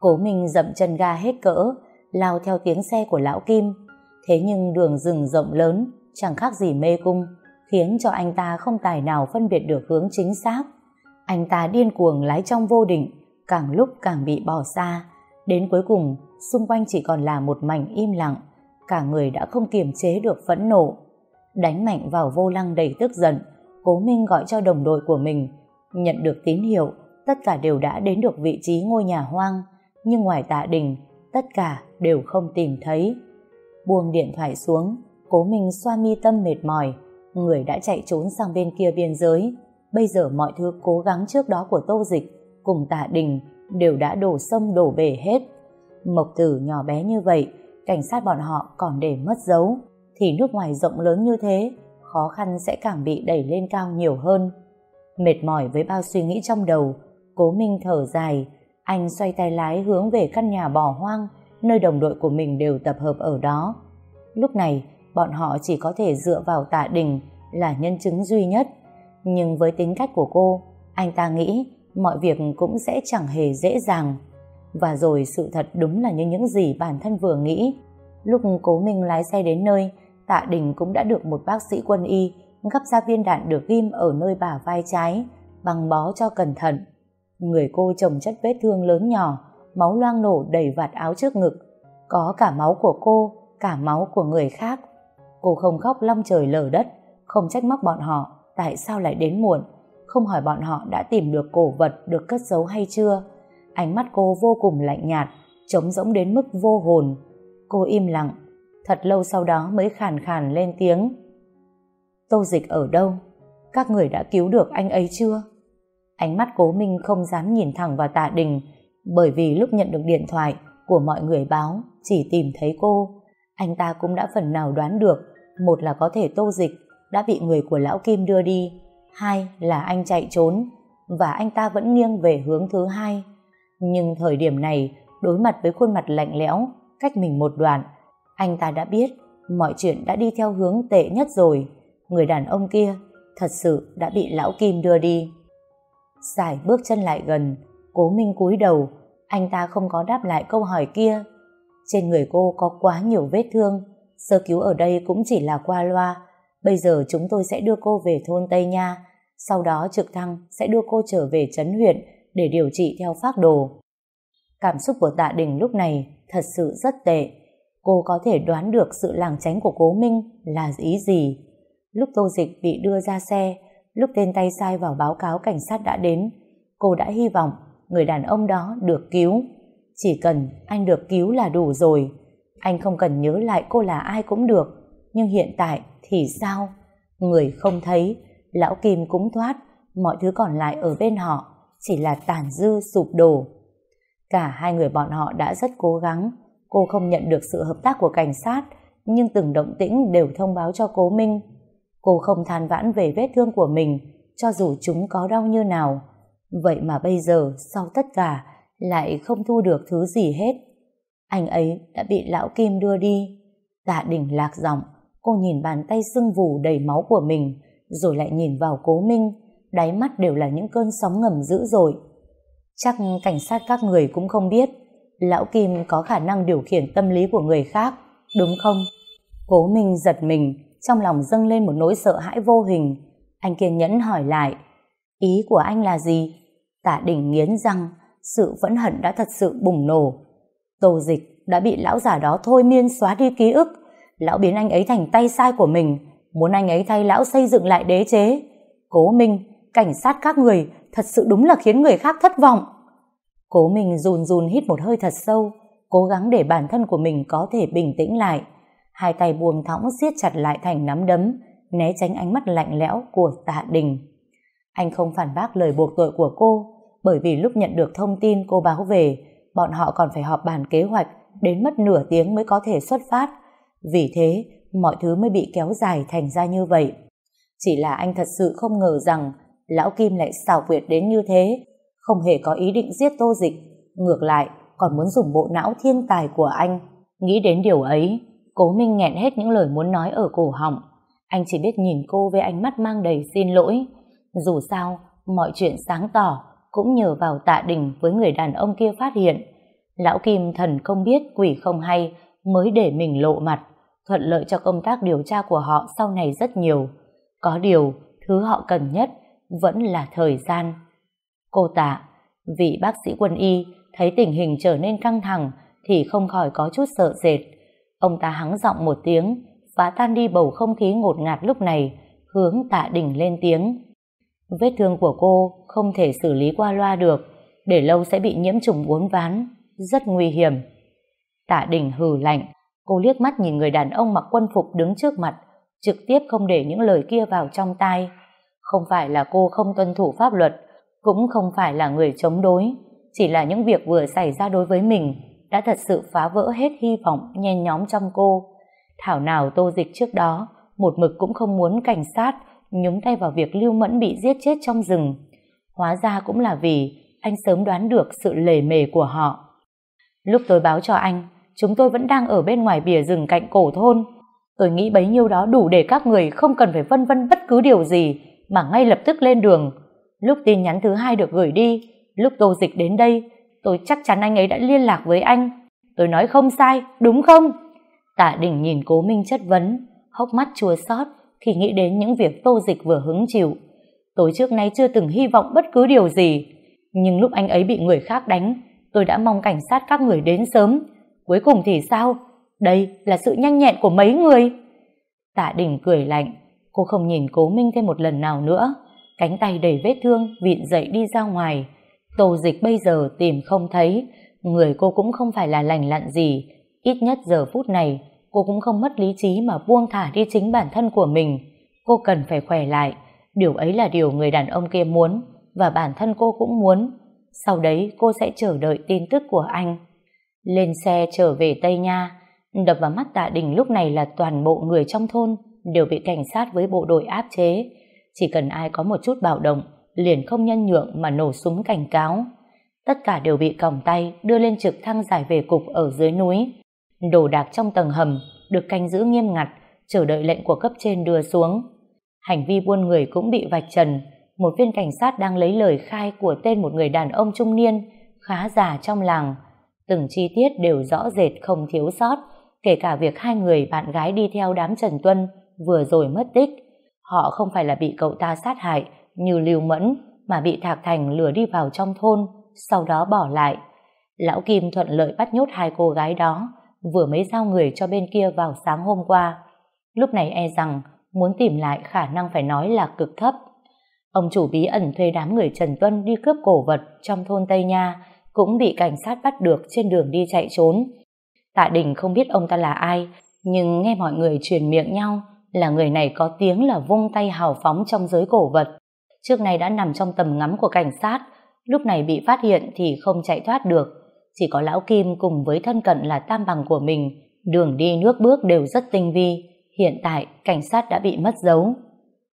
Cố Minh dậm chân ga hết cỡ, lao theo tiếng xe của lão Kim. Thế nhưng đường rừng rộng lớn, chẳng khác gì mê cung, khiến cho anh ta không tài nào phân biệt được hướng chính xác. Anh ta điên cuồng lái trong vô định, càng lúc càng bị bỏ xa. Đến cuối cùng, xung quanh chỉ còn là một mảnh im lặng, cả người đã không kiềm chế được phẫn nộ. Đánh mạnh vào vô lăng đầy tức giận, Cố Minh gọi cho đồng đội của mình. Nhận được tín hiệu, tất cả đều đã đến được vị trí ngôi nhà hoang, nhưng ngoài tạ đình, tất cả đều không tìm thấy. Buông điện thoại xuống, Cố Minh xoa mi tâm mệt mỏi, người đã chạy trốn sang bên kia biên giới. Bây giờ mọi thứ cố gắng trước đó của Tô Dịch cùng tạ đình đều đã đổ sông đổ bể hết. Mộc tử nhỏ bé như vậy, cảnh sát bọn họ còn để mất dấu, thì nước ngoài rộng lớn như thế, khó khăn sẽ càng bị đẩy lên cao nhiều hơn. Mệt mỏi với bao suy nghĩ trong đầu, cố minh thở dài, anh xoay tay lái hướng về căn nhà bỏ hoang, nơi đồng đội của mình đều tập hợp ở đó. Lúc này, bọn họ chỉ có thể dựa vào tạ đình là nhân chứng duy nhất. Nhưng với tính cách của cô, anh ta nghĩ mọi việc cũng sẽ chẳng hề dễ dàng. Và rồi sự thật đúng là như những gì bản thân vừa nghĩ. Lúc cố Minh lái xe đến nơi, Tạ Đình cũng đã được một bác sĩ quân y gấp ra viên đạn được ghim ở nơi bả vai trái, bằng bó cho cẩn thận. Người cô trồng chất vết thương lớn nhỏ, máu loang nổ đầy vạt áo trước ngực. Có cả máu của cô, cả máu của người khác. Cô không khóc long trời lở đất, không trách móc bọn họ tại sao lại đến muộn, không hỏi bọn họ đã tìm được cổ vật được cất giấu hay chưa. Ánh mắt cô vô cùng lạnh nhạt, trống rỗng đến mức vô hồn. Cô im lặng, thật lâu sau đó mới khàn khàn lên tiếng. Tô dịch ở đâu? Các người đã cứu được anh ấy chưa? Ánh mắt cố minh không dám nhìn thẳng vào tạ đình, bởi vì lúc nhận được điện thoại của mọi người báo chỉ tìm thấy cô. Anh ta cũng đã phần nào đoán được, một là có thể tô dịch đã bị người của lão Kim đưa đi, hai là anh chạy trốn, và anh ta vẫn nghiêng về hướng thứ hai. Nhưng thời điểm này, đối mặt với khuôn mặt lạnh lẽo, cách mình một đoạn, anh ta đã biết mọi chuyện đã đi theo hướng tệ nhất rồi. Người đàn ông kia thật sự đã bị lão Kim đưa đi. Giải bước chân lại gần, cố minh cúi đầu, anh ta không có đáp lại câu hỏi kia. Trên người cô có quá nhiều vết thương, sơ cứu ở đây cũng chỉ là qua loa. Bây giờ chúng tôi sẽ đưa cô về thôn Tây Nha, sau đó trực thăng sẽ đưa cô trở về trấn huyện để điều trị theo phác đồ. Cảm xúc của tạ đình lúc này thật sự rất tệ. Cô có thể đoán được sự làng tránh của cố Minh là ý gì. Lúc tô dịch bị đưa ra xe, lúc tên tay sai vào báo cáo cảnh sát đã đến, cô đã hy vọng người đàn ông đó được cứu. Chỉ cần anh được cứu là đủ rồi. Anh không cần nhớ lại cô là ai cũng được. Nhưng hiện tại thì sao? Người không thấy, lão Kim cũng thoát, mọi thứ còn lại ở bên họ chỉ là tàn dư sụp đổ. Cả hai người bọn họ đã rất cố gắng, cô không nhận được sự hợp tác của cảnh sát, nhưng từng động tĩnh đều thông báo cho cố Minh. Cô không than vãn về vết thương của mình, cho dù chúng có đau như nào. Vậy mà bây giờ, sau tất cả, lại không thu được thứ gì hết. Anh ấy đã bị lão Kim đưa đi. Tạ đỉnh lạc giọng, cô nhìn bàn tay sưng vù đầy máu của mình, rồi lại nhìn vào cố Minh, đáy mắt đều là những cơn sóng ngầm dữ dội. Chắc cảnh sát các người cũng không biết, lão Kim có khả năng điều khiển tâm lý của người khác, đúng không? Cố Minh giật mình, trong lòng dâng lên một nỗi sợ hãi vô hình. Anh kiên nhẫn hỏi lại, ý của anh là gì? Tạ đỉnh nghiến răng, sự phẫn hận đã thật sự bùng nổ. Tô dịch đã bị lão già đó thôi miên xóa đi ký ức, lão biến anh ấy thành tay sai của mình, muốn anh ấy thay lão xây dựng lại đế chế. Cố Minh, cảnh sát các người thật sự đúng là khiến người khác thất vọng. Cố Minh run run hít một hơi thật sâu, cố gắng để bản thân của mình có thể bình tĩnh lại. Hai tay buông thõng siết chặt lại thành nắm đấm, né tránh ánh mắt lạnh lẽo của tạ đình. Anh không phản bác lời buộc tội của cô, bởi vì lúc nhận được thông tin cô báo về, bọn họ còn phải họp bàn kế hoạch đến mất nửa tiếng mới có thể xuất phát. Vì thế, mọi thứ mới bị kéo dài thành ra như vậy. Chỉ là anh thật sự không ngờ rằng Lão Kim lại xảo quyệt đến như thế, không hề có ý định giết tô dịch, ngược lại còn muốn dùng bộ não thiên tài của anh. Nghĩ đến điều ấy, cố minh nghẹn hết những lời muốn nói ở cổ họng. Anh chỉ biết nhìn cô với ánh mắt mang đầy xin lỗi. Dù sao, mọi chuyện sáng tỏ cũng nhờ vào tạ đình với người đàn ông kia phát hiện. Lão Kim thần không biết quỷ không hay mới để mình lộ mặt, thuận lợi cho công tác điều tra của họ sau này rất nhiều. Có điều, thứ họ cần nhất vẫn là thời gian. Cô tạ, vị bác sĩ quân y thấy tình hình trở nên căng thẳng thì không khỏi có chút sợ dệt Ông ta hắng giọng một tiếng, phá tan đi bầu không khí ngột ngạt lúc này, hướng tạ đình lên tiếng. Vết thương của cô không thể xử lý qua loa được, để lâu sẽ bị nhiễm trùng uốn ván, rất nguy hiểm. Tạ đình hừ lạnh, cô liếc mắt nhìn người đàn ông mặc quân phục đứng trước mặt, trực tiếp không để những lời kia vào trong tai. Không phải là cô không tuân thủ pháp luật, cũng không phải là người chống đối, chỉ là những việc vừa xảy ra đối với mình đã thật sự phá vỡ hết hy vọng nhen nhóm trong cô. Thảo nào tô dịch trước đó, một mực cũng không muốn cảnh sát nhúng tay vào việc Lưu Mẫn bị giết chết trong rừng. Hóa ra cũng là vì anh sớm đoán được sự lề mề của họ. Lúc tôi báo cho anh, chúng tôi vẫn đang ở bên ngoài bìa rừng cạnh cổ thôn. Tôi nghĩ bấy nhiêu đó đủ để các người không cần phải vân vân bất cứ điều gì mà ngay lập tức lên đường. Lúc tin nhắn thứ hai được gửi đi, lúc tô dịch đến đây, tôi chắc chắn anh ấy đã liên lạc với anh. Tôi nói không sai, đúng không? Tạ Đình nhìn Cố Minh chất vấn, hốc mắt chua xót khi nghĩ đến những việc tô dịch vừa hứng chịu. Tôi trước nay chưa từng hy vọng bất cứ điều gì, nhưng lúc anh ấy bị người khác đánh, tôi đã mong cảnh sát các người đến sớm. Cuối cùng thì sao? Đây là sự nhanh nhẹn của mấy người. Tạ Đình cười lạnh, cô không nhìn Cố Minh thêm một lần nào nữa, cánh tay đầy vết thương vịn dậy đi ra ngoài. Tô dịch bây giờ tìm không thấy, người cô cũng không phải là lành lặn gì, ít nhất giờ phút này cô cũng không mất lý trí mà buông thả đi chính bản thân của mình. Cô cần phải khỏe lại, điều ấy là điều người đàn ông kia muốn và bản thân cô cũng muốn. Sau đấy cô sẽ chờ đợi tin tức của anh. Lên xe trở về Tây Nha, đập vào mắt tạ đình lúc này là toàn bộ người trong thôn đều bị cảnh sát với bộ đội áp chế. Chỉ cần ai có một chút bạo động, liền không nhân nhượng mà nổ súng cảnh cáo. Tất cả đều bị còng tay đưa lên trực thăng giải về cục ở dưới núi. Đồ đạc trong tầng hầm được canh giữ nghiêm ngặt, chờ đợi lệnh của cấp trên đưa xuống. Hành vi buôn người cũng bị vạch trần. Một viên cảnh sát đang lấy lời khai của tên một người đàn ông trung niên khá già trong làng. Từng chi tiết đều rõ rệt không thiếu sót, kể cả việc hai người bạn gái đi theo đám Trần Tuân vừa rồi mất tích. Họ không phải là bị cậu ta sát hại như Lưu Mẫn mà bị Thạc Thành lừa đi vào trong thôn, sau đó bỏ lại. Lão Kim thuận lợi bắt nhốt hai cô gái đó, vừa mới giao người cho bên kia vào sáng hôm qua. Lúc này e rằng muốn tìm lại khả năng phải nói là cực thấp. Ông chủ bí ẩn thuê đám người Trần Tuân đi cướp cổ vật trong thôn Tây Nha cũng bị cảnh sát bắt được trên đường đi chạy trốn. Tạ Đình không biết ông ta là ai, nhưng nghe mọi người truyền miệng nhau là người này có tiếng là vung tay hào phóng trong giới cổ vật. Trước này đã nằm trong tầm ngắm của cảnh sát, lúc này bị phát hiện thì không chạy thoát được. Chỉ có Lão Kim cùng với thân cận là tam bằng của mình, đường đi nước bước đều rất tinh vi. Hiện tại, cảnh sát đã bị mất dấu.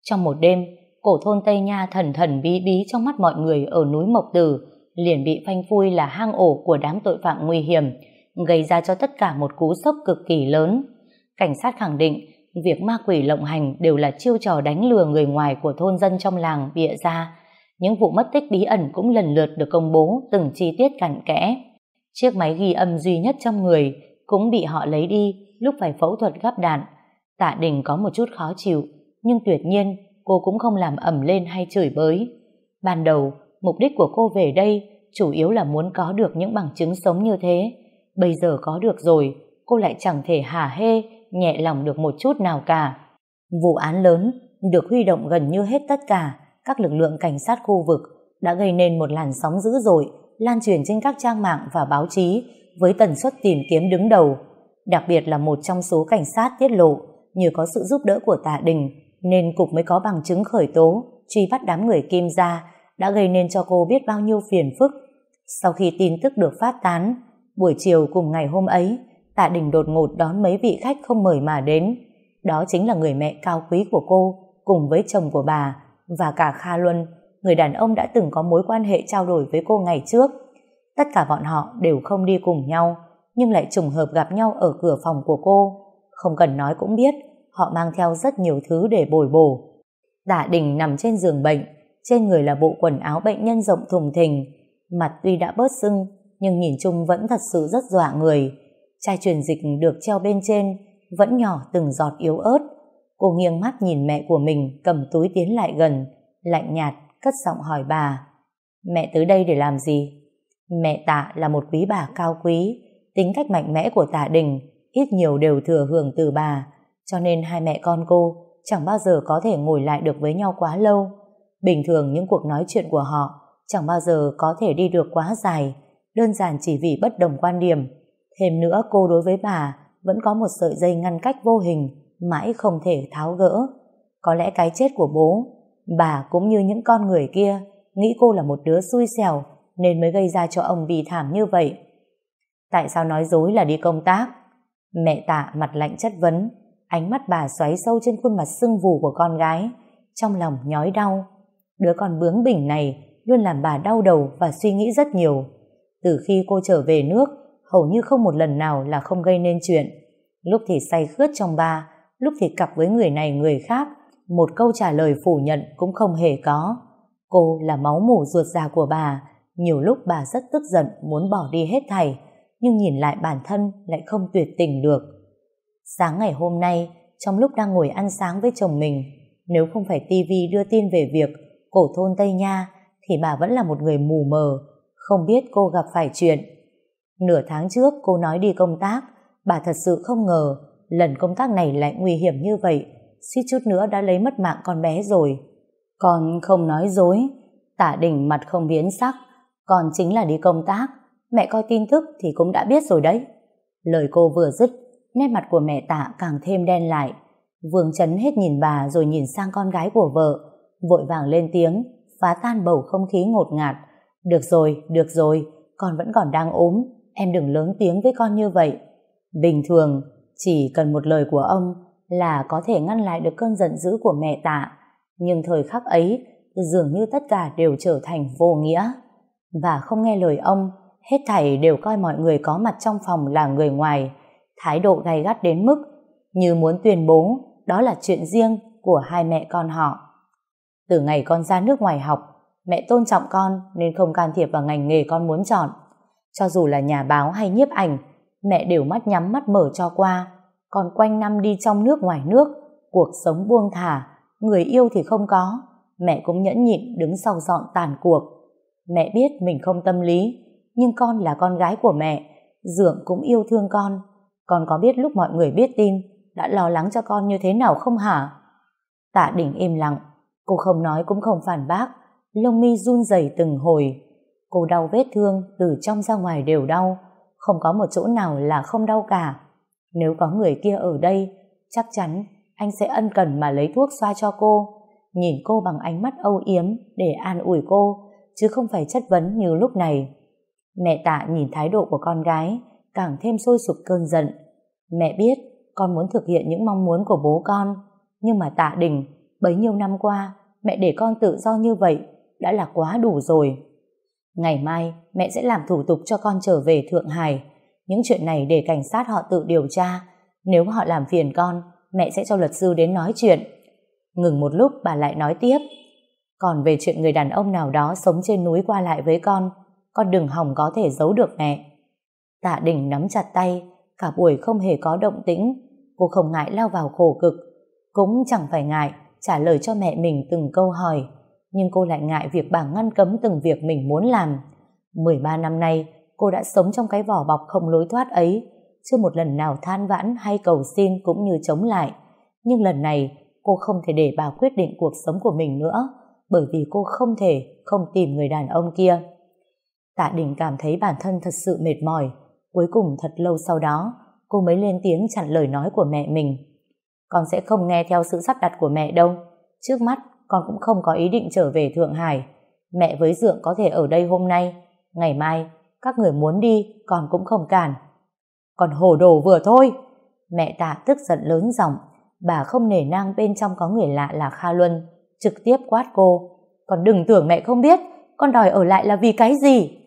Trong một đêm, cổ thôn Tây Nha thần thần bí bí trong mắt mọi người ở núi Mộc Tử liền bị phanh phui là hang ổ của đám tội phạm nguy hiểm, gây ra cho tất cả một cú sốc cực kỳ lớn. Cảnh sát khẳng định việc ma quỷ lộng hành đều là chiêu trò đánh lừa người ngoài của thôn dân trong làng bịa ra. Những vụ mất tích bí ẩn cũng lần lượt được công bố từng chi tiết cặn kẽ. Chiếc máy ghi âm duy nhất trong người cũng bị họ lấy đi lúc phải phẫu thuật gắp đạn. Tạ Đình có một chút khó chịu, nhưng tuyệt nhiên cô cũng không làm ẩm lên hay chửi bới. Ban đầu, mục đích của cô về đây chủ yếu là muốn có được những bằng chứng sống như thế. Bây giờ có được rồi, cô lại chẳng thể hả hê, nhẹ lòng được một chút nào cả. Vụ án lớn được huy động gần như hết tất cả các lực lượng cảnh sát khu vực đã gây nên một làn sóng dữ dội lan truyền trên các trang mạng và báo chí với tần suất tìm kiếm đứng đầu. Đặc biệt là một trong số cảnh sát tiết lộ như có sự giúp đỡ của tạ đình nên cục mới có bằng chứng khởi tố truy bắt đám người kim gia đã gây nên cho cô biết bao nhiêu phiền phức. Sau khi tin tức được phát tán, buổi chiều cùng ngày hôm ấy, Tạ Đình đột ngột đón mấy vị khách không mời mà đến. Đó chính là người mẹ cao quý của cô, cùng với chồng của bà, và cả Kha Luân, người đàn ông đã từng có mối quan hệ trao đổi với cô ngày trước. Tất cả bọn họ đều không đi cùng nhau, nhưng lại trùng hợp gặp nhau ở cửa phòng của cô. Không cần nói cũng biết, họ mang theo rất nhiều thứ để bồi bổ. Tạ Đình nằm trên giường bệnh, trên người là bộ quần áo bệnh nhân rộng thùng thình, mặt tuy đã bớt sưng, nhưng nhìn chung vẫn thật sự rất dọa người. Chai truyền dịch được treo bên trên, vẫn nhỏ từng giọt yếu ớt. Cô nghiêng mắt nhìn mẹ của mình cầm túi tiến lại gần, lạnh nhạt, cất giọng hỏi bà. Mẹ tới đây để làm gì? Mẹ tạ là một quý bà cao quý, tính cách mạnh mẽ của tạ đình, ít nhiều đều thừa hưởng từ bà, cho nên hai mẹ con cô chẳng bao giờ có thể ngồi lại được với nhau quá lâu. Bình thường những cuộc nói chuyện của họ chẳng bao giờ có thể đi được quá dài, đơn giản chỉ vì bất đồng quan điểm. Thêm nữa cô đối với bà vẫn có một sợi dây ngăn cách vô hình, mãi không thể tháo gỡ. Có lẽ cái chết của bố, bà cũng như những con người kia, nghĩ cô là một đứa xui xẻo, nên mới gây ra cho ông bị thảm như vậy. Tại sao nói dối là đi công tác? Mẹ tạ mặt lạnh chất vấn, ánh mắt bà xoáy sâu trên khuôn mặt sưng vù của con gái, trong lòng nhói đau. Đứa con bướng bỉnh này luôn làm bà đau đầu và suy nghĩ rất nhiều. Từ khi cô trở về nước, hầu như không một lần nào là không gây nên chuyện. Lúc thì say khướt trong ba, lúc thì cặp với người này người khác, một câu trả lời phủ nhận cũng không hề có. Cô là máu mủ ruột già của bà, nhiều lúc bà rất tức giận muốn bỏ đi hết thảy, nhưng nhìn lại bản thân lại không tuyệt tình được. Sáng ngày hôm nay, trong lúc đang ngồi ăn sáng với chồng mình, nếu không phải tivi đưa tin về việc cổ thôn Tây Nha, thì bà vẫn là một người mù mờ, không biết cô gặp phải chuyện. Nửa tháng trước cô nói đi công tác, bà thật sự không ngờ lần công tác này lại nguy hiểm như vậy, suýt chút nữa đã lấy mất mạng con bé rồi. Con không nói dối, tả đỉnh mặt không biến sắc, con chính là đi công tác, mẹ coi tin tức thì cũng đã biết rồi đấy. Lời cô vừa dứt, nét mặt của mẹ tạ càng thêm đen lại. Vương Trấn hết nhìn bà rồi nhìn sang con gái của vợ, vội vàng lên tiếng, phá tan bầu không khí ngột ngạt. Được rồi, được rồi, con vẫn còn đang ốm, em đừng lớn tiếng với con như vậy. Bình thường, chỉ cần một lời của ông là có thể ngăn lại được cơn giận dữ của mẹ tạ. Nhưng thời khắc ấy, dường như tất cả đều trở thành vô nghĩa. Và không nghe lời ông, hết thảy đều coi mọi người có mặt trong phòng là người ngoài, thái độ gay gắt đến mức như muốn tuyên bố đó là chuyện riêng của hai mẹ con họ. Từ ngày con ra nước ngoài học, mẹ tôn trọng con nên không can thiệp vào ngành nghề con muốn chọn. Cho dù là nhà báo hay nhiếp ảnh, mẹ đều mắt nhắm mắt mở cho qua. Còn quanh năm đi trong nước ngoài nước, cuộc sống buông thả, người yêu thì không có. Mẹ cũng nhẫn nhịn đứng sau dọn tàn cuộc. Mẹ biết mình không tâm lý, nhưng con là con gái của mẹ, Dượng cũng yêu thương con. Con có biết lúc mọi người biết tin, đã lo lắng cho con như thế nào không hả? Tạ đỉnh im lặng, cô không nói cũng không phản bác, lông mi run rẩy từng hồi. Cô đau vết thương từ trong ra ngoài đều đau, không có một chỗ nào là không đau cả. Nếu có người kia ở đây, chắc chắn anh sẽ ân cần mà lấy thuốc xoa cho cô, nhìn cô bằng ánh mắt âu yếm để an ủi cô, chứ không phải chất vấn như lúc này. Mẹ tạ nhìn thái độ của con gái, càng thêm sôi sục cơn giận. Mẹ biết con muốn thực hiện những mong muốn của bố con, nhưng mà tạ đình, bấy nhiêu năm qua, mẹ để con tự do như vậy, đã là quá đủ rồi. Ngày mai, mẹ sẽ làm thủ tục cho con trở về Thượng Hải. Những chuyện này để cảnh sát họ tự điều tra. Nếu họ làm phiền con, mẹ sẽ cho luật sư đến nói chuyện. Ngừng một lúc bà lại nói tiếp. Còn về chuyện người đàn ông nào đó sống trên núi qua lại với con, con đừng hòng có thể giấu được mẹ. Tạ Đình nắm chặt tay, cả buổi không hề có động tĩnh. Cô không ngại lao vào khổ cực, cũng chẳng phải ngại trả lời cho mẹ mình từng câu hỏi nhưng cô lại ngại việc bà ngăn cấm từng việc mình muốn làm. 13 năm nay, cô đã sống trong cái vỏ bọc không lối thoát ấy, chưa một lần nào than vãn hay cầu xin cũng như chống lại. Nhưng lần này, cô không thể để bà quyết định cuộc sống của mình nữa, bởi vì cô không thể không tìm người đàn ông kia. Tạ Đình cảm thấy bản thân thật sự mệt mỏi. Cuối cùng thật lâu sau đó, cô mới lên tiếng chặn lời nói của mẹ mình. Con sẽ không nghe theo sự sắp đặt của mẹ đâu. Trước mắt, con cũng không có ý định trở về Thượng Hải. Mẹ với Dượng có thể ở đây hôm nay, ngày mai các người muốn đi con cũng không cản. Còn hồ đồ vừa thôi. Mẹ tạ tức giận lớn giọng, bà không nể nang bên trong có người lạ là Kha Luân, trực tiếp quát cô. Còn đừng tưởng mẹ không biết, con đòi ở lại là vì cái gì?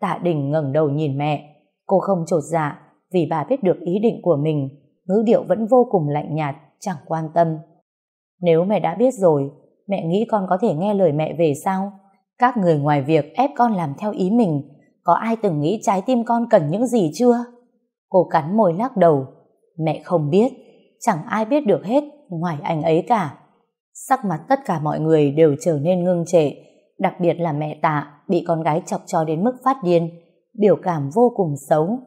Tạ Đình ngẩng đầu nhìn mẹ, cô không trột dạ vì bà biết được ý định của mình, ngữ điệu vẫn vô cùng lạnh nhạt, chẳng quan tâm. Nếu mẹ đã biết rồi, mẹ nghĩ con có thể nghe lời mẹ về sao? Các người ngoài việc ép con làm theo ý mình, có ai từng nghĩ trái tim con cần những gì chưa? Cô cắn môi lắc đầu. Mẹ không biết, chẳng ai biết được hết ngoài anh ấy cả. Sắc mặt tất cả mọi người đều trở nên ngưng trệ, đặc biệt là mẹ tạ bị con gái chọc cho đến mức phát điên, biểu cảm vô cùng xấu.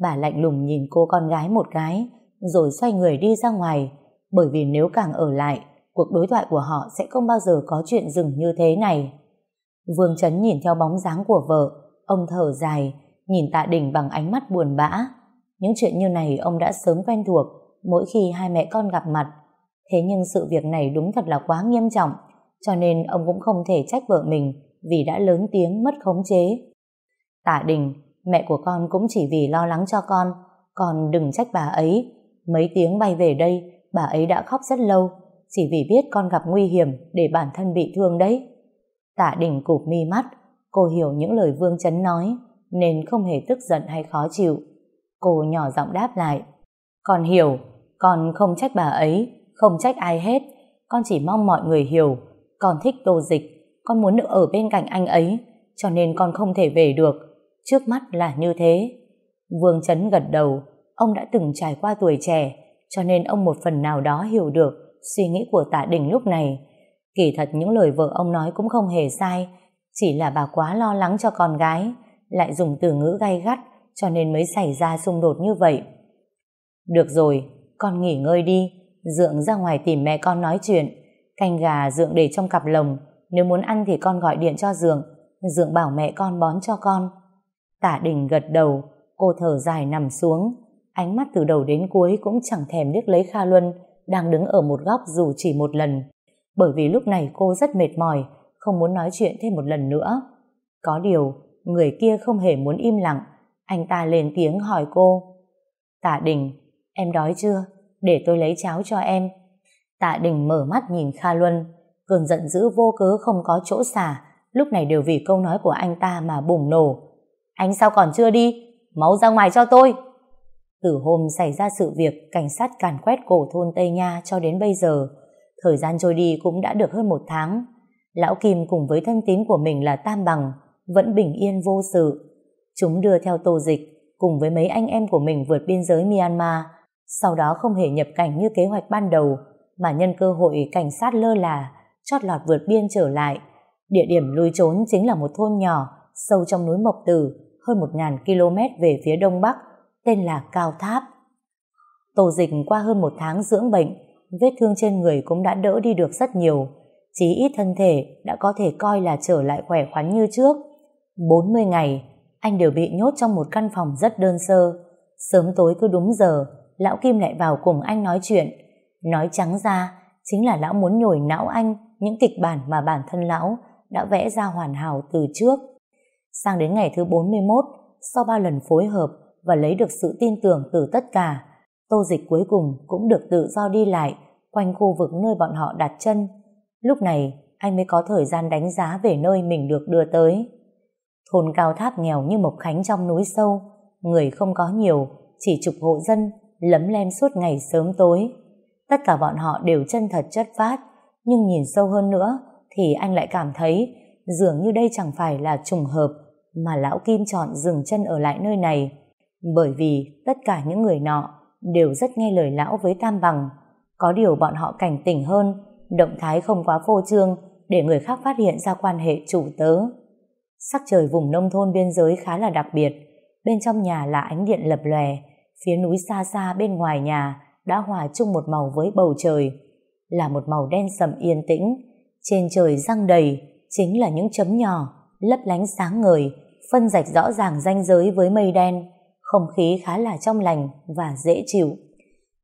Bà lạnh lùng nhìn cô con gái một cái, rồi xoay người đi ra ngoài, bởi vì nếu càng ở lại, cuộc đối thoại của họ sẽ không bao giờ có chuyện dừng như thế này. Vương Trấn nhìn theo bóng dáng của vợ, ông thở dài, nhìn tạ đình bằng ánh mắt buồn bã. Những chuyện như này ông đã sớm quen thuộc mỗi khi hai mẹ con gặp mặt. Thế nhưng sự việc này đúng thật là quá nghiêm trọng, cho nên ông cũng không thể trách vợ mình vì đã lớn tiếng mất khống chế. Tạ đình, mẹ của con cũng chỉ vì lo lắng cho con, con đừng trách bà ấy. Mấy tiếng bay về đây, bà ấy đã khóc rất lâu, chỉ vì biết con gặp nguy hiểm để bản thân bị thương đấy. Tạ đình cụp mi mắt, cô hiểu những lời Vương Chấn nói, nên không hề tức giận hay khó chịu. Cô nhỏ giọng đáp lại, con hiểu, con không trách bà ấy, không trách ai hết, con chỉ mong mọi người hiểu, con thích tô dịch, con muốn được ở bên cạnh anh ấy, cho nên con không thể về được, trước mắt là như thế. Vương Chấn gật đầu, ông đã từng trải qua tuổi trẻ, cho nên ông một phần nào đó hiểu được suy nghĩ của tạ đình lúc này. Kỳ thật những lời vợ ông nói cũng không hề sai, chỉ là bà quá lo lắng cho con gái, lại dùng từ ngữ gay gắt, cho nên mới xảy ra xung đột như vậy. Được rồi, con nghỉ ngơi đi, Dượng ra ngoài tìm mẹ con nói chuyện, canh gà Dượng để trong cặp lồng, nếu muốn ăn thì con gọi điện cho Dượng, Dượng bảo mẹ con bón cho con. Tả đình gật đầu, cô thở dài nằm xuống, ánh mắt từ đầu đến cuối cũng chẳng thèm liếc lấy Kha Luân, đang đứng ở một góc dù chỉ một lần, bởi vì lúc này cô rất mệt mỏi, không muốn nói chuyện thêm một lần nữa. Có điều, người kia không hề muốn im lặng, anh ta lên tiếng hỏi cô. Tạ Đình, em đói chưa? Để tôi lấy cháo cho em. Tạ Đình mở mắt nhìn Kha Luân, cơn giận dữ vô cớ không có chỗ xả, lúc này đều vì câu nói của anh ta mà bùng nổ. Anh sao còn chưa đi? Máu ra ngoài cho tôi! Từ hôm xảy ra sự việc cảnh sát càn quét cổ thôn Tây Nha cho đến bây giờ, thời gian trôi đi cũng đã được hơn một tháng. Lão Kim cùng với thân tín của mình là Tam Bằng vẫn bình yên vô sự. Chúng đưa theo tô dịch cùng với mấy anh em của mình vượt biên giới Myanmar, sau đó không hề nhập cảnh như kế hoạch ban đầu, mà nhân cơ hội cảnh sát lơ là, chót lọt vượt biên trở lại. Địa điểm lui trốn chính là một thôn nhỏ, sâu trong núi Mộc Tử, hơn 1.000 km về phía đông bắc, tên là Cao Tháp. Tổ dịch qua hơn một tháng dưỡng bệnh, vết thương trên người cũng đã đỡ đi được rất nhiều, chí ít thân thể đã có thể coi là trở lại khỏe khoắn như trước. 40 ngày, anh đều bị nhốt trong một căn phòng rất đơn sơ. Sớm tối cứ đúng giờ, lão Kim lại vào cùng anh nói chuyện. Nói trắng ra, chính là lão muốn nhồi não anh những kịch bản mà bản thân lão đã vẽ ra hoàn hảo từ trước. Sang đến ngày thứ 41, sau ba lần phối hợp và lấy được sự tin tưởng từ tất cả, tô dịch cuối cùng cũng được tự do đi lại quanh khu vực nơi bọn họ đặt chân. Lúc này, anh mới có thời gian đánh giá về nơi mình được đưa tới. Thôn cao tháp nghèo như Mộc Khánh trong núi sâu, người không có nhiều, chỉ chục hộ dân, lấm lem suốt ngày sớm tối. Tất cả bọn họ đều chân thật chất phát, nhưng nhìn sâu hơn nữa thì anh lại cảm thấy dường như đây chẳng phải là trùng hợp mà lão Kim chọn dừng chân ở lại nơi này. Bởi vì tất cả những người nọ đều rất nghe lời lão với tam bằng. Có điều bọn họ cảnh tỉnh hơn, động thái không quá phô trương để người khác phát hiện ra quan hệ chủ tớ. Sắc trời vùng nông thôn biên giới khá là đặc biệt. Bên trong nhà là ánh điện lập lòe, phía núi xa xa bên ngoài nhà đã hòa chung một màu với bầu trời. Là một màu đen sầm yên tĩnh, trên trời răng đầy chính là những chấm nhỏ, lấp lánh sáng ngời, phân rạch rõ ràng ranh giới với mây đen, không khí khá là trong lành và dễ chịu.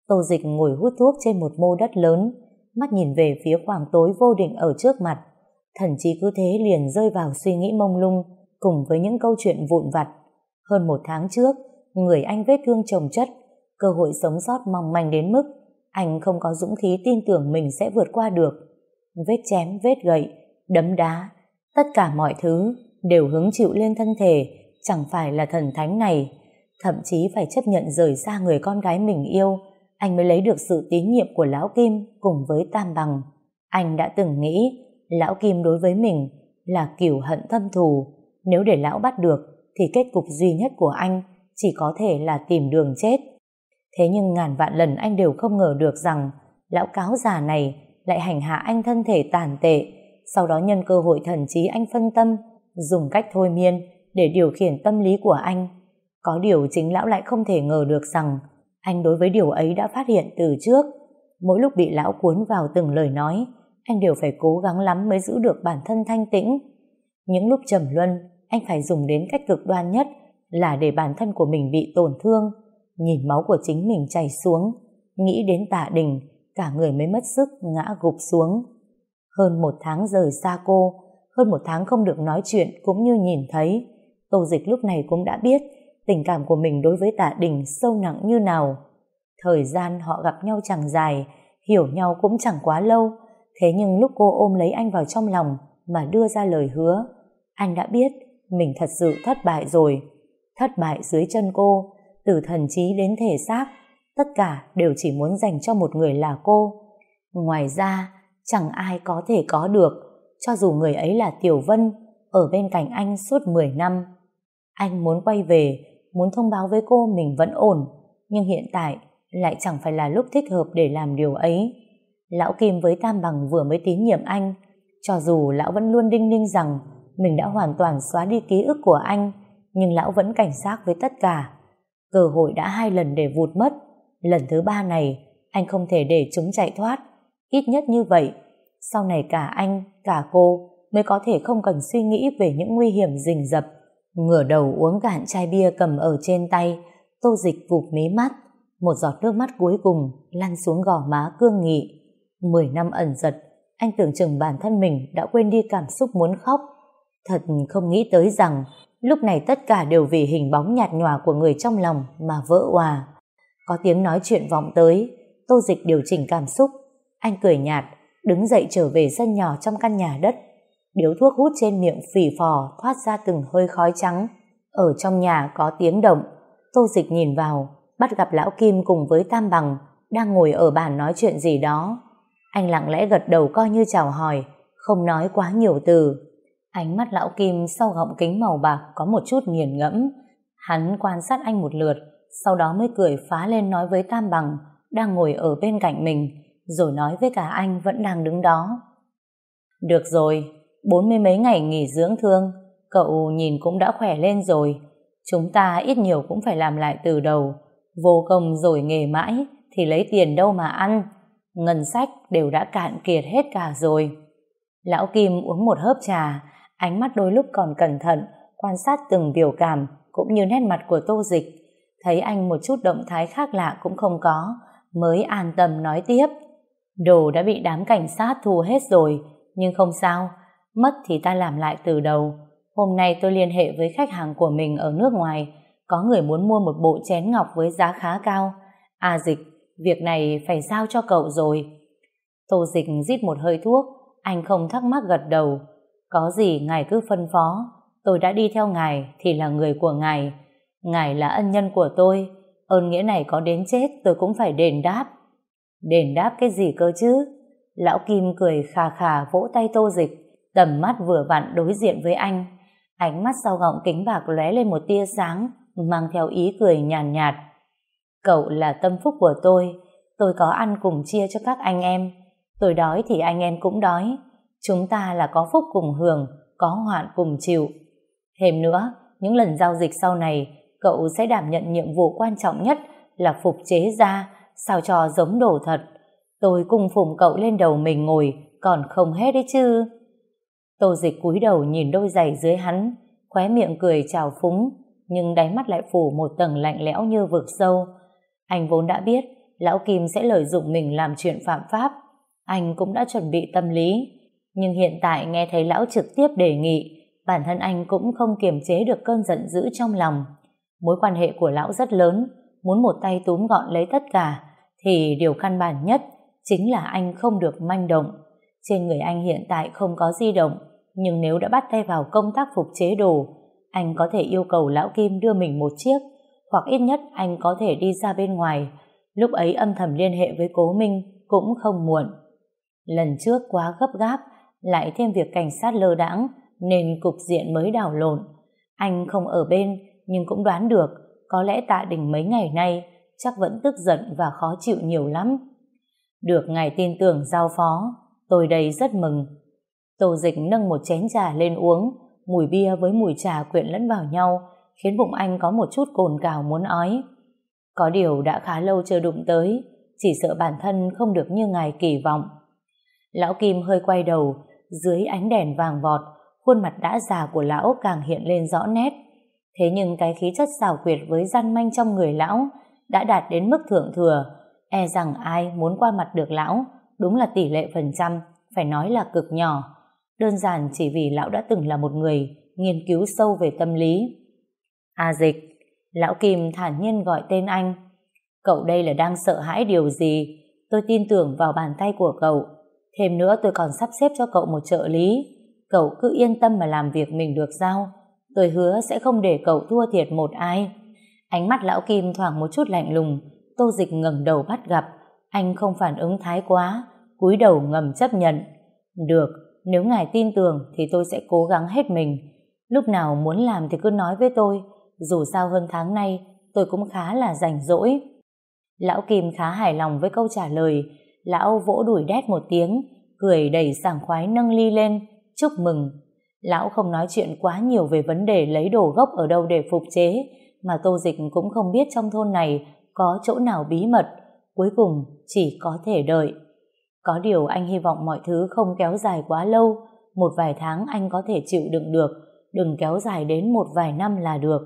Tô dịch ngồi hút thuốc trên một mô đất lớn, mắt nhìn về phía khoảng tối vô định ở trước mặt. Thần chí cứ thế liền rơi vào suy nghĩ mông lung cùng với những câu chuyện vụn vặt. Hơn một tháng trước, người anh vết thương chồng chất, cơ hội sống sót mong manh đến mức anh không có dũng khí tin tưởng mình sẽ vượt qua được. Vết chém, vết gậy, đấm đá, tất cả mọi thứ đều hứng chịu lên thân thể, chẳng phải là thần thánh này. Thậm chí phải chấp nhận rời xa người con gái mình yêu, anh mới lấy được sự tín nhiệm của Lão Kim cùng với Tam Bằng. Anh đã từng nghĩ Lão Kim đối với mình là kiểu hận thâm thù, nếu để Lão bắt được thì kết cục duy nhất của anh chỉ có thể là tìm đường chết. Thế nhưng ngàn vạn lần anh đều không ngờ được rằng lão cáo già này lại hành hạ anh thân thể tàn tệ, sau đó nhân cơ hội thần trí anh phân tâm, dùng cách thôi miên để điều khiển tâm lý của anh. Có điều chính lão lại không thể ngờ được rằng anh đối với điều ấy đã phát hiện từ trước. Mỗi lúc bị lão cuốn vào từng lời nói, anh đều phải cố gắng lắm mới giữ được bản thân thanh tĩnh. Những lúc trầm luân, anh phải dùng đến cách cực đoan nhất là để bản thân của mình bị tổn thương, nhìn máu của chính mình chảy xuống, nghĩ đến tạ đình, cả người mới mất sức ngã gục xuống. Hơn một tháng rời xa cô, hơn một tháng không được nói chuyện cũng như nhìn thấy, Tô Dịch lúc này cũng đã biết tình cảm của mình đối với tạ đình sâu nặng như nào. Thời gian họ gặp nhau chẳng dài, hiểu nhau cũng chẳng quá lâu, thế nhưng lúc cô ôm lấy anh vào trong lòng mà đưa ra lời hứa, anh đã biết mình thật sự thất bại rồi. Thất bại dưới chân cô, từ thần trí đến thể xác, tất cả đều chỉ muốn dành cho một người là cô. Ngoài ra, chẳng ai có thể có được, cho dù người ấy là Tiểu Vân, ở bên cạnh anh suốt 10 năm. Anh muốn quay về, muốn thông báo với cô mình vẫn ổn, nhưng hiện tại lại chẳng phải là lúc thích hợp để làm điều ấy. Lão Kim với Tam Bằng vừa mới tín nhiệm anh, cho dù lão vẫn luôn đinh ninh rằng mình đã hoàn toàn xóa đi ký ức của anh, nhưng lão vẫn cảnh giác với tất cả. Cơ hội đã hai lần để vụt mất, lần thứ ba này anh không thể để chúng chạy thoát. Ít nhất như vậy, sau này cả anh, cả cô mới có thể không cần suy nghĩ về những nguy hiểm rình rập. Ngửa đầu uống cạn chai bia cầm ở trên tay, tô dịch vụt mí mắt, một giọt nước mắt cuối cùng lăn xuống gò má cương nghị. Mười năm ẩn giật, anh tưởng chừng bản thân mình đã quên đi cảm xúc muốn khóc. Thật không nghĩ tới rằng lúc này tất cả đều vì hình bóng nhạt nhòa của người trong lòng mà vỡ hòa. Có tiếng nói chuyện vọng tới, tô dịch điều chỉnh cảm xúc. Anh cười nhạt, đứng dậy trở về sân nhỏ trong căn nhà đất. Điếu thuốc hút trên miệng phỉ phò thoát ra từng hơi khói trắng. Ở trong nhà có tiếng động, tô dịch nhìn vào, bắt gặp lão Kim cùng với Tam Bằng đang ngồi ở bàn nói chuyện gì đó. Anh lặng lẽ gật đầu coi như chào hỏi, không nói quá nhiều từ. Ánh mắt lão Kim sau gọng kính màu bạc có một chút nghiền ngẫm. Hắn quan sát anh một lượt, sau đó mới cười phá lên nói với Tam Bằng đang ngồi ở bên cạnh mình, rồi nói với cả anh vẫn đang đứng đó. Được rồi, bốn mươi mấy ngày nghỉ dưỡng thương, cậu nhìn cũng đã khỏe lên rồi. Chúng ta ít nhiều cũng phải làm lại từ đầu. Vô công rồi nghề mãi, thì lấy tiền đâu mà ăn. Ngân sách đều đã cạn kiệt hết cả rồi. Lão Kim uống một hớp trà, ánh mắt đôi lúc còn cẩn thận, quan sát từng biểu cảm, cũng như nét mặt của tô dịch. Thấy anh một chút động thái khác lạ cũng không có, mới an tâm nói tiếp. Đồ đã bị đám cảnh sát thu hết rồi, nhưng không sao, mất thì ta làm lại từ đầu. Hôm nay tôi liên hệ với khách hàng của mình ở nước ngoài, có người muốn mua một bộ chén ngọc với giá khá cao. À dịch, việc này phải giao cho cậu rồi. Tô dịch rít một hơi thuốc, anh không thắc mắc gật đầu. Có gì ngài cứ phân phó, tôi đã đi theo ngài thì là người của ngài. Ngài là ân nhân của tôi, ơn nghĩa này có đến chết tôi cũng phải đền đáp. Đền đáp cái gì cơ chứ? Lão Kim cười khà khà vỗ tay tô dịch, tầm mắt vừa vặn đối diện với anh. Ánh mắt sau gọng kính bạc lóe lên một tia sáng, mang theo ý cười nhàn nhạt, nhạt. Cậu là tâm phúc của tôi, tôi có ăn cùng chia cho các anh em. Tôi đói thì anh em cũng đói. Chúng ta là có phúc cùng hưởng, có hoạn cùng chịu. Thêm nữa, những lần giao dịch sau này, cậu sẽ đảm nhận nhiệm vụ quan trọng nhất là phục chế ra, sao cho giống đồ thật. Tôi cùng phụng cậu lên đầu mình ngồi, còn không hết đấy chứ. Tô dịch cúi đầu nhìn đôi giày dưới hắn, khóe miệng cười trào phúng, nhưng đáy mắt lại phủ một tầng lạnh lẽo như vực sâu. Anh vốn đã biết Lão Kim sẽ lợi dụng mình làm chuyện phạm pháp. Anh cũng đã chuẩn bị tâm lý. Nhưng hiện tại nghe thấy Lão trực tiếp đề nghị, bản thân anh cũng không kiềm chế được cơn giận dữ trong lòng. Mối quan hệ của Lão rất lớn, muốn một tay túm gọn lấy tất cả, thì điều căn bản nhất chính là anh không được manh động. Trên người anh hiện tại không có di động, nhưng nếu đã bắt tay vào công tác phục chế đồ, anh có thể yêu cầu Lão Kim đưa mình một chiếc, hoặc ít nhất anh có thể đi ra bên ngoài, lúc ấy âm thầm liên hệ với Cố Minh cũng không muộn. Lần trước quá gấp gáp, lại thêm việc cảnh sát lơ đãng nên cục diện mới đảo lộn. Anh không ở bên, nhưng cũng đoán được, có lẽ tạ đình mấy ngày nay chắc vẫn tức giận và khó chịu nhiều lắm. Được ngài tin tưởng giao phó, tôi đây rất mừng. Tô dịch nâng một chén trà lên uống, mùi bia với mùi trà quyện lẫn vào nhau, khiến bụng anh có một chút cồn cào muốn ói. Có điều đã khá lâu chưa đụng tới, chỉ sợ bản thân không được như ngài kỳ vọng. Lão Kim hơi quay đầu, dưới ánh đèn vàng vọt, khuôn mặt đã già của lão càng hiện lên rõ nét. Thế nhưng cái khí chất xào quyệt với gian manh trong người lão đã đạt đến mức thượng thừa, e rằng ai muốn qua mặt được lão, đúng là tỷ lệ phần trăm, phải nói là cực nhỏ. Đơn giản chỉ vì lão đã từng là một người nghiên cứu sâu về tâm lý. A dịch, lão Kim thản nhiên gọi tên anh. Cậu đây là đang sợ hãi điều gì? Tôi tin tưởng vào bàn tay của cậu. Thêm nữa tôi còn sắp xếp cho cậu một trợ lý. Cậu cứ yên tâm mà làm việc mình được giao. Tôi hứa sẽ không để cậu thua thiệt một ai. Ánh mắt lão Kim thoảng một chút lạnh lùng. Tô dịch ngẩng đầu bắt gặp. Anh không phản ứng thái quá. cúi đầu ngầm chấp nhận. Được, nếu ngài tin tưởng thì tôi sẽ cố gắng hết mình. Lúc nào muốn làm thì cứ nói với tôi. Dù sao hơn tháng nay tôi cũng khá là rảnh rỗi. Lão Kim khá hài lòng với câu trả lời. Lão vỗ đùi đét một tiếng, cười đầy sảng khoái nâng ly lên, chúc mừng. Lão không nói chuyện quá nhiều về vấn đề lấy đồ gốc ở đâu để phục chế, mà Tô Dịch cũng không biết trong thôn này có chỗ nào bí mật, cuối cùng chỉ có thể đợi. Có điều anh hy vọng mọi thứ không kéo dài quá lâu, một vài tháng anh có thể chịu đựng được, đừng kéo dài đến một vài năm là được.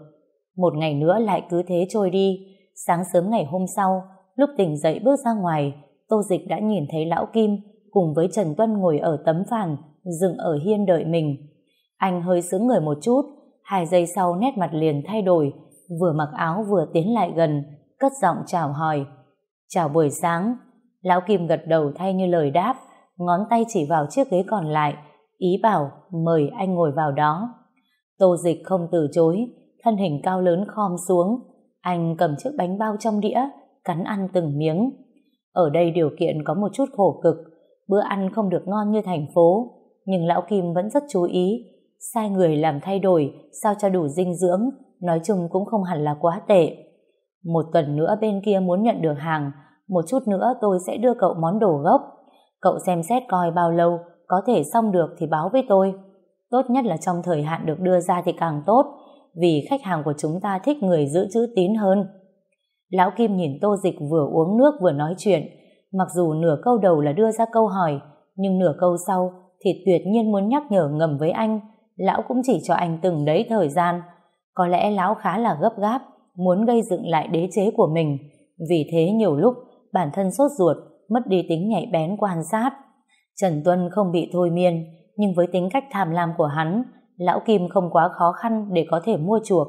Một ngày nữa lại cứ thế trôi đi, sáng sớm ngày hôm sau, lúc tỉnh dậy bước ra ngoài, Tô Dịch đã nhìn thấy Lão Kim cùng với Trần Tuân ngồi ở tấm phản, dựng ở hiên đợi mình. Anh hơi sướng người một chút, hai giây sau nét mặt liền thay đổi, vừa mặc áo vừa tiến lại gần, cất giọng chào hỏi. Chào buổi sáng. Lão Kim gật đầu thay như lời đáp, ngón tay chỉ vào chiếc ghế còn lại, ý bảo mời anh ngồi vào đó. Tô Dịch không từ chối, thân hình cao lớn khom xuống, anh cầm chiếc bánh bao trong đĩa, cắn ăn từng miếng. Ở đây điều kiện có một chút khổ cực, bữa ăn không được ngon như thành phố, nhưng Lão Kim vẫn rất chú ý, sai người làm thay đổi sao cho đủ dinh dưỡng, nói chung cũng không hẳn là quá tệ. Một tuần nữa bên kia muốn nhận được hàng, một chút nữa tôi sẽ đưa cậu món đồ gốc. Cậu xem xét coi bao lâu, có thể xong được thì báo với tôi. Tốt nhất là trong thời hạn được đưa ra thì càng tốt, vì khách hàng của chúng ta thích người giữ chữ tín hơn. Lão Kim nhìn Tô Dịch vừa uống nước vừa nói chuyện, mặc dù nửa câu đầu là đưa ra câu hỏi, nhưng nửa câu sau thì tuyệt nhiên muốn nhắc nhở ngầm với anh, lão cũng chỉ cho anh từng đấy thời gian. Có lẽ lão khá là gấp gáp, muốn gây dựng lại đế chế của mình, vì thế nhiều lúc bản thân sốt ruột, mất đi tính nhạy bén quan sát. Trần Tuân không bị thôi miên, nhưng với tính cách tham lam của hắn, lão Kim không quá khó khăn để có thể mua chuộc.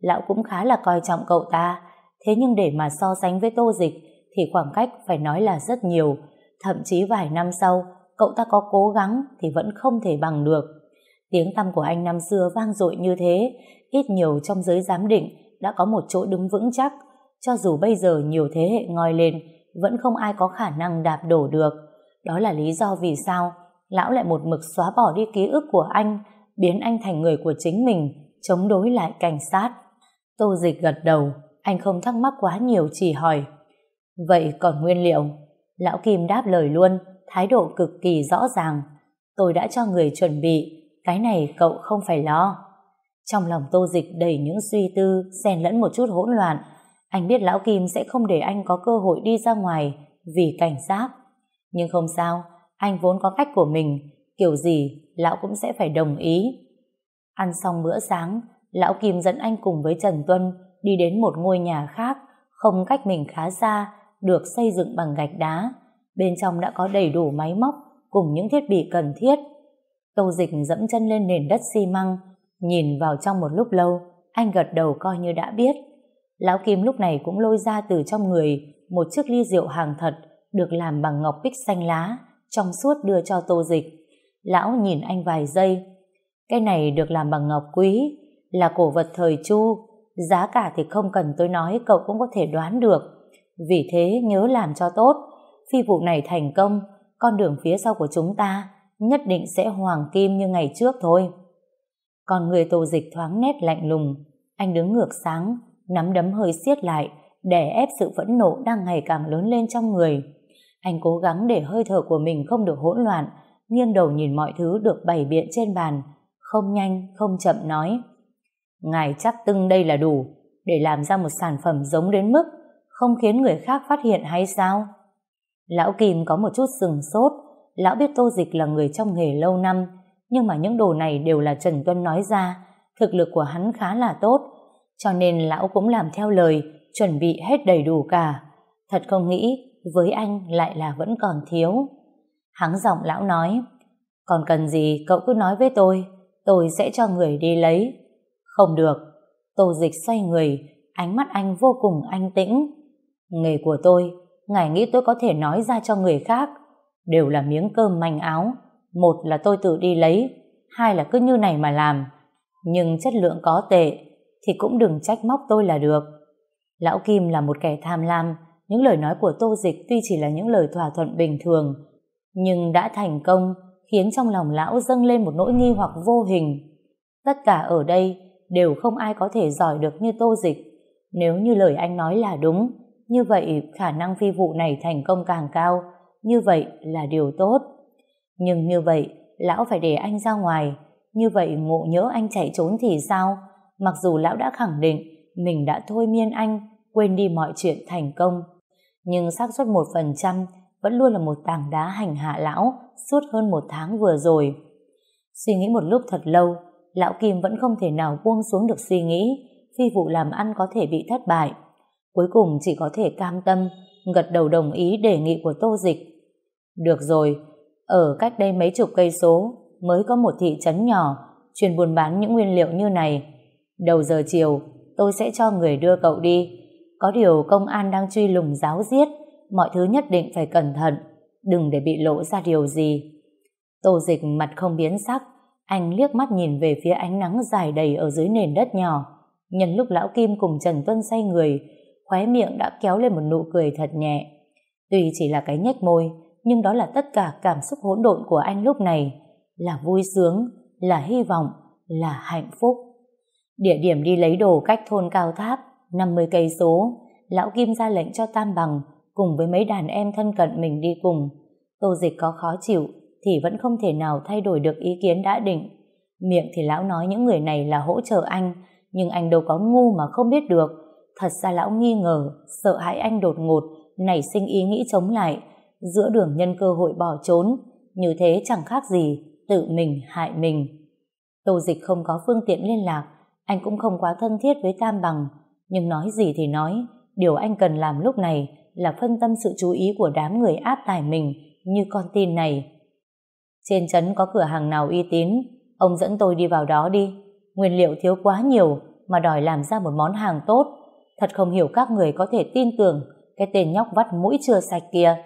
Lão cũng khá là coi trọng cậu ta, thế nhưng để mà so sánh với tô dịch thì khoảng cách phải nói là rất nhiều. Thậm chí vài năm sau, cậu ta có cố gắng thì vẫn không thể bằng được. Tiếng tăm của anh năm xưa vang dội như thế, ít nhiều trong giới giám định đã có một chỗ đứng vững chắc, cho dù bây giờ nhiều thế hệ ngoi lên, vẫn không ai có khả năng đạp đổ được. Đó là lý do vì sao lão lại một mực xóa bỏ đi ký ức của anh, biến anh thành người của chính mình, chống đối lại cảnh sát. Tô dịch gật đầu, anh không thắc mắc quá nhiều chỉ hỏi. Vậy còn nguyên liệu? Lão Kim đáp lời luôn, thái độ cực kỳ rõ ràng. Tôi đã cho người chuẩn bị, cái này cậu không phải lo. Trong lòng tô dịch đầy những suy tư, xen lẫn một chút hỗn loạn. Anh biết Lão Kim sẽ không để anh có cơ hội đi ra ngoài vì cảnh sát. Nhưng không sao, anh vốn có cách của mình, kiểu gì Lão cũng sẽ phải đồng ý. Ăn xong bữa sáng, Lão Kim dẫn anh cùng với Trần Tuân đi đến một ngôi nhà khác, không cách mình khá xa, được xây dựng bằng gạch đá. Bên trong đã có đầy đủ máy móc cùng những thiết bị cần thiết. Tô Dịch dẫm chân lên nền đất xi măng, nhìn vào trong một lúc lâu, anh gật đầu coi như đã biết. Lão Kim lúc này cũng lôi ra từ trong người một chiếc ly rượu hàng thật được làm bằng ngọc bích xanh lá, trong suốt đưa cho Tô Dịch. Lão nhìn anh vài giây. Cái này được làm bằng ngọc quý, là cổ vật thời Chu, giá cả thì không cần tôi nói cậu cũng có thể đoán được. Vì thế nhớ làm cho tốt, phi vụ này thành công, con đường phía sau của chúng ta nhất định sẽ hoàng kim như ngày trước thôi. Còn người tô dịch thoáng nét lạnh lùng, anh đứng ngược sáng, nắm đấm hơi siết lại, để ép sự phẫn nộ đang ngày càng lớn lên trong người. Anh cố gắng để hơi thở của mình không được hỗn loạn, nghiêng đầu nhìn mọi thứ được bày biện trên bàn, không nhanh, không chậm nói. Ngài chắc tưng đây là đủ, để làm ra một sản phẩm giống đến mức không khiến người khác phát hiện hay sao? Lão Kim có một chút sừng sốt, lão biết Tô Dịch là người trong nghề lâu năm, nhưng mà những đồ này đều là Trần Tuân nói ra, thực lực của hắn khá là tốt, cho nên lão cũng làm theo lời, chuẩn bị hết đầy đủ cả. Thật không nghĩ, với anh lại là vẫn còn thiếu. Hắng giọng lão nói, còn cần gì cậu cứ nói với tôi, tôi sẽ cho người đi lấy. Không được, Tô Dịch xoay người, ánh mắt anh vô cùng anh tĩnh. Nghề của tôi, ngài nghĩ tôi có thể nói ra cho người khác, đều là miếng cơm manh áo. Một là tôi tự đi lấy, hai là cứ như này mà làm. Nhưng chất lượng có tệ, thì cũng đừng trách móc tôi là được. Lão Kim là một kẻ tham lam, những lời nói của Tô Dịch tuy chỉ là những lời thỏa thuận bình thường, nhưng đã thành công khiến trong lòng lão dâng lên một nỗi nghi hoặc vô hình. Tất cả ở đây đều không ai có thể giỏi được như Tô Dịch. Nếu như lời anh nói là đúng, như vậy khả năng phi vụ này thành công càng cao, như vậy là điều tốt. Nhưng như vậy, lão phải để anh ra ngoài, như vậy ngộ nhớ anh chạy trốn thì sao? Mặc dù lão đã khẳng định mình đã thôi miên anh, quên đi mọi chuyện thành công. Nhưng xác suất một phần trăm vẫn luôn là một tảng đá hành hạ lão suốt hơn một tháng vừa rồi. Suy nghĩ một lúc thật lâu, lão Kim vẫn không thể nào buông xuống được suy nghĩ phi vụ làm ăn có thể bị thất bại. Cuối cùng chỉ có thể cam tâm, gật đầu đồng ý đề nghị của Tô Dịch. Được rồi, ở cách đây mấy chục cây số mới có một thị trấn nhỏ chuyên buôn bán những nguyên liệu như này. Đầu giờ chiều, tôi sẽ cho người đưa cậu đi. Có điều công an đang truy lùng giáo giết, mọi thứ nhất định phải cẩn thận, đừng để bị lộ ra điều gì. Tô dịch mặt không biến sắc, anh liếc mắt nhìn về phía ánh nắng dài đầy ở dưới nền đất nhỏ. Nhân lúc Lão Kim cùng Trần Tuân say người, khóe miệng đã kéo lên một nụ cười thật nhẹ. Tuy chỉ là cái nhếch môi, nhưng đó là tất cả cảm xúc hỗn độn của anh lúc này, là vui sướng, là hy vọng, là hạnh phúc. Địa điểm đi lấy đồ cách thôn Cao Tháp, 50 cây số, Lão Kim ra lệnh cho Tam Bằng cùng với mấy đàn em thân cận mình đi cùng. Tô Dịch có khó chịu thì vẫn không thể nào thay đổi được ý kiến đã định. Miệng thì lão nói những người này là hỗ trợ anh, nhưng anh đâu có ngu mà không biết được. Thật ra lão nghi ngờ, sợ hãi anh đột ngột, nảy sinh ý nghĩ chống lại, giữa đường nhân cơ hội bỏ trốn. Như thế chẳng khác gì, tự mình hại mình. Tô Dịch không có phương tiện liên lạc, anh cũng không quá thân thiết với Tam Bằng, nhưng nói gì thì nói, điều anh cần làm lúc này là phân tâm sự chú ý của đám người áp tải mình như con tin này. Trên trấn có cửa hàng nào uy tín, ông dẫn tôi đi vào đó đi. Nguyên liệu thiếu quá nhiều mà đòi làm ra một món hàng tốt. Thật không hiểu các người có thể tin tưởng cái tên nhóc vắt mũi chưa sạch kia.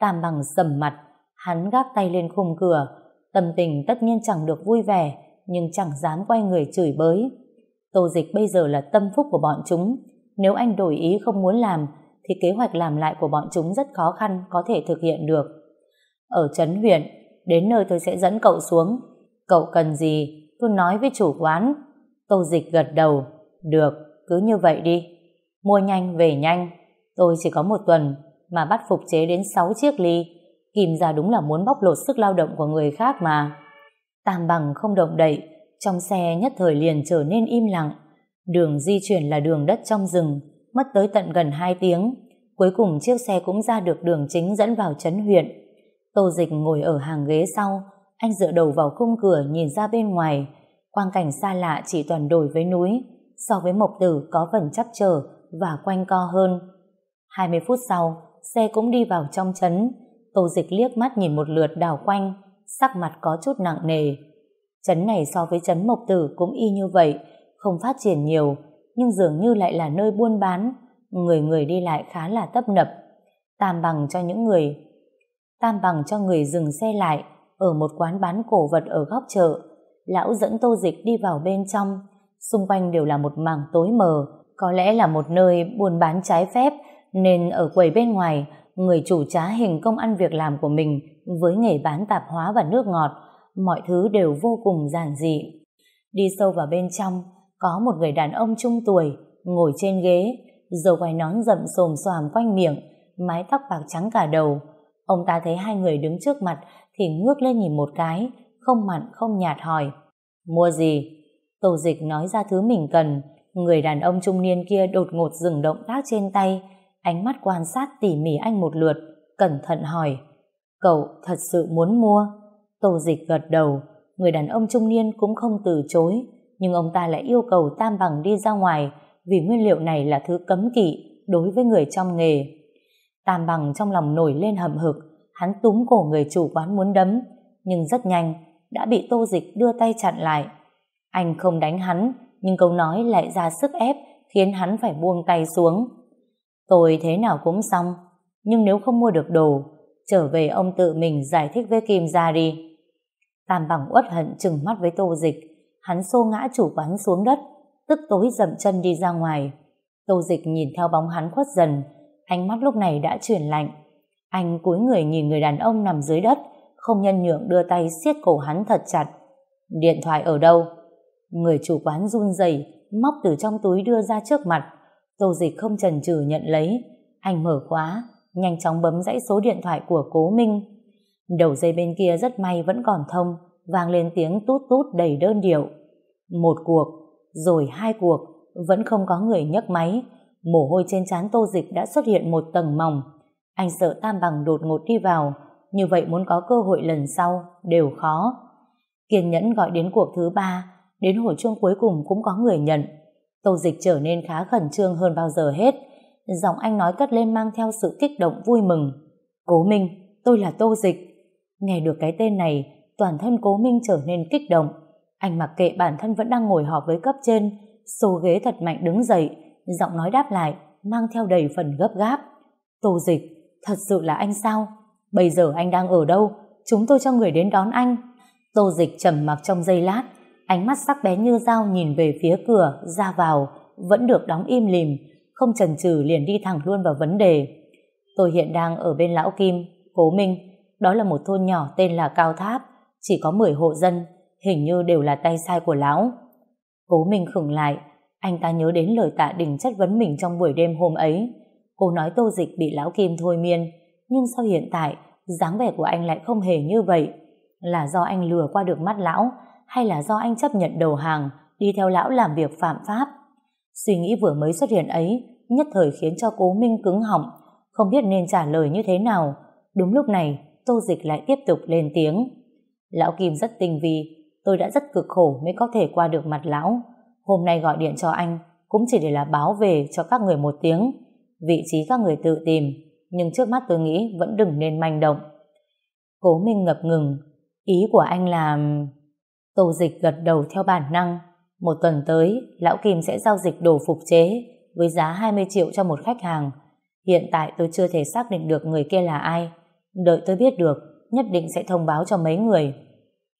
Tam bằng sầm mặt, hắn gác tay lên khung cửa. Tâm tình tất nhiên chẳng được vui vẻ, nhưng chẳng dám quay người chửi bới. Tô dịch bây giờ là tâm phúc của bọn chúng. Nếu anh đổi ý không muốn làm, thì kế hoạch làm lại của bọn chúng rất khó khăn có thể thực hiện được. Ở trấn huyện, đến nơi tôi sẽ dẫn cậu xuống. Cậu cần gì, tôi nói với chủ quán. Tô dịch gật đầu. Được, cứ như vậy đi. Mua nhanh, về nhanh. Tôi chỉ có một tuần, mà bắt phục chế đến 6 chiếc ly. Kim ra đúng là muốn bóc lột sức lao động của người khác mà. Tam bằng không động đậy, trong xe nhất thời liền trở nên im lặng. Đường di chuyển là đường đất trong rừng, mất tới tận gần 2 tiếng. Cuối cùng chiếc xe cũng ra được đường chính dẫn vào trấn huyện. Tô Dịch ngồi ở hàng ghế sau, anh dựa đầu vào khung cửa nhìn ra bên ngoài. Quang cảnh xa lạ chỉ toàn đổi với núi, so với mộc tử có phần chắc trở và quanh co hơn. 20 phút sau, xe cũng đi vào trong trấn. Tô Dịch liếc mắt nhìn một lượt đào quanh, sắc mặt có chút nặng nề. Trấn này so với trấn Mộc Tử cũng y như vậy, không phát triển nhiều, nhưng dường như lại là nơi buôn bán, người người đi lại khá là tấp nập. Tam bằng cho những người tam bằng cho người dừng xe lại ở một quán bán cổ vật ở góc chợ. Lão dẫn tô dịch đi vào bên trong, xung quanh đều là một mảng tối mờ, có lẽ là một nơi buôn bán trái phép, nên ở quầy bên ngoài, người chủ trá hình công ăn việc làm của mình với nghề bán tạp hóa và nước ngọt, mọi thứ đều vô cùng giản dị. Đi sâu vào bên trong, có một người đàn ông trung tuổi, ngồi trên ghế, dầu quai nón rậm xồm xoàm quanh miệng, mái tóc bạc trắng cả đầu. Ông ta thấy hai người đứng trước mặt thì ngước lên nhìn một cái, không mặn không nhạt hỏi. Mua gì? Tô dịch nói ra thứ mình cần, người đàn ông trung niên kia đột ngột dừng động tác trên tay, ánh mắt quan sát tỉ mỉ anh một lượt, cẩn thận hỏi. Cậu thật sự muốn mua? Tô dịch gật đầu, người đàn ông trung niên cũng không từ chối, nhưng ông ta lại yêu cầu Tam Bằng đi ra ngoài vì nguyên liệu này là thứ cấm kỵ đối với người trong nghề. Tam Bằng trong lòng nổi lên hầm hực, hắn túm cổ người chủ quán muốn đấm, nhưng rất nhanh đã bị Tô Dịch đưa tay chặn lại. Anh không đánh hắn, nhưng câu nói lại ra sức ép khiến hắn phải buông tay xuống. Tôi thế nào cũng xong, nhưng nếu không mua được đồ, trở về ông tự mình giải thích với Kim ra đi. Tam bằng uất hận chừng mắt với tô dịch, hắn xô ngã chủ quán xuống đất, tức tối dậm chân đi ra ngoài. Tô dịch nhìn theo bóng hắn khuất dần, ánh mắt lúc này đã chuyển lạnh. Anh cúi người nhìn người đàn ông nằm dưới đất, không nhân nhượng đưa tay siết cổ hắn thật chặt. Điện thoại ở đâu? Người chủ quán run rẩy móc từ trong túi đưa ra trước mặt. Tô dịch không chần chừ nhận lấy. Anh mở khóa, nhanh chóng bấm dãy số điện thoại của cố Minh. Đầu dây bên kia rất may vẫn còn thông, vang lên tiếng tút tút đầy đơn điệu. Một cuộc, rồi hai cuộc, vẫn không có người nhấc máy. Mồ hôi trên trán tô dịch đã xuất hiện một tầng mỏng. Anh sợ tam bằng đột ngột đi vào, như vậy muốn có cơ hội lần sau đều khó. Kiên nhẫn gọi đến cuộc thứ ba, đến hồi chuông cuối cùng cũng có người nhận. Tô dịch trở nên khá khẩn trương hơn bao giờ hết. Giọng anh nói cất lên mang theo sự kích động vui mừng. Cố Minh, tôi là Tô Dịch. Nghe được cái tên này, toàn thân Cố Minh trở nên kích động. Anh mặc kệ bản thân vẫn đang ngồi họp với cấp trên, xô ghế thật mạnh đứng dậy, giọng nói đáp lại, mang theo đầy phần gấp gáp. Tô Dịch, thật sự là anh sao? Bây giờ anh đang ở đâu? Chúng tôi cho người đến đón anh. Tô Dịch trầm mặc trong giây lát, ánh mắt sắc bé như dao nhìn về phía cửa, ra vào, vẫn được đóng im lìm, không chần chừ liền đi thẳng luôn vào vấn đề. Tôi hiện đang ở bên Lão Kim, Cố Minh, đó là một thôn nhỏ tên là Cao Tháp, chỉ có 10 hộ dân, hình như đều là tay sai của Lão. Cố Minh khửng lại, anh ta nhớ đến lời tạ đình chất vấn mình trong buổi đêm hôm ấy. Cô nói tô dịch bị Lão Kim thôi miên, nhưng sao hiện tại, dáng vẻ của anh lại không hề như vậy? Là do anh lừa qua được mắt Lão, hay là do anh chấp nhận đầu hàng, đi theo Lão làm việc phạm pháp? Suy nghĩ vừa mới xuất hiện ấy nhất thời khiến cho cố Minh cứng họng, không biết nên trả lời như thế nào. Đúng lúc này, Tô Dịch lại tiếp tục lên tiếng. Lão Kim rất tinh vi, tôi đã rất cực khổ mới có thể qua được mặt lão. Hôm nay gọi điện cho anh cũng chỉ để là báo về cho các người một tiếng. Vị trí các người tự tìm, nhưng trước mắt tôi nghĩ vẫn đừng nên manh động. Cố Minh ngập ngừng, ý của anh là... Tô Dịch gật đầu theo bản năng, một tuần tới, Lão Kim sẽ giao dịch đồ phục chế với giá 20 triệu cho một khách hàng. Hiện tại tôi chưa thể xác định được người kia là ai. Đợi tôi biết được, nhất định sẽ thông báo cho mấy người.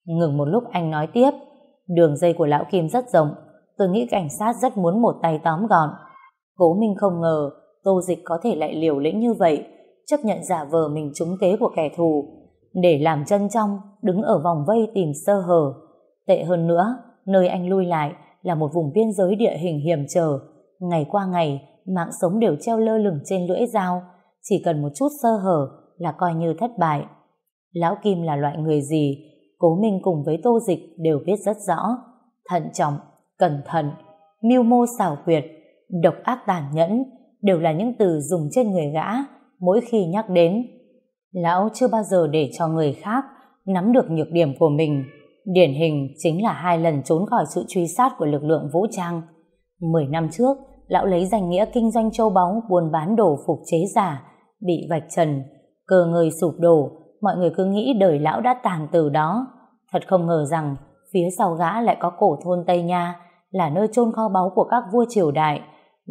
Ngừng một lúc anh nói tiếp, đường dây của Lão Kim rất rộng, tôi nghĩ cảnh sát rất muốn một tay tóm gọn. Cố Minh không ngờ Tô Dịch có thể lại liều lĩnh như vậy, chấp nhận giả vờ mình trúng kế của kẻ thù, để làm chân trong, đứng ở vòng vây tìm sơ hở. Tệ hơn nữa, nơi anh lui lại là một vùng biên giới địa hình hiểm trở. Ngày qua ngày, mạng sống đều treo lơ lửng trên lưỡi dao, chỉ cần một chút sơ hở là coi như thất bại. Lão Kim là loại người gì, Cố Minh cùng với Tô Dịch đều biết rất rõ. Thận trọng, cẩn thận, mưu mô xảo quyệt, độc ác tàn nhẫn đều là những từ dùng trên người gã mỗi khi nhắc đến. Lão chưa bao giờ để cho người khác nắm được nhược điểm của mình Điển hình chính là hai lần trốn khỏi sự truy sát của lực lượng vũ trang. Mười năm trước, lão lấy danh nghĩa kinh doanh châu báu buôn bán đồ phục chế giả, bị vạch trần, cơ người sụp đổ, mọi người cứ nghĩ đời lão đã tàn từ đó. Thật không ngờ rằng, phía sau gã lại có cổ thôn Tây Nha, là nơi chôn kho báu của các vua triều đại.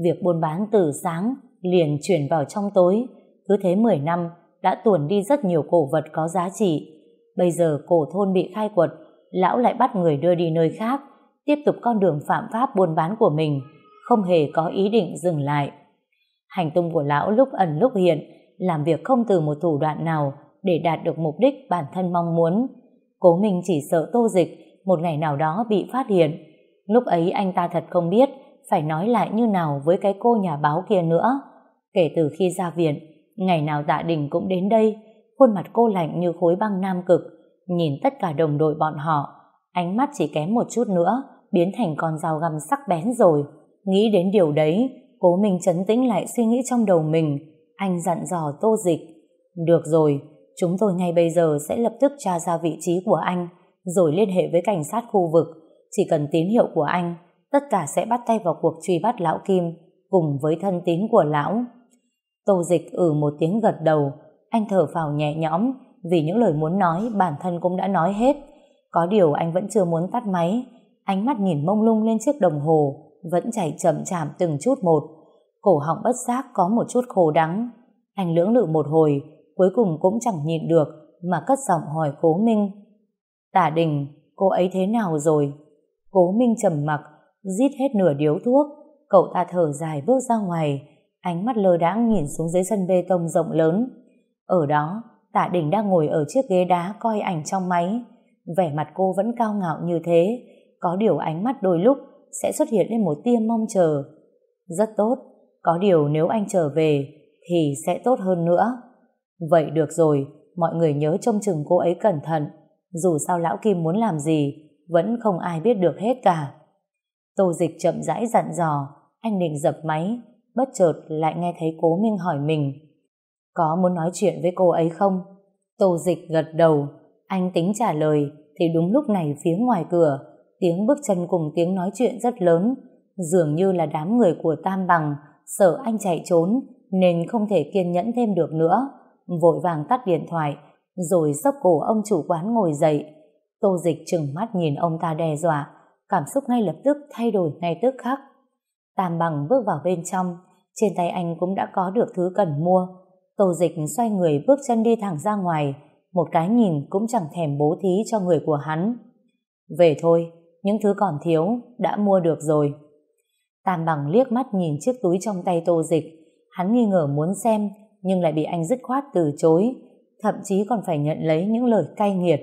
Việc buôn bán từ sáng, liền chuyển vào trong tối. Cứ thế 10 năm, đã tuồn đi rất nhiều cổ vật có giá trị. Bây giờ cổ thôn bị khai quật, lão lại bắt người đưa đi nơi khác, tiếp tục con đường phạm pháp buôn bán của mình, không hề có ý định dừng lại. Hành tung của lão lúc ẩn lúc hiện, làm việc không từ một thủ đoạn nào để đạt được mục đích bản thân mong muốn. Cố Minh chỉ sợ tô dịch một ngày nào đó bị phát hiện, lúc ấy anh ta thật không biết phải nói lại như nào với cái cô nhà báo kia nữa. Kể từ khi ra viện, ngày nào tạ đình cũng đến đây, khuôn mặt cô lạnh như khối băng nam cực, nhìn tất cả đồng đội bọn họ, ánh mắt chỉ kém một chút nữa, biến thành con dao găm sắc bén rồi. Nghĩ đến điều đấy, cố mình chấn tĩnh lại suy nghĩ trong đầu mình, anh dặn dò tô dịch. Được rồi, chúng tôi ngay bây giờ sẽ lập tức tra ra vị trí của anh, rồi liên hệ với cảnh sát khu vực. Chỉ cần tín hiệu của anh, tất cả sẽ bắt tay vào cuộc truy bắt lão Kim, cùng với thân tín của lão. Tô dịch ử một tiếng gật đầu, anh thở phào nhẹ nhõm, vì những lời muốn nói bản thân cũng đã nói hết. Có điều anh vẫn chưa muốn tắt máy, ánh mắt nhìn mông lung lên chiếc đồng hồ, vẫn chạy chậm chạm từng chút một. Cổ họng bất giác có một chút khô đắng. Anh lưỡng lự một hồi, cuối cùng cũng chẳng nhịn được, mà cất giọng hỏi cố Minh. Tả đình, cô ấy thế nào rồi? Cố Minh trầm mặc, rít hết nửa điếu thuốc. Cậu ta thở dài bước ra ngoài, ánh mắt lơ đãng nhìn xuống dưới sân bê tông rộng lớn. Ở đó, Tạ Đình đang ngồi ở chiếc ghế đá coi ảnh trong máy. Vẻ mặt cô vẫn cao ngạo như thế, có điều ánh mắt đôi lúc sẽ xuất hiện lên một tia mong chờ. Rất tốt, có điều nếu anh trở về thì sẽ tốt hơn nữa. Vậy được rồi, mọi người nhớ trông chừng cô ấy cẩn thận. Dù sao lão Kim muốn làm gì, vẫn không ai biết được hết cả. Tô dịch chậm rãi dặn dò, anh định dập máy, bất chợt lại nghe thấy cố Minh hỏi mình. Có muốn nói chuyện với cô ấy không? Tô dịch gật đầu, anh tính trả lời, thì đúng lúc này phía ngoài cửa, tiếng bước chân cùng tiếng nói chuyện rất lớn, dường như là đám người của Tam Bằng, sợ anh chạy trốn, nên không thể kiên nhẫn thêm được nữa. Vội vàng tắt điện thoại, rồi sốc cổ ông chủ quán ngồi dậy. Tô dịch trừng mắt nhìn ông ta đe dọa, cảm xúc ngay lập tức thay đổi ngay tức khắc. Tam Bằng bước vào bên trong, trên tay anh cũng đã có được thứ cần mua. Tô dịch xoay người bước chân đi thẳng ra ngoài, một cái nhìn cũng chẳng thèm bố thí cho người của hắn. Về thôi, những thứ còn thiếu đã mua được rồi. Tam bằng liếc mắt nhìn chiếc túi trong tay tô dịch, hắn nghi ngờ muốn xem nhưng lại bị anh dứt khoát từ chối, thậm chí còn phải nhận lấy những lời cay nghiệt.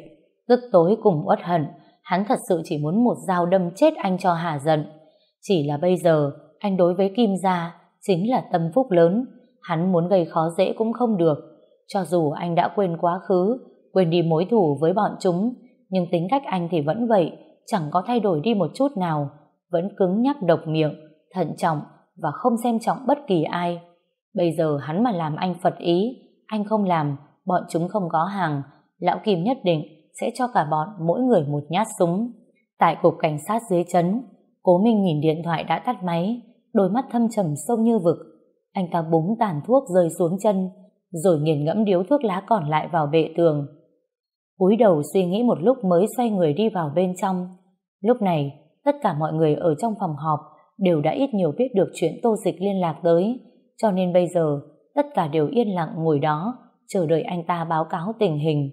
Tức tối cùng uất hận, hắn thật sự chỉ muốn một dao đâm chết anh cho hà giận. Chỉ là bây giờ, anh đối với Kim Gia chính là tâm phúc lớn, hắn muốn gây khó dễ cũng không được. Cho dù anh đã quên quá khứ, quên đi mối thù với bọn chúng, nhưng tính cách anh thì vẫn vậy, chẳng có thay đổi đi một chút nào, vẫn cứng nhắc độc miệng, thận trọng và không xem trọng bất kỳ ai. Bây giờ hắn mà làm anh phật ý, anh không làm, bọn chúng không có hàng, lão Kim nhất định sẽ cho cả bọn mỗi người một nhát súng. Tại cục cảnh sát dưới chấn, Cố Minh nhìn điện thoại đã tắt máy, đôi mắt thâm trầm sâu như vực. Anh ta búng tàn thuốc rơi xuống chân, rồi nghiền ngẫm điếu thuốc lá còn lại vào bệ tường. cúi đầu suy nghĩ một lúc mới xoay người đi vào bên trong. Lúc này, tất cả mọi người ở trong phòng họp đều đã ít nhiều biết được chuyện tô dịch liên lạc tới, cho nên bây giờ tất cả đều yên lặng ngồi đó, chờ đợi anh ta báo cáo tình hình.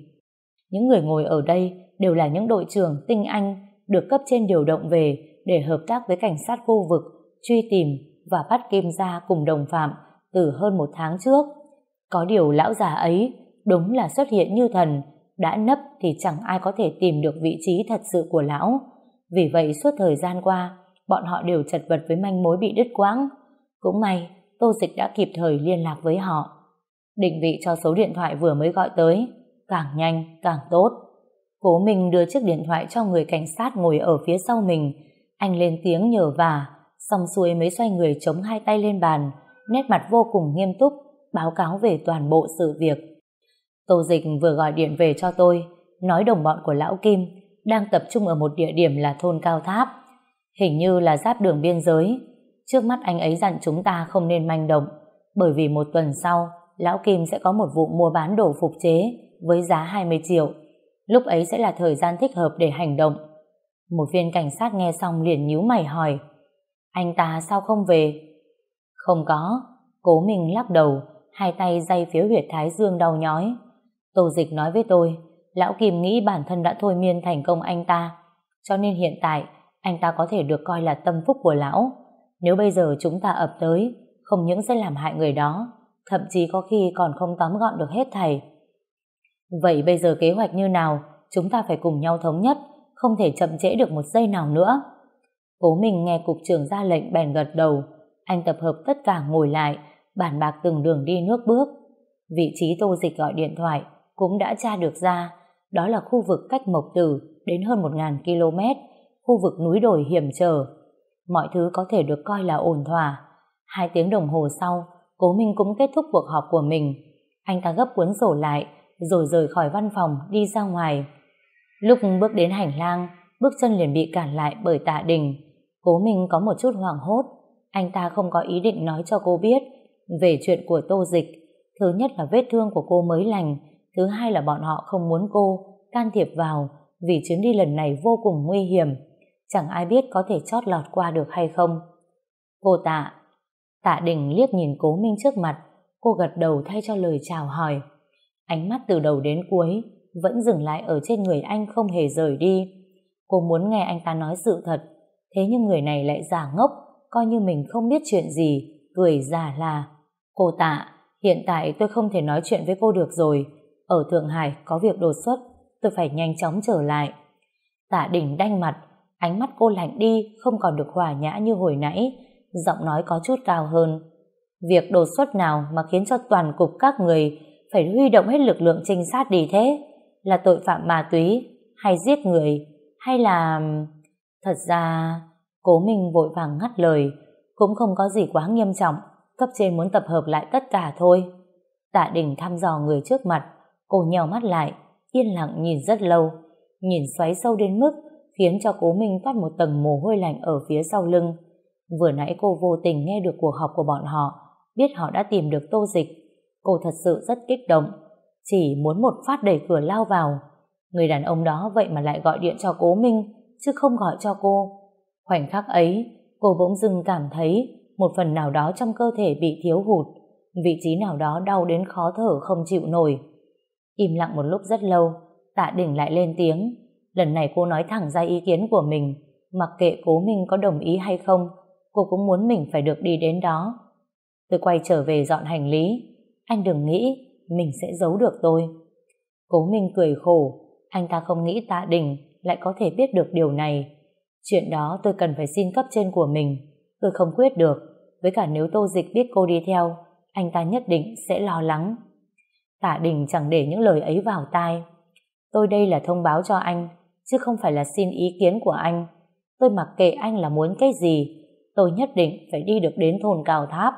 Những người ngồi ở đây đều là những đội trưởng tinh anh được cấp trên điều động về để hợp tác với cảnh sát khu vực, truy tìm và bắt Kim Gia cùng đồng phạm từ hơn một tháng trước. Có điều lão già ấy đúng là xuất hiện như thần, đã nấp thì chẳng ai có thể tìm được vị trí thật sự của lão. Vì vậy suốt thời gian qua, bọn họ đều chật vật với manh mối bị đứt quãng. Cũng may, Tô Dịch đã kịp thời liên lạc với họ. Định vị cho số điện thoại vừa mới gọi tới, càng nhanh càng tốt. Cố Minh đưa chiếc điện thoại cho người cảnh sát ngồi ở phía sau mình. Anh lên tiếng nhờ vả, xong xuôi mới xoay người chống hai tay lên bàn, nét mặt vô cùng nghiêm túc, báo cáo về toàn bộ sự việc. Tô Dịch vừa gọi điện về cho tôi, nói đồng bọn của Lão Kim đang tập trung ở một địa điểm là thôn Cao Tháp. Hình như là giáp đường biên giới. Trước mắt anh ấy dặn chúng ta không nên manh động, bởi vì một tuần sau, Lão Kim sẽ có một vụ mua bán đồ phục chế với giá 20 triệu. Lúc ấy sẽ là thời gian thích hợp để hành động. Một viên cảnh sát nghe xong liền nhíu mày hỏi anh ta sao không về? Không có. Cố mình lắc đầu, hai tay dây phía huyệt thái dương đau nhói. Tô dịch nói với tôi Lão Kim nghĩ bản thân đã thôi miên thành công anh ta, cho nên hiện tại anh ta có thể được coi là tâm phúc của lão. Nếu bây giờ chúng ta ập tới, không những sẽ làm hại người đó, thậm chí có khi còn không tóm gọn được hết thầy. Vậy bây giờ kế hoạch như nào, chúng ta phải cùng nhau thống nhất, không thể chậm trễ được một giây nào nữa. Cố Minh nghe cục trưởng ra lệnh bèn gật đầu. Anh tập hợp tất cả ngồi lại, bàn bạc từng đường đi nước bước. Vị trí tô dịch gọi điện thoại cũng đã tra được ra. Đó là khu vực cách Mộc Tử đến hơn 1.000 km, khu vực núi đồi hiểm trở. Mọi thứ có thể được coi là ổn thỏa. Hai tiếng đồng hồ sau, Cố Minh cũng kết thúc cuộc họp của mình. Anh ta gấp cuốn sổ lại, rồi rời khỏi văn phòng đi ra ngoài. Lúc bước đến hành lang, bước chân liền bị cản lại bởi tạ đình. Cố Minh có một chút hoảng hốt. Anh ta không có ý định nói cho cô biết về chuyện của tô dịch. Thứ nhất là vết thương của cô mới lành, thứ hai là bọn họ không muốn cô can thiệp vào vì chuyến đi lần này vô cùng nguy hiểm. Chẳng ai biết có thể chót lọt qua được hay không. Cô tạ. Tạ đình liếc nhìn cố Minh trước mặt, cô gật đầu thay cho lời chào hỏi. Ánh mắt từ đầu đến cuối vẫn dừng lại ở trên người anh không hề rời đi. Cô muốn nghe anh ta nói sự thật, thế nhưng người này lại giả ngốc, coi như mình không biết chuyện gì, cười giả là. Cô tạ, hiện tại tôi không thể nói chuyện với cô được rồi. Ở Thượng Hải có việc đột xuất, tôi phải nhanh chóng trở lại. Tạ đỉnh đanh mặt, ánh mắt cô lạnh đi, không còn được hòa nhã như hồi nãy, giọng nói có chút cao hơn. Việc đột xuất nào mà khiến cho toàn cục các người phải huy động hết lực lượng trinh sát đi thế? Là tội phạm ma túy, hay giết người, hay là... Thật ra, cố minh vội vàng ngắt lời, cũng không có gì quá nghiêm trọng, cấp trên muốn tập hợp lại tất cả thôi. Tạ Đình thăm dò người trước mặt, cô nhèo mắt lại, yên lặng nhìn rất lâu, nhìn xoáy sâu đến mức khiến cho cố minh toát một tầng mồ hôi lạnh ở phía sau lưng. Vừa nãy cô vô tình nghe được cuộc họp của bọn họ, biết họ đã tìm được tô dịch. Cô thật sự rất kích động, chỉ muốn một phát đẩy cửa lao vào. Người đàn ông đó vậy mà lại gọi điện cho cố Minh, chứ không gọi cho cô. Khoảnh khắc ấy, cô bỗng dưng cảm thấy một phần nào đó trong cơ thể bị thiếu hụt, vị trí nào đó đau đến khó thở không chịu nổi. Im lặng một lúc rất lâu, tạ đỉnh lại lên tiếng. Lần này cô nói thẳng ra ý kiến của mình, mặc kệ cố Minh có đồng ý hay không, cô cũng muốn mình phải được đi đến đó. Tôi quay trở về dọn hành lý, anh đừng nghĩ mình sẽ giấu được tôi. Cố Minh cười khổ, anh ta không nghĩ tạ đình lại có thể biết được điều này. Chuyện đó tôi cần phải xin cấp trên của mình. Tôi không quyết được, với cả nếu tô dịch biết cô đi theo, anh ta nhất định sẽ lo lắng. Tạ đình chẳng để những lời ấy vào tai. Tôi đây là thông báo cho anh, chứ không phải là xin ý kiến của anh. Tôi mặc kệ anh là muốn cái gì, tôi nhất định phải đi được đến thôn Cao Tháp.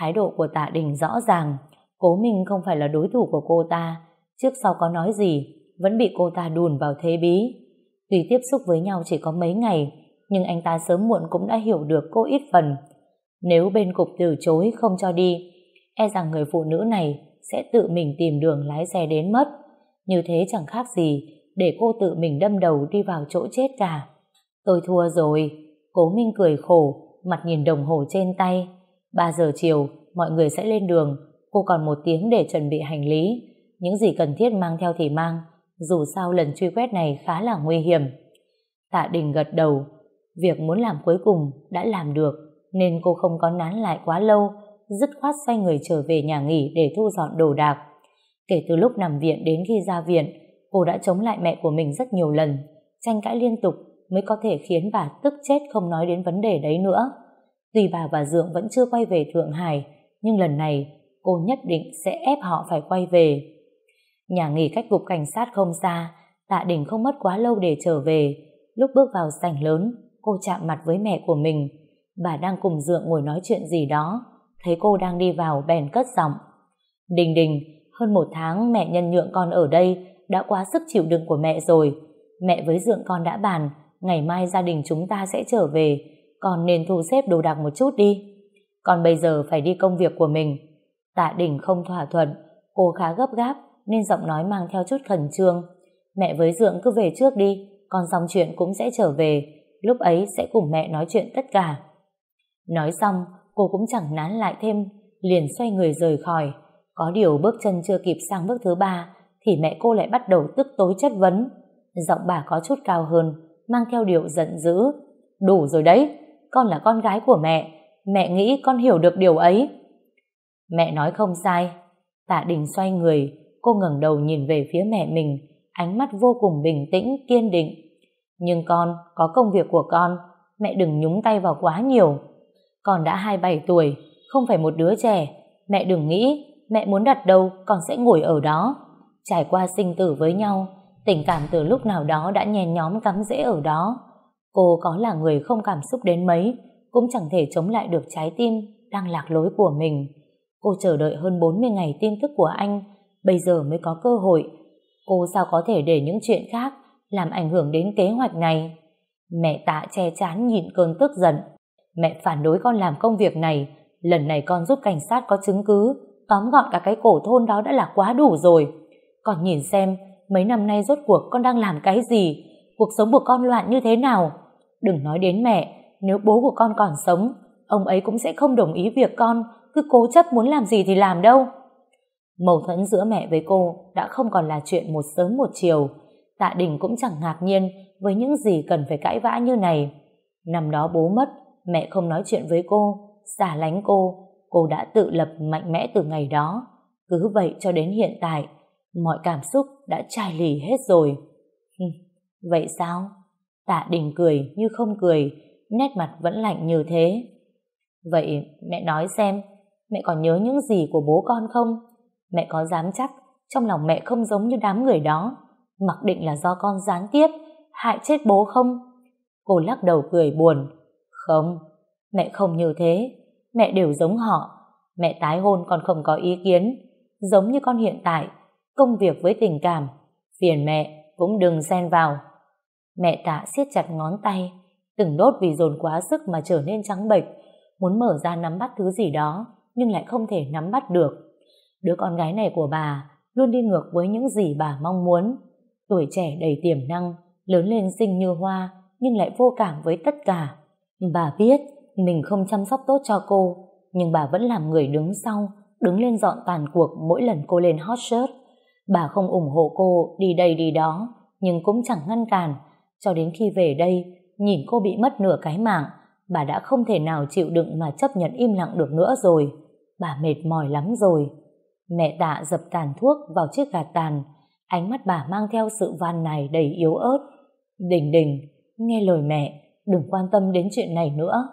Thái độ của tạ đình rõ ràng, Cố Minh không phải là đối thủ của cô ta, trước sau có nói gì, vẫn bị cô ta đùn vào thế bí. Tuy tiếp xúc với nhau chỉ có mấy ngày, nhưng anh ta sớm muộn cũng đã hiểu được cô ít phần. Nếu bên cục từ chối không cho đi, e rằng người phụ nữ này sẽ tự mình tìm đường lái xe đến mất. Như thế chẳng khác gì để cô tự mình đâm đầu đi vào chỗ chết cả. Tôi thua rồi. Cố Minh cười khổ, mặt nhìn đồng hồ trên tay. 3 giờ chiều, mọi người sẽ lên đường. Cô còn một tiếng để chuẩn bị hành lý. Những gì cần thiết mang theo thì mang. Dù sao lần truy quét này khá là nguy hiểm. Tạ Đình gật đầu. Việc muốn làm cuối cùng đã làm được, nên cô không có nán lại quá lâu, dứt khoát xoay người trở về nhà nghỉ để thu dọn đồ đạc. Kể từ lúc nằm viện đến khi ra viện, cô đã chống lại mẹ của mình rất nhiều lần, tranh cãi liên tục mới có thể khiến bà tức chết không nói đến vấn đề đấy nữa. Tuy bà và Dượng vẫn chưa quay về Thượng Hải, nhưng lần này cô nhất định sẽ ép họ phải quay về. Nhà nghỉ cách cục cảnh sát không xa, Tạ Đình không mất quá lâu để trở về. Lúc bước vào sảnh lớn, cô chạm mặt với mẹ của mình. Bà đang cùng Dượng ngồi nói chuyện gì đó, thấy cô đang đi vào bèn cất giọng. Đình Đình, hơn một tháng mẹ nhân nhượng con ở đây đã quá sức chịu đựng của mẹ rồi. Mẹ với Dượng con đã bàn, ngày mai gia đình chúng ta sẽ trở về, con nên thu xếp đồ đạc một chút đi. Còn bây giờ phải đi công việc của mình. Tạ Đình không thỏa thuận, cô khá gấp gáp nên giọng nói mang theo chút khẩn trương. Mẹ với Dượng cứ về trước đi, con xong chuyện cũng sẽ trở về, lúc ấy sẽ cùng mẹ nói chuyện tất cả. Nói xong, cô cũng chẳng nán lại thêm, liền xoay người rời khỏi. Có điều bước chân chưa kịp sang bước thứ ba, thì mẹ cô lại bắt đầu tức tối chất vấn. Giọng bà có chút cao hơn, mang theo điệu giận dữ. Đủ rồi đấy, con là con gái của mẹ, mẹ nghĩ con hiểu được điều ấy. Mẹ nói không sai. Tạ Đình xoay người, cô ngẩng đầu nhìn về phía mẹ mình, ánh mắt vô cùng bình tĩnh, kiên định. Nhưng con, có công việc của con, mẹ đừng nhúng tay vào quá nhiều. Con đã 27 tuổi, không phải một đứa trẻ. Mẹ đừng nghĩ, mẹ muốn đặt đâu, con sẽ ngồi ở đó. Trải qua sinh tử với nhau, tình cảm từ lúc nào đó đã nhen nhóm cắm rễ ở đó. Cô có là người không cảm xúc đến mấy, cũng chẳng thể chống lại được trái tim đang lạc lối của mình. Cô chờ đợi hơn 40 ngày tin tức của anh, bây giờ mới có cơ hội. Cô sao có thể để những chuyện khác làm ảnh hưởng đến kế hoạch này? Mẹ tạ che chán nhịn cơn tức giận. Mẹ phản đối con làm công việc này, lần này con giúp cảnh sát có chứng cứ, tóm gọn cả cái cổ thôn đó đã là quá đủ rồi. Con nhìn xem, mấy năm nay rốt cuộc con đang làm cái gì? Cuộc sống của con loạn như thế nào? Đừng nói đến mẹ, nếu bố của con còn sống, ông ấy cũng sẽ không đồng ý việc con cứ cố chấp muốn làm gì thì làm đâu. Mâu thuẫn giữa mẹ với cô đã không còn là chuyện một sớm một chiều. Tạ Đình cũng chẳng ngạc nhiên với những gì cần phải cãi vã như này. Năm đó bố mất, mẹ không nói chuyện với cô, xả lánh cô, cô đã tự lập mạnh mẽ từ ngày đó. Cứ vậy cho đến hiện tại, mọi cảm xúc đã chai lì hết rồi. vậy sao? Tạ Đình cười như không cười, nét mặt vẫn lạnh như thế. Vậy mẹ nói xem, mẹ còn nhớ những gì của bố con không? Mẹ có dám chắc trong lòng mẹ không giống như đám người đó, mặc định là do con gián tiếp, hại chết bố không? Cô lắc đầu cười buồn. Không, mẹ không như thế, mẹ đều giống họ. Mẹ tái hôn còn không có ý kiến, giống như con hiện tại, công việc với tình cảm. Phiền mẹ, cũng đừng xen vào. Mẹ tạ siết chặt ngón tay, từng đốt vì dồn quá sức mà trở nên trắng bệch, muốn mở ra nắm bắt thứ gì đó, nhưng lại không thể nắm bắt được. Đứa con gái này của bà luôn đi ngược với những gì bà mong muốn. Tuổi trẻ đầy tiềm năng, lớn lên xinh như hoa, nhưng lại vô cảm với tất cả. Bà biết mình không chăm sóc tốt cho cô, nhưng bà vẫn làm người đứng sau, đứng lên dọn tàn cuộc mỗi lần cô lên hot shirt. Bà không ủng hộ cô đi đây đi đó, nhưng cũng chẳng ngăn cản, cho đến khi về đây, nhìn cô bị mất nửa cái mạng, bà đã không thể nào chịu đựng mà chấp nhận im lặng được nữa rồi. Bà mệt mỏi lắm rồi. Mẹ tạ dập tàn thuốc vào chiếc gạt tàn, ánh mắt bà mang theo sự van này đầy yếu ớt. Đình đình, nghe lời mẹ, đừng quan tâm đến chuyện này nữa.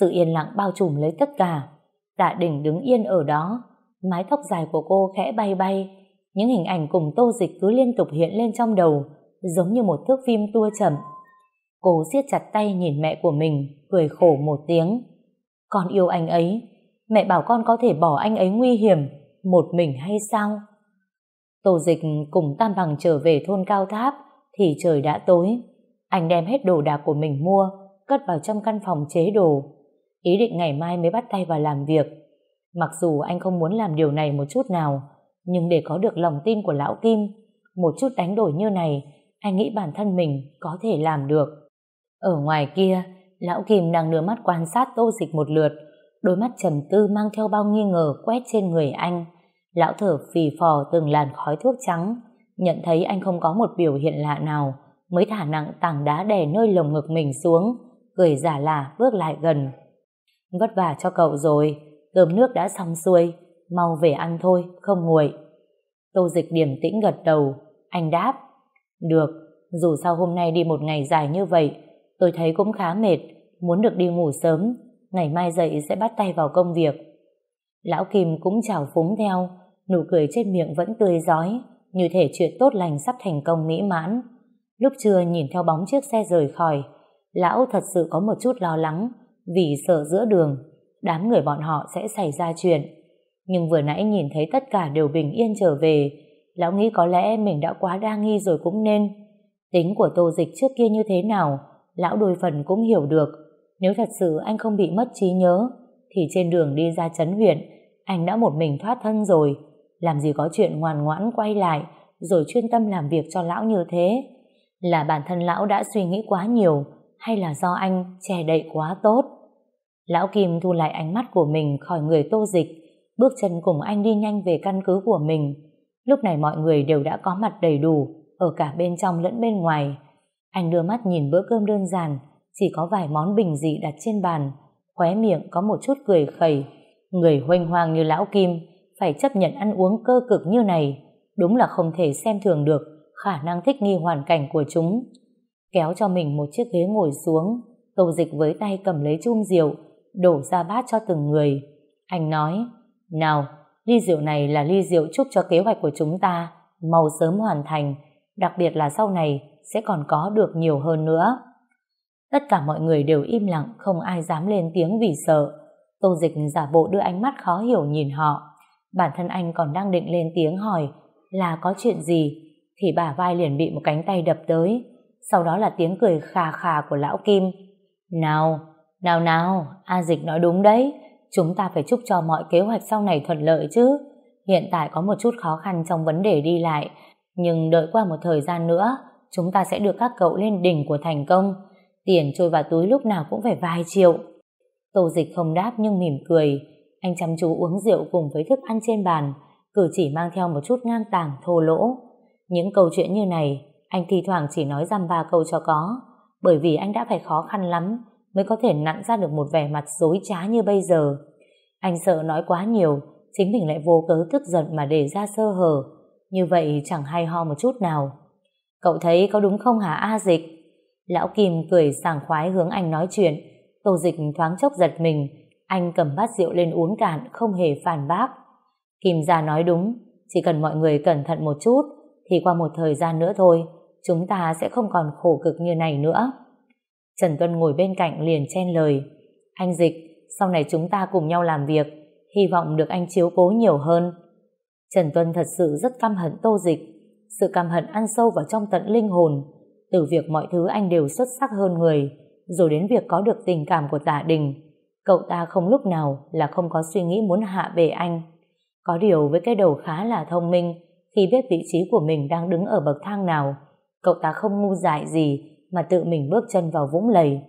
Sự yên lặng bao trùm lấy tất cả. Tạ đình đứng yên ở đó, mái tóc dài của cô khẽ bay bay. Những hình ảnh cùng tô dịch cứ liên tục hiện lên trong đầu, giống như một thước phim tua chậm. Cô siết chặt tay nhìn mẹ của mình, cười khổ một tiếng. Con yêu anh ấy, mẹ bảo con có thể bỏ anh ấy nguy hiểm, một mình hay sao? Tô dịch cùng Tam Bằng trở về thôn Cao Tháp, thì trời đã tối. Anh đem hết đồ đạc của mình mua, cất vào trong căn phòng chế đồ. Ý định ngày mai mới bắt tay vào làm việc. Mặc dù anh không muốn làm điều này một chút nào, nhưng để có được lòng tin của Lão Kim, một chút đánh đổi như này, anh nghĩ bản thân mình có thể làm được. Ở ngoài kia, Lão Kim đang đưa mắt quan sát tô dịch một lượt, đôi mắt trầm tư mang theo bao nghi ngờ quét trên người anh. Lão thở phì phò từng làn khói thuốc trắng, nhận thấy anh không có một biểu hiện lạ nào, mới thả nặng tảng đá đè nơi lồng ngực mình xuống, cười giả lả bước lại gần. Vất vả cho cậu rồi, cơm nước đã xong xuôi, mau về ăn thôi, không nguội. Tô dịch điềm tĩnh gật đầu, anh đáp. Được, dù sao hôm nay đi một ngày dài như vậy, tôi thấy cũng khá mệt, muốn được đi ngủ sớm, ngày mai dậy sẽ bắt tay vào công việc. Lão Kim cũng chào phúng theo, nụ cười trên miệng vẫn tươi giói, như thể chuyện tốt lành sắp thành công mỹ mãn. Lúc trưa nhìn theo bóng chiếc xe rời khỏi, lão thật sự có một chút lo lắng, vì sợ giữa đường, đám người bọn họ sẽ xảy ra chuyện. Nhưng vừa nãy nhìn thấy tất cả đều bình yên trở về, lão nghĩ có lẽ mình đã quá đa nghi rồi cũng nên. Tính của tô dịch trước kia như thế nào, lão đôi phần cũng hiểu được. Nếu thật sự anh không bị mất trí nhớ, thì trên đường đi ra chấn huyện, anh đã một mình thoát thân rồi. Làm gì có chuyện ngoan ngoãn quay lại, rồi chuyên tâm làm việc cho lão như thế. Là bản thân lão đã suy nghĩ quá nhiều, hay là do anh che đậy quá tốt? Lão Kim thu lại ánh mắt của mình khỏi người tô dịch, bước chân cùng anh đi nhanh về căn cứ của mình. Lúc này mọi người đều đã có mặt đầy đủ, ở cả bên trong lẫn bên ngoài. Anh đưa mắt nhìn bữa cơm đơn giản, chỉ có vài món bình dị đặt trên bàn, khóe miệng có một chút cười khẩy. Người hoanh hoang như lão Kim, phải chấp nhận ăn uống cơ cực như này, đúng là không thể xem thường được khả năng thích nghi hoàn cảnh của chúng. Kéo cho mình một chiếc ghế ngồi xuống, Tô Dịch với tay cầm lấy chum rượu, đổ ra bát cho từng người. Anh nói, nào, ly rượu này là ly rượu chúc cho kế hoạch của chúng ta mau sớm hoàn thành, đặc biệt là sau này sẽ còn có được nhiều hơn nữa. Tất cả mọi người đều im lặng, không ai dám lên tiếng vì sợ. Tô Dịch giả bộ đưa ánh mắt khó hiểu nhìn họ. Bản thân anh còn đang định lên tiếng hỏi là có chuyện gì, thì bả vai liền bị một cánh tay đập tới. Sau đó là tiếng cười khà khà của lão Kim. Nào, nào nào, A Dịch nói đúng đấy, chúng ta phải chúc cho mọi kế hoạch sau này thuận lợi chứ. Hiện tại có một chút khó khăn trong vấn đề đi lại, nhưng đợi qua một thời gian nữa, chúng ta sẽ đưa các cậu lên đỉnh của thành công. Tiền trôi vào túi lúc nào cũng phải vài triệu. Tô dịch không đáp nhưng mỉm cười. Anh chăm chú uống rượu cùng với thức ăn trên bàn, cử chỉ mang theo một chút ngang tàng thô lỗ. Những câu chuyện như này, anh thi thoảng chỉ nói dăm ba câu cho có, bởi vì anh đã phải khó khăn lắm mới có thể nặn ra được một vẻ mặt dối trá như bây giờ. Anh sợ nói quá nhiều, chính mình lại vô cớ tức giận mà để ra sơ hở. Như vậy chẳng hay ho một chút nào. Cậu thấy có đúng không hả A Dịch? Lão Kim cười sảng khoái hướng anh nói chuyện. Tô Dịch thoáng chốc giật mình. Anh cầm bát rượu lên uống cạn, không hề phản bác. Kim gia nói đúng, chỉ cần mọi người cẩn thận một chút, thì qua một thời gian nữa thôi, chúng ta sẽ không còn khổ cực như này nữa. Trần Tuân ngồi bên cạnh liền chen lời. Anh Dịch, sau này chúng ta cùng nhau làm việc, hy vọng được anh chiếu cố nhiều hơn. Trần Tuân thật sự rất căm hận Tô Dịch, sự căm hận ăn sâu vào trong tận linh hồn, từ việc mọi thứ anh đều xuất sắc hơn người, rồi đến việc có được tình cảm của tạ đình. Cậu ta không lúc nào là không có suy nghĩ muốn hạ bề anh. Có điều với cái đầu khá là thông minh, khi biết vị trí của mình đang đứng ở bậc thang nào, cậu ta không ngu dại gì mà tự mình bước chân vào vũng lầy.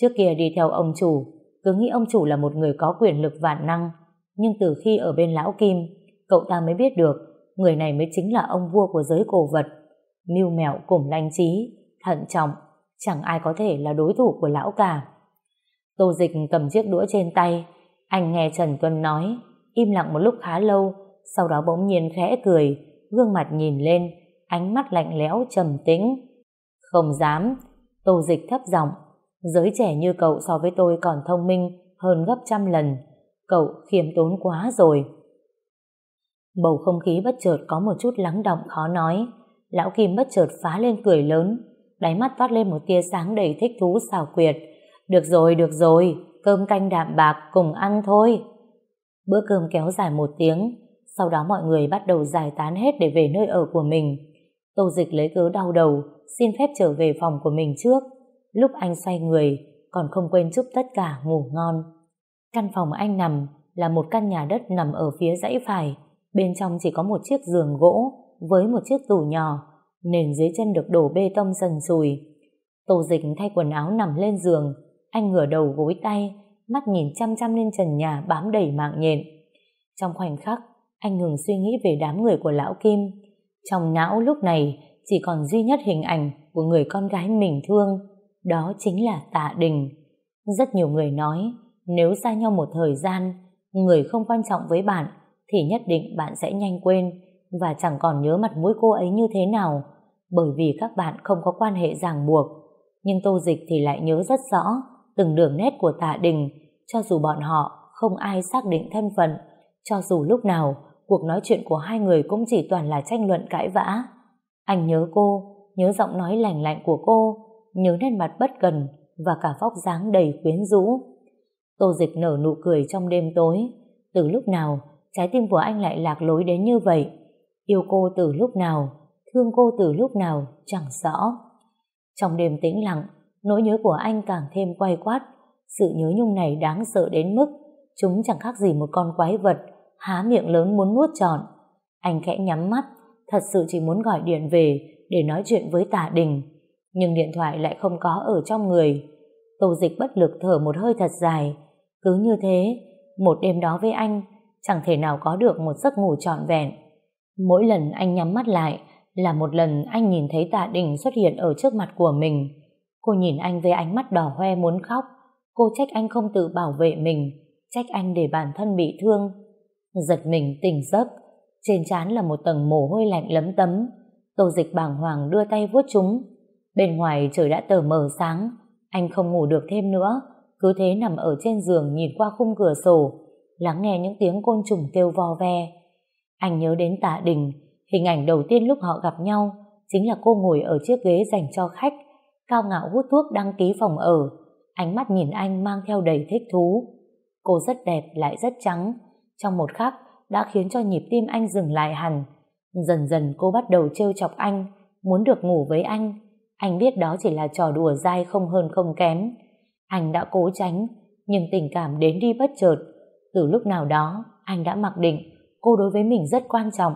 Trước kia đi theo ông chủ, cứ nghĩ ông chủ là một người có quyền lực vạn năng, nhưng từ khi ở bên lão Kim, cậu ta mới biết được người này mới chính là ông vua của giới cổ vật, mưu mẹo cùng lanh trí, thận trọng, chẳng ai có thể là đối thủ của lão cả. Tô Dịch cầm chiếc đũa trên tay, anh nghe Trần Tuân nói, im lặng một lúc khá lâu, sau đó bỗng nhiên khẽ cười, gương mặt nhìn lên, ánh mắt lạnh lẽo trầm tĩnh. Không dám, Tô Dịch thấp giọng, giới trẻ như cậu so với tôi còn thông minh hơn gấp trăm lần, cậu khiêm tốn quá rồi. Bầu không khí bất chợt có một chút lắng động khó nói, lão Kim bất chợt phá lên cười lớn, đáy mắt toát lên một tia sáng đầy thích thú xào quyệt. Được rồi, được rồi, cơm canh đạm bạc cùng ăn thôi. Bữa cơm kéo dài một tiếng, sau đó mọi người bắt đầu giải tán hết để về nơi ở của mình. Tô Dịch lấy cớ đau đầu, xin phép trở về phòng của mình trước. Lúc anh xoay người, còn không quên chúc tất cả ngủ ngon. Căn phòng anh nằm là một căn nhà đất nằm ở phía dãy phải, bên trong chỉ có một chiếc giường gỗ với một chiếc tủ nhỏ, nền dưới chân được đổ bê tông dần sùi. Tô Dịch thay quần áo nằm lên giường, anh ngửa đầu gối tay, mắt nhìn chăm chăm lên trần nhà bám đầy mạng nhện. Trong khoảnh khắc, anh ngừng suy nghĩ về đám người của Lão Kim. Trong não lúc này chỉ còn duy nhất hình ảnh của người con gái mình thương, đó chính là Tạ Đình. Rất nhiều người nói, nếu xa nhau một thời gian, người không quan trọng với bạn, thì nhất định bạn sẽ nhanh quên và chẳng còn nhớ mặt mũi cô ấy như thế nào, bởi vì các bạn không có quan hệ ràng buộc. Nhưng Tô Dịch thì lại nhớ rất rõ từng đường nét của Tạ Đình, cho dù bọn họ không ai xác định thân phận, cho dù lúc nào cuộc nói chuyện của hai người cũng chỉ toàn là tranh luận cãi vã. Anh nhớ cô, nhớ giọng nói lành lạnh của cô, nhớ nét mặt bất cần và cả vóc dáng đầy quyến rũ. Tô Dịch nở nụ cười trong đêm tối. Từ lúc nào, trái tim của anh lại lạc lối đến như vậy? Yêu cô từ lúc nào, thương cô từ lúc nào, chẳng rõ. Trong đêm tĩnh lặng, nỗi nhớ của anh càng thêm quay quát. Sự nhớ nhung này đáng sợ đến mức chúng chẳng khác gì một con quái vật há miệng lớn muốn nuốt trọn. Anh khẽ nhắm mắt, thật sự chỉ muốn gọi điện về để nói chuyện với tả Đình. Nhưng điện thoại lại không có ở trong người. Tô dịch bất lực thở một hơi thật dài. Cứ như thế, một đêm đó với anh, chẳng thể nào có được một giấc ngủ trọn vẹn. Mỗi lần anh nhắm mắt lại, là một lần anh nhìn thấy Tạ Đình xuất hiện ở trước mặt của mình. Cô nhìn anh với ánh mắt đỏ hoe muốn khóc. Cô trách anh không tự bảo vệ mình, trách anh để bản thân bị thương. Giật mình tỉnh giấc, trên trán là một tầng mồ hôi lạnh lấm tấm. Tô dịch bàng hoàng đưa tay vuốt chúng. Bên ngoài trời đã tờ mờ sáng, anh không ngủ được thêm nữa, cứ thế nằm ở trên giường nhìn qua khung cửa sổ, lắng nghe những tiếng côn trùng kêu vo ve. Anh nhớ đến tạ đình, hình ảnh đầu tiên lúc họ gặp nhau chính là cô ngồi ở chiếc ghế dành cho khách, cao ngạo hút thuốc đăng ký phòng ở, ánh mắt nhìn anh mang theo đầy thích thú. Cô rất đẹp lại rất trắng, trong một khắc đã khiến cho nhịp tim anh dừng lại hẳn. Dần dần cô bắt đầu trêu chọc anh, muốn được ngủ với anh. Anh biết đó chỉ là trò đùa dai không hơn không kém. Anh đã cố tránh, nhưng tình cảm đến đi bất chợt. Từ lúc nào đó, anh đã mặc định cô đối với mình rất quan trọng,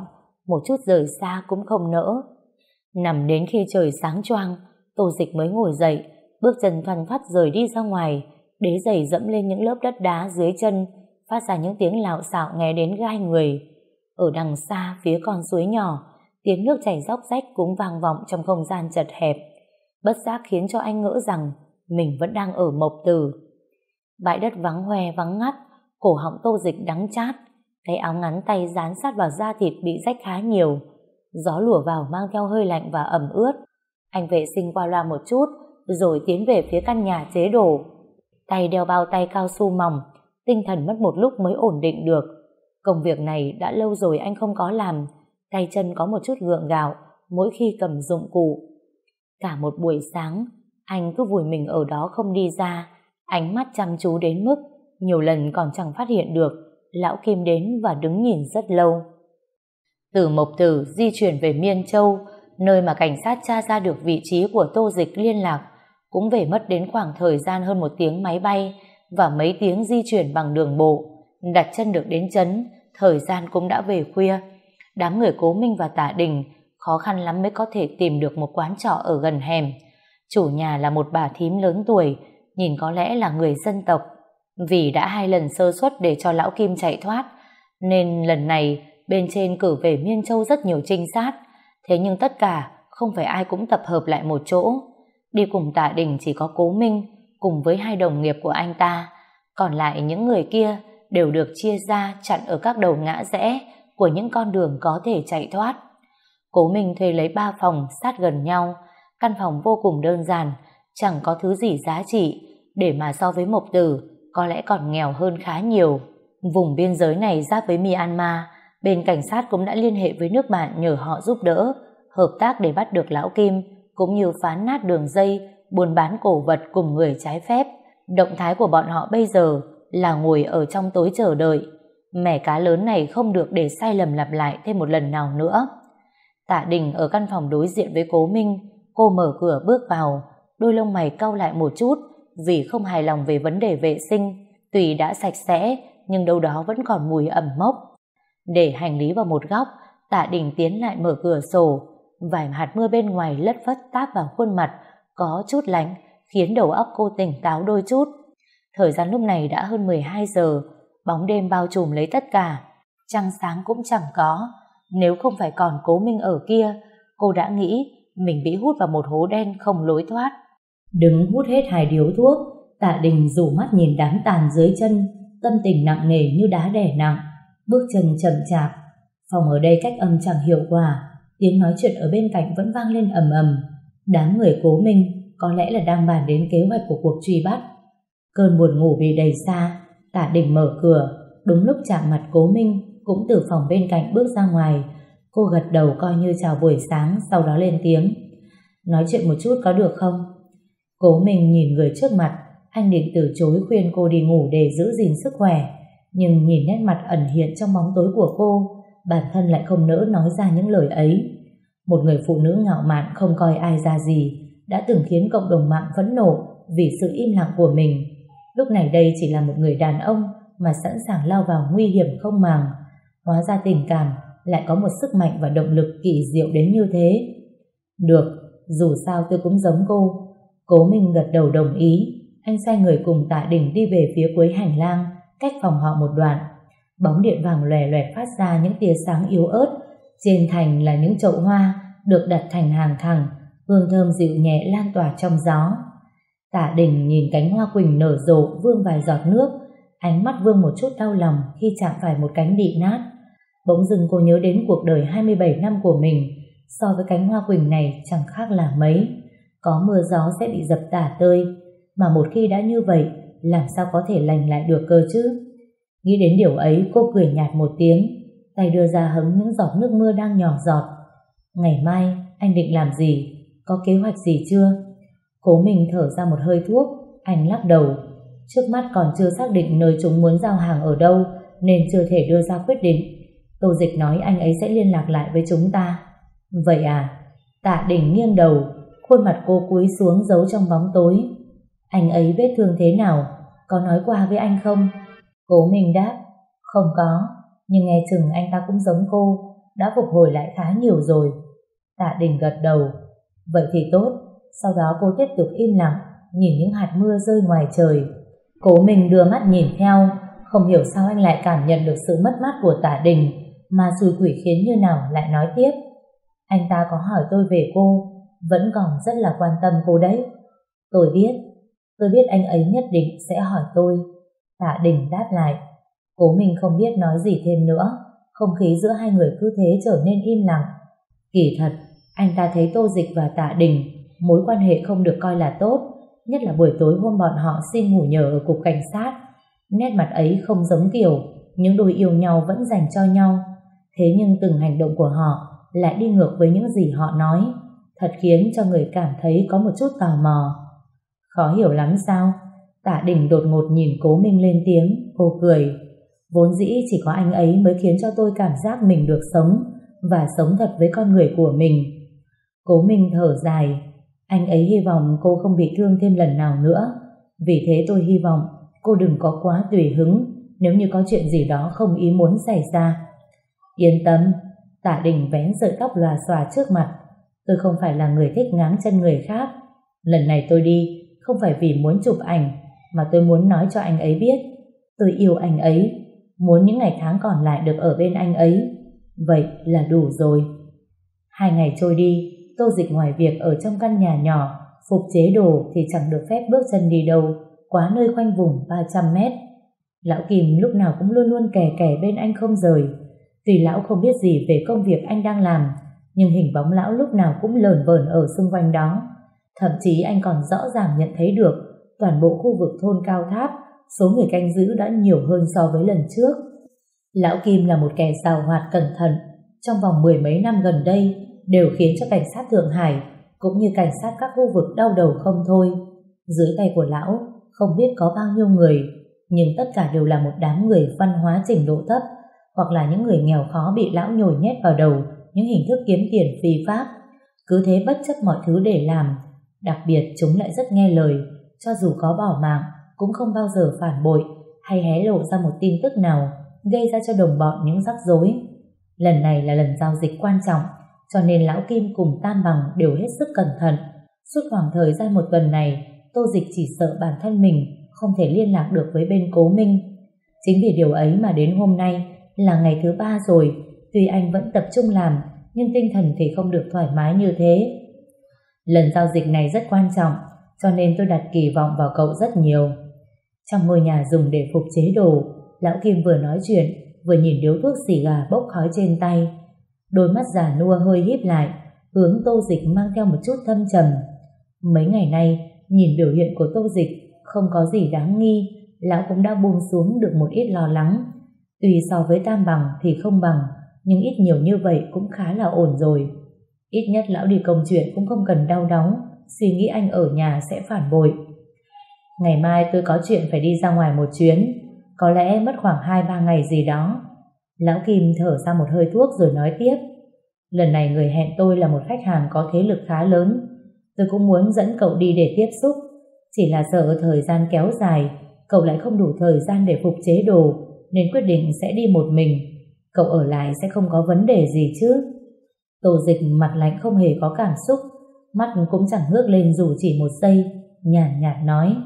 một chút rời xa cũng không nỡ. Nằm đến khi trời sáng choang, Tô Dịch mới ngồi dậy, bước chân thoăn thoắt rời đi ra ngoài, đế giày dẫm lên những lớp đất đá dưới chân, phát ra những tiếng lạo xạo nghe đến gai người. Ở đằng xa, phía con suối nhỏ, tiếng nước chảy róc rách cũng vang vọng trong không gian chật hẹp. Bất giác khiến cho anh ngỡ rằng mình vẫn đang ở Mộc Tử. Bãi đất vắng hoe vắng ngắt, cổ họng tô dịch đắng chát, cái áo ngắn tay dán sát vào da thịt bị rách khá nhiều. Gió lùa vào mang theo hơi lạnh và ẩm ướt. Anh vệ sinh qua loa một chút, rồi tiến về phía căn nhà chế đồ. Tay đeo bao tay cao su mỏng, tinh thần mất một lúc mới ổn định được. Công việc này đã lâu rồi anh không có làm, tay chân có một chút gượng gạo mỗi khi cầm dụng cụ. Cả một buổi sáng, anh cứ vùi mình ở đó không đi ra, ánh mắt chăm chú đến mức nhiều lần còn chẳng phát hiện được lão Kim đến và đứng nhìn rất lâu. Từ Mộc Tử di chuyển về Miên Châu, nơi mà cảnh sát tra ra được vị trí của Tô Dịch liên lạc, cũng về mất đến khoảng thời gian hơn một tiếng máy bay và mấy tiếng di chuyển bằng đường bộ. Đặt chân được đến chấn, thời gian cũng đã về khuya. Đám người Cố Minh và tả Đình khó khăn lắm mới có thể tìm được một quán trọ ở gần hẻm. Chủ nhà là một bà thím lớn tuổi, nhìn có lẽ là người dân tộc. Vì đã hai lần sơ suất để cho lão Kim chạy thoát, nên lần này bên trên cử về Miên Châu rất nhiều trinh sát. Thế nhưng tất cả không phải ai cũng tập hợp lại một chỗ. Đi cùng tạ đình chỉ có cố minh cùng với hai đồng nghiệp của anh ta. Còn lại những người kia đều được chia ra chặn ở các đầu ngã rẽ của những con đường có thể chạy thoát. Cố Minh thuê lấy ba phòng sát gần nhau, căn phòng vô cùng đơn giản, chẳng có thứ gì giá trị, để mà so với Mộc Tử, có lẽ còn nghèo hơn khá nhiều. Vùng biên giới này giáp với Myanmar, bên cảnh sát cũng đã liên hệ với nước bạn nhờ họ giúp đỡ, hợp tác để bắt được Lão Kim, cũng như phá nát đường dây, buôn bán cổ vật cùng người trái phép. Động thái của bọn họ bây giờ là ngồi ở trong tối chờ đợi. Mẻ cá lớn này không được để sai lầm lặp lại thêm một lần nào nữa. Tạ Đình ở căn phòng đối diện với Cố Minh, cô mở cửa bước vào, đôi lông mày cau lại một chút vì không hài lòng về vấn đề vệ sinh, tùy đã sạch sẽ nhưng đâu đó vẫn còn mùi ẩm mốc. Để hành lý vào một góc, Tạ Đình tiến lại mở cửa sổ, vài hạt mưa bên ngoài lất phất táp vào khuôn mặt, có chút lạnh, khiến đầu óc cô tỉnh táo đôi chút. Thời gian lúc này đã hơn 12 giờ, bóng đêm bao trùm lấy tất cả, trăng sáng cũng chẳng có, nếu không phải còn cố minh ở kia, cô đã nghĩ mình bị hút vào một hố đen không lối thoát. Đứng hút hết hai điếu thuốc, tạ đình rủ mắt nhìn đám tàn dưới chân, tâm tình nặng nề như đá đẻ nặng, bước chân chậm chạp. Phòng ở đây cách âm chẳng hiệu quả, tiếng nói chuyện ở bên cạnh vẫn vang lên ầm ầm. Đám người cố minh có lẽ là đang bàn đến kế hoạch của cuộc truy bắt. Cơn buồn ngủ bị đầy xa, tạ đình mở cửa, đúng lúc chạm mặt cố minh cũng từ phòng bên cạnh bước ra ngoài. Cô gật đầu coi như chào buổi sáng, sau đó lên tiếng. Nói chuyện một chút có được không? Cố mình nhìn người trước mặt, anh định từ chối khuyên cô đi ngủ để giữ gìn sức khỏe. Nhưng nhìn nét mặt ẩn hiện trong bóng tối của cô, bản thân lại không nỡ nói ra những lời ấy. Một người phụ nữ ngạo mạn không coi ai ra gì, đã từng khiến cộng đồng mạng phẫn nộ vì sự im lặng của mình. Lúc này đây chỉ là một người đàn ông mà sẵn sàng lao vào nguy hiểm không màng, Hóa ra tình cảm lại có một sức mạnh và động lực kỳ diệu đến như thế. Được, dù sao tôi cũng giống cô. Cố Minh gật đầu đồng ý. Anh sai người cùng tạ Đình đi về phía cuối hành lang, cách phòng họ một đoạn. Bóng điện vàng lòe loẹt phát ra những tia sáng yếu ớt. Trên thành là những chậu hoa được đặt thành hàng thẳng, hương thơm dịu nhẹ lan tỏa trong gió. Tạ đình nhìn cánh hoa quỳnh nở rộ vương vài giọt nước, ánh mắt vương một chút đau lòng khi chạm phải một cánh bị nát. Bỗng dưng cô nhớ đến cuộc đời 27 năm của mình, so với cánh hoa quỳnh này chẳng khác là mấy. Có mưa gió sẽ bị dập tả tơi. mà một khi đã như vậy, làm sao có thể lành lại được cơ chứ? Nghĩ đến điều ấy, cô cười nhạt một tiếng, tay đưa ra hứng những giọt nước mưa đang nhỏ giọt. Ngày mai, anh định làm gì? Có kế hoạch gì chưa? Cố mình thở ra một hơi thuốc, anh lắc đầu. Trước mắt còn chưa xác định nơi chúng muốn giao hàng ở đâu, nên chưa thể đưa ra quyết định. Tô Dịch nói anh ấy sẽ liên lạc lại với chúng ta. Vậy à? Tạ Đình nghiêng đầu, khuôn mặt cô cúi xuống giấu trong bóng tối. Anh ấy vết thương thế nào? Có nói qua với anh không? Cố mình đáp, không có, nhưng nghe chừng anh ta cũng giống cô, đã phục hồi lại khá nhiều rồi. Tạ Đình gật đầu, vậy thì tốt, sau đó cô tiếp tục im lặng, nhìn những hạt mưa rơi ngoài trời. Cố mình đưa mắt nhìn theo, không hiểu sao anh lại cảm nhận được sự mất mát của Tạ Đình, mà xui quỷ khiến như nào lại nói tiếp. Anh ta có hỏi tôi về cô, vẫn còn rất là quan tâm cô đấy. Tôi biết, tôi biết anh ấy nhất định sẽ hỏi tôi. Tạ Đình đáp lại. Cố mình không biết nói gì thêm nữa, không khí giữa hai người cứ thế trở nên im lặng. Kỳ thật, anh ta thấy Tô Dịch và Tạ Đình mối quan hệ không được coi là tốt, nhất là buổi tối hôm bọn họ xin ngủ nhờ ở cục cảnh sát. Nét mặt ấy không giống kiểu, những đôi yêu nhau vẫn dành cho nhau. Thế nhưng từng hành động của họ lại đi ngược với những gì họ nói, thật khiến cho người cảm thấy có một chút tò mò. Khó hiểu lắm sao? Tạ Đình đột ngột nhìn Cố Minh lên tiếng, cô cười. Vốn dĩ chỉ có anh ấy mới khiến cho tôi cảm giác mình được sống và sống thật với con người của mình. Cố Minh thở dài, anh ấy hy vọng cô không bị thương thêm lần nào nữa. Vì thế tôi hy vọng cô đừng có quá tùy hứng nếu như có chuyện gì đó không ý muốn xảy ra. Yên tâm, Tạ Đình vén sợi tóc lòa xòa trước mặt. Tôi không phải là người thích ngáng chân người khác. Lần này tôi đi, không phải vì muốn chụp ảnh, mà tôi muốn nói cho anh ấy biết. Tôi yêu anh ấy, muốn những ngày tháng còn lại được ở bên anh ấy. Vậy là đủ rồi. Hai ngày trôi đi, tô dịch ngoài việc ở trong căn nhà nhỏ, phục chế đồ thì chẳng được phép bước chân đi đâu, quá nơi quanh vùng 300 mét. Lão Kim lúc nào cũng luôn luôn kè kè bên anh không rời. Tuy lão không biết gì về công việc anh đang làm, nhưng hình bóng lão lúc nào cũng lờn vờn ở xung quanh đó. Thậm chí anh còn rõ ràng nhận thấy được toàn bộ khu vực thôn cao tháp, số người canh giữ đã nhiều hơn so với lần trước. Lão Kim là một kẻ giàu hoạt cẩn thận, trong vòng mười mấy năm gần đây đều khiến cho cảnh sát Thượng Hải cũng như cảnh sát các khu vực đau đầu không thôi. Dưới tay của lão không biết có bao nhiêu người, nhưng tất cả đều là một đám người văn hóa trình độ thấp hoặc là những người nghèo khó bị lão nhồi nhét vào đầu những hình thức kiếm tiền phi pháp. Cứ thế bất chấp mọi thứ để làm, đặc biệt chúng lại rất nghe lời, cho dù có bỏ mạng cũng không bao giờ phản bội hay hé lộ ra một tin tức nào gây ra cho đồng bọn những rắc rối. Lần này là lần giao dịch quan trọng, cho nên Lão Kim cùng Tam Bằng đều hết sức cẩn thận. Suốt khoảng thời gian một tuần này, Tô Dịch chỉ sợ bản thân mình không thể liên lạc được với bên Cố Minh. Chính vì điều ấy mà đến hôm nay là ngày thứ ba rồi, tuy anh vẫn tập trung làm, nhưng tinh thần thì không được thoải mái như thế. Lần giao dịch này rất quan trọng, cho nên tôi đặt kỳ vọng vào cậu rất nhiều. Trong ngôi nhà dùng để phục chế đồ, Lão Kim vừa nói chuyện, vừa nhìn điếu thuốc xì gà bốc khói trên tay. Đôi mắt già nua hơi híp lại, hướng tô dịch mang theo một chút thâm trầm. Mấy ngày nay, nhìn biểu hiện của tô dịch không có gì đáng nghi, lão cũng đã buông xuống được một ít lo lắng. Tuy so với tam bằng thì không bằng, nhưng ít nhiều như vậy cũng khá là ổn rồi. Ít nhất lão đi công chuyện cũng không cần đau đớn, suy nghĩ anh ở nhà sẽ phản bội. Ngày mai tôi có chuyện phải đi ra ngoài một chuyến, có lẽ mất khoảng 2-3 ngày gì đó. Lão Kim thở ra một hơi thuốc rồi nói tiếp. Lần này người hẹn tôi là một khách hàng có thế lực khá lớn. Tôi cũng muốn dẫn cậu đi để tiếp xúc. Chỉ là sợ thời gian kéo dài, cậu lại không đủ thời gian để phục chế đồ, nên quyết định sẽ đi một mình. Cậu ở lại sẽ không có vấn đề gì chứ. Tổ dịch mặt lạnh không hề có cảm xúc, mắt cũng chẳng ngước lên dù chỉ một giây, nhàn nhạt, nhạt nói.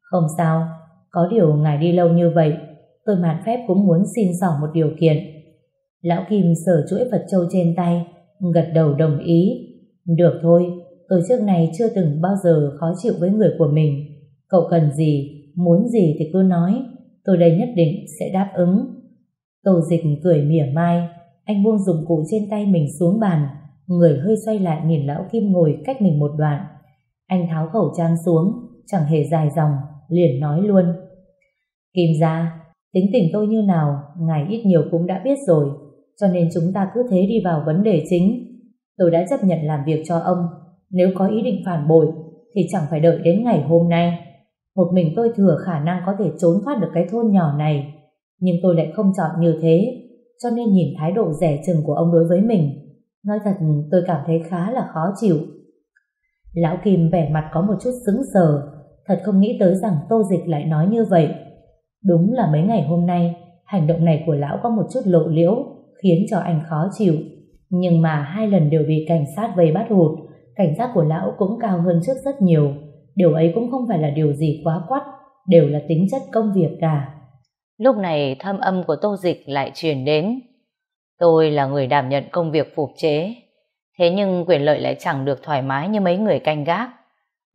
Không sao, có điều ngài đi lâu như vậy, tôi mạn phép cũng muốn xin xỏ một điều kiện. Lão Kim sờ chuỗi vật châu trên tay, gật đầu đồng ý. Được thôi, tôi trước này chưa từng bao giờ khó chịu với người của mình. Cậu cần gì, muốn gì thì cứ nói, tôi đây nhất định sẽ đáp ứng. Tô dịch cười mỉa mai, anh buông dụng cụ trên tay mình xuống bàn, người hơi xoay lại nhìn lão Kim ngồi cách mình một đoạn. Anh tháo khẩu trang xuống, chẳng hề dài dòng, liền nói luôn. Kim gia, tính tình tôi như nào, ngài ít nhiều cũng đã biết rồi, cho nên chúng ta cứ thế đi vào vấn đề chính. Tôi đã chấp nhận làm việc cho ông, nếu có ý định phản bội, thì chẳng phải đợi đến ngày hôm nay. Một mình tôi thừa khả năng có thể trốn thoát được cái thôn nhỏ này, nhưng tôi lại không chọn như thế, cho nên nhìn thái độ rẻ chừng của ông đối với mình. Nói thật tôi cảm thấy khá là khó chịu. Lão Kim vẻ mặt có một chút sững sờ, thật không nghĩ tới rằng Tô Dịch lại nói như vậy. Đúng là mấy ngày hôm nay, hành động này của lão có một chút lộ liễu, khiến cho anh khó chịu. Nhưng mà hai lần đều bị cảnh sát vây bắt hụt, cảnh giác của lão cũng cao hơn trước rất nhiều. Điều ấy cũng không phải là điều gì quá quắt, đều là tính chất công việc cả. Lúc này thâm âm của Tô Dịch lại truyền đến. Tôi là người đảm nhận công việc phục chế, thế nhưng quyền lợi lại chẳng được thoải mái như mấy người canh gác.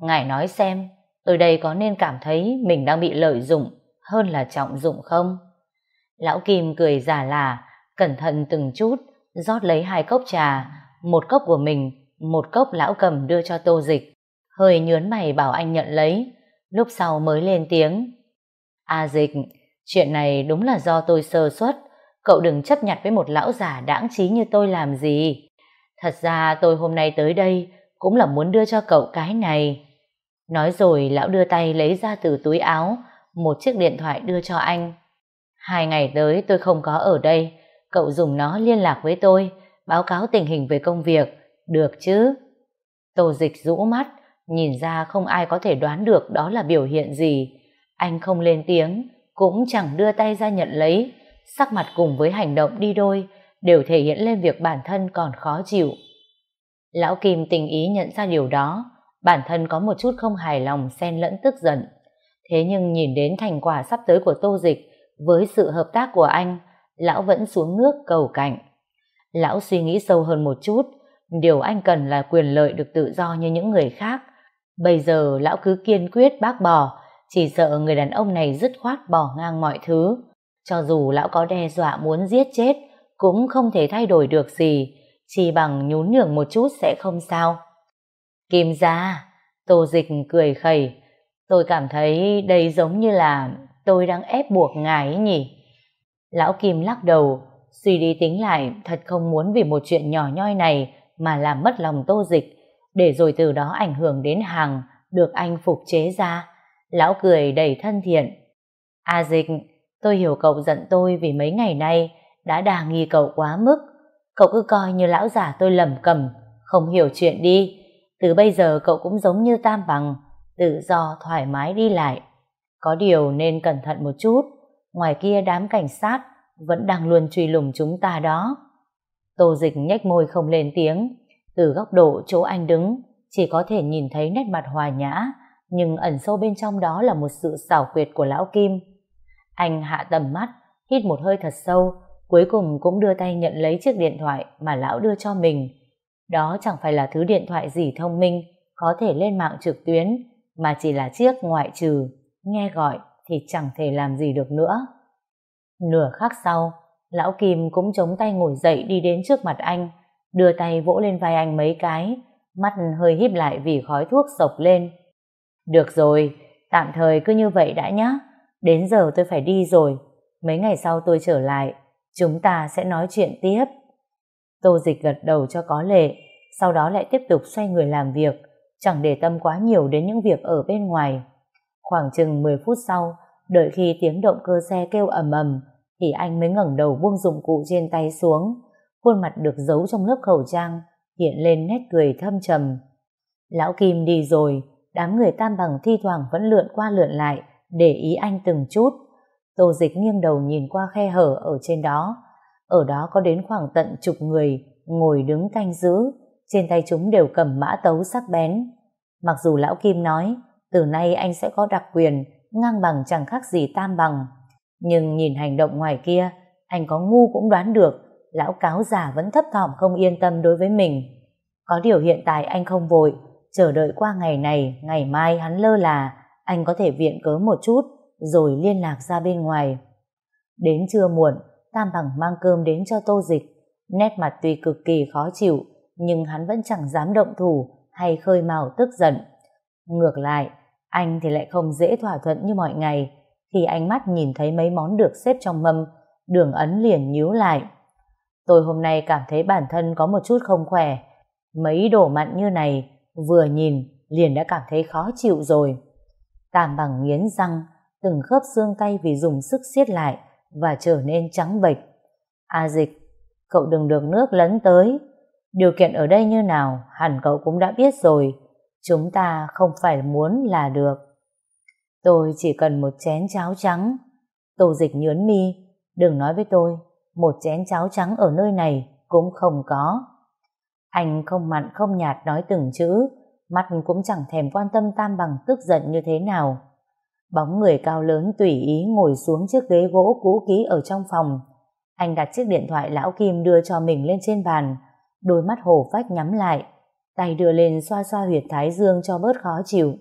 Ngài nói xem, tôi đây có nên cảm thấy mình đang bị lợi dụng hơn là trọng dụng không? Lão Kim cười giả là, cẩn thận từng chút, rót lấy hai cốc trà, một cốc của mình, một cốc lão cầm đưa cho tô dịch, hơi nhớn mày bảo anh nhận lấy, lúc sau mới lên tiếng. À dịch, chuyện này đúng là do tôi sơ suất, cậu đừng chấp nhặt với một lão giả đãng trí như tôi làm gì. Thật ra tôi hôm nay tới đây cũng là muốn đưa cho cậu cái này. Nói rồi lão đưa tay lấy ra từ túi áo một chiếc điện thoại đưa cho anh. Hai ngày tới tôi không có ở đây, cậu dùng nó liên lạc với tôi, báo cáo tình hình về công việc, được chứ? Tô dịch rũ mắt, nhìn ra không ai có thể đoán được đó là biểu hiện gì. Anh không lên tiếng, cũng chẳng đưa tay ra nhận lấy, sắc mặt cùng với hành động đi đôi, đều thể hiện lên việc bản thân còn khó chịu. Lão Kim tình ý nhận ra điều đó, bản thân có một chút không hài lòng xen lẫn tức giận. Thế nhưng nhìn đến thành quả sắp tới của Tô Dịch với sự hợp tác của anh, lão vẫn xuống nước cầu cạnh. Lão suy nghĩ sâu hơn một chút, điều anh cần là quyền lợi được tự do như những người khác. Bây giờ lão cứ kiên quyết bác bỏ, chỉ sợ người đàn ông này dứt khoát bỏ ngang mọi thứ. Cho dù lão có đe dọa muốn giết chết, cũng không thể thay đổi được gì, chỉ bằng nhún nhường một chút sẽ không sao. Kim ra, tô dịch cười khẩy, tôi cảm thấy đây giống như là tôi đang ép buộc ngài ấy nhỉ. Lão Kim lắc đầu, suy đi tính lại thật không muốn vì một chuyện nhỏ nhoi này mà làm mất lòng tô dịch, để rồi từ đó ảnh hưởng đến hàng được anh phục chế ra. Lão cười đầy thân thiện. À dịch, tôi hiểu cậu giận tôi vì mấy ngày nay đã đà nghi cậu quá mức. Cậu cứ coi như lão giả tôi lầm cầm, không hiểu chuyện đi. Từ bây giờ cậu cũng giống như tam bằng, tự do thoải mái đi lại. Có điều nên cẩn thận một chút, ngoài kia đám cảnh sát vẫn đang luôn truy lùng chúng ta đó. Tô dịch nhếch môi không lên tiếng, từ góc độ chỗ anh đứng, chỉ có thể nhìn thấy nét mặt hòa nhã, nhưng ẩn sâu bên trong đó là một sự xảo quyệt của lão Kim. Anh hạ tầm mắt, hít một hơi thật sâu, cuối cùng cũng đưa tay nhận lấy chiếc điện thoại mà lão đưa cho mình. Đó chẳng phải là thứ điện thoại gì thông minh, có thể lên mạng trực tuyến, mà chỉ là chiếc ngoại trừ, nghe gọi thì chẳng thể làm gì được nữa. Nửa khắc sau, lão Kim cũng chống tay ngồi dậy đi đến trước mặt anh, đưa tay vỗ lên vai anh mấy cái, mắt hơi híp lại vì khói thuốc sộc lên. Được rồi, tạm thời cứ như vậy đã nhá, đến giờ tôi phải đi rồi, mấy ngày sau tôi trở lại, chúng ta sẽ nói chuyện tiếp. Tô dịch gật đầu cho có lệ, sau đó lại tiếp tục xoay người làm việc, chẳng để tâm quá nhiều đến những việc ở bên ngoài. Khoảng chừng 10 phút sau, đợi khi tiếng động cơ xe kêu ầm ầm, thì anh mới ngẩng đầu buông dụng cụ trên tay xuống, khuôn mặt được giấu trong lớp khẩu trang, hiện lên nét cười thâm trầm. Lão Kim đi rồi, đám người tam bằng thi thoảng vẫn lượn qua lượn lại, để ý anh từng chút. Tô dịch nghiêng đầu nhìn qua khe hở ở trên đó. Ở đó có đến khoảng tận chục người, ngồi đứng canh giữ, trên tay chúng đều cầm mã tấu sắc bén. Mặc dù Lão Kim nói, từ nay anh sẽ có đặc quyền, ngang bằng chẳng khác gì tam bằng. Nhưng nhìn hành động ngoài kia, anh có ngu cũng đoán được, lão cáo già vẫn thấp thỏm không yên tâm đối với mình. Có điều hiện tại anh không vội, chờ đợi qua ngày này, ngày mai hắn lơ là, anh có thể viện cớ một chút, rồi liên lạc ra bên ngoài. Đến trưa muộn, Tam Bằng mang cơm đến cho tô dịch, nét mặt tuy cực kỳ khó chịu, nhưng hắn vẫn chẳng dám động thủ hay khơi mào tức giận. Ngược lại, anh thì lại không dễ thỏa thuận như mọi ngày. Khi ánh mắt nhìn thấy mấy món được xếp trong mâm, đường ấn liền nhíu lại. Tôi hôm nay cảm thấy bản thân có một chút không khỏe. Mấy đồ mặn như này, vừa nhìn liền đã cảm thấy khó chịu rồi. Tam bằng nghiến răng, từng khớp xương tay vì dùng sức siết lại và trở nên trắng bệch. A dịch, cậu đừng được nước lấn tới. Điều kiện ở đây như nào, hẳn cậu cũng đã biết rồi. Chúng ta không phải muốn là được. Tôi chỉ cần một chén cháo trắng. Tô dịch nhớn mi, đừng nói với tôi, một chén cháo trắng ở nơi này cũng không có. Anh không mặn không nhạt nói từng chữ, mắt cũng chẳng thèm quan tâm tam bằng tức giận như thế nào. Bóng người cao lớn tùy ý ngồi xuống chiếc ghế gỗ cũ kỹ ở trong phòng. Anh đặt chiếc điện thoại lão Kim đưa cho mình lên trên bàn, đôi mắt hổ phách nhắm lại, tay đưa lên xoa xoa huyệt thái dương cho bớt khó chịu.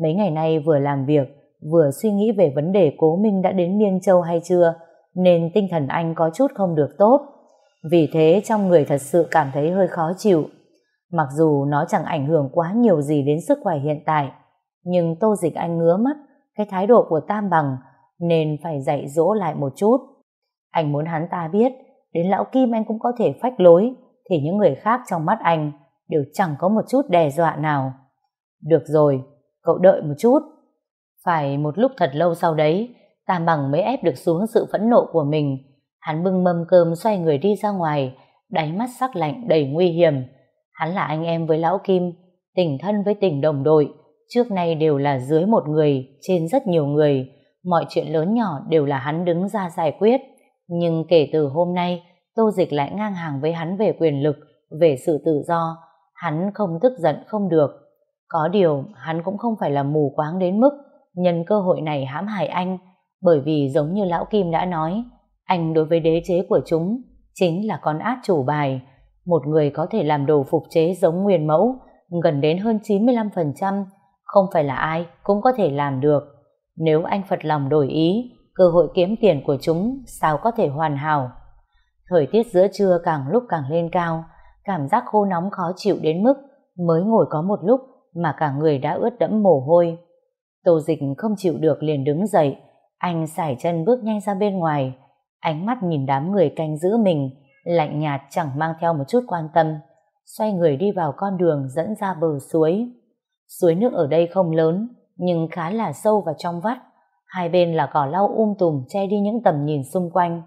Mấy ngày nay vừa làm việc, vừa suy nghĩ về vấn đề cố minh đã đến Miên Châu hay chưa, nên tinh thần anh có chút không được tốt. Vì thế trong người thật sự cảm thấy hơi khó chịu. Mặc dù nó chẳng ảnh hưởng quá nhiều gì đến sức khỏe hiện tại, nhưng tô dịch anh ngứa mắt cái thái độ của Tam Bằng nên phải dạy dỗ lại một chút. Anh muốn hắn ta biết đến lão Kim anh cũng có thể phách lối thì những người khác trong mắt anh đều chẳng có một chút đe dọa nào. Được rồi, cậu đợi một chút. Phải một lúc thật lâu sau đấy, Tam Bằng mới ép được xuống sự phẫn nộ của mình. Hắn bưng mâm cơm xoay người đi ra ngoài, đáy mắt sắc lạnh đầy nguy hiểm. Hắn là anh em với Lão Kim, tình thân với tình đồng đội, trước nay đều là dưới một người, trên rất nhiều người. Mọi chuyện lớn nhỏ đều là hắn đứng ra giải quyết. Nhưng kể từ hôm nay, Tô Dịch lại ngang hàng với hắn về quyền lực, về sự tự do. Hắn không tức giận không được. Có điều, hắn cũng không phải là mù quáng đến mức nhân cơ hội này hãm hại anh, bởi vì giống như Lão Kim đã nói, anh đối với đế chế của chúng chính là con át chủ bài. Một người có thể làm đồ phục chế giống nguyên mẫu, gần đến hơn 95%, không phải là ai cũng có thể làm được. Nếu anh Phật lòng đổi ý, cơ hội kiếm tiền của chúng sao có thể hoàn hảo. Thời tiết giữa trưa càng lúc càng lên cao, cảm giác khô nóng khó chịu đến mức mới ngồi có một lúc mà cả người đã ướt đẫm mồ hôi. Tô dịch không chịu được liền đứng dậy, anh sải chân bước nhanh ra bên ngoài, ánh mắt nhìn đám người canh giữ mình, lạnh nhạt chẳng mang theo một chút quan tâm, xoay người đi vào con đường dẫn ra bờ suối. Suối nước ở đây không lớn, nhưng khá là sâu và trong vắt. Hai bên là cỏ lau um tùm che đi những tầm nhìn xung quanh.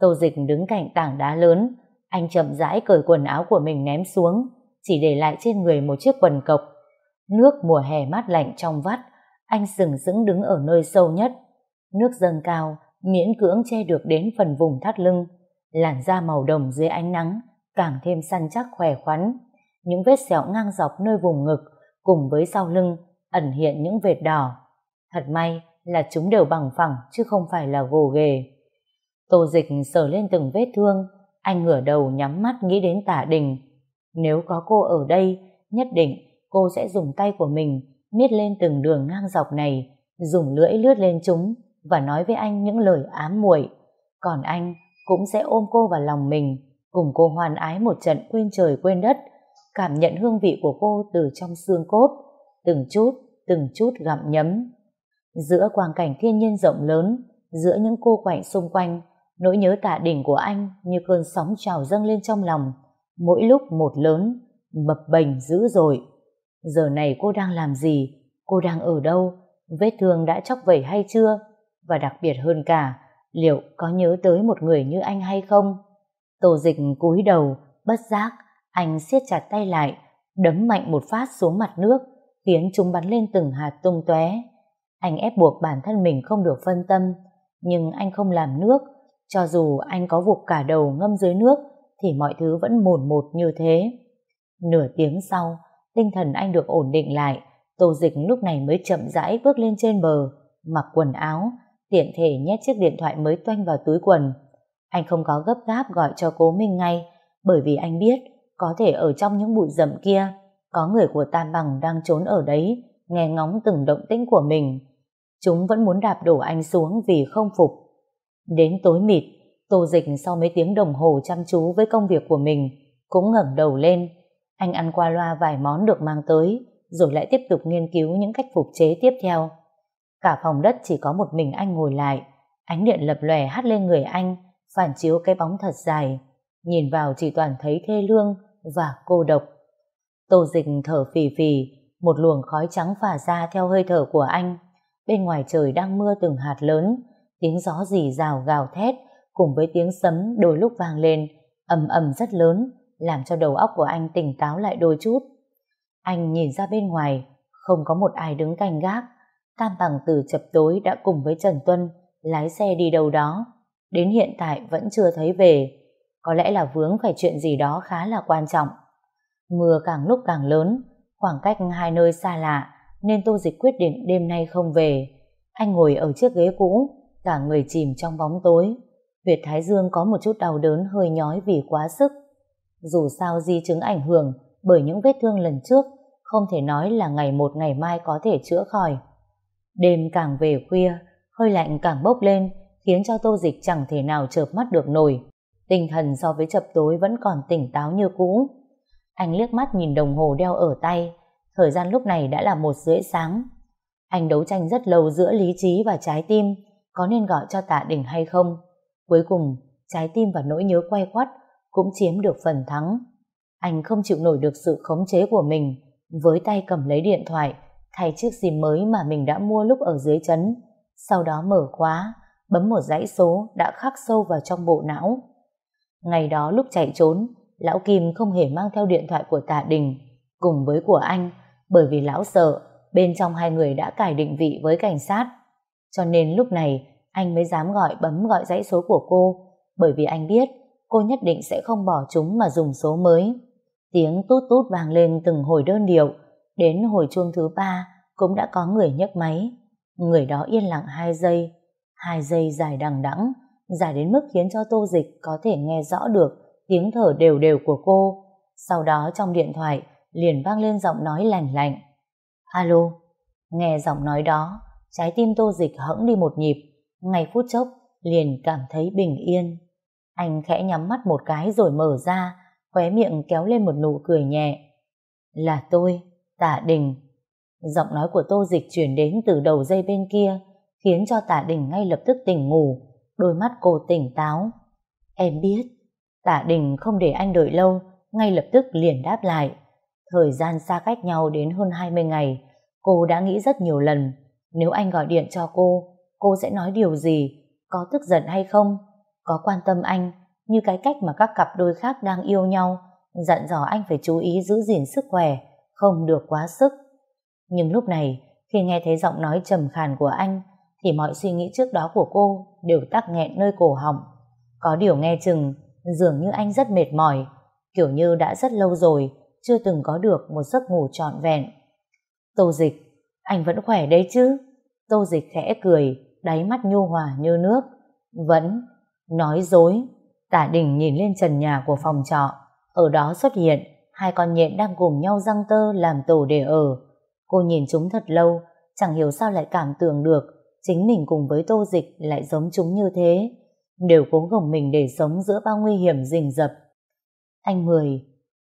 Tô dịch đứng cạnh tảng đá lớn, anh chậm rãi cởi quần áo của mình ném xuống, chỉ để lại trên người một chiếc quần cộc. Nước mùa hè mát lạnh trong vắt, anh sừng sững đứng ở nơi sâu nhất. Nước dâng cao, miễn cưỡng che được đến phần vùng thắt lưng. Làn da màu đồng dưới ánh nắng, càng thêm săn chắc khỏe khoắn. Những vết sẹo ngang dọc nơi vùng ngực, cùng với sau lưng ẩn hiện những vệt đỏ. Thật may là chúng đều bằng phẳng chứ không phải là gồ ghề. Tô dịch sờ lên từng vết thương, anh ngửa đầu nhắm mắt nghĩ đến tả đình. Nếu có cô ở đây, nhất định cô sẽ dùng tay của mình miết lên từng đường ngang dọc này, dùng lưỡi lướt lên chúng và nói với anh những lời ám muội. Còn anh cũng sẽ ôm cô vào lòng mình, cùng cô hoàn ái một trận quên trời quên đất, cảm nhận hương vị của cô từ trong xương cốt, từng chút, từng chút gặm nhấm. Giữa quang cảnh thiên nhiên rộng lớn, giữa những cô quạnh xung quanh, nỗi nhớ tạ đỉnh của anh như cơn sóng trào dâng lên trong lòng, mỗi lúc một lớn, bập bềnh dữ dội. Giờ này cô đang làm gì? Cô đang ở đâu? Vết thương đã chóc vẩy hay chưa? Và đặc biệt hơn cả, liệu có nhớ tới một người như anh hay không? Tô dịch cúi đầu, bất giác, anh siết chặt tay lại, đấm mạnh một phát xuống mặt nước, khiến chúng bắn lên từng hạt tung tóe. Anh ép buộc bản thân mình không được phân tâm, nhưng anh không làm nước. Cho dù anh có vụt cả đầu ngâm dưới nước, thì mọi thứ vẫn mồn một như thế. Nửa tiếng sau, tinh thần anh được ổn định lại, Tô Dịch lúc này mới chậm rãi bước lên trên bờ, mặc quần áo, tiện thể nhét chiếc điện thoại mới toanh vào túi quần. Anh không có gấp gáp gọi cho cố Minh ngay, bởi vì anh biết có thể ở trong những bụi rậm kia, có người của Tam Bằng đang trốn ở đấy, nghe ngóng từng động tĩnh của mình. Chúng vẫn muốn đạp đổ anh xuống vì không phục. Đến tối mịt, Tô Dịch sau mấy tiếng đồng hồ chăm chú với công việc của mình, cũng ngẩng đầu lên. Anh ăn qua loa vài món được mang tới, rồi lại tiếp tục nghiên cứu những cách phục chế tiếp theo. Cả phòng đất chỉ có một mình anh ngồi lại, ánh điện lập lòe hắt lên người anh, phản chiếu cái bóng thật dài. Nhìn vào chỉ toàn thấy thê lương và cô độc. Tô dịch thở phì phì, một luồng khói trắng phả ra theo hơi thở của anh. Bên ngoài trời đang mưa từng hạt lớn, tiếng gió rì rào gào thét, cùng với tiếng sấm đôi lúc vang lên, ầm ầm rất lớn, làm cho đầu óc của anh tỉnh táo lại đôi chút. Anh nhìn ra bên ngoài, không có một ai đứng canh gác. Tam Bằng từ chập tối đã cùng với Trần Tuân lái xe đi đâu đó. Đến hiện tại vẫn chưa thấy về. Có lẽ là vướng phải chuyện gì đó khá là quan trọng. Mưa càng lúc càng lớn, khoảng cách hai nơi xa lạ, nên Tô Dịch quyết định đêm nay không về. Anh ngồi ở chiếc ghế cũ, cả người chìm trong bóng tối. Huyệt Thái Dương có một chút đau đớn hơi nhói vì quá sức. Dù sao di chứng ảnh hưởng bởi những vết thương lần trước, không thể nói là ngày một ngày mai có thể chữa khỏi. Đêm càng về khuya, hơi lạnh càng bốc lên, khiến cho tô dịch chẳng thể nào chợp mắt được nổi. Tinh thần so với chập tối vẫn còn tỉnh táo như cũ. Anh liếc mắt nhìn đồng hồ đeo ở tay, thời gian lúc này đã là một rưỡi sáng. Anh đấu tranh rất lâu giữa lý trí và trái tim, có nên gọi cho tạ đỉnh hay không. Cuối cùng, trái tim và nỗi nhớ quay quắt cũng chiếm được phần thắng. Anh không chịu nổi được sự khống chế của mình, với tay cầm lấy điện thoại, thay chiếc SIM mới mà mình đã mua lúc ở dưới chấn, sau đó mở khóa, bấm một dãy số đã khắc sâu vào trong bộ não. Ngày đó lúc chạy trốn, lão Kim không hề mang theo điện thoại của Tạ Đình, cùng với của anh, bởi vì lão sợ bên trong hai người đã cài định vị với cảnh sát. Cho nên lúc này anh mới dám gọi bấm gọi dãy số của cô, bởi vì anh biết cô nhất định sẽ không bỏ chúng mà dùng số mới. Tiếng tút tút vang lên từng hồi đơn điệu, đến hồi chuông thứ ba cũng đã có người nhấc máy. Người đó yên lặng hai giây, hai giây dài đằng đẵng, dài đến mức khiến cho tô dịch có thể nghe rõ được tiếng thở đều đều của cô. Sau đó trong điện thoại liền vang lên giọng nói lành lạnh. Alo, nghe giọng nói đó, trái tim tô dịch hẫng đi một nhịp, ngay phút chốc liền cảm thấy bình yên. Anh khẽ nhắm mắt một cái rồi mở ra, khóe miệng kéo lên một nụ cười nhẹ. Là tôi, Tạ Đình. Giọng nói của Tô Dịch chuyển đến từ đầu dây bên kia, khiến cho Tạ Đình ngay lập tức tỉnh ngủ, đôi mắt cô tỉnh táo. Em biết. Tạ Đình không để anh đợi lâu, ngay lập tức liền đáp lại. Thời gian xa cách nhau đến hơn 20 ngày, cô đã nghĩ rất nhiều lần. Nếu anh gọi điện cho cô, cô sẽ nói điều gì? Có tức giận hay không? Có quan tâm anh như cái cách mà các cặp đôi khác đang yêu nhau, dặn dò anh phải chú ý giữ gìn sức khỏe, không được quá sức. Nhưng lúc này, khi nghe thấy giọng nói trầm khàn của anh, thì mọi suy nghĩ trước đó của cô đều tắc nghẹn nơi cổ họng. Có điều nghe chừng, dường như anh rất mệt mỏi, kiểu như đã rất lâu rồi, chưa từng có được một giấc ngủ trọn vẹn. Tô dịch, anh vẫn khỏe đấy chứ? Tô dịch khẽ cười, đáy mắt nhu hòa như nước. Vẫn, nói dối. Tả đình nhìn lên trần nhà của phòng trọ, ở đó xuất hiện hai con nhện đang cùng nhau răng tơ làm tổ để ở. Cô nhìn chúng thật lâu, chẳng hiểu sao lại cảm tưởng được chính mình cùng với tô dịch lại giống chúng như thế, đều cố gồng mình để sống giữa bao nguy hiểm rình rập. Anh Mười,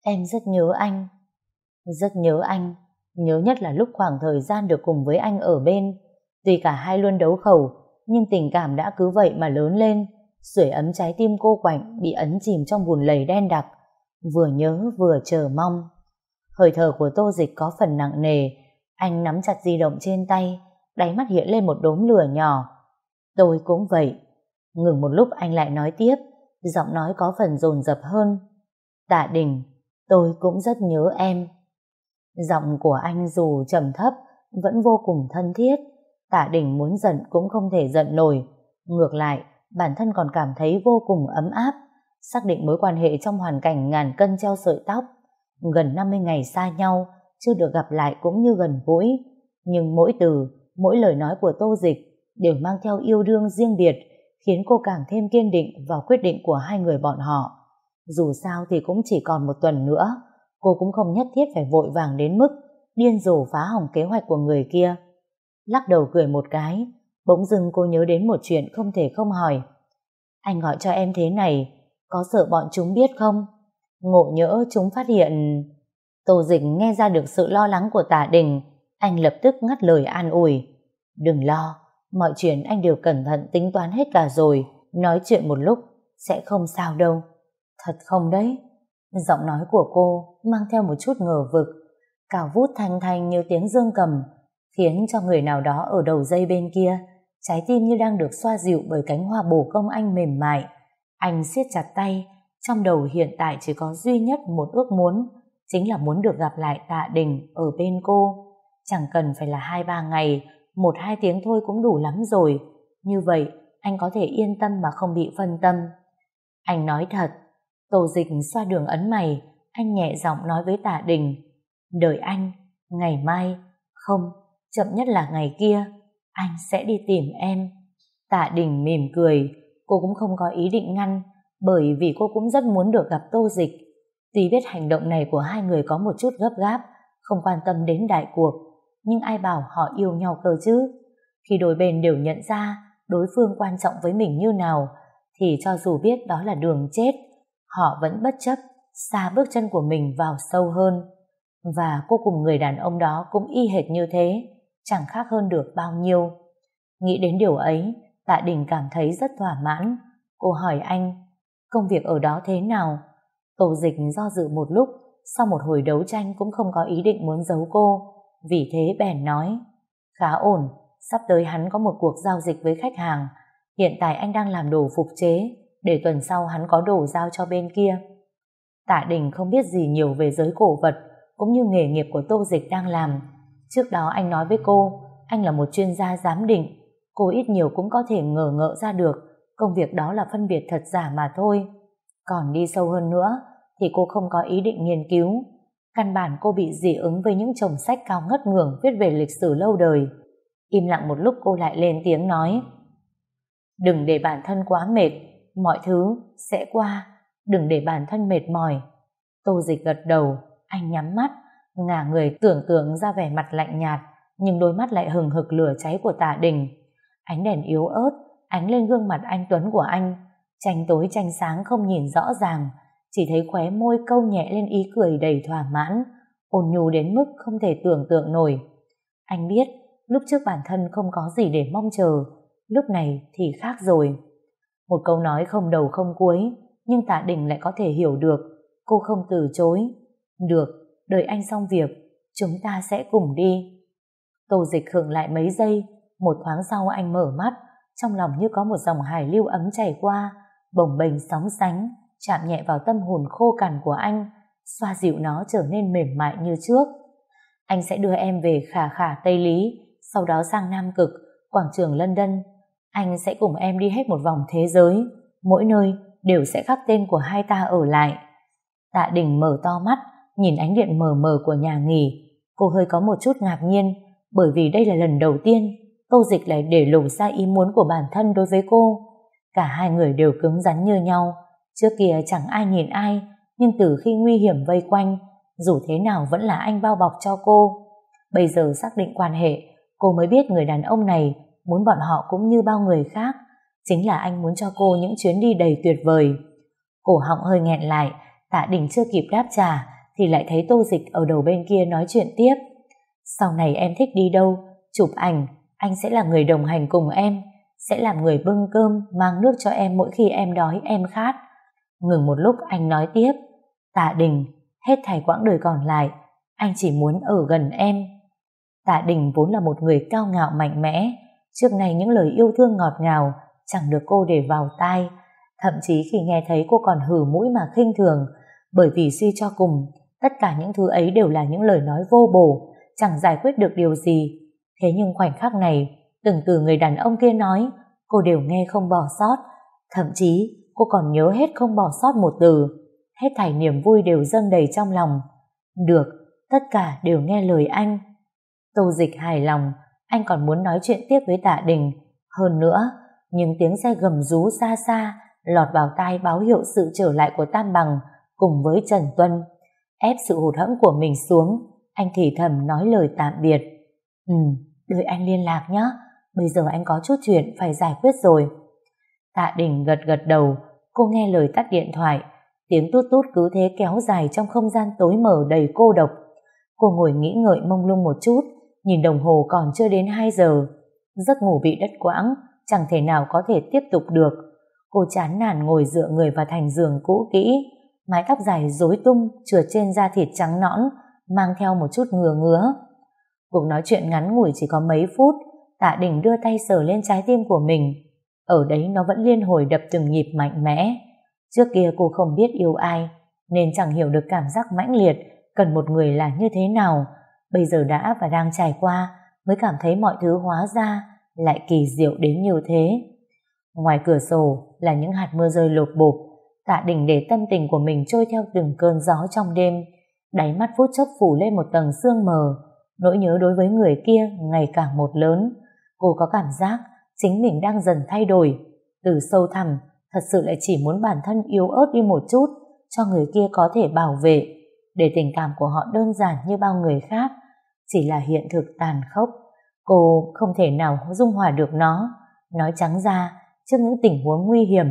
em rất nhớ anh. Rất nhớ anh, nhớ nhất là lúc khoảng thời gian được cùng với anh ở bên. Tuy cả hai luôn đấu khẩu, nhưng tình cảm đã cứ vậy mà lớn lên, sưởi ấm trái tim cô quạnh bị ấn chìm trong bùn lầy đen đặc, vừa nhớ vừa chờ mong. Hơi thở của tô dịch có phần nặng nề, anh nắm chặt di động trên tay, đáy mắt hiện lên một đốm lửa nhỏ. Tôi cũng vậy. Ngừng một lúc anh lại nói tiếp, giọng nói có phần dồn dập hơn. Tạ Đình, tôi cũng rất nhớ em. Giọng của anh dù trầm thấp, vẫn vô cùng thân thiết. Tạ Đình muốn giận cũng không thể giận nổi. Ngược lại, bản thân còn cảm thấy vô cùng ấm áp, xác định mối quan hệ trong hoàn cảnh ngàn cân treo sợi tóc. Gần 50 ngày xa nhau, chưa được gặp lại cũng như gần gũi, nhưng mỗi từ, mỗi lời nói của Tô Dịch đều mang theo yêu đương riêng biệt, khiến cô càng thêm kiên định vào quyết định của hai người bọn họ. Dù sao thì cũng chỉ còn một tuần nữa, cô cũng không nhất thiết phải vội vàng đến mức điên rồ phá hỏng kế hoạch của người kia. Lắc đầu cười một cái, Bỗng dưng cô nhớ đến một chuyện không thể không hỏi. Anh gọi cho em thế này, có sợ bọn chúng biết không? Ngộ nhỡ chúng phát hiện... Tô Dịch nghe ra được sự lo lắng của tả đình, anh lập tức ngắt lời an ủi. Đừng lo, mọi chuyện anh đều cẩn thận tính toán hết cả rồi, nói chuyện một lúc, sẽ không sao đâu. Thật không đấy? Giọng nói của cô mang theo một chút ngờ vực, cào vút thanh thanh như tiếng dương cầm, khiến cho người nào đó ở đầu dây bên kia, trái tim như đang được xoa dịu bởi cánh hoa bổ công anh mềm mại. Anh siết chặt tay, trong đầu hiện tại chỉ có duy nhất một ước muốn, chính là muốn được gặp lại tạ đình ở bên cô. Chẳng cần phải là hai ba ngày, một hai tiếng thôi cũng đủ lắm rồi. Như vậy, anh có thể yên tâm mà không bị phân tâm. Anh nói thật, tổ dịch xoa đường ấn mày, anh nhẹ giọng nói với tạ đình. Đợi anh, ngày mai, không, chậm nhất là ngày kia, anh sẽ đi tìm em. Tạ đình mỉm cười, cô cũng không có ý định ngăn, bởi vì cô cũng rất muốn được gặp tô dịch. Tuy biết hành động này của hai người có một chút gấp gáp, không quan tâm đến đại cuộc, nhưng ai bảo họ yêu nhau cơ chứ? Khi đôi bên đều nhận ra đối phương quan trọng với mình như nào, thì cho dù biết đó là đường chết, họ vẫn bất chấp xa bước chân của mình vào sâu hơn. Và cô cùng người đàn ông đó cũng y hệt như thế, chẳng khác hơn được bao nhiêu. Nghĩ đến điều ấy, Tạ Đình cảm thấy rất thỏa mãn. Cô hỏi anh, công việc ở đó thế nào? Tổ dịch do dự một lúc, sau một hồi đấu tranh cũng không có ý định muốn giấu cô, vì thế bèn nói, khá ổn, sắp tới hắn có một cuộc giao dịch với khách hàng, hiện tại anh đang làm đồ phục chế, để tuần sau hắn có đồ giao cho bên kia. Tạ Đình không biết gì nhiều về giới cổ vật, cũng như nghề nghiệp của Tô Dịch đang làm. Trước đó anh nói với cô, anh là một chuyên gia giám định, cô ít nhiều cũng có thể ngờ ngợ ra được công việc đó là phân biệt thật giả mà thôi. Còn đi sâu hơn nữa, thì cô không có ý định nghiên cứu. Căn bản cô bị dị ứng với những chồng sách cao ngất ngường viết về lịch sử lâu đời. Im lặng một lúc cô lại lên tiếng nói Đừng để bản thân quá mệt, mọi thứ sẽ qua, đừng để bản thân mệt mỏi. Tô dịch gật đầu, anh nhắm mắt, ngả người tưởng tượng ra vẻ mặt lạnh nhạt, nhưng đôi mắt lại hừng hực lửa cháy của tả đình. Ánh đèn yếu ớt, ánh lên gương mặt anh Tuấn của anh, tranh tối tranh sáng không nhìn rõ ràng, chỉ thấy khóe môi câu nhẹ lên ý cười đầy thỏa mãn, ôn nhu đến mức không thể tưởng tượng nổi. Anh biết, lúc trước bản thân không có gì để mong chờ, lúc này thì khác rồi. Một câu nói không đầu không cuối, nhưng tạ đình lại có thể hiểu được, cô không từ chối. Được, đợi anh xong việc, chúng ta sẽ cùng đi. Tô dịch hưởng lại mấy giây, một thoáng sau anh mở mắt, trong lòng như có một dòng hải lưu ấm chảy qua, bồng bềnh sóng sánh, chạm nhẹ vào tâm hồn khô cằn của anh, xoa dịu nó trở nên mềm mại như trước. Anh sẽ đưa em về khả khả Tây Lý, sau đó sang Nam Cực, quảng trường London. Anh sẽ cùng em đi hết một vòng thế giới, mỗi nơi đều sẽ khắc tên của hai ta ở lại. Tạ Đình mở to mắt, nhìn ánh điện mờ mờ của nhà nghỉ. Cô hơi có một chút ngạc nhiên, bởi vì đây là lần đầu tiên Tô Dịch lại để lộ ra ý muốn của bản thân đối với cô. Cả hai người đều cứng rắn như nhau, Trước kia chẳng ai nhìn ai, nhưng từ khi nguy hiểm vây quanh, dù thế nào vẫn là anh bao bọc cho cô. Bây giờ xác định quan hệ, cô mới biết người đàn ông này muốn bọn họ cũng như bao người khác. Chính là anh muốn cho cô những chuyến đi đầy tuyệt vời. Cổ họng hơi nghẹn lại, tạ đình chưa kịp đáp trả, thì lại thấy tô dịch ở đầu bên kia nói chuyện tiếp. Sau này em thích đi đâu, chụp ảnh, anh sẽ là người đồng hành cùng em, sẽ làm người bưng cơm, mang nước cho em mỗi khi em đói, em khát. Ngừng một lúc anh nói tiếp Tạ Đình, hết thảy quãng đời còn lại anh chỉ muốn ở gần em. Tạ Đình vốn là một người cao ngạo mạnh mẽ trước này những lời yêu thương ngọt ngào chẳng được cô để vào tai thậm chí khi nghe thấy cô còn hử mũi mà khinh thường bởi vì suy cho cùng tất cả những thứ ấy đều là những lời nói vô bổ chẳng giải quyết được điều gì thế nhưng khoảnh khắc này từng từ người đàn ông kia nói cô đều nghe không bỏ sót thậm chí cô còn nhớ hết không bỏ sót một từ. Hết thảy niềm vui đều dâng đầy trong lòng. Được, tất cả đều nghe lời anh. Tô dịch hài lòng, anh còn muốn nói chuyện tiếp với tạ đình. Hơn nữa, nhưng tiếng xe gầm rú xa xa lọt vào tai báo hiệu sự trở lại của Tam Bằng cùng với Trần Tuân. Ép sự hụt hẫng của mình xuống, anh thì thầm nói lời tạm biệt. Ừ, đợi anh liên lạc nhé. Bây giờ anh có chút chuyện phải giải quyết rồi. Tạ Đình gật gật đầu, cô nghe lời tắt điện thoại. Tiếng tút tút cứ thế kéo dài trong không gian tối mờ đầy cô độc. Cô ngồi nghĩ ngợi mông lung một chút, nhìn đồng hồ còn chưa đến 2 giờ. Giấc ngủ bị đất quãng, chẳng thể nào có thể tiếp tục được. Cô chán nản ngồi dựa người vào thành giường cũ kỹ, mái tóc dài rối tung trượt trên da thịt trắng nõn, mang theo một chút ngừa ngứa. Cuộc nói chuyện ngắn ngủi chỉ có mấy phút, Tạ Đình đưa tay sờ lên trái tim của mình. Ở đấy nó vẫn liên hồi đập từng nhịp mạnh mẽ. Trước kia cô không biết yêu ai, nên chẳng hiểu được cảm giác mãnh liệt cần một người là như thế nào. Bây giờ đã và đang trải qua mới cảm thấy mọi thứ hóa ra lại kỳ diệu đến như thế. Ngoài cửa sổ là những hạt mưa rơi lột bột, tạ đình để tâm tình của mình trôi theo từng cơn gió trong đêm, đáy mắt phút chốc phủ lên một tầng sương mờ, nỗi nhớ đối với người kia ngày càng một lớn. Cô có cảm giác chính mình đang dần thay đổi, từ sâu thẳm thật sự lại chỉ muốn bản thân yếu ớt đi một chút cho người kia có thể bảo vệ, để tình cảm của họ đơn giản như bao người khác, chỉ là hiện thực tàn khốc. Cô không thể nào dung hòa được nó, nói trắng ra, trước những tình huống nguy hiểm,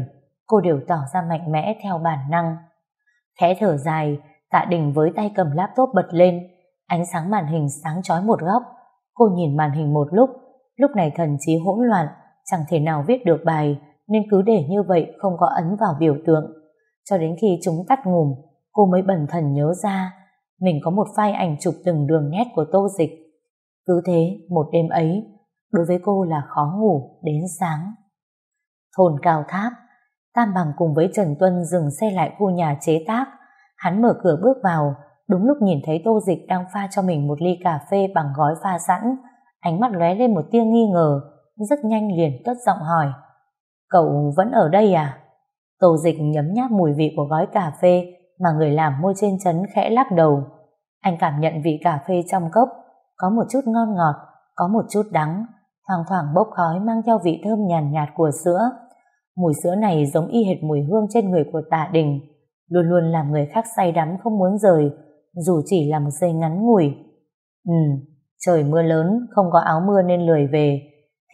cô đều tỏ ra mạnh mẽ theo bản năng. Khẽ thở dài, tạ đình với tay cầm laptop bật lên, ánh sáng màn hình sáng chói một góc. Cô nhìn màn hình một lúc, lúc này thần trí hỗn loạn, chẳng thể nào viết được bài, nên cứ để như vậy không có ấn vào biểu tượng. Cho đến khi chúng tắt ngùm, cô mới bần thần nhớ ra mình có một file ảnh chụp từng đường nét của tô dịch. Cứ thế, một đêm ấy, đối với cô là khó ngủ đến sáng. Thôn cao tháp, Tam Bằng cùng với Trần Tuân dừng xe lại khu nhà chế tác. Hắn mở cửa bước vào, đúng lúc nhìn thấy Tô Dịch đang pha cho mình một ly cà phê bằng gói pha sẵn. Ánh mắt lóe lên một tia nghi ngờ, rất nhanh liền cất giọng hỏi. Cậu vẫn ở đây à? Tô Dịch nhấm nháp mùi vị của gói cà phê mà người làm môi trên chấn khẽ lắc đầu. Anh cảm nhận vị cà phê trong cốc, có một chút ngon ngọt, có một chút đắng, thoang thoảng bốc khói mang theo vị thơm nhàn nhạt, nhạt của sữa. Mùi sữa này giống y hệt mùi hương trên người của tạ đình, luôn luôn làm người khác say đắm không muốn rời, dù chỉ là một giây ngắn ngủi. Ừ, trời mưa lớn, không có áo mưa nên lười về,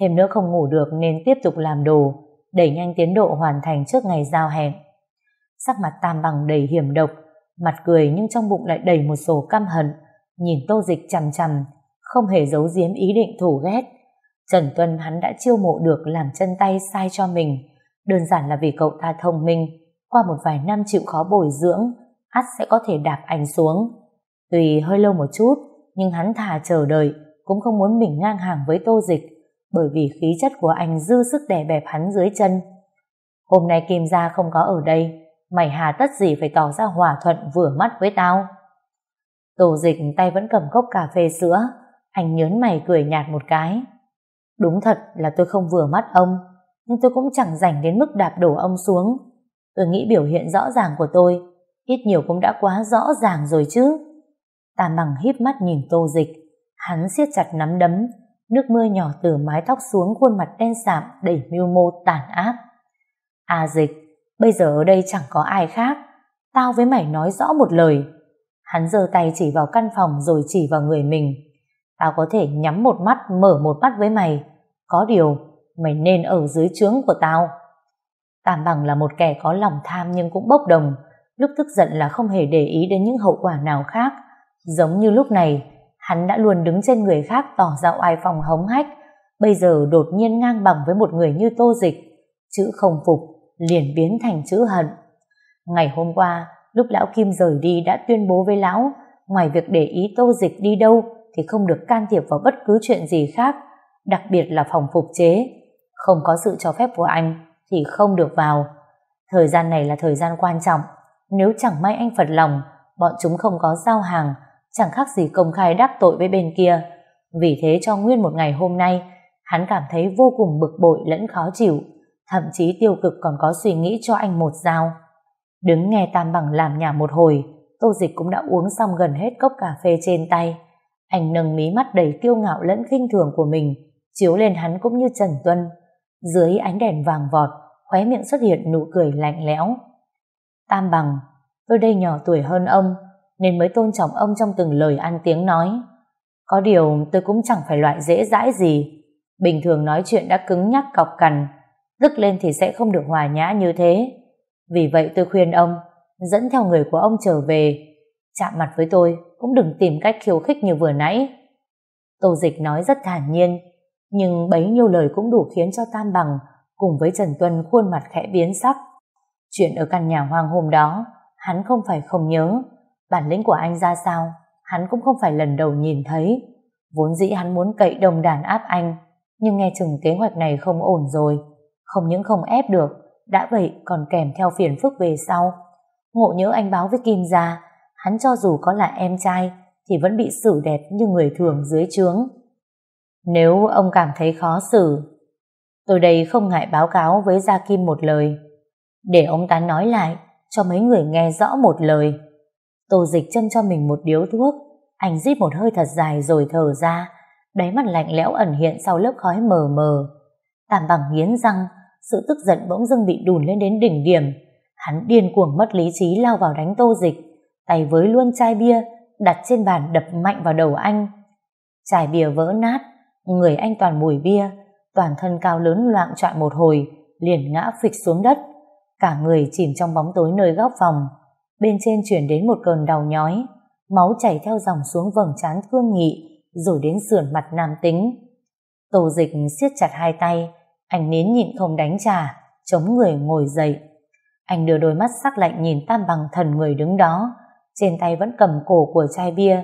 thêm nữa không ngủ được nên tiếp tục làm đồ, đẩy nhanh tiến độ hoàn thành trước ngày giao hẹn. Sắc mặt tam bằng đầy hiểm độc, mặt cười nhưng trong bụng lại đầy một số căm hận, nhìn tô dịch chằm chằm, không hề giấu giếm ý định thủ ghét. Trần Tuân hắn đã chiêu mộ được làm chân tay sai cho mình, đơn giản là vì cậu ta thông minh, qua một vài năm chịu khó bồi dưỡng, ắt sẽ có thể đạp anh xuống. tùy hơi lâu một chút, nhưng hắn thà chờ đợi, cũng không muốn mình ngang hàng với tô dịch, bởi vì khí chất của anh dư sức đè bẹp hắn dưới chân. Hôm nay Kim Gia không có ở đây, mày hà tất gì phải tỏ ra hòa thuận vừa mắt với tao. Tô dịch tay vẫn cầm cốc cà phê sữa, anh nhớn mày cười nhạt một cái. Đúng thật là tôi không vừa mắt ông, nhưng tôi cũng chẳng rảnh đến mức đạp đổ ông xuống. Tôi nghĩ biểu hiện rõ ràng của tôi, ít nhiều cũng đã quá rõ ràng rồi chứ. Tà bằng híp mắt nhìn tô dịch, hắn siết chặt nắm đấm, nước mưa nhỏ từ mái tóc xuống khuôn mặt đen sạm đầy mưu mô tàn ác. À dịch, bây giờ ở đây chẳng có ai khác, tao với mày nói rõ một lời. Hắn giơ tay chỉ vào căn phòng rồi chỉ vào người mình. Tao có thể nhắm một mắt mở một mắt với mày, có điều mày nên ở dưới trướng của tao. Tàm bằng là một kẻ có lòng tham nhưng cũng bốc đồng, lúc tức giận là không hề để ý đến những hậu quả nào khác. Giống như lúc này, hắn đã luôn đứng trên người khác tỏ ra oai phong hống hách, bây giờ đột nhiên ngang bằng với một người như tô dịch, chữ không phục liền biến thành chữ hận. Ngày hôm qua, lúc lão Kim rời đi đã tuyên bố với lão, ngoài việc để ý tô dịch đi đâu thì không được can thiệp vào bất cứ chuyện gì khác, đặc biệt là phòng phục chế. Không có sự cho phép của anh thì không được vào. Thời gian này là thời gian quan trọng, nếu chẳng may anh phật lòng, bọn chúng không có giao hàng, chẳng khác gì công khai đắc tội với bên kia. Vì thế cho nguyên một ngày hôm nay, hắn cảm thấy vô cùng bực bội lẫn khó chịu, thậm chí tiêu cực còn có suy nghĩ cho anh một dao. Đứng nghe Tam Bằng làm nhà một hồi, Tô Dịch cũng đã uống xong gần hết cốc cà phê trên tay. Anh nâng mí mắt đầy kiêu ngạo lẫn khinh thường của mình, chiếu lên hắn cũng như Trần Tuân. Dưới ánh đèn vàng vọt, khóe miệng xuất hiện nụ cười lạnh lẽo. Tam Bằng, tôi đây nhỏ tuổi hơn ông, nên mới tôn trọng ông trong từng lời ăn tiếng nói. Có điều tôi cũng chẳng phải loại dễ dãi gì. Bình thường nói chuyện đã cứng nhắc cọc cằn, tức lên thì sẽ không được hòa nhã như thế. Vì vậy tôi khuyên ông dẫn theo người của ông trở về. Chạm mặt với tôi, cũng đừng tìm cách khiêu khích như vừa nãy. Tô Dịch nói rất thản nhiên, nhưng bấy nhiêu lời cũng đủ khiến cho Tam Bằng cùng với Trần Tuân khuôn mặt khẽ biến sắc. Chuyện ở căn nhà hoang hôm đó, hắn không phải không nhớ, bản lĩnh của anh ra sao, hắn cũng không phải lần đầu nhìn thấy. Vốn dĩ hắn muốn cậy đồng đàn áp anh, nhưng nghe chừng kế hoạch này không ổn rồi. Không những không ép được, đã vậy còn kèm theo phiền phức về sau. Ngộ nhớ anh báo với Kim gia, hắn cho dù có là em trai, thì vẫn bị xử đẹp như người thường dưới trướng. Nếu ông cảm thấy khó xử, tôi đây không ngại báo cáo với Gia Kim một lời. Để ông ta nói lại, cho mấy người nghe rõ một lời. Tô dịch châm cho mình một điếu thuốc, anh rít một hơi thật dài rồi thở ra, đáy mắt lạnh lẽo ẩn hiện sau lớp khói mờ mờ. Tạm bằng nghiến răng, sự tức giận bỗng dưng bị đùn lên đến đỉnh điểm. Hắn điên cuồng mất lý trí lao vào đánh tô dịch, tay với luôn chai bia, đặt trên bàn đập mạnh vào đầu anh. Chai bia vỡ nát, người anh toàn mùi bia, toàn thân cao lớn loạn trọn một hồi, liền ngã phịch xuống đất. Cả người chìm trong bóng tối nơi góc phòng. Bên trên chuyển đến một cơn đau nhói, máu chảy theo dòng xuống vầng trán Phương Nghị, rồi đến sườn mặt nam tính. Tô dịch siết chặt hai tay, anh nín nhịn không đánh trả, chống người ngồi dậy. Anh đưa đôi mắt sắc lạnh nhìn tam bằng thần người đứng đó, trên tay vẫn cầm cổ của chai bia,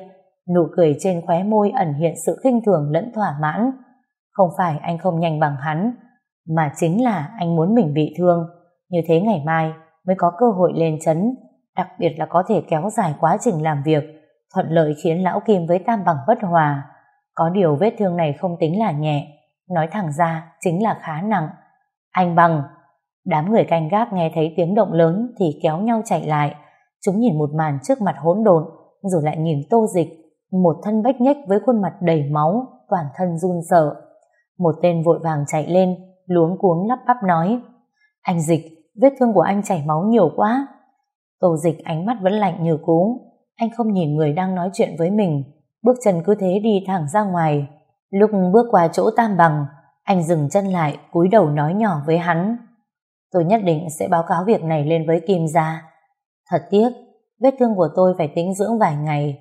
nụ cười trên khóe môi ẩn hiện sự khinh thường lẫn thỏa mãn. Không phải anh không nhanh bằng hắn, mà chính là anh muốn mình bị thương. Như thế ngày mai mới có cơ hội lên chấn, đặc biệt là có thể kéo dài quá trình làm việc, thuận lợi khiến Lão Kim với Tam Bằng bất hòa. Có điều vết thương này không tính là nhẹ, nói thẳng ra chính là khá nặng. Anh Bằng, đám người canh gác nghe thấy tiếng động lớn thì kéo nhau chạy lại, Chúng nhìn một màn trước mặt hỗn độn, rồi lại nhìn tô dịch, một thân bách nhách với khuôn mặt đầy máu, toàn thân run sợ. Một tên vội vàng chạy lên, luống cuống lắp bắp nói, anh dịch, vết thương của anh chảy máu nhiều quá. Tô dịch ánh mắt vẫn lạnh như cú, anh không nhìn người đang nói chuyện với mình, bước chân cứ thế đi thẳng ra ngoài. Lúc bước qua chỗ tam bằng, anh dừng chân lại, cúi đầu nói nhỏ với hắn. Tôi nhất định sẽ báo cáo việc này lên với Kim gia. Thật tiếc, vết thương của tôi phải tĩnh dưỡng vài ngày,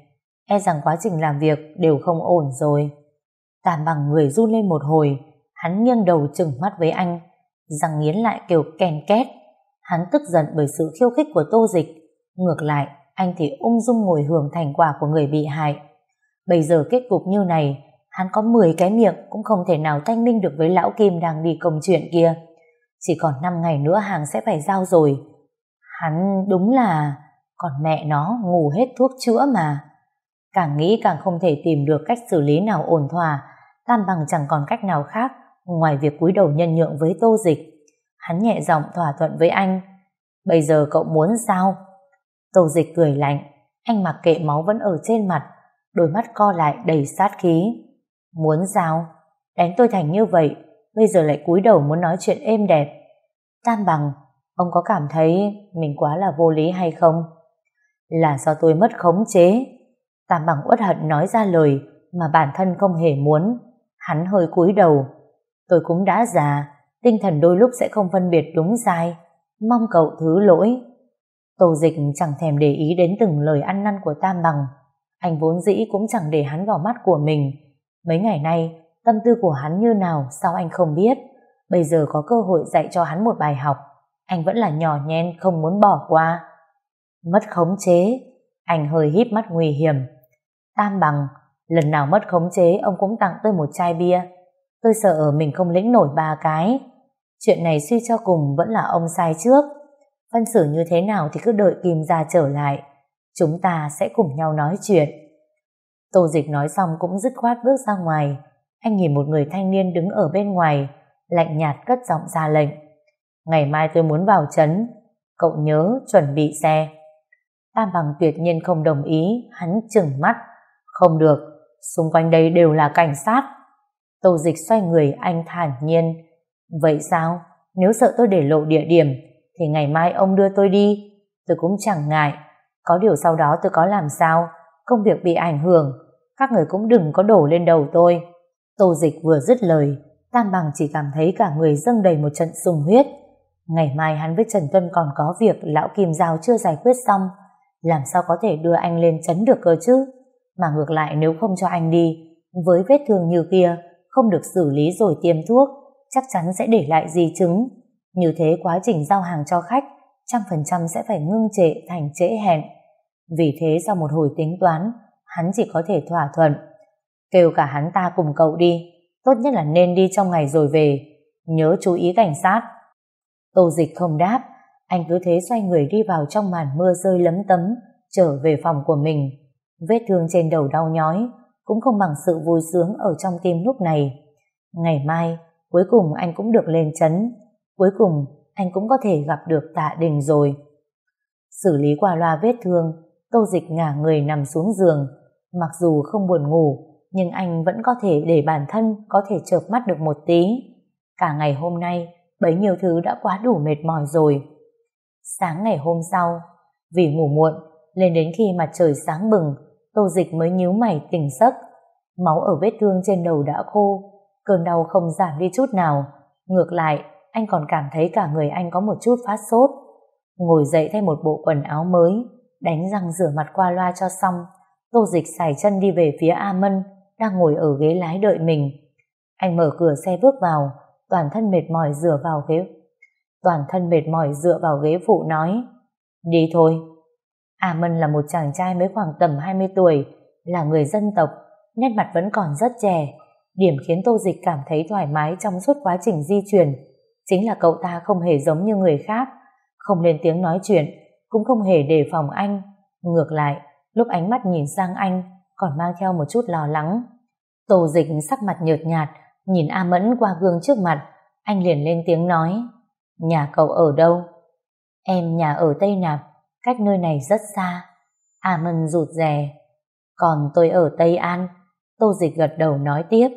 e rằng quá trình làm việc đều không ổn rồi. Tàm bằng người run lên một hồi, hắn nghiêng đầu chừng mắt với anh, răng nghiến lại kiểu kèn két. Hắn tức giận bởi sự khiêu khích của tô dịch. Ngược lại, anh thì ung dung ngồi hưởng thành quả của người bị hại. Bây giờ kết cục như này, hắn có 10 cái miệng cũng không thể nào thanh minh được với lão Kim đang đi công chuyện kia. Chỉ còn 5 ngày nữa hàng sẽ phải giao rồi, Hắn đúng là còn mẹ nó ngủ hết thuốc chữa mà. Càng nghĩ càng không thể tìm được cách xử lý nào ổn thỏa, Tam Bằng chẳng còn cách nào khác ngoài việc cúi đầu nhân nhượng với Tô Dịch. Hắn nhẹ giọng thỏa thuận với anh. Bây giờ cậu muốn sao? Tô Dịch cười lạnh, anh mặc kệ máu vẫn ở trên mặt, đôi mắt co lại đầy sát khí. Muốn sao? Đánh tôi thành như vậy, bây giờ lại cúi đầu muốn nói chuyện êm đẹp. Tam Bằng, Ông có cảm thấy mình quá là vô lý hay không? Là do tôi mất khống chế. Tam bằng uất hận nói ra lời mà bản thân không hề muốn. Hắn hơi cúi đầu. Tôi cũng đã già, tinh thần đôi lúc sẽ không phân biệt đúng sai. Mong cậu thứ lỗi. Tô dịch chẳng thèm để ý đến từng lời ăn năn của Tam bằng. Anh vốn dĩ cũng chẳng để hắn vào mắt của mình. Mấy ngày nay, tâm tư của hắn như nào sao anh không biết. Bây giờ có cơ hội dạy cho hắn một bài học anh vẫn là nhỏ nhen không muốn bỏ qua. Mất khống chế, anh hơi híp mắt nguy hiểm. Tam bằng, lần nào mất khống chế ông cũng tặng tôi một chai bia. Tôi sợ mình không lĩnh nổi ba cái. Chuyện này suy cho cùng vẫn là ông sai trước. Phân xử như thế nào thì cứ đợi Kim ra trở lại. Chúng ta sẽ cùng nhau nói chuyện. Tô dịch nói xong cũng dứt khoát bước ra ngoài. Anh nhìn một người thanh niên đứng ở bên ngoài, lạnh nhạt cất giọng ra lệnh. Ngày mai tôi muốn vào trấn, cậu nhớ chuẩn bị xe. Tam bằng tuyệt nhiên không đồng ý, hắn chừng mắt. Không được, xung quanh đây đều là cảnh sát. Tô dịch xoay người anh thản nhiên. Vậy sao? Nếu sợ tôi để lộ địa điểm, thì ngày mai ông đưa tôi đi. Tôi cũng chẳng ngại. Có điều sau đó tôi có làm sao? Công việc bị ảnh hưởng. Các người cũng đừng có đổ lên đầu tôi. Tô dịch vừa dứt lời, Tam bằng chỉ cảm thấy cả người dâng đầy một trận sùng huyết. Ngày mai hắn với Trần Tuân còn có việc lão Kim Giao chưa giải quyết xong, làm sao có thể đưa anh lên chấn được cơ chứ? Mà ngược lại nếu không cho anh đi, với vết thương như kia, không được xử lý rồi tiêm thuốc, chắc chắn sẽ để lại di chứng. Như thế quá trình giao hàng cho khách, trăm phần trăm sẽ phải ngưng trệ thành trễ hẹn. Vì thế sau một hồi tính toán, hắn chỉ có thể thỏa thuận. Kêu cả hắn ta cùng cậu đi, tốt nhất là nên đi trong ngày rồi về. Nhớ chú ý cảnh sát. Tô dịch không đáp, anh cứ thế xoay người đi vào trong màn mưa rơi lấm tấm, trở về phòng của mình. Vết thương trên đầu đau nhói, cũng không bằng sự vui sướng ở trong tim lúc này. Ngày mai, cuối cùng anh cũng được lên chấn. Cuối cùng, anh cũng có thể gặp được tạ đình rồi. Xử lý qua loa vết thương, tô dịch ngả người nằm xuống giường. Mặc dù không buồn ngủ, nhưng anh vẫn có thể để bản thân có thể chợp mắt được một tí. Cả ngày hôm nay, bấy nhiêu thứ đã quá đủ mệt mỏi rồi. Sáng ngày hôm sau, vì ngủ muộn, lên đến khi mặt trời sáng bừng, tô dịch mới nhíu mày tỉnh giấc. Máu ở vết thương trên đầu đã khô, cơn đau không giảm đi chút nào. Ngược lại, anh còn cảm thấy cả người anh có một chút phát sốt. Ngồi dậy thay một bộ quần áo mới, đánh răng rửa mặt qua loa cho xong, tô dịch xài chân đi về phía A Mân, đang ngồi ở ghế lái đợi mình. Anh mở cửa xe bước vào, toàn thân mệt mỏi dựa vào ghế. Toàn thân mệt mỏi dựa vào ghế phụ nói, đi thôi. A Mân là một chàng trai mới khoảng tầm 20 tuổi, là người dân tộc, nét mặt vẫn còn rất trẻ. Điểm khiến Tô Dịch cảm thấy thoải mái trong suốt quá trình di chuyển chính là cậu ta không hề giống như người khác, không lên tiếng nói chuyện, cũng không hề đề phòng anh. Ngược lại, lúc ánh mắt nhìn sang anh, còn mang theo một chút lo lắng. Tô Dịch sắc mặt nhợt nhạt, nhìn A Mẫn qua gương trước mặt, anh liền lên tiếng nói, nhà cậu ở đâu? Em nhà ở Tây Nạp, cách nơi này rất xa. A mẫn rụt rè, còn tôi ở Tây An. Tô Dịch gật đầu nói tiếp,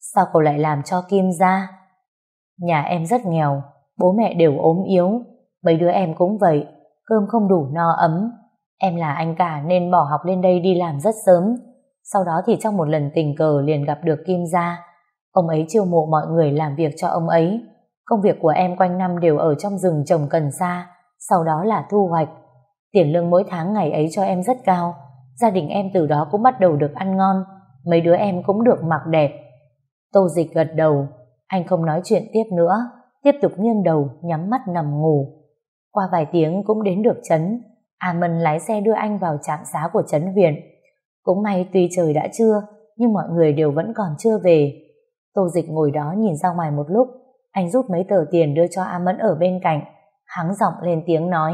sao cậu lại làm cho Kim ra? Nhà em rất nghèo, bố mẹ đều ốm yếu, mấy đứa em cũng vậy, cơm không đủ no ấm. Em là anh cả nên bỏ học lên đây đi làm rất sớm. Sau đó thì trong một lần tình cờ liền gặp được Kim Gia. Ông ấy chiêu mộ mọi người làm việc cho ông ấy. Công việc của em quanh năm đều ở trong rừng trồng cần sa, sau đó là thu hoạch. Tiền lương mỗi tháng ngày ấy cho em rất cao. Gia đình em từ đó cũng bắt đầu được ăn ngon. Mấy đứa em cũng được mặc đẹp. Tô dịch gật đầu, anh không nói chuyện tiếp nữa, tiếp tục nghiêng đầu, nhắm mắt nằm ngủ. Qua vài tiếng cũng đến được Trấn, A Mân lái xe đưa anh vào trạm xá của Trấn Viện. Cũng may tuy trời đã trưa, nhưng mọi người đều vẫn còn chưa về. Tô Dịch ngồi đó nhìn ra ngoài một lúc, anh rút mấy tờ tiền đưa cho A Mẫn ở bên cạnh, hắng giọng lên tiếng nói,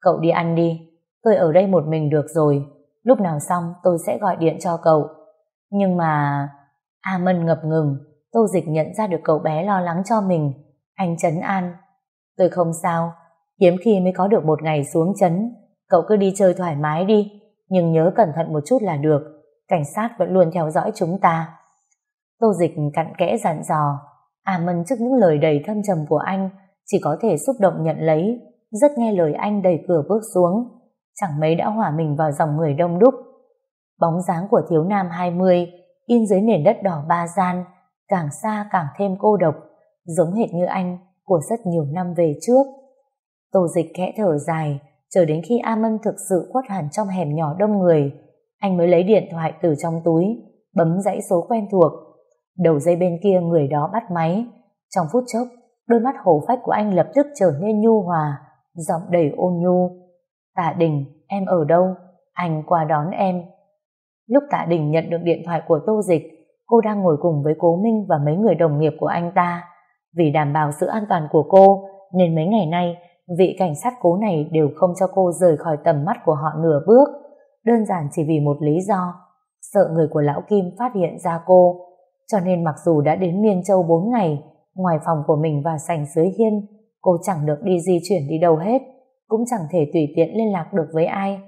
cậu đi ăn đi, tôi ở đây một mình được rồi, lúc nào xong tôi sẽ gọi điện cho cậu. Nhưng mà... A Mân ngập ngừng, Tô Dịch nhận ra được cậu bé lo lắng cho mình. Anh chấn an. Tôi không sao, hiếm khi mới có được một ngày xuống chấn. Cậu cứ đi chơi thoải mái đi, nhưng nhớ cẩn thận một chút là được. Cảnh sát vẫn luôn theo dõi chúng ta. Tô Dịch cặn kẽ dặn dò. A Mân trước những lời đầy thâm trầm của anh, chỉ có thể xúc động nhận lấy, rất nghe lời anh đẩy cửa bước xuống. Chẳng mấy đã hỏa mình vào dòng người đông đúc. Bóng dáng của thiếu nam 20 in dưới nền đất đỏ ba gian, càng xa càng thêm cô độc, giống hệt như anh của rất nhiều năm về trước. Tô dịch khẽ thở dài, chờ đến khi A Mân thực sự khuất hẳn trong hẻm nhỏ đông người, anh mới lấy điện thoại từ trong túi, bấm dãy số quen thuộc. Đầu dây bên kia người đó bắt máy. Trong phút chốc, đôi mắt hổ phách của anh lập tức trở nên nhu hòa, giọng đầy ôn nhu. Tạ Đình, em ở đâu? Anh qua đón em. Lúc Tạ Đình nhận được điện thoại của Tô Dịch, cô đang ngồi cùng với Cố Minh và mấy người đồng nghiệp của anh ta. Vì đảm bảo sự an toàn của cô, nên mấy ngày nay, vị cảnh sát cố này đều không cho cô rời khỏi tầm mắt của họ nửa bước. Đơn giản chỉ vì một lý do, sợ người của Lão Kim phát hiện ra cô. Cho nên mặc dù đã đến Miên Châu 4 ngày, ngoài phòng của mình và sành dưới hiên, cô chẳng được đi di chuyển đi đâu hết, cũng chẳng thể tùy tiện liên lạc được với ai.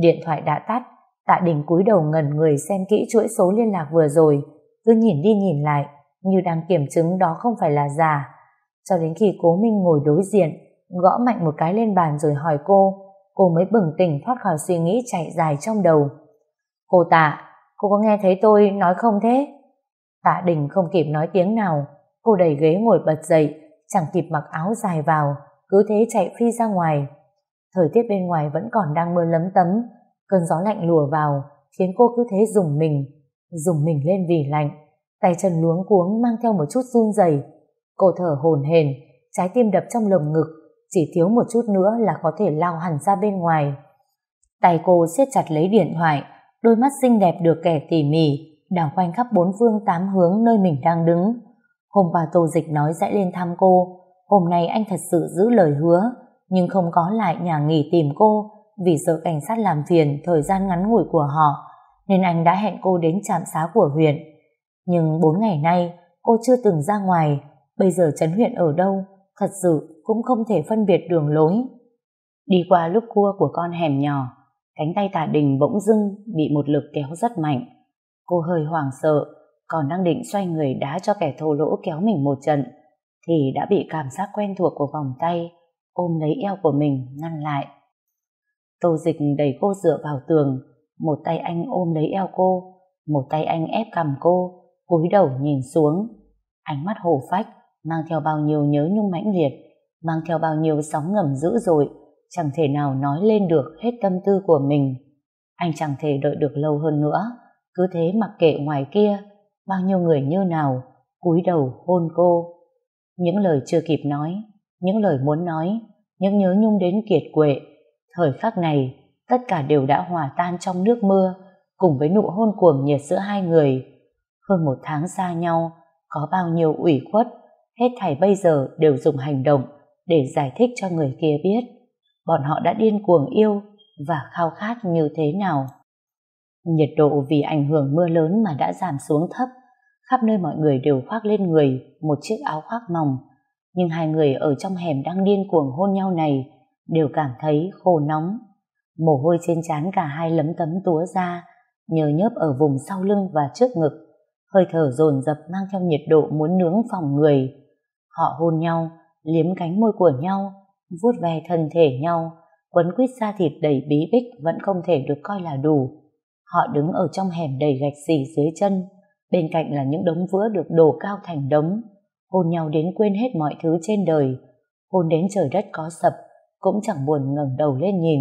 Điện thoại đã tắt, Tạ Đình cúi đầu ngẩn người xem kỹ chuỗi số liên lạc vừa rồi, cứ nhìn đi nhìn lại, như đang kiểm chứng đó không phải là giả. Cho đến khi cố Minh ngồi đối diện, gõ mạnh một cái lên bàn rồi hỏi cô, cô mới bừng tỉnh thoát khỏi suy nghĩ chạy dài trong đầu. Cô Tạ, cô có nghe thấy tôi nói không thế? Tạ Đình không kịp nói tiếng nào, cô đẩy ghế ngồi bật dậy, chẳng kịp mặc áo dài vào, cứ thế chạy phi ra ngoài. Thời tiết bên ngoài vẫn còn đang mưa lấm tấm, cơn gió lạnh lùa vào, khiến cô cứ thế dùng mình, dùng mình lên vì lạnh, tay chân luống cuống mang theo một chút run rẩy. Cô thở hổn hển, trái tim đập trong lồng ngực, chỉ thiếu một chút nữa là có thể lao hẳn ra bên ngoài. Tay cô siết chặt lấy điện thoại, đôi mắt xinh đẹp được kẻ tỉ mỉ, đảo quanh khắp bốn phương tám hướng nơi mình đang đứng. Hôm qua Tô Dịch nói sẽ lên thăm cô, hôm nay anh thật sự giữ lời hứa, nhưng không có lại nhà nghỉ tìm cô vì sợ cảnh sát làm phiền thời gian ngắn ngủi của họ, nên anh đã hẹn cô đến trạm xá của huyện. Nhưng bốn ngày nay, cô chưa từng ra ngoài, bây giờ Trấn huyện ở đâu, thật sự cũng không thể phân biệt đường lối. Đi qua lúc cua của con hẻm nhỏ, cánh tay tả đình bỗng dưng bị một lực kéo rất mạnh. Cô hơi hoảng sợ, còn đang định xoay người đá cho kẻ thô lỗ kéo mình một trận, thì đã bị cảm giác quen thuộc của vòng tay ôm lấy eo của mình ngăn lại. Tô dịch đẩy cô dựa vào tường, một tay anh ôm lấy eo cô, một tay anh ép cầm cô, cúi đầu nhìn xuống. Ánh mắt hổ phách, mang theo bao nhiêu nhớ nhung mãnh liệt, mang theo bao nhiêu sóng ngầm dữ dội, chẳng thể nào nói lên được hết tâm tư của mình. Anh chẳng thể đợi được lâu hơn nữa, cứ thế mặc kệ ngoài kia, bao nhiêu người như nào, cúi đầu hôn cô. Những lời chưa kịp nói, những lời muốn nói, những nhớ nhung đến kiệt quệ. Thời khắc này, tất cả đều đã hòa tan trong nước mưa, cùng với nụ hôn cuồng nhiệt giữa hai người. Hơn một tháng xa nhau, có bao nhiêu ủy khuất, hết thảy bây giờ đều dùng hành động để giải thích cho người kia biết bọn họ đã điên cuồng yêu và khao khát như thế nào. Nhiệt độ vì ảnh hưởng mưa lớn mà đã giảm xuống thấp, khắp nơi mọi người đều khoác lên người một chiếc áo khoác mỏng, nhưng hai người ở trong hẻm đang điên cuồng hôn nhau này đều cảm thấy khô nóng. Mồ hôi trên trán cả hai lấm tấm túa ra, nhờ nhớp ở vùng sau lưng và trước ngực, hơi thở dồn dập mang theo nhiệt độ muốn nướng phòng người. Họ hôn nhau, liếm cánh môi của nhau, vuốt ve thân thể nhau, quấn quýt da thịt đầy bí bích vẫn không thể được coi là đủ. Họ đứng ở trong hẻm đầy gạch xì dưới chân, bên cạnh là những đống vữa được đổ cao thành đống, hôn nhau đến quên hết mọi thứ trên đời, hôn đến trời đất có sập, cũng chẳng buồn ngẩng đầu lên nhìn.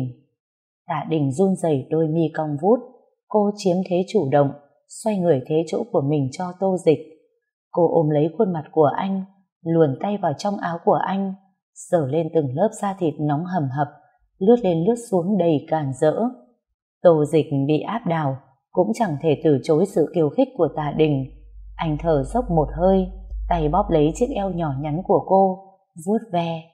Tạ đình run rẩy đôi mi cong vút, cô chiếm thế chủ động, xoay người thế chỗ của mình cho tô dịch. Cô ôm lấy khuôn mặt của anh, luồn tay vào trong áo của anh, sờ lên từng lớp da thịt nóng hầm hập, lướt lên lướt xuống đầy càn rỡ. Tô dịch bị áp đảo, cũng chẳng thể từ chối sự kiêu khích của tạ đình. Anh thở dốc một hơi, tay bóp lấy chiếc eo nhỏ nhắn của cô, vuốt ve.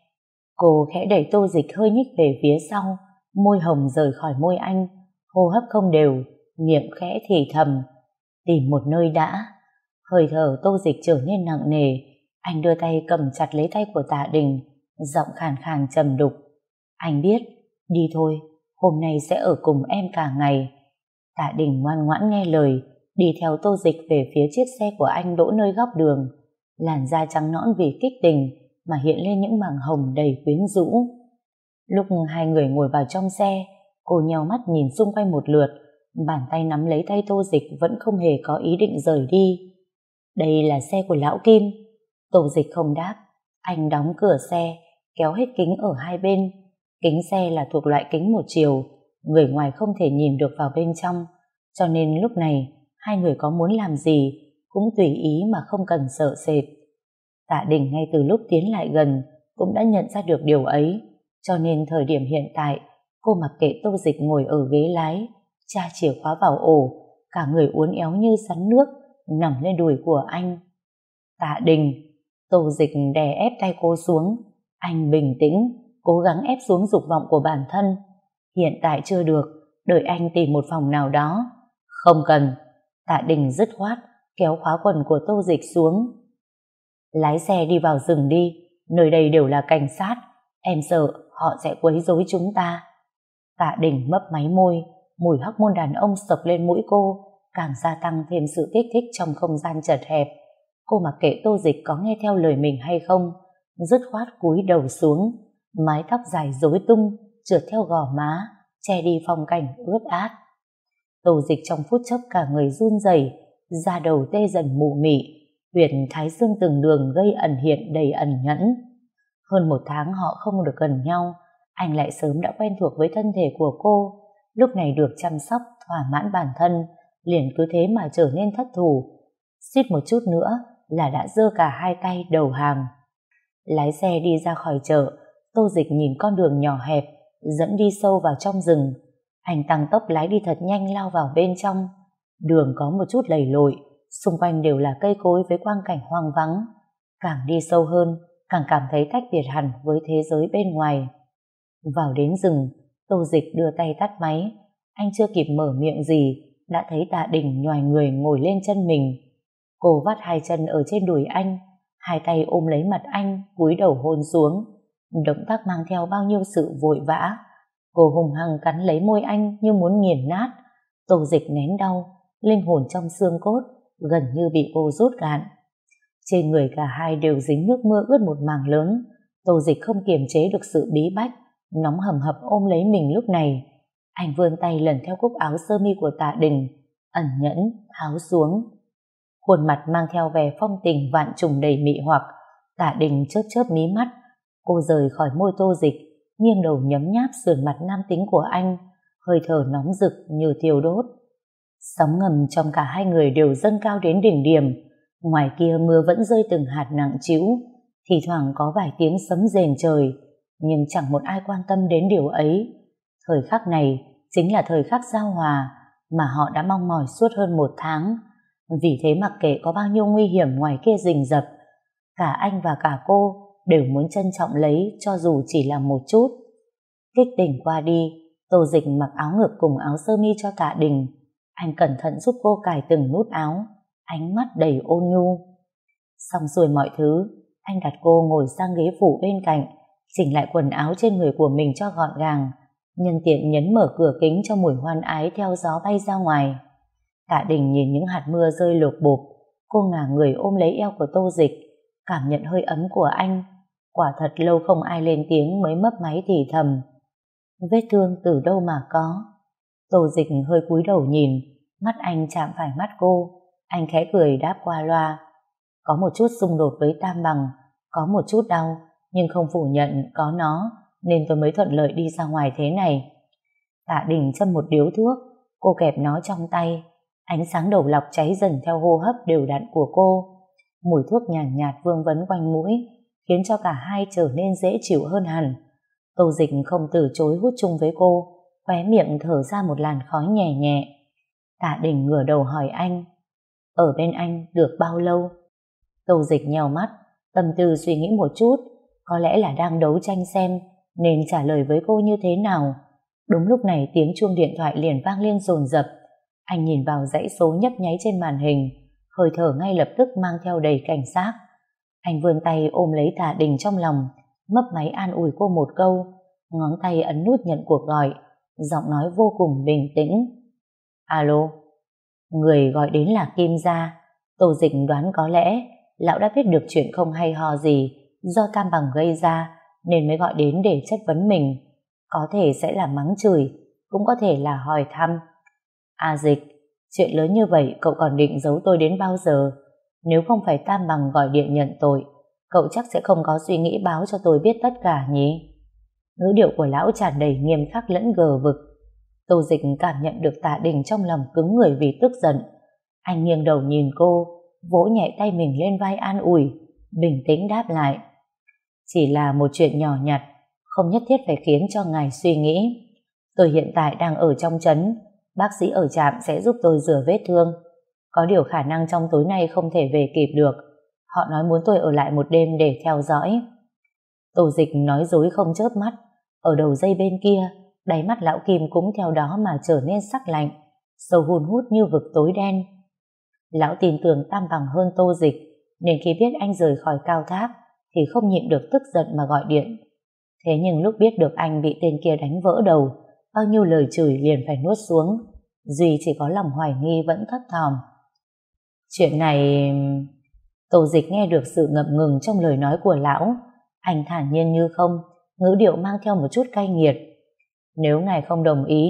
Cô khẽ đẩy tô dịch hơi nhích về phía sau, môi hồng rời khỏi môi anh, hô hấp không đều, miệng khẽ thì thầm, tìm một nơi đã. Hơi thở tô dịch trở nên nặng nề, anh đưa tay cầm chặt lấy tay của tạ đình, giọng khàn khàn trầm đục. Anh biết, đi thôi, hôm nay sẽ ở cùng em cả ngày. Tạ đình ngoan ngoãn nghe lời, đi theo tô dịch về phía chiếc xe của anh đỗ nơi góc đường làn da trắng nõn vì kích tình mà hiện lên những mảng hồng đầy quyến rũ. Lúc hai người ngồi vào trong xe, cô nhau mắt nhìn xung quanh một lượt, bàn tay nắm lấy tay tô dịch vẫn không hề có ý định rời đi. Đây là xe của lão Kim. Tô dịch không đáp, anh đóng cửa xe, kéo hết kính ở hai bên. Kính xe là thuộc loại kính một chiều, người ngoài không thể nhìn được vào bên trong, cho nên lúc này hai người có muốn làm gì cũng tùy ý mà không cần sợ sệt. Tạ Đình ngay từ lúc tiến lại gần cũng đã nhận ra được điều ấy, cho nên thời điểm hiện tại cô mặc kệ tô dịch ngồi ở ghế lái, tra chìa khóa vào ổ, cả người uốn éo như sắn nước, nằm lên đùi của anh. Tạ Đình, tô dịch đè ép tay cô xuống, anh bình tĩnh, cố gắng ép xuống dục vọng của bản thân. Hiện tại chưa được, đợi anh tìm một phòng nào đó. Không cần, Tạ Đình dứt khoát, kéo khóa quần của tô dịch xuống. Lái xe đi vào rừng đi, nơi đây đều là cảnh sát, em sợ họ sẽ quấy rối chúng ta. Tạ đỉnh mấp máy môi, mùi hóc môn đàn ông sộc lên mũi cô, càng gia tăng thêm sự kích thích trong không gian chật hẹp. Cô mặc kệ tô dịch có nghe theo lời mình hay không, dứt khoát cúi đầu xuống, mái tóc dài rối tung, trượt theo gò má, che đi phong cảnh ướt át. Tô dịch trong phút chốc cả người run rẩy da đầu tê dần mụ mị, huyệt thái dương từng đường gây ẩn hiện đầy ẩn nhẫn. Hơn một tháng họ không được gần nhau, anh lại sớm đã quen thuộc với thân thể của cô, lúc này được chăm sóc, thỏa mãn bản thân, liền cứ thế mà trở nên thất thủ. Suýt một chút nữa là đã dơ cả hai tay đầu hàng. Lái xe đi ra khỏi chợ, Tô Dịch nhìn con đường nhỏ hẹp, dẫn đi sâu vào trong rừng. Anh tăng tốc lái đi thật nhanh lao vào bên trong. Đường có một chút lầy lội, xung quanh đều là cây cối với quang cảnh hoang vắng. Càng đi sâu hơn, càng cảm thấy tách biệt hẳn với thế giới bên ngoài. Vào đến rừng, Tô Dịch đưa tay tắt máy. Anh chưa kịp mở miệng gì, đã thấy tạ đình nhòi người ngồi lên chân mình. Cô vắt hai chân ở trên đùi anh, hai tay ôm lấy mặt anh, cúi đầu hôn xuống. Động tác mang theo bao nhiêu sự vội vã. Cô hùng hăng cắn lấy môi anh như muốn nghiền nát. Tô dịch nén đau, linh hồn trong xương cốt, gần như bị cô rút cạn. Trên người cả hai đều dính nước mưa ướt một mảng lớn. Tô dịch không kiềm chế được sự bí bách, nóng hầm hập ôm lấy mình lúc này. Anh vươn tay lần theo cúc áo sơ mi của tạ đình, ẩn nhẫn, tháo xuống. Khuôn mặt mang theo vẻ phong tình vạn trùng đầy mị hoặc, tạ đình chớp chớp mí mắt. Cô rời khỏi môi tô dịch, nghiêng đầu nhấm nháp sườn mặt nam tính của anh, hơi thở nóng rực như thiêu đốt. Sóng ngầm trong cả hai người đều dâng cao đến đỉnh điểm, ngoài kia mưa vẫn rơi từng hạt nặng trĩu, thì thoảng có vài tiếng sấm rền trời, nhưng chẳng một ai quan tâm đến điều ấy. Thời khắc này chính là thời khắc giao hòa mà họ đã mong mỏi suốt hơn một tháng. Vì thế mặc kệ có bao nhiêu nguy hiểm ngoài kia rình rập, cả anh và cả cô đều muốn trân trọng lấy cho dù chỉ là một chút. Kích đỉnh qua đi, Tô Dịch mặc áo ngực cùng áo sơ mi cho tạ đình. Anh cẩn thận giúp cô cài từng nút áo, ánh mắt đầy ôn nhu. Xong xuôi mọi thứ, anh đặt cô ngồi sang ghế phủ bên cạnh, chỉnh lại quần áo trên người của mình cho gọn gàng, nhân tiện nhấn mở cửa kính cho mùi hoan ái theo gió bay ra ngoài. Tạ Đình nhìn những hạt mưa rơi lột bột, cô ngả người ôm lấy eo của Tô Dịch, cảm nhận hơi ấm của anh. Quả thật lâu không ai lên tiếng mới mấp máy thì thầm. Vết thương từ đâu mà có? Tô Dịch hơi cúi đầu nhìn, mắt anh chạm phải mắt cô, anh khẽ cười đáp qua loa. Có một chút xung đột với Tam Bằng, có một chút đau, nhưng không phủ nhận có nó, nên tôi mới thuận lợi đi ra ngoài thế này. Tạ Đình châm một điếu thuốc, cô kẹp nó trong tay, ánh sáng đầu lọc cháy dần theo hô hấp đều đặn của cô. Mùi thuốc nhàn nhạt, nhạt vương vấn quanh mũi, khiến cho cả hai trở nên dễ chịu hơn hẳn. Tô dịch không từ chối hút chung với cô, khóe miệng thở ra một làn khói nhẹ nhẹ. Tạ Đình ngửa đầu hỏi anh, ở bên anh được bao lâu? Tô dịch nhèo mắt, tâm tư suy nghĩ một chút, có lẽ là đang đấu tranh xem nên trả lời với cô như thế nào. Đúng lúc này tiếng chuông điện thoại liền vang lên rồn rập. Anh nhìn vào dãy số nhấp nháy trên màn hình, hơi thở ngay lập tức mang theo đầy cảnh giác. Anh vươn tay ôm lấy Tạ Đình trong lòng, mấp máy an ủi cô một câu, ngón tay ấn nút nhận cuộc gọi, giọng nói vô cùng bình tĩnh. Alo, người gọi đến là Kim Gia, Tô Dịch đoán có lẽ lão đã biết được chuyện không hay ho gì do Tam Bằng gây ra nên mới gọi đến để chất vấn mình. Có thể sẽ là mắng chửi, cũng có thể là hỏi thăm. À dịch, chuyện lớn như vậy cậu còn định giấu tôi đến bao giờ? Nếu không phải Tam Bằng gọi điện nhận tội, cậu chắc sẽ không có suy nghĩ báo cho tôi biết tất cả nhỉ? Ngữ điệu của lão tràn đầy nghiêm khắc lẫn gờ vực. Tô dịch cảm nhận được tạ đình trong lòng cứng người vì tức giận. Anh nghiêng đầu nhìn cô, vỗ nhẹ tay mình lên vai an ủi, bình tĩnh đáp lại. Chỉ là một chuyện nhỏ nhặt, không nhất thiết phải khiến cho ngài suy nghĩ. Tôi hiện tại đang ở trong trấn, bác sĩ ở trạm sẽ giúp tôi rửa vết thương. Có điều khả năng trong tối nay không thể về kịp được. Họ nói muốn tôi ở lại một đêm để theo dõi. Tổ dịch nói dối không chớp mắt. Ở đầu dây bên kia, đáy mắt lão Kim cũng theo đó mà trở nên sắc lạnh, sâu hùn hút như vực tối đen. Lão tin tưởng tam bằng hơn tô dịch, nên khi biết anh rời khỏi cao tháp, thì không nhịn được tức giận mà gọi điện. Thế nhưng lúc biết được anh bị tên kia đánh vỡ đầu, bao nhiêu lời chửi liền phải nuốt xuống. Duy chỉ có lòng hoài nghi vẫn thất thòm. Chuyện này... tô dịch nghe được sự ngập ngừng trong lời nói của lão. Anh thản nhiên như không, ngữ điệu mang theo một chút cay nghiệt. Nếu ngài không đồng ý,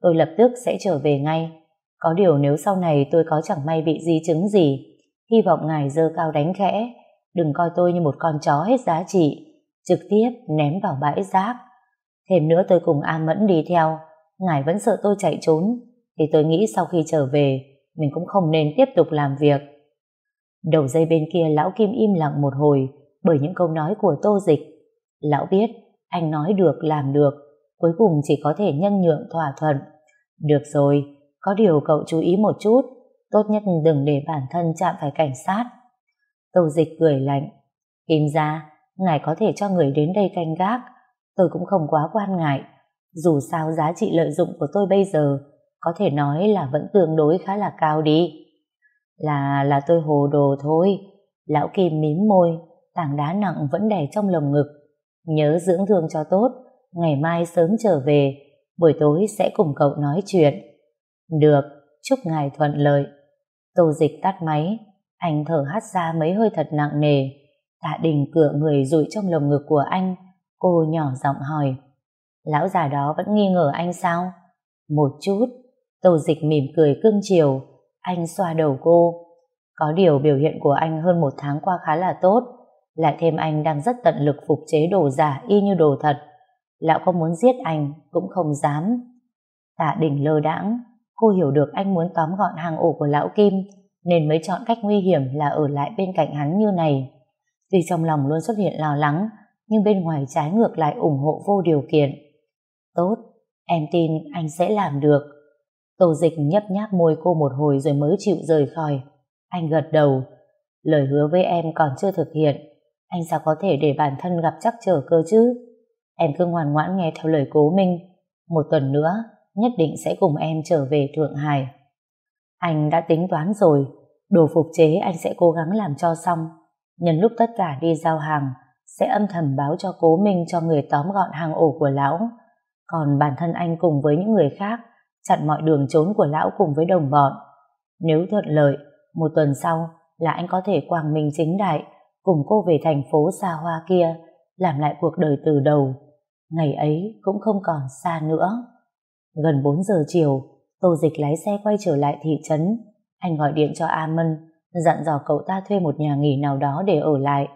tôi lập tức sẽ trở về ngay. Có điều nếu sau này tôi có chẳng may bị di chứng gì, hy vọng ngài dơ cao đánh khẽ, đừng coi tôi như một con chó hết giá trị, trực tiếp ném vào bãi rác. Thêm nữa tôi cùng A Mẫn đi theo, ngài vẫn sợ tôi chạy trốn, thì tôi nghĩ sau khi trở về, mình cũng không nên tiếp tục làm việc. Đầu dây bên kia lão Kim im lặng một hồi bởi những câu nói của Tô Dịch. Lão biết anh nói được làm được, cuối cùng chỉ có thể nhân nhượng thỏa thuận. Được rồi, có điều cậu chú ý một chút, tốt nhất đừng để bản thân chạm phải cảnh sát. Tâu Dịch cười lạnh. Kim ra, ngài có thể cho người đến đây canh gác, tôi cũng không quá quan ngại. Dù sao giá trị lợi dụng của tôi bây giờ có thể nói là vẫn tương đối khá là cao đi. Là, là tôi hồ đồ thôi. Lão Kim mím môi, tảng đá nặng vẫn đè trong lồng ngực. Nhớ dưỡng thương cho tốt, ngày mai sớm trở về, buổi tối sẽ cùng cậu nói chuyện. Được, chúc ngài thuận lợi. Tô dịch tắt máy, anh thở hắt ra mấy hơi thật nặng nề. Tạ đình cửa người rụi trong lồng ngực của anh, cô nhỏ giọng hỏi. Lão già đó vẫn nghi ngờ anh sao? Một chút, Tô dịch mỉm cười cưng chiều, anh xoa đầu cô. Có điều biểu hiện của anh hơn một tháng qua khá là tốt, lại thêm anh đang rất tận lực phục chế đồ giả y như đồ thật. Lão có muốn giết anh cũng không dám. Tạ đỉnh lơ đãng, cô hiểu được anh muốn tóm gọn hàng ổ của lão Kim, nên mới chọn cách nguy hiểm là ở lại bên cạnh hắn như này. Tuy trong lòng luôn xuất hiện lo lắng, nhưng bên ngoài trái ngược lại ủng hộ vô điều kiện. Tốt, em tin anh sẽ làm được. Tô dịch nhấp nháp môi cô một hồi rồi mới chịu rời khỏi. Anh gật đầu. Lời hứa với em còn chưa thực hiện. Anh sao có thể để bản thân gặp chắc trở cơ chứ? Em cứ ngoan ngoãn nghe theo lời cố minh. Một tuần nữa, nhất định sẽ cùng em trở về Thượng Hải. Anh đã tính toán rồi. Đồ phục chế anh sẽ cố gắng làm cho xong. Nhân lúc tất cả đi giao hàng, sẽ âm thầm báo cho cố minh cho người tóm gọn hàng ổ của lão. Còn bản thân anh cùng với những người khác chặn mọi đường trốn của lão cùng với đồng bọn. Nếu thuận lợi, một tuần sau là anh có thể quang minh chính đại cùng cô về thành phố xa hoa kia làm lại cuộc đời từ đầu. Ngày ấy cũng không còn xa nữa. Gần 4 giờ chiều, Tô Dịch lái xe quay trở lại thị trấn. Anh gọi điện cho A Mân, dặn dò cậu ta thuê một nhà nghỉ nào đó để ở lại.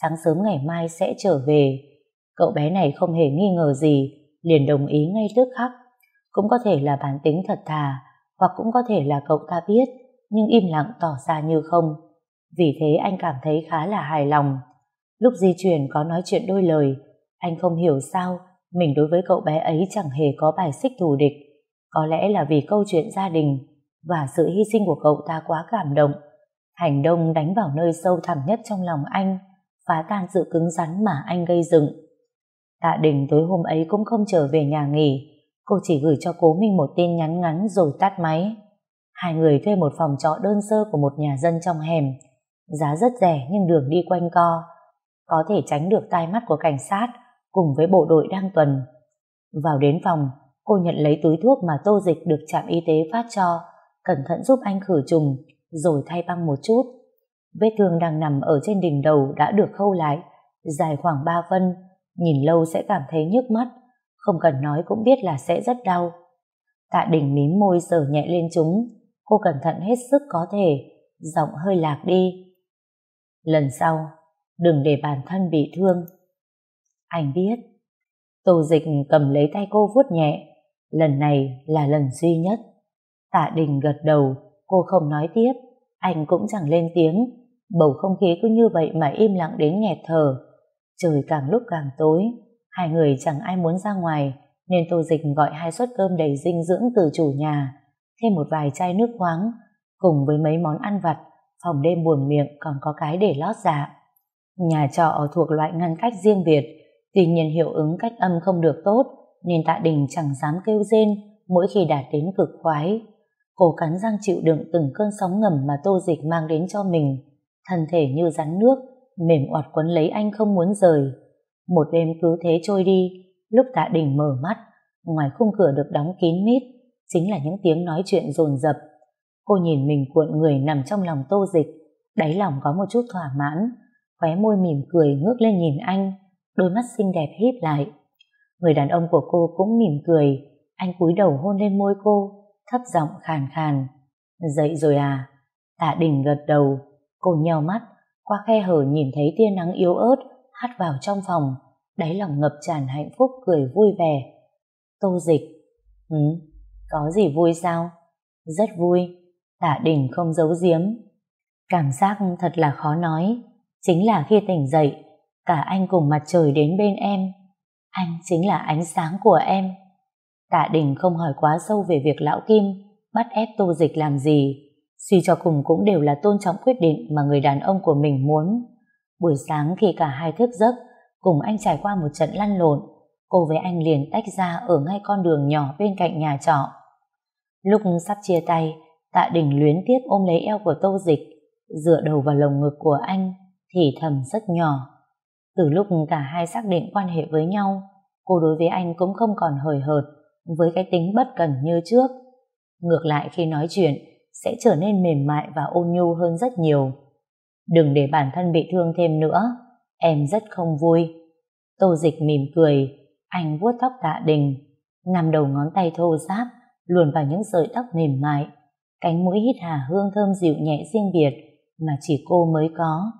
Sáng sớm ngày mai sẽ trở về. Cậu bé này không hề nghi ngờ gì, liền đồng ý ngay tức khắc. Cũng có thể là bản tính thật thà, hoặc cũng có thể là cậu ta biết, nhưng im lặng tỏ ra như không. Vì thế anh cảm thấy khá là hài lòng. Lúc di chuyển có nói chuyện đôi lời, anh không hiểu sao mình đối với cậu bé ấy chẳng hề có bài xích thù địch. Có lẽ là vì câu chuyện gia đình và sự hy sinh của cậu ta quá cảm động. Hành động đánh vào nơi sâu thẳm nhất trong lòng anh, phá tan sự cứng rắn mà anh gây dựng. Tạ Đình tối hôm ấy cũng không trở về nhà nghỉ, Cô chỉ gửi cho cố Minh một tin nhắn ngắn rồi tắt máy. Hai người thuê một phòng trọ đơn sơ của một nhà dân trong hẻm. Giá rất rẻ nhưng đường đi quanh co. Có thể tránh được tai mắt của cảnh sát cùng với bộ đội đang tuần. Vào đến phòng, cô nhận lấy túi thuốc mà tô dịch được trạm y tế phát cho, cẩn thận giúp anh khử trùng, rồi thay băng một chút. Vết thương đang nằm ở trên đỉnh đầu đã được khâu lại, dài khoảng 3 phân, nhìn lâu sẽ cảm thấy nhức mắt, không cần nói cũng biết là sẽ rất đau. Tạ đỉnh mím môi sờ nhẹ lên chúng, cô cẩn thận hết sức có thể, giọng hơi lạc đi. Lần sau, đừng để bản thân bị thương. Anh biết. Tô dịch cầm lấy tay cô vuốt nhẹ, lần này là lần duy nhất. Tạ đình gật đầu, cô không nói tiếp, anh cũng chẳng lên tiếng, bầu không khí cứ như vậy mà im lặng đến nghẹt thở. Trời càng lúc càng tối, Hai người chẳng ai muốn ra ngoài, nên Tô Dịch gọi hai suất cơm đầy dinh dưỡng từ chủ nhà, thêm một vài chai nước khoáng, cùng với mấy món ăn vặt, phòng đêm buồn miệng còn có cái để lót dạ. Nhà trọ thuộc loại ngăn cách riêng biệt, tuy nhiên hiệu ứng cách âm không được tốt, nên Tạ Đình chẳng dám kêu rên mỗi khi đạt đến cực khoái. Cô cắn răng chịu đựng từng cơn sóng ngầm mà Tô Dịch mang đến cho mình, thân thể như rắn nước, mềm oặt quấn lấy anh không muốn rời. Một đêm cứ thế trôi đi, lúc tạ đình mở mắt, ngoài khung cửa được đóng kín mít, chính là những tiếng nói chuyện dồn dập. Cô nhìn mình cuộn người nằm trong lòng tô dịch, đáy lòng có một chút thỏa mãn, khóe môi mỉm cười ngước lên nhìn anh, đôi mắt xinh đẹp híp lại. Người đàn ông của cô cũng mỉm cười, anh cúi đầu hôn lên môi cô, thấp giọng khàn khàn. Dậy rồi à? Tạ đình gật đầu, Cô nheo mắt, qua khe hở nhìn thấy tia nắng yếu ớt hắt vào trong phòng, đáy lòng ngập tràn hạnh phúc cười vui vẻ. Tô dịch, ừ, có gì vui sao? Rất vui, tạ đình không giấu giếm. Cảm giác thật là khó nói, chính là khi tỉnh dậy, cả anh cùng mặt trời đến bên em. Anh chính là ánh sáng của em. Tạ đình không hỏi quá sâu về việc lão Kim bắt ép tô dịch làm gì. Suy cho cùng cũng đều là tôn trọng quyết định mà người đàn ông của mình muốn. Buổi sáng khi cả hai thức giấc, cùng anh trải qua một trận lăn lộn, cô với anh liền tách ra ở ngay con đường nhỏ bên cạnh nhà trọ. Lúc sắp chia tay, tạ đình luyến tiếc ôm lấy eo của tô dịch, dựa đầu vào lồng ngực của anh, thì thầm rất nhỏ. Từ lúc cả hai xác định quan hệ với nhau, cô đối với anh cũng không còn hời hợt, với cái tính bất cần như trước. Ngược lại khi nói chuyện, sẽ trở nên mềm mại và ôn nhu hơn rất nhiều. Đừng để bản thân bị thương thêm nữa, em rất không vui. Tô dịch mỉm cười, anh vuốt tóc tạ đình, nằm đầu ngón tay thô ráp, luồn vào những sợi tóc mềm mại, cánh mũi hít hà hương thơm dịu nhẹ riêng biệt mà chỉ cô mới có.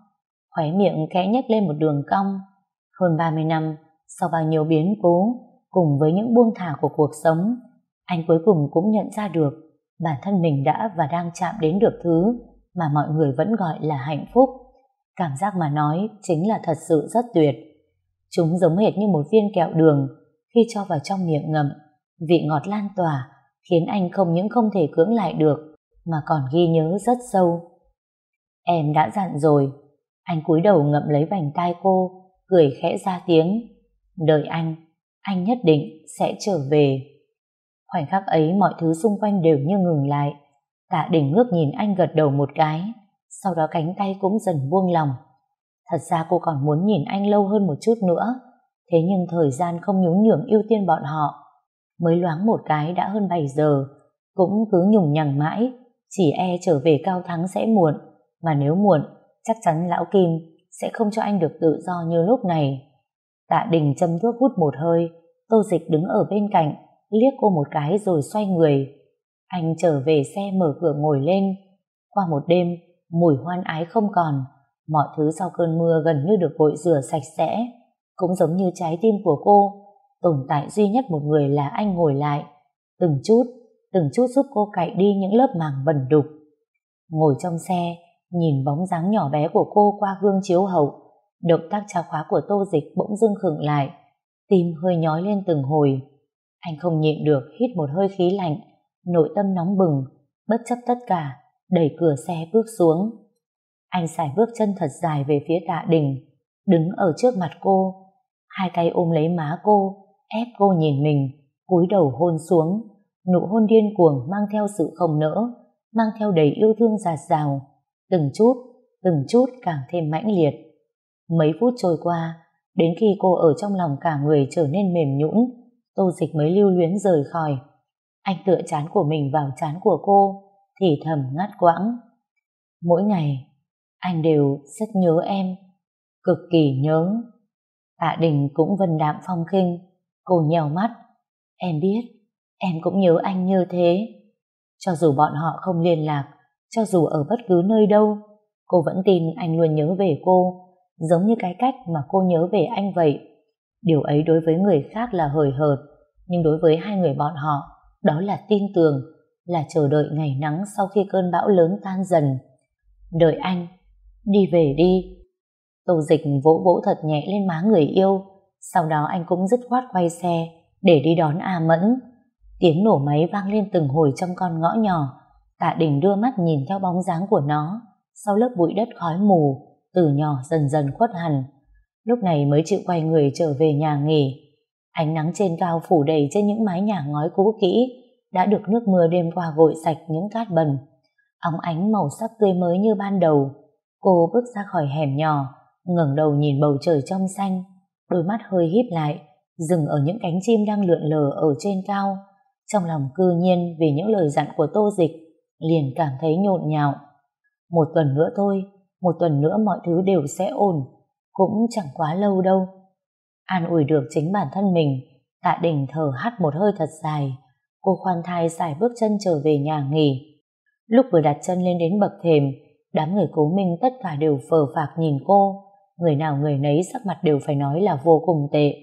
Khóe miệng khẽ nhếch lên một đường cong. Hơn 30 năm, sau bao nhiêu biến cố, cùng với những buông thả của cuộc sống, anh cuối cùng cũng nhận ra được bản thân mình đã và đang chạm đến được thứ mà mọi người vẫn gọi là hạnh phúc. Cảm giác mà nói chính là thật sự rất tuyệt. Chúng giống hệt như một viên kẹo đường khi cho vào trong miệng ngậm, vị ngọt lan tỏa khiến anh không những không thể cưỡng lại được mà còn ghi nhớ rất sâu. Em đã dặn rồi. Anh cúi đầu ngậm lấy vành tai cô, cười khẽ ra tiếng. Đợi anh, anh nhất định sẽ trở về. Khoảnh khắc ấy mọi thứ xung quanh đều như ngừng lại. Tạ đỉnh ngước nhìn anh gật đầu một cái, sau đó cánh tay cũng dần buông lòng. Thật ra cô còn muốn nhìn anh lâu hơn một chút nữa, thế nhưng thời gian không nhún nhường ưu tiên bọn họ. Mới loáng một cái đã hơn 7 giờ, cũng cứ nhùng nhằng mãi, chỉ e trở về cao thắng sẽ muộn, mà nếu muộn, chắc chắn lão Kim sẽ không cho anh được tự do như lúc này. Tạ đình châm thuốc hút một hơi, tô dịch đứng ở bên cạnh, liếc cô một cái rồi xoay người. Anh trở về xe mở cửa ngồi lên. Qua một đêm, mùi hoan ái không còn, mọi thứ sau cơn mưa gần như được vội rửa sạch sẽ. Cũng giống như trái tim của cô, tồn tại duy nhất một người là anh ngồi lại. Từng chút, từng chút giúp cô cạy đi những lớp màng bẩn đục. Ngồi trong xe, nhìn bóng dáng nhỏ bé của cô qua gương chiếu hậu, động tác trao khóa của tô dịch bỗng dưng khựng lại, tim hơi nhói lên từng hồi. Anh không nhịn được hít một hơi khí lạnh, nội tâm nóng bừng, bất chấp tất cả, đẩy cửa xe bước xuống. Anh xài bước chân thật dài về phía tạ đình, đứng ở trước mặt cô, hai tay ôm lấy má cô, ép cô nhìn mình, cúi đầu hôn xuống, nụ hôn điên cuồng mang theo sự không nỡ, mang theo đầy yêu thương giạt rào, từng chút, từng chút càng thêm mãnh liệt. Mấy phút trôi qua, đến khi cô ở trong lòng cả người trở nên mềm nhũn, Tô Dịch mới lưu luyến rời khỏi. Anh tựa chán của mình vào chán của cô, thì thầm ngắt quãng. Mỗi ngày, anh đều rất nhớ em, cực kỳ nhớ. Tạ Đình cũng vân đạm phong khinh, cô nhèo mắt. Em biết, em cũng nhớ anh như thế. Cho dù bọn họ không liên lạc, cho dù ở bất cứ nơi đâu, cô vẫn tin anh luôn nhớ về cô, giống như cái cách mà cô nhớ về anh vậy. Điều ấy đối với người khác là hời hợt, nhưng đối với hai người bọn họ, đó là tin tưởng, là chờ đợi ngày nắng sau khi cơn bão lớn tan dần. Đợi anh, đi về đi. Tô dịch vỗ vỗ thật nhẹ lên má người yêu, sau đó anh cũng dứt khoát quay xe để đi đón A Mẫn. Tiếng nổ máy vang lên từng hồi trong con ngõ nhỏ, Tạ Đình đưa mắt nhìn theo bóng dáng của nó, sau lớp bụi đất khói mù, từ nhỏ dần dần khuất hẳn. Lúc này mới chịu quay người trở về nhà nghỉ. Ánh nắng trên cao phủ đầy trên những mái nhà ngói cũ kỹ, đã được nước mưa đêm qua gội sạch những cát bẩn. Óng ánh màu sắc tươi mới như ban đầu. Cô bước ra khỏi hẻm nhỏ, ngẩng đầu nhìn bầu trời trong xanh, đôi mắt hơi híp lại, dừng ở những cánh chim đang lượn lờ ở trên cao. Trong lòng cư nhiên vì những lời dặn của tô dịch, liền cảm thấy nhộn nhạo. Một tuần nữa thôi, một tuần nữa mọi thứ đều sẽ ổn, cũng chẳng quá lâu đâu. An ủi được chính bản thân mình, tạ đình thở hắt một hơi thật dài, cô khoan thai xài bước chân trở về nhà nghỉ. Lúc vừa đặt chân lên đến bậc thềm, Đám người cố minh tất cả đều phờ phạc nhìn cô, người nào người nấy sắc mặt đều phải nói là vô cùng tệ.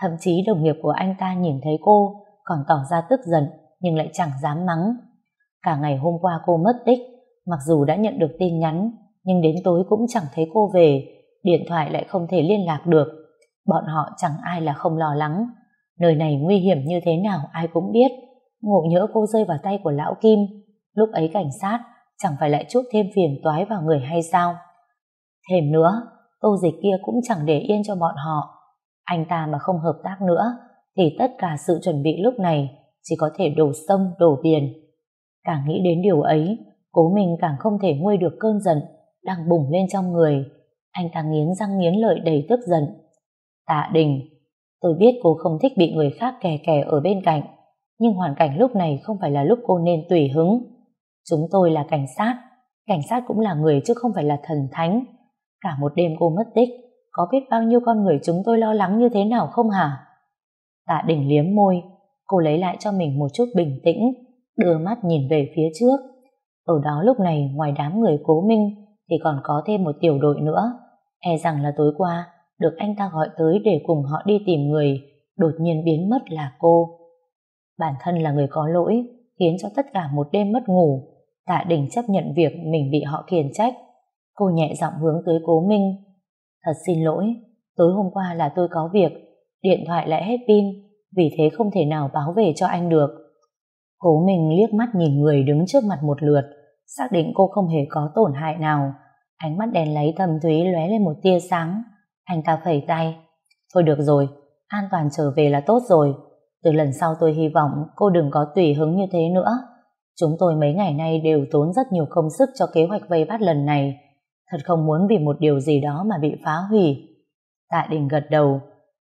Thậm chí đồng nghiệp của anh ta nhìn thấy cô còn tỏ ra tức giận nhưng lại chẳng dám mắng. Cả ngày hôm qua cô mất tích, mặc dù đã nhận được tin nhắn nhưng đến tối cũng chẳng thấy cô về, điện thoại lại không thể liên lạc được. Bọn họ chẳng ai là không lo lắng. Nơi này nguy hiểm như thế nào ai cũng biết. Ngộ nhỡ cô rơi vào tay của lão Kim, lúc ấy cảnh sát chẳng phải lại chuốc thêm phiền toái vào người hay sao? Thêm nữa, tô dịch kia cũng chẳng để yên cho bọn họ. Anh ta mà không hợp tác nữa, thì tất cả sự chuẩn bị lúc này chỉ có thể đổ sông, đổ biển. Càng nghĩ đến điều ấy, cố mình càng không thể nguôi được cơn giận đang bùng lên trong người. Anh ta nghiến răng nghiến lợi đầy tức giận. Tạ Đình, tôi biết cô không thích bị người khác kè kè ở bên cạnh, nhưng hoàn cảnh lúc này không phải là lúc cô nên tùy hứng. Chúng tôi là cảnh sát, cảnh sát cũng là người chứ không phải là thần thánh. Cả một đêm cô mất tích, có biết bao nhiêu con người chúng tôi lo lắng như thế nào không hả? Tạ đỉnh liếm môi, cô lấy lại cho mình một chút bình tĩnh, đưa mắt nhìn về phía trước. Ở đó lúc này ngoài đám người cố minh thì còn có thêm một tiểu đội nữa. E rằng là tối qua được anh ta gọi tới để cùng họ đi tìm người, đột nhiên biến mất là cô. Bản thân là người có lỗi, khiến cho tất cả một đêm mất ngủ. Tạ Đình chấp nhận việc mình bị họ khiển trách. Cô nhẹ giọng hướng tới cố Minh. Thật xin lỗi, tối hôm qua là tôi có việc, điện thoại lại hết pin, vì thế không thể nào báo về cho anh được. Cố mình liếc mắt nhìn người đứng trước mặt một lượt, xác định cô không hề có tổn hại nào. Ánh mắt đèn lấy thầm thúy lóe lên một tia sáng. Anh ta phẩy tay. Thôi được rồi, an toàn trở về là tốt rồi. Từ lần sau tôi hy vọng cô đừng có tùy hứng như thế nữa. Chúng tôi mấy ngày nay đều tốn rất nhiều công sức cho kế hoạch vây bắt lần này. Thật không muốn vì một điều gì đó mà bị phá hủy. Tạ Đình gật đầu.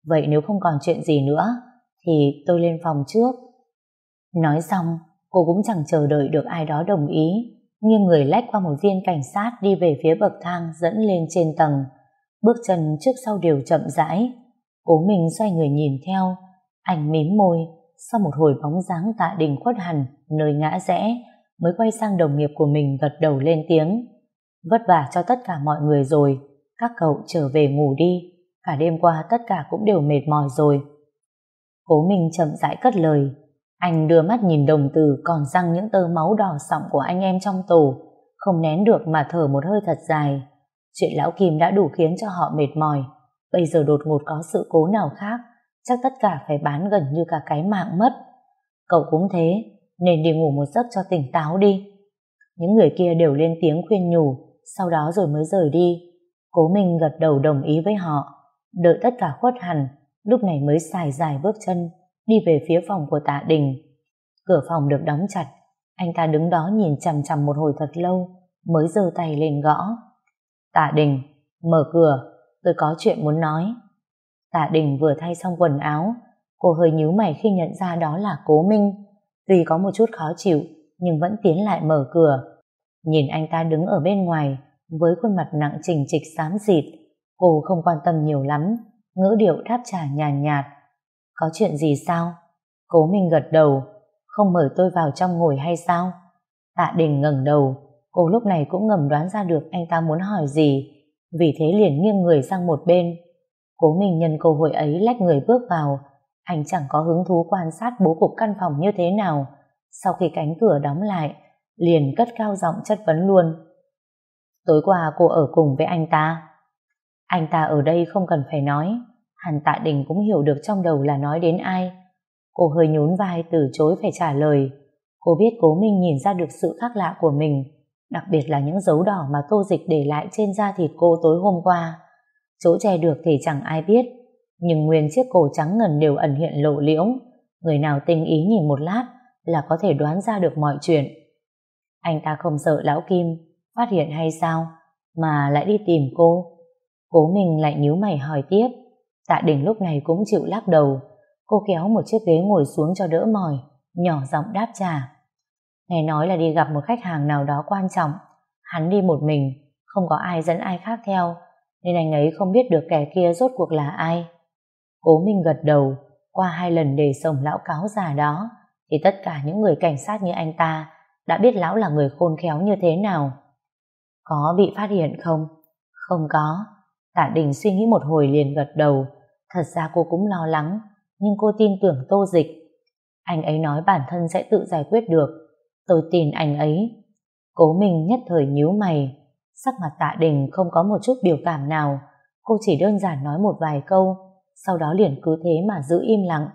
Vậy nếu không còn chuyện gì nữa, thì tôi lên phòng trước. Nói xong, cô cũng chẳng chờ đợi được ai đó đồng ý, nghiêng người lách qua một viên cảnh sát đi về phía bậc thang dẫn lên trên tầng. Bước chân trước sau đều chậm rãi. Cố mình xoay người nhìn theo, anh mím môi, sau một hồi bóng dáng tạ đình khuất hẳn, nơi ngã rẽ, mới quay sang đồng nghiệp của mình gật đầu lên tiếng. Vất vả cho tất cả mọi người rồi, các cậu trở về ngủ đi, cả đêm qua tất cả cũng đều mệt mỏi rồi. Cố Minh chậm rãi cất lời, anh đưa mắt nhìn đồng tử còn răng những tơ máu đỏ sọng của anh em trong tù, không nén được mà thở một hơi thật dài. Chuyện lão Kim đã đủ khiến cho họ mệt mỏi, bây giờ đột ngột có sự cố nào khác, chắc tất cả phải bán gần như cả cái mạng mất. Cậu cũng thế, nên đi ngủ một giấc cho tỉnh táo đi. Những người kia đều lên tiếng khuyên nhủ, sau đó rồi mới rời đi. Cố Minh gật đầu đồng ý với họ, đợi tất cả khuất hẳn, lúc này mới xài dài bước chân, đi về phía phòng của tạ đình. Cửa phòng được đóng chặt, anh ta đứng đó nhìn chằm chằm một hồi thật lâu, mới giơ tay lên gõ. Tạ đình, mở cửa, tôi có chuyện muốn nói. Tạ đình vừa thay xong quần áo, cô hơi nhíu mày khi nhận ra đó là cố minh. Tuy có một chút khó chịu, nhưng vẫn tiến lại mở cửa. Nhìn anh ta đứng ở bên ngoài, với khuôn mặt nặng trình trịch xám xịt, cô không quan tâm nhiều lắm, ngữ điệu đáp trả nhàn nhạt, nhạt. Có chuyện gì sao? Cố Minh gật đầu, không mời tôi vào trong ngồi hay sao? Tạ Đình ngẩng đầu, cô lúc này cũng ngầm đoán ra được anh ta muốn hỏi gì, vì thế liền nghiêng người sang một bên. Cố Minh nhân cơ hội ấy lách người bước vào, anh chẳng có hứng thú quan sát bố cục căn phòng như thế nào. Sau khi cánh cửa đóng lại, liền cất cao giọng chất vấn luôn. Tối qua cô ở cùng với anh ta. Anh ta ở đây không cần phải nói, hàn tạ đình cũng hiểu được trong đầu là nói đến ai. Cô hơi nhún vai từ chối phải trả lời. Cô biết cố Minh nhìn ra được sự khác lạ của mình, đặc biệt là những dấu đỏ mà tô dịch để lại trên da thịt cô tối hôm qua. Chỗ che được thì chẳng ai biết, nhưng nguyên chiếc cổ trắng ngần đều ẩn hiện lộ liễu. Người nào tinh ý nhìn một lát là có thể đoán ra được mọi chuyện. Anh ta không sợ lão Kim phát hiện hay sao mà lại đi tìm cô. Cố mình lại nhíu mày hỏi tiếp. Tạ Đình lúc này cũng chịu lắc đầu. Cô kéo một chiếc ghế ngồi xuống cho đỡ mỏi, nhỏ giọng đáp trả. Nghe nói là đi gặp một khách hàng nào đó quan trọng. Hắn đi một mình, không có ai dẫn ai khác theo, nên anh ấy không biết được kẻ kia rốt cuộc là ai. Cố Minh gật đầu, qua hai lần đề sổng lão cáo già đó, thì tất cả những người cảnh sát như anh ta đã biết lão là người khôn khéo như thế nào. Có bị phát hiện không? Không có. Tạ Đình suy nghĩ một hồi liền gật đầu. Thật ra cô cũng lo lắng, nhưng cô tin tưởng Tô Dịch. Anh ấy nói bản thân sẽ tự giải quyết được. Tôi tin anh ấy. Cố mình nhất thời nhíu mày. Sắc mặt Tạ Đình không có một chút biểu cảm nào. Cô chỉ đơn giản nói một vài câu, sau đó liền cứ thế mà giữ im lặng.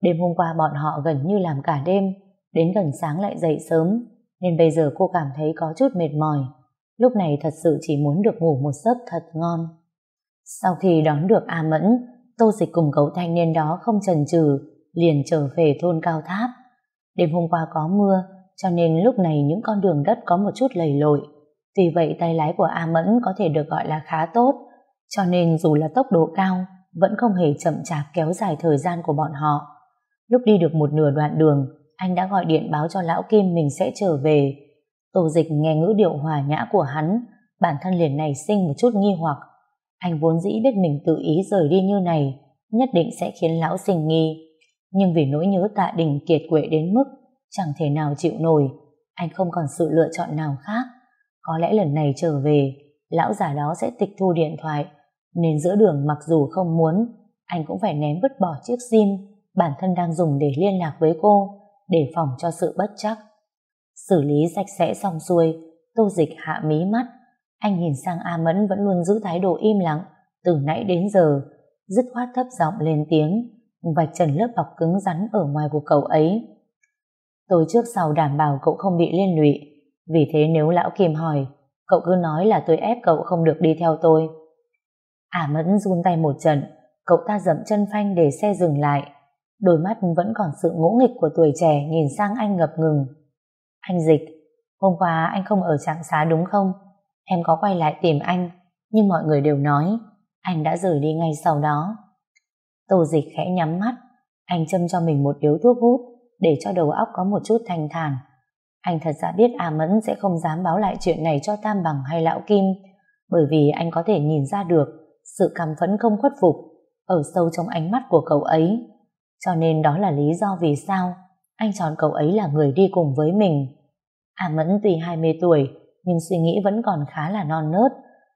Đêm hôm qua bọn họ gần như làm cả đêm, đến gần sáng lại dậy sớm, nên bây giờ cô cảm thấy có chút mệt mỏi. Lúc này thật sự chỉ muốn được ngủ một giấc thật ngon. Sau khi đón được A Mẫn, Tô Dịch cùng cậu thanh niên đó không chần chừ liền trở về thôn Cao Tháp. Đêm hôm qua có mưa, cho nên lúc này những con đường đất có một chút lầy lội. Vì vậy tay lái của A Mẫn có thể được gọi là khá tốt, cho nên dù là tốc độ cao, vẫn không hề chậm chạp kéo dài thời gian của bọn họ. Lúc đi được một nửa đoạn đường, anh đã gọi điện báo cho Lão Kim mình sẽ trở về. Tô Dịch nghe ngữ điệu hòa nhã của hắn, bản thân liền này sinh một chút nghi hoặc. Anh vốn dĩ biết mình tự ý rời đi như này, nhất định sẽ khiến Lão sinh nghi. Nhưng vì nỗi nhớ tạ đình kiệt quệ đến mức chẳng thể nào chịu nổi, anh không còn sự lựa chọn nào khác. Có lẽ lần này trở về, lão già đó sẽ tịch thu điện thoại, nên giữa đường mặc dù không muốn, anh cũng phải ném vứt bỏ chiếc SIM bản thân đang dùng để liên lạc với cô, để phòng cho sự bất chắc. Xử lý sạch sẽ xong xuôi, tô dịch hạ mí mắt, anh nhìn sang A Mẫn vẫn luôn giữ thái độ im lặng, từ nãy đến giờ, dứt khoát thấp giọng lên tiếng, vạch trần lớp bọc cứng rắn ở ngoài của cậu ấy. Tôi trước sau đảm bảo cậu không bị liên lụy, vì thế nếu lão Kim hỏi, cậu cứ nói là tôi ép cậu không được đi theo tôi. A Mẫn run tay một trận, cậu ta dậm chân phanh để xe dừng lại, đôi mắt vẫn còn sự ngỗ nghịch của tuổi trẻ nhìn sang anh ngập ngừng. Anh Dịch, hôm qua anh không ở trạng xá đúng không? Em có quay lại tìm anh, nhưng mọi người đều nói anh đã rời đi ngay sau đó. Tô Dịch khẽ nhắm mắt, anh châm cho mình một điếu thuốc hút để cho đầu óc có một chút thanh thản. Anh thật ra biết A Mẫn sẽ không dám báo lại chuyện này cho Tam Bằng hay Lão Kim, bởi vì anh có thể nhìn ra được sự căm phẫn không khuất phục ở sâu trong ánh mắt của cậu ấy. Cho nên đó là lý do vì sao anh chọn cậu ấy là người đi cùng với mình. À Mẫn tuy 20 tuổi, nhưng suy nghĩ vẫn còn khá là non nớt,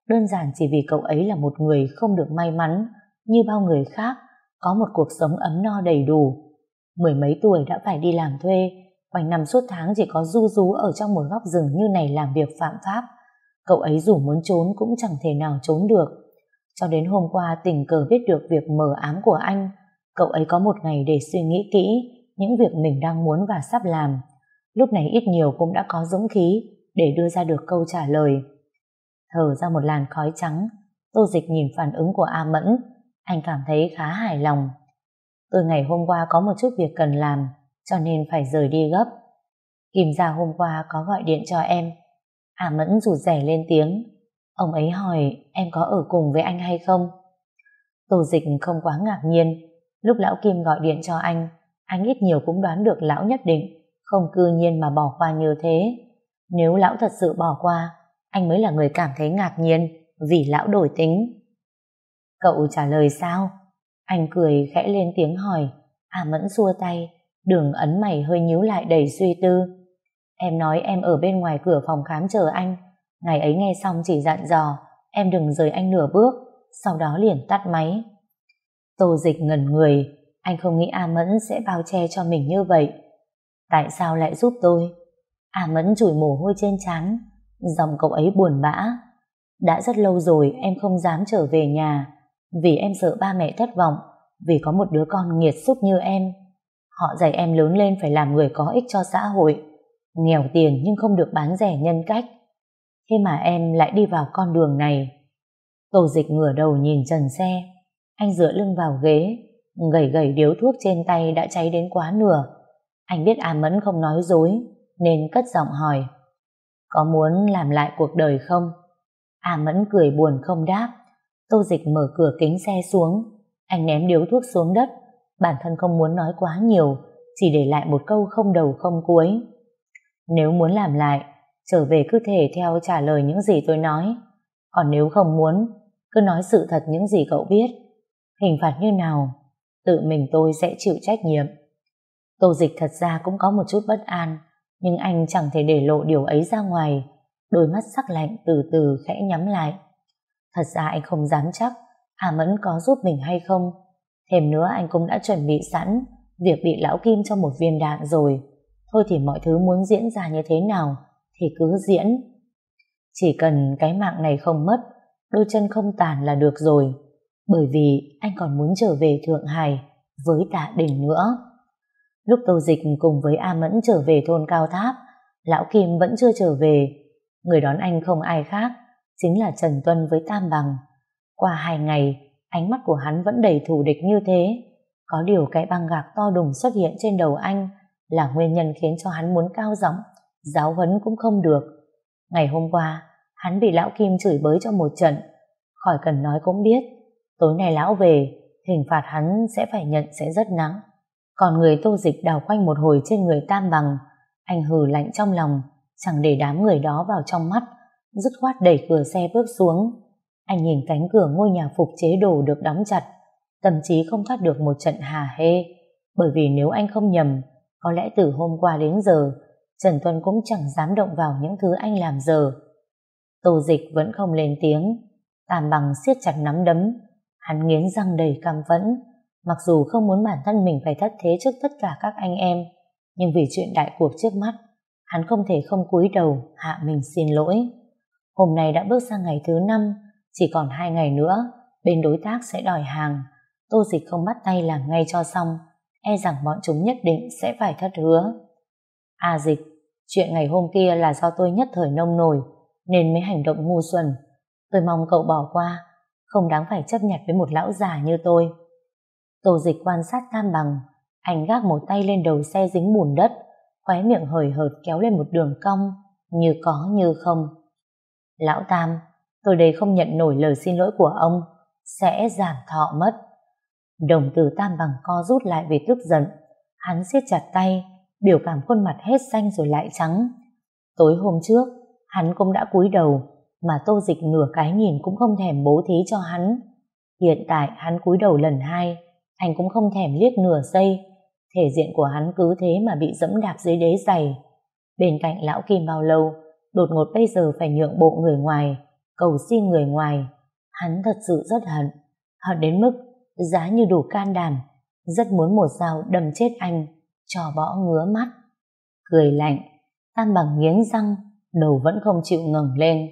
đơn giản chỉ vì cậu ấy là một người không được may mắn như bao người khác, có một cuộc sống ấm no đầy đủ. Mười mấy tuổi đã phải đi làm thuê, quanh năm suốt tháng chỉ có du rú ở trong một góc rừng như này làm việc phạm pháp. Cậu ấy dù muốn trốn cũng chẳng thể nào trốn được. Cho đến hôm qua tình cờ biết được việc mờ ám của anh, Cậu ấy có một ngày để suy nghĩ kỹ những việc mình đang muốn và sắp làm. Lúc này ít nhiều cũng đã có dũng khí để đưa ra được câu trả lời. Thở ra một làn khói trắng, Tô Dịch nhìn phản ứng của A Mẫn, anh cảm thấy khá hài lòng. Tôi ngày hôm qua có một chút việc cần làm, cho nên phải rời đi gấp. Kim Gia hôm qua có gọi điện cho em. A Mẫn rụt rẻ lên tiếng. Ông ấy hỏi em có ở cùng với anh hay không? Tô Dịch không quá ngạc nhiên, Lúc lão Kim gọi điện cho anh, anh ít nhiều cũng đoán được lão nhất định không cư nhiên mà bỏ qua như thế. Nếu lão thật sự bỏ qua, anh mới là người cảm thấy ngạc nhiên vì lão đổi tính. Cậu trả lời sao? Anh cười khẽ lên tiếng hỏi, à mẫn xua tay, đường ấn mày hơi nhíu lại đầy suy tư. Em nói em ở bên ngoài cửa phòng khám chờ anh, ngày ấy nghe xong chỉ dặn dò, em đừng rời anh nửa bước, sau đó liền tắt máy. Tô dịch ngẩn người, anh không nghĩ A Mẫn sẽ bao che cho mình như vậy. Tại sao lại giúp tôi? A Mẫn chùi mồ hôi trên trán, dòng cậu ấy buồn bã. Đã rất lâu rồi em không dám trở về nhà, vì em sợ ba mẹ thất vọng, vì có một đứa con nghiệt xúc như em. Họ dạy em lớn lên phải làm người có ích cho xã hội, nghèo tiền nhưng không được bán rẻ nhân cách. Thế mà em lại đi vào con đường này. tổ dịch ngửa đầu nhìn trần xe, anh dựa lưng vào ghế, gầy gầy điếu thuốc trên tay đã cháy đến quá nửa. Anh biết A Mẫn không nói dối, nên cất giọng hỏi. Có muốn làm lại cuộc đời không? A Mẫn cười buồn không đáp. Tô Dịch mở cửa kính xe xuống. Anh ném điếu thuốc xuống đất. Bản thân không muốn nói quá nhiều, chỉ để lại một câu không đầu không cuối. Nếu muốn làm lại, trở về cứ thể theo trả lời những gì tôi nói. Còn nếu không muốn, cứ nói sự thật những gì cậu biết. Hình phạt như nào, tự mình tôi sẽ chịu trách nhiệm. Tô dịch thật ra cũng có một chút bất an, nhưng anh chẳng thể để lộ điều ấy ra ngoài, đôi mắt sắc lạnh từ từ khẽ nhắm lại. Thật ra anh không dám chắc Hà Mẫn có giúp mình hay không. Thêm nữa anh cũng đã chuẩn bị sẵn việc bị lão Kim cho một viên đạn rồi. Thôi thì mọi thứ muốn diễn ra như thế nào thì cứ diễn. Chỉ cần cái mạng này không mất, đôi chân không tàn là được rồi. Bởi vì anh còn muốn trở về Thượng Hải với tạ đình nữa. Lúc Tô Dịch cùng với A Mẫn trở về thôn Cao Tháp, Lão Kim vẫn chưa trở về. Người đón anh không ai khác, chính là Trần Tuân với Tam Bằng. Qua hai ngày, ánh mắt của hắn vẫn đầy thù địch như thế. Có điều cái băng gạc to đùng xuất hiện trên đầu anh là nguyên nhân khiến cho hắn muốn cao giọng, giáo huấn cũng không được. Ngày hôm qua, hắn bị Lão Kim chửi bới cho một trận. Khỏi cần nói cũng biết, tối nay Lão về, hình phạt hắn sẽ phải nhận sẽ rất nặng. Còn người tô dịch đào quanh một hồi trên người tam bằng, anh hừ lạnh trong lòng, chẳng để đám người đó vào trong mắt, dứt khoát đẩy cửa xe bước xuống. Anh nhìn cánh cửa ngôi nhà phục chế đồ được đóng chặt, tâm trí không thoát được một trận hà hê, bởi vì nếu anh không nhầm, có lẽ từ hôm qua đến giờ, Trần Tuân cũng chẳng dám động vào những thứ anh làm giờ. Tô dịch vẫn không lên tiếng, tàm bằng siết chặt nắm đấm, hắn nghiến răng đầy căm phẫn, mặc dù không muốn bản thân mình phải thất thế trước tất cả các anh em, nhưng vì chuyện đại cuộc trước mắt, hắn không thể không cúi đầu hạ mình xin lỗi. Hôm nay đã bước sang ngày thứ năm, chỉ còn hai ngày nữa, bên đối tác sẽ đòi hàng. Tô dịch không bắt tay làm ngay cho xong, e rằng bọn chúng nhất định sẽ phải thất hứa. À dịch, chuyện ngày hôm kia là do tôi nhất thời nông nổi, nên mới hành động ngu xuẩn. Tôi mong cậu bỏ qua, không đáng phải chấp nhặt với một lão già như tôi. Tô dịch quan sát tam bằng, anh gác một tay lên đầu xe dính bùn đất, khóe miệng hời hợt kéo lên một đường cong, như có như không. Lão Tam, tôi đây không nhận nổi lời xin lỗi của ông, sẽ giảm thọ mất. Đồng tử Tam bằng co rút lại vì tức giận, hắn siết chặt tay, biểu cảm khuôn mặt hết xanh rồi lại trắng. Tối hôm trước, hắn cũng đã cúi đầu, mà tô dịch nửa cái nhìn cũng không thèm bố thí cho hắn. Hiện tại hắn cúi đầu lần hai, anh cũng không thèm liếc nửa giây, thể diện của hắn cứ thế mà bị dẫm đạp dưới đế giày. Bên cạnh lão Kim bao lâu, đột ngột bây giờ phải nhượng bộ người ngoài, cầu xin người ngoài. Hắn thật sự rất hận, hận đến mức giá như đủ can đảm, rất muốn một dao đâm chết anh, trò bỏ ngứa mắt. Cười lạnh, tam bằng nghiến răng, đầu vẫn không chịu ngẩng lên.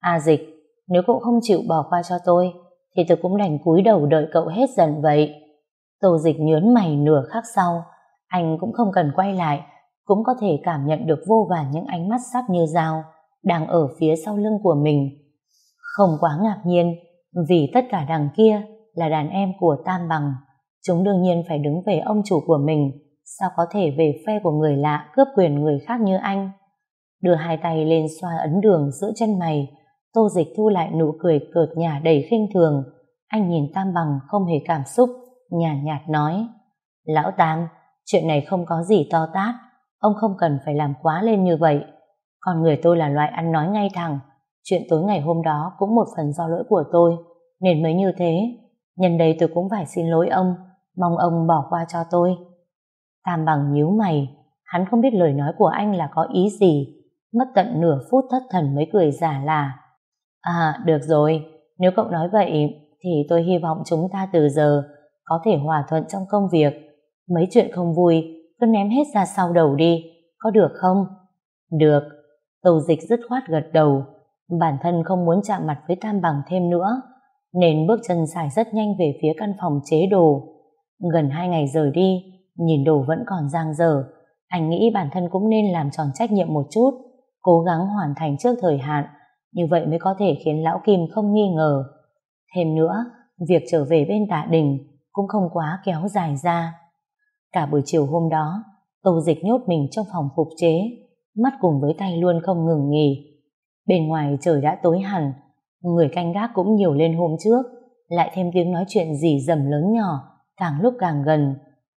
A dịch, nếu cậu không chịu bỏ qua cho tôi, thì tôi cũng đành cúi đầu đợi cậu hết dần vậy. Tô dịch nhớn mày nửa khắc sau, anh cũng không cần quay lại, cũng có thể cảm nhận được vô vàn những ánh mắt sắc như dao đang ở phía sau lưng của mình. Không quá ngạc nhiên, vì tất cả đằng kia là đàn em của Tam Bằng. Chúng đương nhiên phải đứng về ông chủ của mình, sao có thể về phe của người lạ cướp quyền người khác như anh. Đưa hai tay lên xoa ấn đường giữa chân mày, Tô Dịch thu lại nụ cười cợt nhả đầy khinh thường. Anh nhìn Tam Bằng không hề cảm xúc, nhàn nhạt, nhạt nói Lão Tam, chuyện này không có gì to tát, ông không cần phải làm quá lên như vậy. còn người tôi là loại ăn nói ngay thẳng, chuyện tối ngày hôm đó cũng một phần do lỗi của tôi, nên mới như thế. Nhân đây tôi cũng phải xin lỗi ông, mong ông bỏ qua cho tôi. Tam bằng nhíu mày, hắn không biết lời nói của anh là có ý gì, mất tận nửa phút thất thần mới cười giả là. À, được rồi, nếu cậu nói vậy, thì tôi hy vọng chúng ta từ giờ có thể hòa thuận trong công việc. Mấy chuyện không vui, cứ ném hết ra sau đầu đi, có được không? Được, tàu dịch dứt khoát gật đầu, bản thân không muốn chạm mặt với Tam Bằng thêm nữa, nên bước chân dài rất nhanh về phía căn phòng chế đồ. Gần hai ngày rời đi, nhìn đồ vẫn còn giang dở, anh nghĩ bản thân cũng nên làm tròn trách nhiệm một chút, cố gắng hoàn thành trước thời hạn, như vậy mới có thể khiến Lão Kim không nghi ngờ. Thêm nữa, việc trở về bên tạ đình cũng không quá kéo dài ra. Cả buổi chiều hôm đó, Tô Dịch nhốt mình trong phòng phục chế, mắt cùng với tay luôn không ngừng nghỉ. Bên ngoài trời đã tối hẳn, người canh gác cũng nhiều lên hôm trước, lại thêm tiếng nói chuyện gì dầm lớn nhỏ, càng lúc càng gần.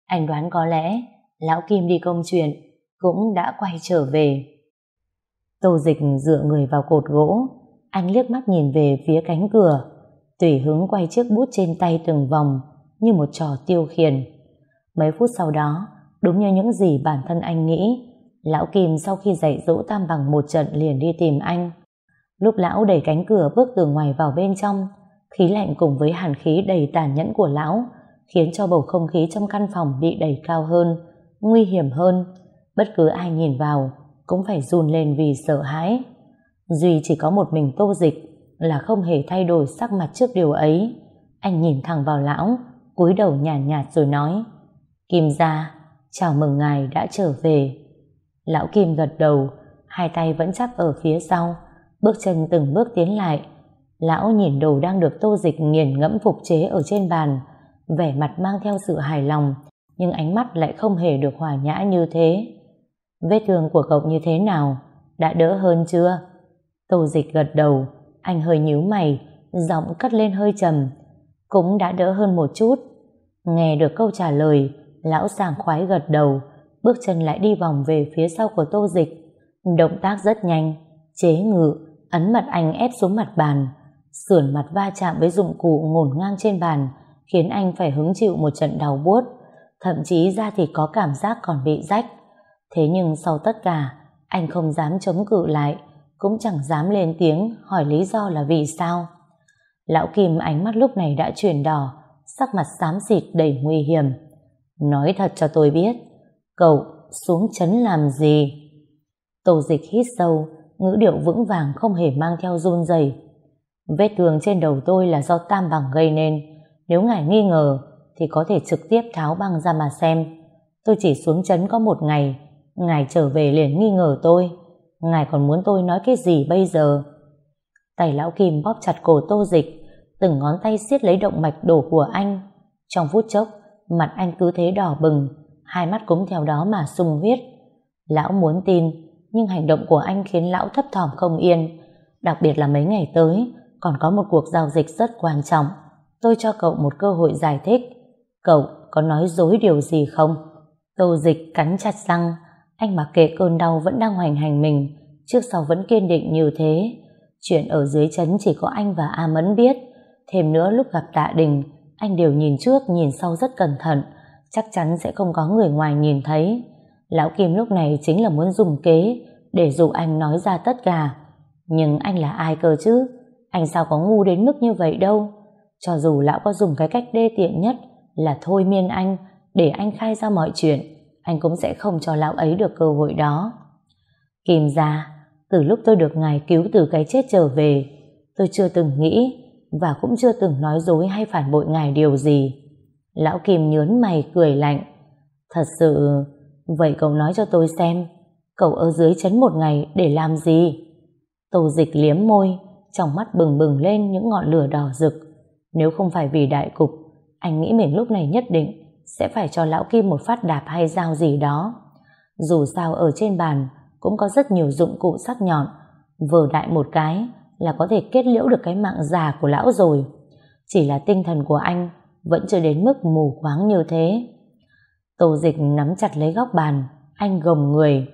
Anh đoán có lẽ, Lão Kim đi công chuyện, cũng đã quay trở về. Tô Dịch dựa người vào cột gỗ, anh liếc mắt nhìn về phía cánh cửa, tùy hướng quay chiếc bút trên tay từng vòng, như một trò tiêu khiển. Mấy phút sau đó, đúng như những gì bản thân anh nghĩ, Lão Kim sau khi dạy dỗ Tam Bằng một trận liền đi tìm anh. Lúc lão đẩy cánh cửa bước từ ngoài vào bên trong, khí lạnh cùng với hàn khí đầy tàn nhẫn của lão khiến cho bầu không khí trong căn phòng bị đẩy cao hơn, nguy hiểm hơn. Bất cứ ai nhìn vào cũng phải run lên vì sợ hãi. Duy chỉ có một mình tô dịch là không hề thay đổi sắc mặt trước điều ấy. Anh nhìn thẳng vào lão, cúi đầu nhàn nhạt, nhạt rồi nói Kim ra chào mừng ngài đã trở về. Lão Kim gật đầu, hai tay vẫn chắc ở phía sau, bước chân từng bước tiến lại. Lão nhìn đồ đang được tô dịch nghiền ngẫm phục chế ở trên bàn, vẻ mặt mang theo sự hài lòng, nhưng ánh mắt lại không hề được hòa nhã như thế. Vết thương của cậu như thế nào? Đã đỡ hơn chưa? Tô dịch gật đầu, anh hơi nhíu mày, giọng cất lên hơi trầm. Cũng đã đỡ hơn một chút. Nghe được câu trả lời, lão sàng khoái gật đầu, bước chân lại đi vòng về phía sau của tô dịch. Động tác rất nhanh, chế ngự, ấn mặt anh ép xuống mặt bàn, sườn mặt va chạm với dụng cụ ngổn ngang trên bàn, khiến anh phải hứng chịu một trận đau buốt, thậm chí da thì có cảm giác còn bị rách. Thế nhưng sau tất cả, anh không dám chống cự lại, cũng chẳng dám lên tiếng hỏi lý do là vì sao. Lão Kim ánh mắt lúc này đã chuyển đỏ, sắc mặt xám xịt đầy nguy hiểm. Nói thật cho tôi biết, cậu xuống chấn làm gì? Tổ dịch hít sâu, ngữ điệu vững vàng không hề mang theo run rẩy. Vết thương trên đầu tôi là do tam bằng gây nên, nếu ngài nghi ngờ thì có thể trực tiếp tháo băng ra mà xem. Tôi chỉ xuống chấn có một ngày, ngài trở về liền nghi ngờ tôi. Ngài còn muốn tôi nói cái gì bây giờ? Tay lão Kim bóp chặt cổ tô dịch, từng ngón tay siết lấy động mạch đổ của anh. Trong phút chốc, mặt anh cứ thế đỏ bừng, hai mắt cũng theo đó mà sung huyết. Lão muốn tin, nhưng hành động của anh khiến lão thấp thỏm không yên. Đặc biệt là mấy ngày tới, còn có một cuộc giao dịch rất quan trọng tôi cho cậu một cơ hội giải thích. Cậu có nói dối điều gì không? Tô dịch cắn chặt răng, anh mặc kệ cơn đau vẫn đang hoành hành mình, trước sau vẫn kiên định như thế. Chuyện ở dưới chấn chỉ có anh và A Mẫn biết. Thêm nữa lúc gặp Tạ Đình, anh đều nhìn trước nhìn sau rất cẩn thận, chắc chắn sẽ không có người ngoài nhìn thấy. Lão Kim lúc này chính là muốn dùng kế để dụ anh nói ra tất cả. Nhưng anh là ai cơ chứ? Anh sao có ngu đến mức như vậy đâu? Cho dù lão có dùng cái cách đê tiện nhất là thôi miên anh để anh khai ra mọi chuyện, anh cũng sẽ không cho lão ấy được cơ hội đó. Kim ra, từ lúc tôi được ngài cứu từ cái chết trở về, tôi chưa từng nghĩ và cũng chưa từng nói dối hay phản bội ngài điều gì. Lão Kim nhớn mày cười lạnh. Thật sự, vậy cậu nói cho tôi xem, cậu ở dưới chấn một ngày để làm gì? Tô dịch liếm môi, trong mắt bừng bừng lên những ngọn lửa đỏ rực. Nếu không phải vì đại cục, anh nghĩ mình lúc này nhất định sẽ phải cho lão Kim một phát đạp hay dao gì đó. Dù sao ở trên bàn cũng có rất nhiều dụng cụ sắc nhọn, vừa đại một cái là có thể kết liễu được cái mạng già của lão rồi. Chỉ là tinh thần của anh vẫn chưa đến mức mù quáng như thế. Tô dịch nắm chặt lấy góc bàn, anh gồng người.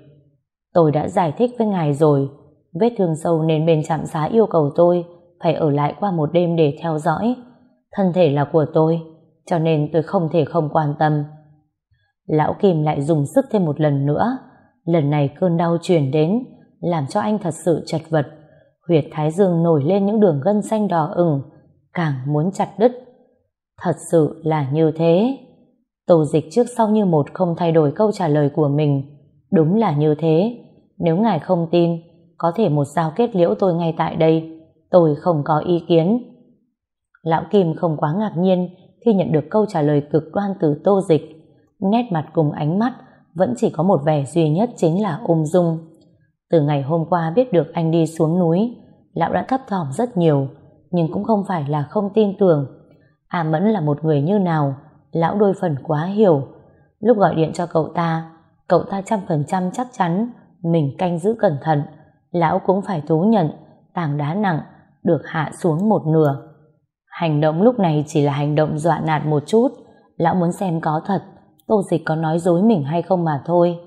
Tôi đã giải thích với ngài rồi, vết thương sâu nên bên trạm xá yêu cầu tôi phải ở lại qua một đêm để theo dõi. Thân thể là của tôi, cho nên tôi không thể không quan tâm. Lão Kim lại dùng sức thêm một lần nữa. Lần này cơn đau chuyển đến, làm cho anh thật sự chật vật. Huyệt thái dương nổi lên những đường gân xanh đỏ ửng, càng muốn chặt đứt. Thật sự là như thế. Tô dịch trước sau như một không thay đổi câu trả lời của mình. Đúng là như thế. Nếu ngài không tin, có thể một giao kết liễu tôi ngay tại đây. Tôi không có ý kiến. Lão Kim không quá ngạc nhiên khi nhận được câu trả lời cực đoan từ tô dịch. Nét mặt cùng ánh mắt vẫn chỉ có một vẻ duy nhất chính là ung dung. Từ ngày hôm qua biết được anh đi xuống núi, lão đã thấp thỏm rất nhiều, nhưng cũng không phải là không tin tưởng. à Mẫn là một người như nào, lão đôi phần quá hiểu. Lúc gọi điện cho cậu ta, cậu ta trăm phần trăm chắc chắn mình canh giữ cẩn thận, lão cũng phải thú nhận tảng đá nặng được hạ xuống một nửa. Hành động lúc này chỉ là hành động dọa nạt một chút, lão muốn xem có thật, tô dịch có nói dối mình hay không mà thôi.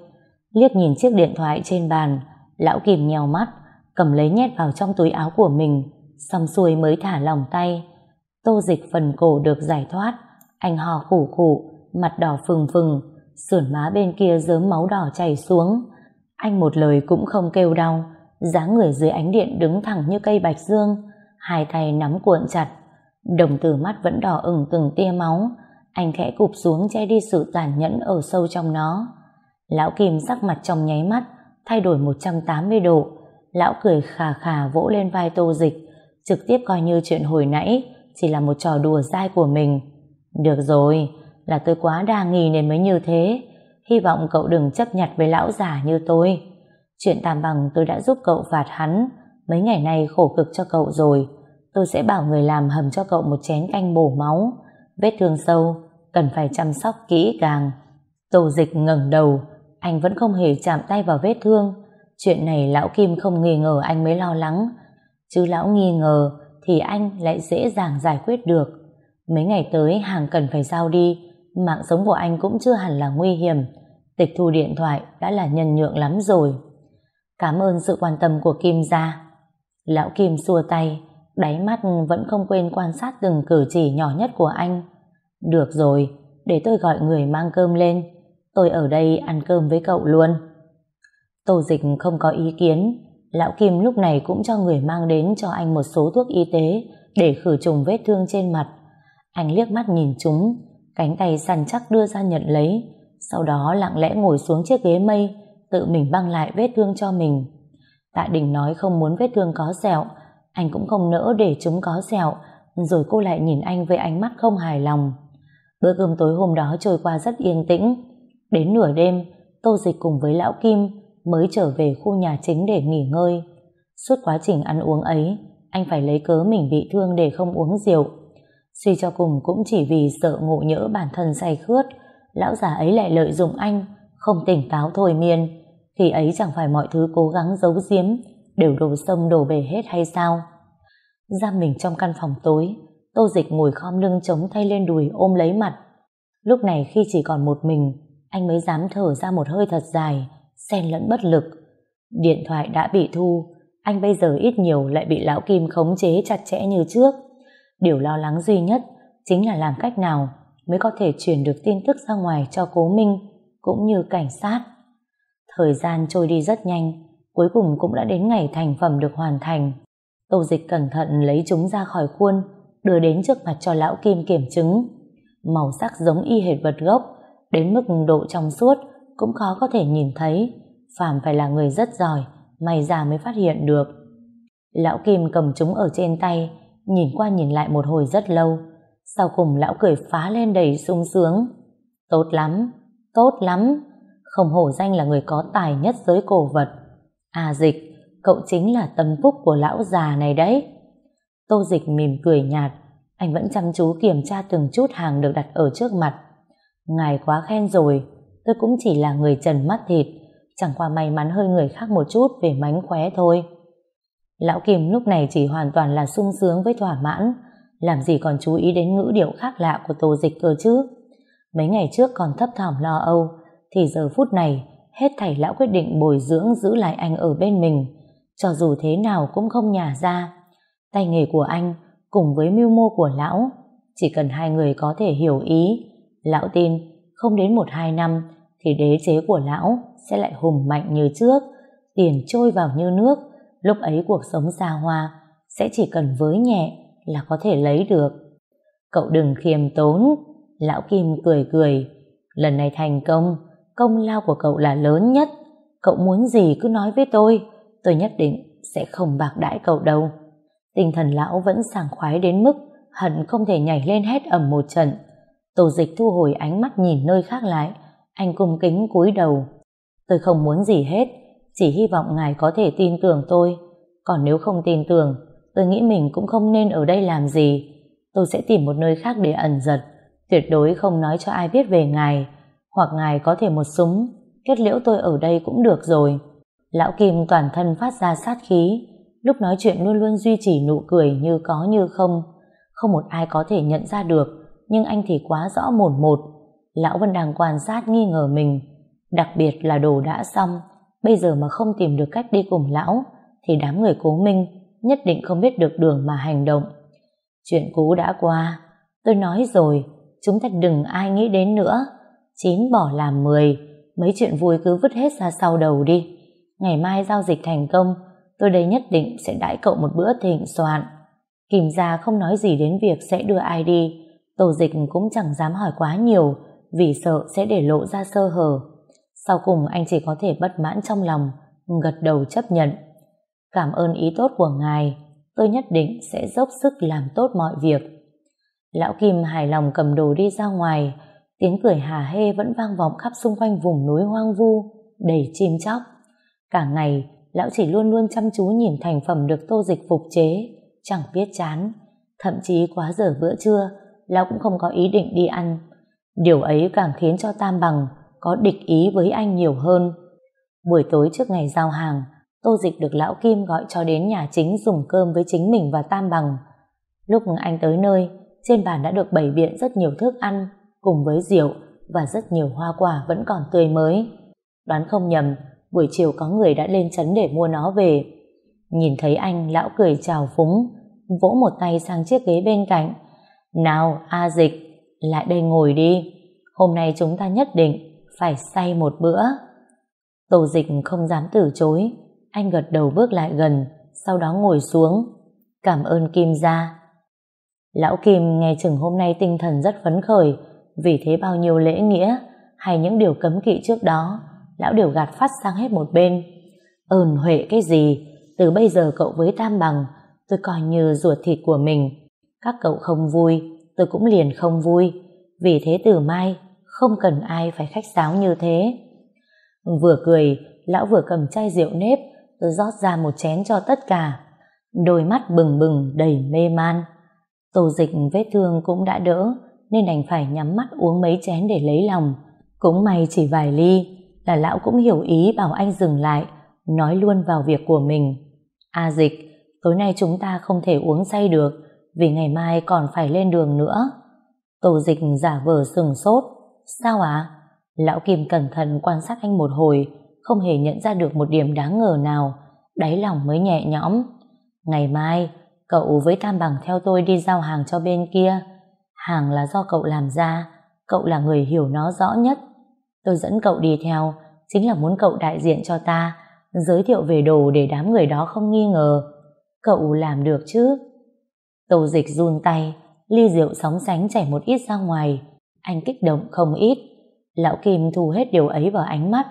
Liếc nhìn chiếc điện thoại trên bàn, lão kìm nhèo mắt, cầm lấy nhét vào trong túi áo của mình, xong xuôi mới thả lòng tay. Tô dịch phần cổ được giải thoát, anh hò khủ khủ, mặt đỏ phừng phừng, sườn má bên kia dớm máu đỏ chảy xuống. Anh một lời cũng không kêu đau, dáng người dưới ánh điện đứng thẳng như cây bạch dương, hai tay nắm cuộn chặt, đồng tử mắt vẫn đỏ ửng từng tia máu, anh khẽ cụp xuống che đi sự tàn nhẫn ở sâu trong nó. Lão Kim sắc mặt trong nháy mắt, thay đổi 180 độ, lão cười khà khà vỗ lên vai tô dịch, trực tiếp coi như chuyện hồi nãy chỉ là một trò đùa dai của mình. Được rồi, là tôi quá đa nghi nên mới như thế. Hy vọng cậu đừng chấp nhặt với lão già như tôi. Chuyện tạm bằng tôi đã giúp cậu phạt hắn. Mấy ngày nay khổ cực cho cậu rồi. Tôi sẽ bảo người làm hầm cho cậu một chén canh bổ máu. Vết thương sâu, cần phải chăm sóc kỹ càng. Tô dịch ngẩng đầu, anh vẫn không hề chạm tay vào vết thương. Chuyện này lão Kim không nghi ngờ anh mới lo lắng. Chứ lão nghi ngờ thì anh lại dễ dàng giải quyết được. Mấy ngày tới hàng cần phải giao đi, mạng sống của anh cũng chưa hẳn là nguy hiểm. Tịch thu điện thoại đã là nhân nhượng lắm rồi. Cảm ơn sự quan tâm của Kim gia. Lão Kim xua tay, đáy mắt vẫn không quên quan sát từng cử chỉ nhỏ nhất của anh. Được rồi, để tôi gọi người mang cơm lên. Tôi ở đây ăn cơm với cậu luôn. Tô dịch không có ý kiến. Lão Kim lúc này cũng cho người mang đến cho anh một số thuốc y tế để khử trùng vết thương trên mặt. Anh liếc mắt nhìn chúng, cánh tay săn chắc đưa ra nhận lấy, sau đó lặng lẽ ngồi xuống chiếc ghế mây, tự mình băng lại vết thương cho mình. Tạ Đình nói không muốn vết thương có sẹo, anh cũng không nỡ để chúng có sẹo, rồi cô lại nhìn anh với ánh mắt không hài lòng. Bữa cơm tối hôm đó trôi qua rất yên tĩnh. Đến nửa đêm, Tô Dịch cùng với Lão Kim mới trở về khu nhà chính để nghỉ ngơi. Suốt quá trình ăn uống ấy, anh phải lấy cớ mình bị thương để không uống rượu. Suy cho cùng cũng chỉ vì sợ ngộ nhỡ bản thân say khướt, lão già ấy lại lợi dụng anh, không tỉnh táo thôi miên. Khi ấy chẳng phải mọi thứ cố gắng giấu giếm, đều đổ sông đổ bể hết hay sao? Giam mình trong căn phòng tối, tô dịch ngồi khom lưng chống thay lên đùi ôm lấy mặt. Lúc này khi chỉ còn một mình, anh mới dám thở ra một hơi thật dài, xen lẫn bất lực. Điện thoại đã bị thu, anh bây giờ ít nhiều lại bị lão Kim khống chế chặt chẽ như trước. Điều lo lắng duy nhất chính là làm cách nào mới có thể truyền được tin tức ra ngoài cho cố Minh cũng như cảnh sát. Thời gian trôi đi rất nhanh, cuối cùng cũng đã đến ngày thành phẩm được hoàn thành. Tô dịch cẩn thận lấy chúng ra khỏi khuôn, đưa đến trước mặt cho lão Kim kiểm chứng. Màu sắc giống y hệt vật gốc, đến mức độ trong suốt cũng khó có thể nhìn thấy. Phạm phải là người rất giỏi, may ra mới phát hiện được. Lão Kim cầm chúng ở trên tay, nhìn qua nhìn lại một hồi rất lâu. Sau cùng lão cười phá lên đầy sung sướng. Tốt lắm, tốt lắm. Không hổ danh là người có tài nhất giới cổ vật. À dịch, cậu chính là tâm phúc của lão già này đấy. Tô dịch mỉm cười nhạt, anh vẫn chăm chú kiểm tra từng chút hàng được đặt ở trước mặt. Ngài quá khen rồi, tôi cũng chỉ là người trần mắt thịt, chẳng qua may mắn hơn người khác một chút về mánh khóe thôi. Lão Kim lúc này chỉ hoàn toàn là sung sướng với thỏa mãn, làm gì còn chú ý đến ngữ điệu khác lạ của tô dịch cơ chứ. Mấy ngày trước còn thấp thỏm lo âu, thì giờ phút này hết thảy lão quyết định bồi dưỡng giữ lại anh ở bên mình, cho dù thế nào cũng không nhả ra. Tay nghề của anh cùng với mưu mô của lão, chỉ cần hai người có thể hiểu ý, lão tin không đến một hai năm thì đế chế của lão sẽ lại hùng mạnh như trước, tiền trôi vào như nước, lúc ấy cuộc sống xa hoa sẽ chỉ cần với nhẹ là có thể lấy được. Cậu đừng khiêm tốn, lão Kim cười cười, lần này thành công, công lao của cậu là lớn nhất, cậu muốn gì cứ nói với tôi, tôi nhất định sẽ không bạc đãi cậu đâu. Tinh thần lão vẫn sảng khoái đến mức hận không thể nhảy lên hét ầm một trận. Tổ dịch thu hồi ánh mắt nhìn nơi khác lại, anh cung kính cúi đầu. Tôi không muốn gì hết, chỉ hy vọng ngài có thể tin tưởng tôi. Còn nếu không tin tưởng, tôi nghĩ mình cũng không nên ở đây làm gì. Tôi sẽ tìm một nơi khác để ẩn giật, tuyệt đối không nói cho ai biết về ngài. Hoặc ngài có thể một súng, kết liễu tôi ở đây cũng được rồi. Lão Kim toàn thân phát ra sát khí, lúc nói chuyện luôn luôn duy trì nụ cười như có như không. Không một ai có thể nhận ra được, nhưng anh thì quá rõ mồn một. Lão vẫn đang quan sát nghi ngờ mình, đặc biệt là đồ đã xong, bây giờ mà không tìm được cách đi cùng lão, thì đám người cố minh nhất định không biết được đường mà hành động. Chuyện cũ đã qua, tôi nói rồi, chúng ta đừng ai nghĩ đến nữa. Chín bỏ làm mười, mấy chuyện vui cứ vứt hết ra sau đầu đi. Ngày mai giao dịch thành công, tôi đây nhất định sẽ đãi cậu một bữa thịnh soạn. Kim gia không nói gì đến việc sẽ đưa ai đi. tổ dịch cũng chẳng dám hỏi quá nhiều vì sợ sẽ để lộ ra sơ hở. Sau cùng anh chỉ có thể bất mãn trong lòng, gật đầu chấp nhận. Cảm ơn ý tốt của ngài, tôi nhất định sẽ dốc sức làm tốt mọi việc. Lão Kim hài lòng cầm đồ đi ra ngoài, tiếng cười hà hê vẫn vang vọng khắp xung quanh vùng núi hoang vu, đầy chim chóc. Cả ngày, lão chỉ luôn luôn chăm chú nhìn thành phẩm được tô dịch phục chế, chẳng biết chán. Thậm chí quá giờ bữa trưa, lão cũng không có ý định đi ăn. Điều ấy càng khiến cho Tam Bằng có địch ý với anh nhiều hơn. Buổi tối trước ngày giao hàng, Tô Dịch được Lão Kim gọi cho đến nhà chính dùng cơm với chính mình và Tam Bằng. Lúc anh tới nơi, trên bàn đã được bày biện rất nhiều thức ăn, cùng với rượu và rất nhiều hoa quả vẫn còn tươi mới. Đoán không nhầm, buổi chiều có người đã lên trấn để mua nó về. Nhìn thấy anh, lão cười chào phúng, vỗ một tay sang chiếc ghế bên cạnh. Nào, A Dịch, lại đây ngồi đi. Hôm nay chúng ta nhất định phải say một bữa. Tô Dịch không dám từ chối, anh gật đầu bước lại gần, sau đó ngồi xuống. Cảm ơn Kim gia. Lão Kim nghe chừng hôm nay tinh thần rất phấn khởi, vì thế bao nhiêu lễ nghĩa hay những điều cấm kỵ trước đó, lão đều gạt phát sang hết một bên. Ơn huệ cái gì, từ bây giờ cậu với Tam Bằng, tôi coi như ruột thịt của mình. Các cậu không vui, tôi cũng liền không vui. Vì thế từ mai, không cần ai phải khách sáo như thế. Vừa cười, lão vừa cầm chai rượu nếp, rót ra một chén cho tất cả. Đôi mắt bừng bừng đầy mê man. Tô dịch vết thương cũng đã đỡ, nên đành phải nhắm mắt uống mấy chén để lấy lòng. Cũng may chỉ vài ly, là lão cũng hiểu ý bảo anh dừng lại, nói luôn vào việc của mình. A dịch, tối nay chúng ta không thể uống say được, vì ngày mai còn phải lên đường nữa. Tô dịch giả vờ sừng sốt. Sao ạ? Lão Kim cẩn thận quan sát anh một hồi, không hề nhận ra được một điểm đáng ngờ nào, đáy lòng mới nhẹ nhõm. Ngày mai, cậu với Tam Bằng theo tôi đi giao hàng cho bên kia. Hàng là do cậu làm ra, cậu là người hiểu nó rõ nhất. Tôi dẫn cậu đi theo, chính là muốn cậu đại diện cho ta, giới thiệu về đồ để đám người đó không nghi ngờ. Cậu làm được chứ? Tô dịch run tay, ly rượu sóng sánh chảy một ít ra ngoài. Anh kích động không ít. Lão Kim thu hết điều ấy vào ánh mắt,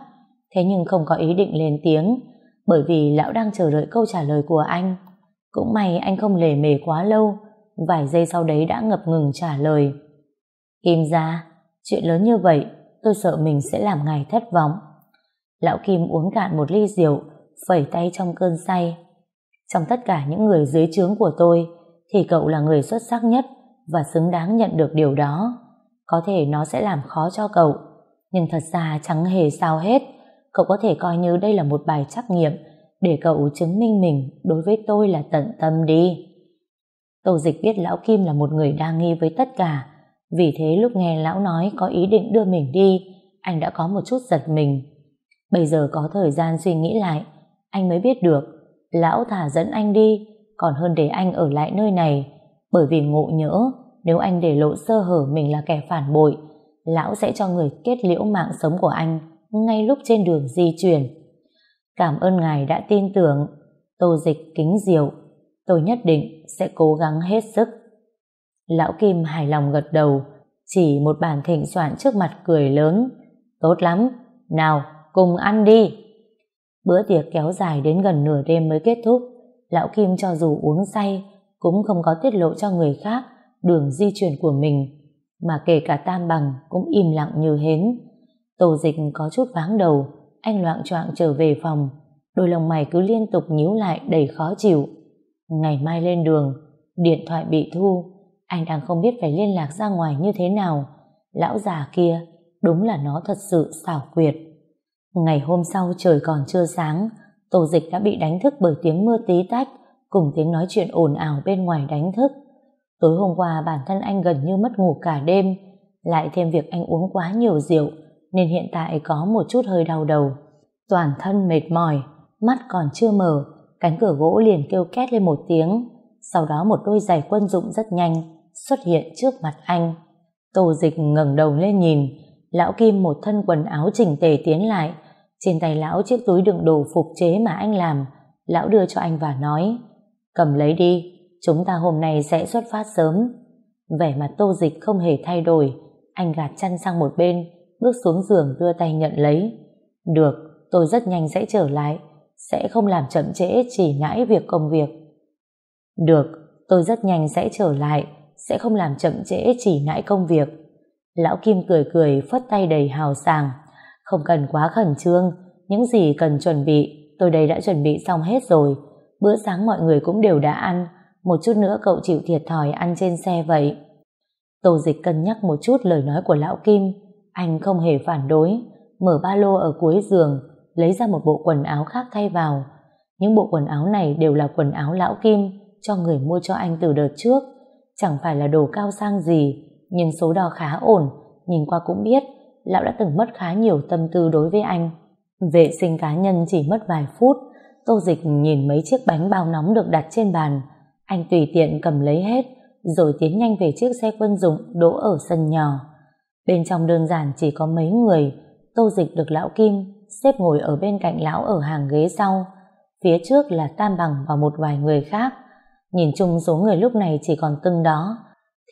thế nhưng không có ý định lên tiếng, bởi vì lão đang chờ đợi câu trả lời của anh. Cũng may anh không lề mề quá lâu, vài giây sau đấy đã ngập ngừng trả lời. Kim ra, chuyện lớn như vậy, tôi sợ mình sẽ làm ngài thất vọng. Lão Kim uống cạn một ly rượu, phẩy tay trong cơn say. Trong tất cả những người dưới trướng của tôi, thì cậu là người xuất sắc nhất và xứng đáng nhận được điều đó. Có thể nó sẽ làm khó cho cậu, nhưng thật ra chẳng hề sao hết. Cậu có thể coi như đây là một bài trắc nghiệm để cậu chứng minh mình đối với tôi là tận tâm đi. Tô Dịch biết Lão Kim là một người đa nghi với tất cả, vì thế lúc nghe Lão nói có ý định đưa mình đi, anh đã có một chút giật mình. Bây giờ có thời gian suy nghĩ lại, anh mới biết được Lão thả dẫn anh đi, còn hơn để anh ở lại nơi này, bởi vì ngộ nhỡ nếu anh để lộ sơ hở mình là kẻ phản bội, Lão sẽ cho người kết liễu mạng sống của anh ngay lúc trên đường di chuyển. Cảm ơn ngài đã tin tưởng, Tô Dịch kính diệu, tôi nhất định sẽ cố gắng hết sức. Lão Kim hài lòng gật đầu, chỉ một bàn thịnh soạn trước mặt cười lớn. Tốt lắm, nào, cùng ăn đi. Bữa tiệc kéo dài đến gần nửa đêm mới kết thúc, Lão Kim cho dù uống say, cũng không có tiết lộ cho người khác đường di chuyển của mình, mà kể cả Tam Bằng cũng im lặng như hến. Tổ dịch có chút váng đầu, anh loạn choạng trở về phòng, đôi lông mày cứ liên tục nhíu lại đầy khó chịu. Ngày mai lên đường, điện thoại bị thu, anh đang không biết phải liên lạc ra ngoài như thế nào. Lão già kia, đúng là nó thật sự xảo quyệt. Ngày hôm sau trời còn chưa sáng, tổ dịch đã bị đánh thức bởi tiếng mưa tí tách, cùng tiếng nói chuyện ồn ào bên ngoài đánh thức. Tối hôm qua bản thân anh gần như mất ngủ cả đêm, lại thêm việc anh uống quá nhiều rượu, nên hiện tại có một chút hơi đau đầu. Toàn thân mệt mỏi, mắt còn chưa mở, cánh cửa gỗ liền kêu két lên một tiếng, sau đó một đôi giày quân dụng rất nhanh xuất hiện trước mặt anh. Tô dịch ngẩng đầu lên nhìn, lão Kim một thân quần áo chỉnh tề tiến lại, Trên tay lão chiếc túi đựng đồ phục chế mà anh làm, lão đưa cho anh và nói, cầm lấy đi, chúng ta hôm nay sẽ xuất phát sớm. Vẻ mặt tô dịch không hề thay đổi, anh gạt chăn sang một bên, bước xuống giường đưa tay nhận lấy. Được, tôi rất nhanh sẽ trở lại, sẽ không làm chậm trễ chỉ nãi việc công việc. Được, tôi rất nhanh sẽ trở lại, sẽ không làm chậm trễ chỉ nãi công việc. Lão Kim cười cười phất tay đầy hào sảng. Không cần quá khẩn trương, những gì cần chuẩn bị, tôi đây đã chuẩn bị xong hết rồi. Bữa sáng mọi người cũng đều đã ăn, một chút nữa cậu chịu thiệt thòi ăn trên xe vậy. Tô dịch cân nhắc một chút lời nói của lão Kim, anh không hề phản đối, mở ba lô ở cuối giường, lấy ra một bộ quần áo khác thay vào. Những bộ quần áo này đều là quần áo lão Kim cho người mua cho anh từ đợt trước. Chẳng phải là đồ cao sang gì, nhưng số đo khá ổn, nhìn qua cũng biết lão đã từng mất khá nhiều tâm tư đối với anh. Vệ sinh cá nhân chỉ mất vài phút, Tô Dịch nhìn mấy chiếc bánh bao nóng được đặt trên bàn, anh tùy tiện cầm lấy hết, rồi tiến nhanh về chiếc xe quân dụng đỗ ở sân nhỏ. Bên trong đơn giản chỉ có mấy người, Tô Dịch được lão Kim xếp ngồi ở bên cạnh lão ở hàng ghế sau, phía trước là Tam Bằng và một vài người khác. Nhìn chung số người lúc này chỉ còn từng đó,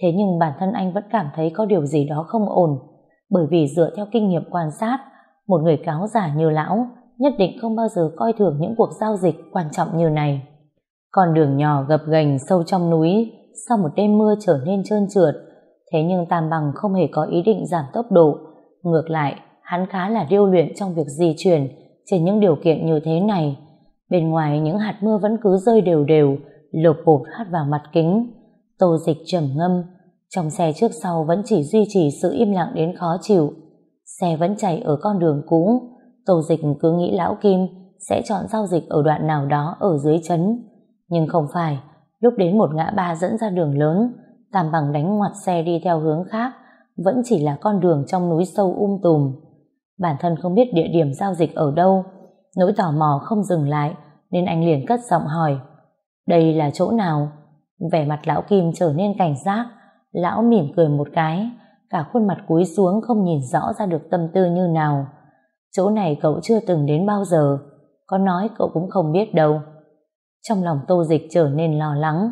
thế nhưng bản thân anh vẫn cảm thấy có điều gì đó không ổn, bởi vì dựa theo kinh nghiệm quan sát, một người cáo giả như lão nhất định không bao giờ coi thường những cuộc giao dịch quan trọng như này. Con đường nhỏ gập ghềnh sâu trong núi, sau một đêm mưa trở nên trơn trượt, thế nhưng Tam Bằng không hề có ý định giảm tốc độ, ngược lại, hắn khá là điêu luyện trong việc di chuyển trên những điều kiện như thế này. Bên ngoài những hạt mưa vẫn cứ rơi đều đều, lột bột hắt vào mặt kính. Tô dịch trầm ngâm, trong xe trước sau vẫn chỉ duy trì sự im lặng đến khó chịu. Xe vẫn chạy ở con đường cũ, Tô dịch cứ nghĩ Lão Kim sẽ chọn giao dịch ở đoạn nào đó ở dưới chấn. Nhưng không phải, lúc đến một ngã ba dẫn ra đường lớn, Tam Bằng đánh ngoặt xe đi theo hướng khác, vẫn chỉ là con đường trong núi sâu um tùm. Bản thân không biết địa điểm giao dịch ở đâu, nỗi tò mò không dừng lại, nên anh liền cất giọng hỏi, đây là chỗ nào? Vẻ mặt lão Kim trở nên cảnh giác, lão mỉm cười một cái, cả khuôn mặt cúi xuống không nhìn rõ ra được tâm tư như nào. Chỗ này cậu chưa từng đến bao giờ, có nói cậu cũng không biết đâu. Trong lòng tô dịch trở nên lo lắng,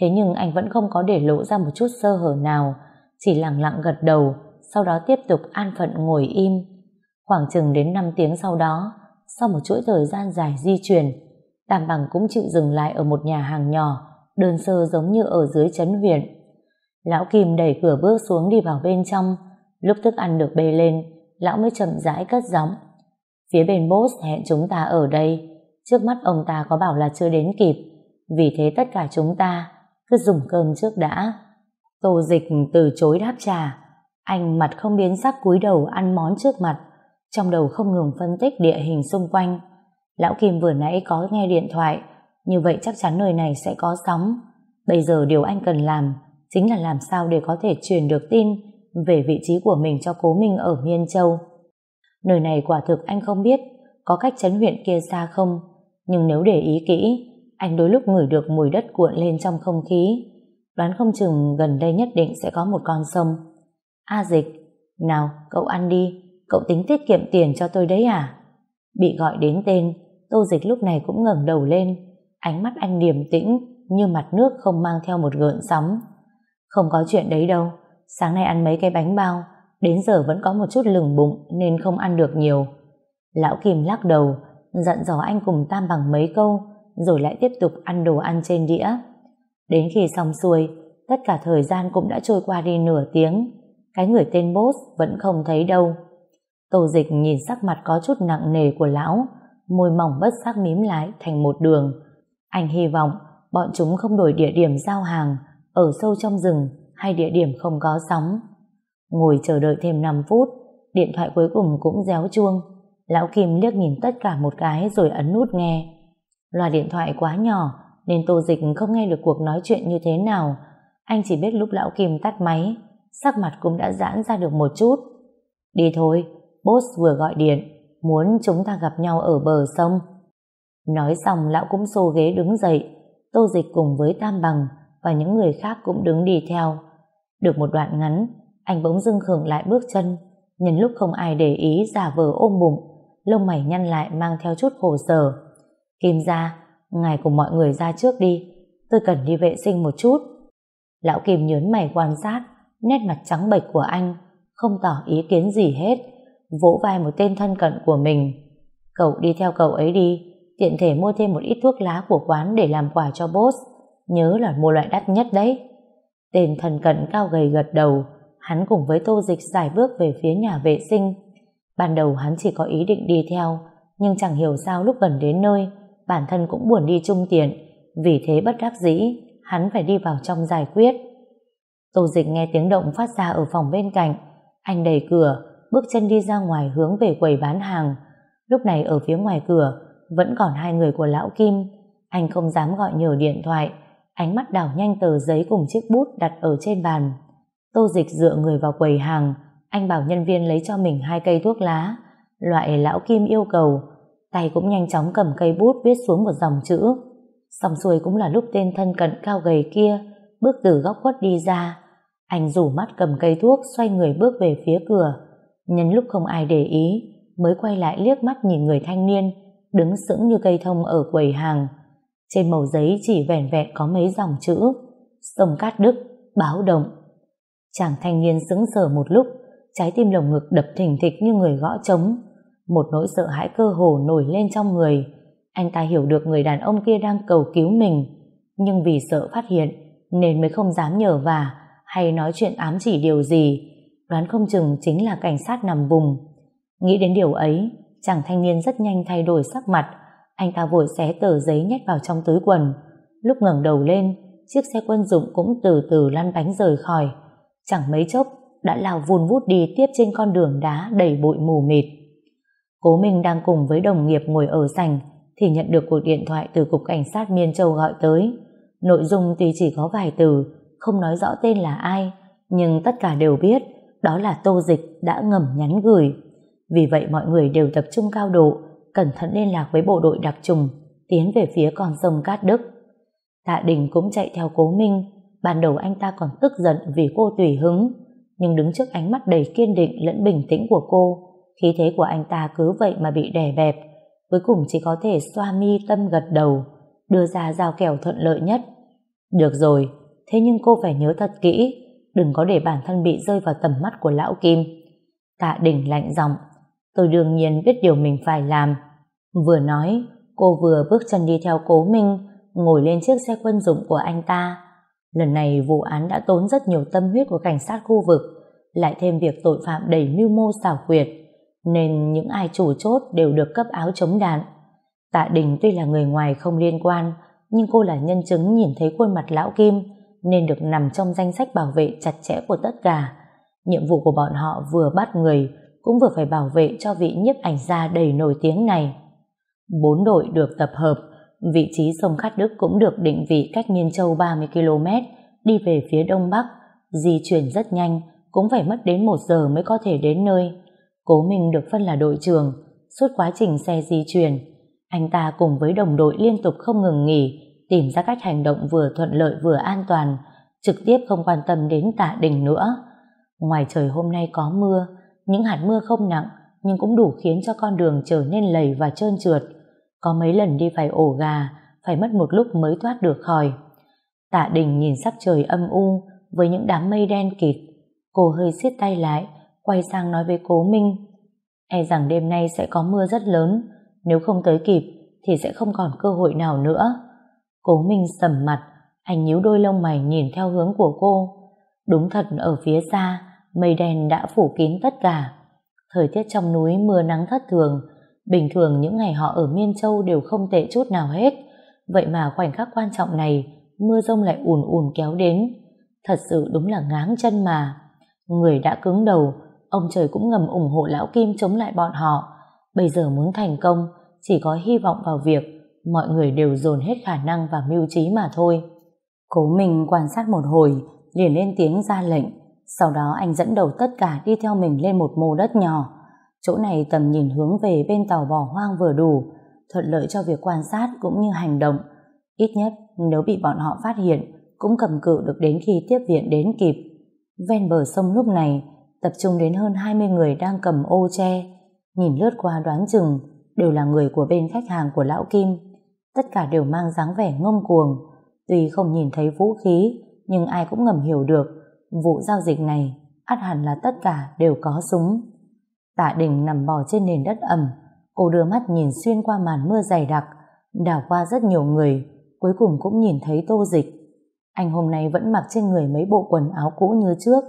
thế nhưng anh vẫn không có để lộ ra một chút sơ hở nào, chỉ lặng lặng gật đầu, sau đó tiếp tục an phận ngồi im. Khoảng chừng đến 5 tiếng sau đó, sau một chuỗi thời gian dài di chuyển, Tam Bằng cũng chịu dừng lại ở một nhà hàng nhỏ, đơn sơ giống như ở dưới chấn huyện. Lão Kim đẩy cửa bước xuống đi vào bên trong, lúc thức ăn được bê lên, lão mới chậm rãi cất giọng. Phía bên boss hẹn chúng ta ở đây, trước mắt ông ta có bảo là chưa đến kịp, vì thế tất cả chúng ta cứ dùng cơm trước đã. Tô dịch từ chối đáp trả, anh mặt không biến sắc cúi đầu ăn món trước mặt, trong đầu không ngừng phân tích địa hình xung quanh. Lão Kim vừa nãy có nghe điện thoại, như vậy chắc chắn nơi này sẽ có sóng. Bây giờ điều anh cần làm chính là làm sao để có thể truyền được tin về vị trí của mình cho cố Minh ở Miên Châu. Nơi này quả thực anh không biết có cách chấn huyện kia xa không, nhưng nếu để ý kỹ, anh đôi lúc ngửi được mùi đất cuộn lên trong không khí. Đoán không chừng gần đây nhất định sẽ có một con sông. A dịch, nào cậu ăn đi, cậu tính tiết kiệm tiền cho tôi đấy à? Bị gọi đến tên, tô dịch lúc này cũng ngẩng đầu lên, ánh mắt anh điềm tĩnh như mặt nước không mang theo một gợn sóng. Không có chuyện đấy đâu, sáng nay ăn mấy cái bánh bao, đến giờ vẫn có một chút lửng bụng nên không ăn được nhiều. Lão Kim lắc đầu, dặn dò anh cùng tam bằng mấy câu, rồi lại tiếp tục ăn đồ ăn trên đĩa. Đến khi xong xuôi, tất cả thời gian cũng đã trôi qua đi nửa tiếng, cái người tên boss vẫn không thấy đâu. Tô dịch nhìn sắc mặt có chút nặng nề của lão, môi mỏng bất sắc mím lái thành một đường. Anh hy vọng bọn chúng không đổi địa điểm giao hàng ở sâu trong rừng hay địa điểm không có sóng. Ngồi chờ đợi thêm 5 phút, điện thoại cuối cùng cũng réo chuông. Lão Kim liếc nhìn tất cả một cái rồi ấn nút nghe. Loa điện thoại quá nhỏ nên Tô Dịch không nghe được cuộc nói chuyện như thế nào. Anh chỉ biết lúc lão Kim tắt máy, sắc mặt cũng đã giãn ra được một chút. Đi thôi, boss vừa gọi điện, muốn chúng ta gặp nhau ở bờ sông. Nói xong lão cũng xô ghế đứng dậy, Tô Dịch cùng với Tam Bằng và những người khác cũng đứng đi theo. Được một đoạn ngắn, anh bỗng dưng khựng lại bước chân, nhân lúc không ai để ý giả vờ ôm bụng, lông mày nhăn lại mang theo chút khổ sở. Kim ra, ngài cùng mọi người ra trước đi, tôi cần đi vệ sinh một chút. Lão Kim nhớn mày quan sát, nét mặt trắng bệch của anh, không tỏ ý kiến gì hết, vỗ vai một tên thân cận của mình. Cậu đi theo cậu ấy đi, tiện thể mua thêm một ít thuốc lá của quán để làm quà cho boss, nhớ là mua loại đắt nhất đấy. Tên thân cận cao gầy gật đầu, hắn cùng với tô dịch giải bước về phía nhà vệ sinh. Ban đầu hắn chỉ có ý định đi theo, nhưng chẳng hiểu sao lúc gần đến nơi, bản thân cũng buồn đi chung tiện, vì thế bất đắc dĩ, hắn phải đi vào trong giải quyết. Tô dịch nghe tiếng động phát ra ở phòng bên cạnh, anh đẩy cửa, bước chân đi ra ngoài hướng về quầy bán hàng. Lúc này ở phía ngoài cửa, vẫn còn hai người của lão Kim. Anh không dám gọi nhờ điện thoại, ánh mắt đảo nhanh tờ giấy cùng chiếc bút đặt ở trên bàn. Tô dịch dựa người vào quầy hàng, anh bảo nhân viên lấy cho mình hai cây thuốc lá, loại lão Kim yêu cầu, tay cũng nhanh chóng cầm cây bút viết xuống một dòng chữ. Xong xuôi cũng là lúc tên thân cận cao gầy kia bước từ góc khuất đi ra. Anh rủ mắt cầm cây thuốc xoay người bước về phía cửa. Nhân lúc không ai để ý mới quay lại liếc mắt nhìn người thanh niên đứng sững như cây thông ở quầy hàng. Trên màu giấy chỉ vẻn vẹn có mấy dòng chữ Sông Cát Đức, báo động. Chàng thanh niên sững sờ một lúc trái tim lồng ngực đập thình thịch như người gõ trống. Một nỗi sợ hãi cơ hồ nổi lên trong người. Anh ta hiểu được người đàn ông kia đang cầu cứu mình, nhưng vì sợ phát hiện nên mới không dám nhờ vả hay nói chuyện ám chỉ điều gì. Đoán không chừng chính là cảnh sát nằm vùng. Nghĩ đến điều ấy, chàng thanh niên rất nhanh thay đổi sắc mặt. Anh ta vội xé tờ giấy nhét vào trong túi quần. Lúc ngẩng đầu lên, chiếc xe quân dụng cũng từ từ lăn bánh rời khỏi. Chẳng mấy chốc, đã lao vun vút đi tiếp trên con đường đá đầy bụi mù mịt. Cố Minh đang cùng với đồng nghiệp ngồi ở sảnh thì nhận được cuộc điện thoại từ Cục Cảnh sát Miên Châu gọi tới. Nội dung tuy chỉ có vài từ, không nói rõ tên là ai, nhưng tất cả đều biết đó là Tô Dịch đã ngầm nhắn gửi. Vì vậy mọi người đều tập trung cao độ, cẩn thận liên lạc với bộ đội đặc trùng, tiến về phía con sông Cát Đức. Tạ Đình cũng chạy theo Cố Minh, ban đầu anh ta còn tức giận vì cô tùy hứng, nhưng đứng trước ánh mắt đầy kiên định lẫn bình tĩnh của cô, khí thế của anh ta cứ vậy mà bị đè bẹp, cuối cùng chỉ có thể xoa mi tâm gật đầu, đưa ra giao kèo thuận lợi nhất. Được rồi, thế nhưng cô phải nhớ thật kỹ, đừng có để bản thân bị rơi vào tầm mắt của lão Kim. Tạ Đình lạnh giọng, tôi đương nhiên biết điều mình phải làm. Vừa nói, cô vừa bước chân đi theo cố Minh, ngồi lên chiếc xe quân dụng của anh ta. Lần này vụ án đã tốn rất nhiều tâm huyết của cảnh sát khu vực, lại thêm việc tội phạm đầy mưu mô xảo quyệt, nên những ai chủ chốt đều được cấp áo chống đạn. Tạ Đình tuy là người ngoài không liên quan, nhưng cô là nhân chứng nhìn thấy khuôn mặt lão Kim, nên được nằm trong danh sách bảo vệ chặt chẽ của tất cả. Nhiệm vụ của bọn họ vừa bắt người, cũng vừa phải bảo vệ cho vị nhiếp ảnh gia đầy nổi tiếng này. Bốn đội được tập hợp, vị trí sông Khát Đức cũng được định vị cách Miên Châu 30 km, đi về phía đông bắc, di chuyển rất nhanh, cũng phải mất đến một giờ mới có thể đến nơi. Cố Minh được phân là đội trưởng, suốt quá trình xe di chuyển, anh ta cùng với đồng đội liên tục không ngừng nghỉ, tìm ra cách hành động vừa thuận lợi vừa an toàn, trực tiếp không quan tâm đến tạ đình nữa. Ngoài trời hôm nay có mưa, những hạt mưa không nặng, nhưng cũng đủ khiến cho con đường trở nên lầy và trơn trượt. Có mấy lần đi phải ổ gà, phải mất một lúc mới thoát được khỏi. Tạ đình nhìn sắc trời âm u, với những đám mây đen kịt. Cô hơi siết tay lại, quay sang nói với cố Minh. E rằng đêm nay sẽ có mưa rất lớn, nếu không tới kịp thì sẽ không còn cơ hội nào nữa. Cố Minh sầm mặt, anh nhíu đôi lông mày nhìn theo hướng của cô. Đúng thật ở phía xa, mây đen đã phủ kín tất cả. Thời tiết trong núi mưa nắng thất thường, bình thường những ngày họ ở Miên Châu đều không tệ chút nào hết. Vậy mà khoảnh khắc quan trọng này, mưa rông lại ùn ùn kéo đến. Thật sự đúng là ngáng chân mà. Người đã cứng đầu, ông trời cũng ngầm ủng hộ Lão Kim chống lại bọn họ. Bây giờ muốn thành công, chỉ có hy vọng vào việc mọi người đều dồn hết khả năng và mưu trí mà thôi. Cố mình quan sát một hồi, liền lên tiếng ra lệnh. Sau đó anh dẫn đầu tất cả đi theo mình lên một mô đất nhỏ. Chỗ này tầm nhìn hướng về bên tàu bỏ hoang vừa đủ, thuận lợi cho việc quan sát cũng như hành động. Ít nhất, nếu bị bọn họ phát hiện, cũng cầm cự được đến khi tiếp viện đến kịp. Ven bờ sông lúc này, tập trung đến hơn 20 người đang cầm ô che. nhìn lướt qua đoán chừng đều là người của bên khách hàng của Lão Kim. Tất cả đều mang dáng vẻ ngông cuồng. Tuy không nhìn thấy vũ khí, nhưng ai cũng ngầm hiểu được vụ giao dịch này át hẳn là tất cả đều có súng. Tạ Đình nằm bò trên nền đất ẩm, cô đưa mắt nhìn xuyên qua màn mưa dày đặc, đảo qua rất nhiều người, cuối cùng cũng nhìn thấy tô dịch. Anh hôm nay vẫn mặc trên người mấy bộ quần áo cũ như trước,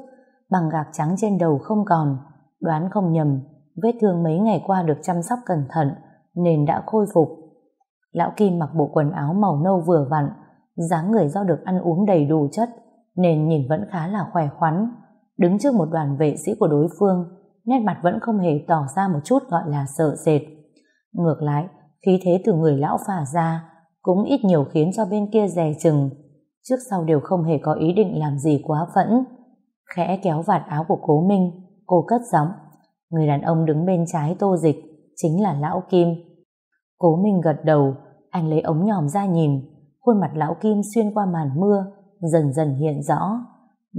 bằng gạc trắng trên đầu không còn, đoán không nhầm, vết thương mấy ngày qua được chăm sóc cẩn thận, nên đã khôi phục. Lão Kim mặc bộ quần áo màu nâu vừa vặn, dáng người do được ăn uống đầy đủ chất, nên nhìn vẫn khá là khỏe khoắn. Đứng trước một đoàn vệ sĩ của đối phương, nét mặt vẫn không hề tỏ ra một chút gọi là sợ sệt. Ngược lại, khí thế từ người lão phả ra cũng ít nhiều khiến cho bên kia dè chừng. Trước sau đều không hề có ý định làm gì quá phẫn. Khẽ kéo vạt áo của cố Minh, cô cất giọng. Người đàn ông đứng bên trái tô dịch chính là lão Kim. Cố Minh gật đầu, anh lấy ống nhòm ra nhìn, khuôn mặt lão Kim xuyên qua màn mưa, dần dần hiện rõ.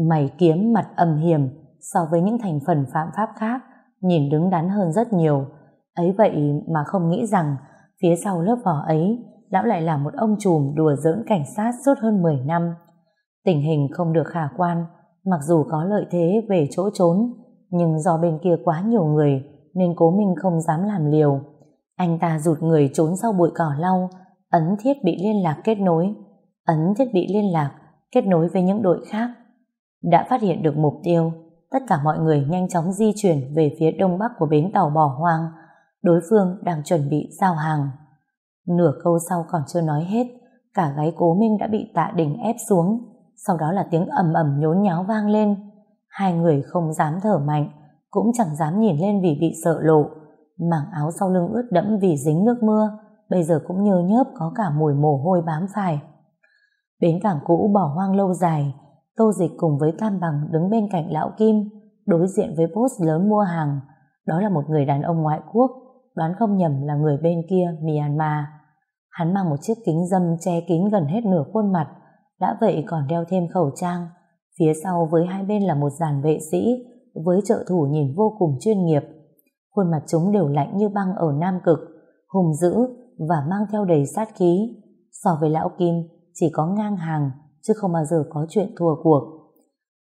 Mày kiếm mặt âm hiểm so với những thành phần phạm pháp khác, nhìn đứng đắn hơn rất nhiều. Ấy vậy mà không nghĩ rằng phía sau lớp vỏ ấy, lão lại là một ông trùm đùa giỡn cảnh sát suốt hơn 10 năm. Tình hình không được khả quan, mặc dù có lợi thế về chỗ trốn, nhưng do bên kia quá nhiều người nên cố minh không dám làm liều. Anh ta rụt người trốn sau bụi cỏ lau, ấn thiết bị liên lạc kết nối, ấn thiết bị liên lạc kết nối với những đội khác. Đã phát hiện được mục tiêu, tất cả mọi người nhanh chóng di chuyển về phía đông bắc của bến tàu bỏ hoang. Đối phương đang chuẩn bị giao hàng. Nửa câu sau còn chưa nói hết, cả gáy cố minh đã bị tạ đình ép xuống. Sau đó là tiếng ầm ầm nhốn nháo vang lên. Hai người không dám thở mạnh, cũng chẳng dám nhìn lên vì bị sợ lộ. Mảng áo sau lưng ướt đẫm vì dính nước mưa, bây giờ cũng nhơ nhớp có cả mùi mồ hôi bám phải. Bến cảng cũ bỏ hoang lâu dài, Tô Dịch cùng với Tam Bằng đứng bên cạnh Lão Kim, đối diện với boss lớn mua hàng. Đó là một người đàn ông ngoại quốc, đoán không nhầm là người bên kia Myanmar. Hắn mang một chiếc kính dâm che kín gần hết nửa khuôn mặt, đã vậy còn đeo thêm khẩu trang. Phía sau với hai bên là một dàn vệ sĩ, với trợ thủ nhìn vô cùng chuyên nghiệp. Khuôn mặt chúng đều lạnh như băng ở Nam Cực, hùng dữ và mang theo đầy sát khí. So với Lão Kim, chỉ có ngang hàng, chứ không bao giờ có chuyện thua cuộc.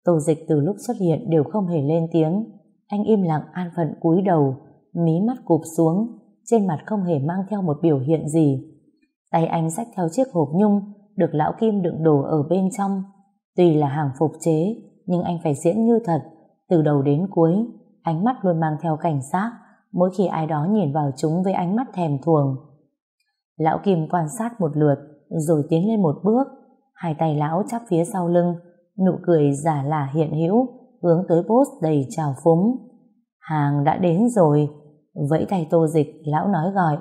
Tô dịch từ lúc xuất hiện đều không hề lên tiếng, anh im lặng an phận cúi đầu, mí mắt cụp xuống, trên mặt không hề mang theo một biểu hiện gì. Tay anh xách theo chiếc hộp nhung, được lão Kim đựng đồ ở bên trong. Tuy là hàng phục chế, nhưng anh phải diễn như thật, từ đầu đến cuối, ánh mắt luôn mang theo cảnh giác, mỗi khi ai đó nhìn vào chúng với ánh mắt thèm thuồng. Lão Kim quan sát một lượt, rồi tiến lên một bước, hai tay lão chắp phía sau lưng, nụ cười giả lả hiện hữu, hướng tới boss đầy trào phúng. Hàng đã đến rồi, vẫy tay tô dịch, lão nói gọi,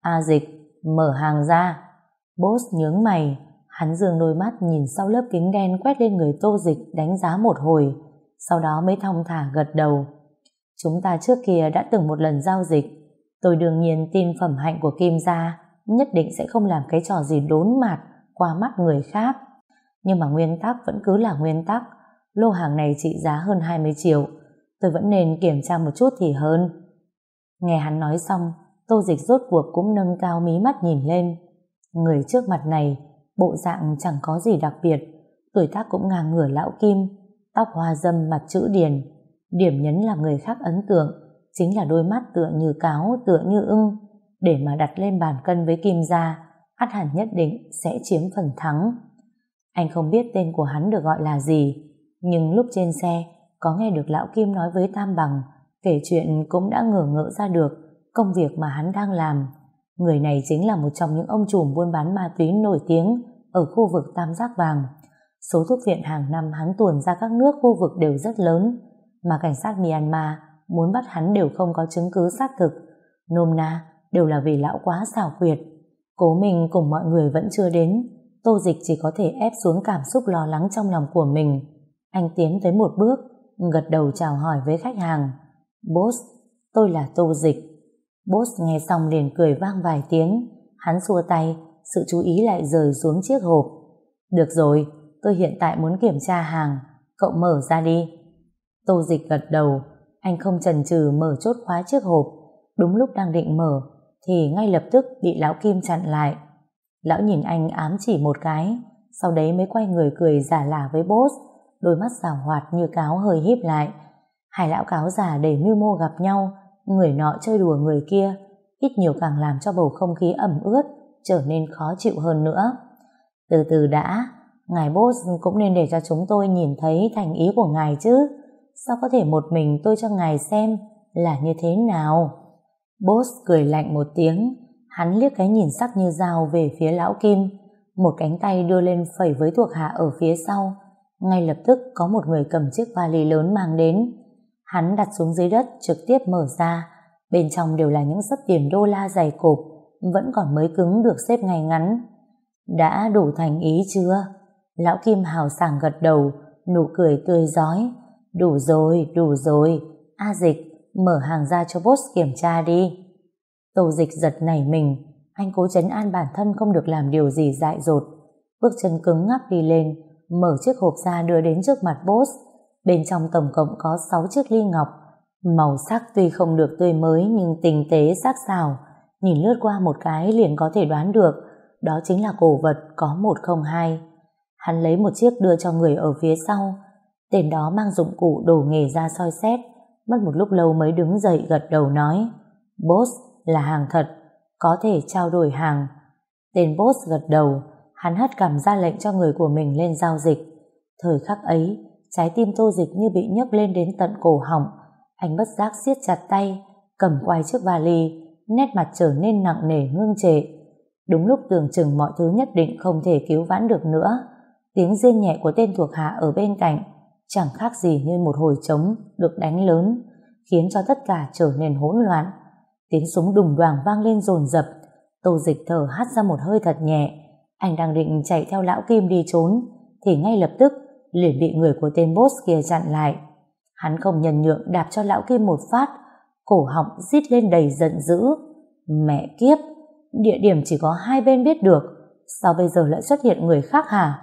A dịch, mở hàng ra. Boss nhướng mày, hắn dường đôi mắt nhìn sau lớp kính đen quét lên người tô dịch đánh giá một hồi, sau đó mới thong thả gật đầu. Chúng ta trước kia đã từng một lần giao dịch, tôi đương nhiên tin phẩm hạnh của Kim gia nhất định sẽ không làm cái trò gì đốn mạt qua mắt người khác. Nhưng mà nguyên tắc vẫn cứ là nguyên tắc. Lô hàng này trị giá hơn 20 triệu. Tôi vẫn nên kiểm tra một chút thì hơn. Nghe hắn nói xong, tô dịch rốt cuộc cũng nâng cao mí mắt nhìn lên. Người trước mặt này, bộ dạng chẳng có gì đặc biệt. Tuổi tác cũng ngang ngửa lão kim, tóc hoa dâm mặt chữ điền. Điểm nhấn làm người khác ấn tượng, chính là đôi mắt tựa như cáo, tựa như ưng, để mà đặt lên bàn cân với Kim Gia, ắt hẳn nhất định sẽ chiếm phần thắng. Anh không biết tên của hắn được gọi là gì, nhưng lúc trên xe có nghe được Lão Kim nói với Tam Bằng, kể chuyện cũng đã ngờ ngỡ ra được công việc mà hắn đang làm. Người này chính là một trong những ông trùm buôn bán ma túy nổi tiếng ở khu vực Tam Giác Vàng. Số thuốc viện hàng năm hắn tuồn ra các nước khu vực đều rất lớn, mà cảnh sát Myanmar muốn bắt hắn đều không có chứng cứ xác thực. Nôm na, đều là vì lão quá xảo quyệt. Cố mình cùng mọi người vẫn chưa đến, Tô Dịch chỉ có thể ép xuống cảm xúc lo lắng trong lòng của mình. Anh tiến tới một bước, gật đầu chào hỏi với khách hàng. Boss, tôi là Tô Dịch. Boss nghe xong liền cười vang vài tiếng, hắn xua tay, sự chú ý lại rời xuống chiếc hộp. Được rồi, tôi hiện tại muốn kiểm tra hàng, cậu mở ra đi. Tô Dịch gật đầu, anh không chần chừ mở chốt khóa chiếc hộp, Đúng lúc đang định mở, thì ngay lập tức bị lão Kim chặn lại. Lão nhìn anh ám chỉ một cái, sau đấy mới quay người cười giả lả với boss, đôi mắt rào hoạt như cáo hơi híp lại. Hai lão cáo già để mưu mô gặp nhau, người nọ chơi đùa người kia, ít nhiều càng làm cho bầu không khí ẩm ướt, trở nên khó chịu hơn nữa. Từ từ đã, ngài boss cũng nên để cho chúng tôi nhìn thấy thành ý của ngài chứ. Sao có thể một mình tôi cho ngài xem là như thế nào? Boss cười lạnh một tiếng, hắn liếc cái nhìn sắc như dao về phía lão Kim, một cánh tay đưa lên phẩy với thuộc hạ ở phía sau. Ngay lập tức có một người cầm chiếc vali lớn mang đến. Hắn đặt xuống dưới đất trực tiếp mở ra, bên trong đều là những sấp tiền đô la dày cộp, vẫn còn mới cứng được xếp ngay ngắn. Đã đủ thành ý chưa? Lão Kim hào sảng gật đầu, nụ cười tươi giói. Đủ rồi, đủ rồi. A Dịch, mở hàng ra cho boss kiểm tra đi. Tô Dịch giật nảy mình, anh cố chấn an bản thân không được làm điều gì dại dột. Bước chân cứng ngắc đi lên, mở chiếc hộp ra đưa đến trước mặt boss. Bên trong tổng cộng có 6 chiếc ly ngọc. Màu sắc tuy không được tươi mới nhưng tinh tế sắc sảo. Nhìn lướt qua một cái liền có thể đoán được đó chính là cổ vật có 102. Hắn lấy một chiếc đưa cho người ở phía sau. Tên đó mang dụng cụ đồ nghề ra soi xét. Mất một lúc lâu mới đứng dậy gật đầu nói Boss là hàng thật, có thể trao đổi hàng. Tên boss gật đầu, hắn hất cảm ra lệnh cho người của mình lên giao dịch. Thời khắc ấy, trái tim tô dịch như bị nhấc lên đến tận cổ họng. Anh bất giác siết chặt tay, cầm quay chiếc vali, nét mặt trở nên nặng nề ngưng trệ. Đúng lúc tưởng chừng mọi thứ nhất định không thể cứu vãn được nữa, tiếng rên nhẹ của tên thuộc hạ ở bên cạnh chẳng khác gì như một hồi trống được đánh lớn, khiến cho tất cả trở nên hỗn loạn. Tiếng súng đùng đoàng vang lên rồn rập, Tô Dịch thở hắt ra một hơi thật nhẹ. Anh đang định chạy theo lão Kim đi trốn, thì ngay lập tức liền bị người của tên boss kia chặn lại. Hắn không nhân nhượng đạp cho lão Kim một phát, cổ họng rít lên đầy giận dữ. Mẹ kiếp, địa điểm chỉ có hai bên biết được, sao bây giờ lại xuất hiện người khác hả?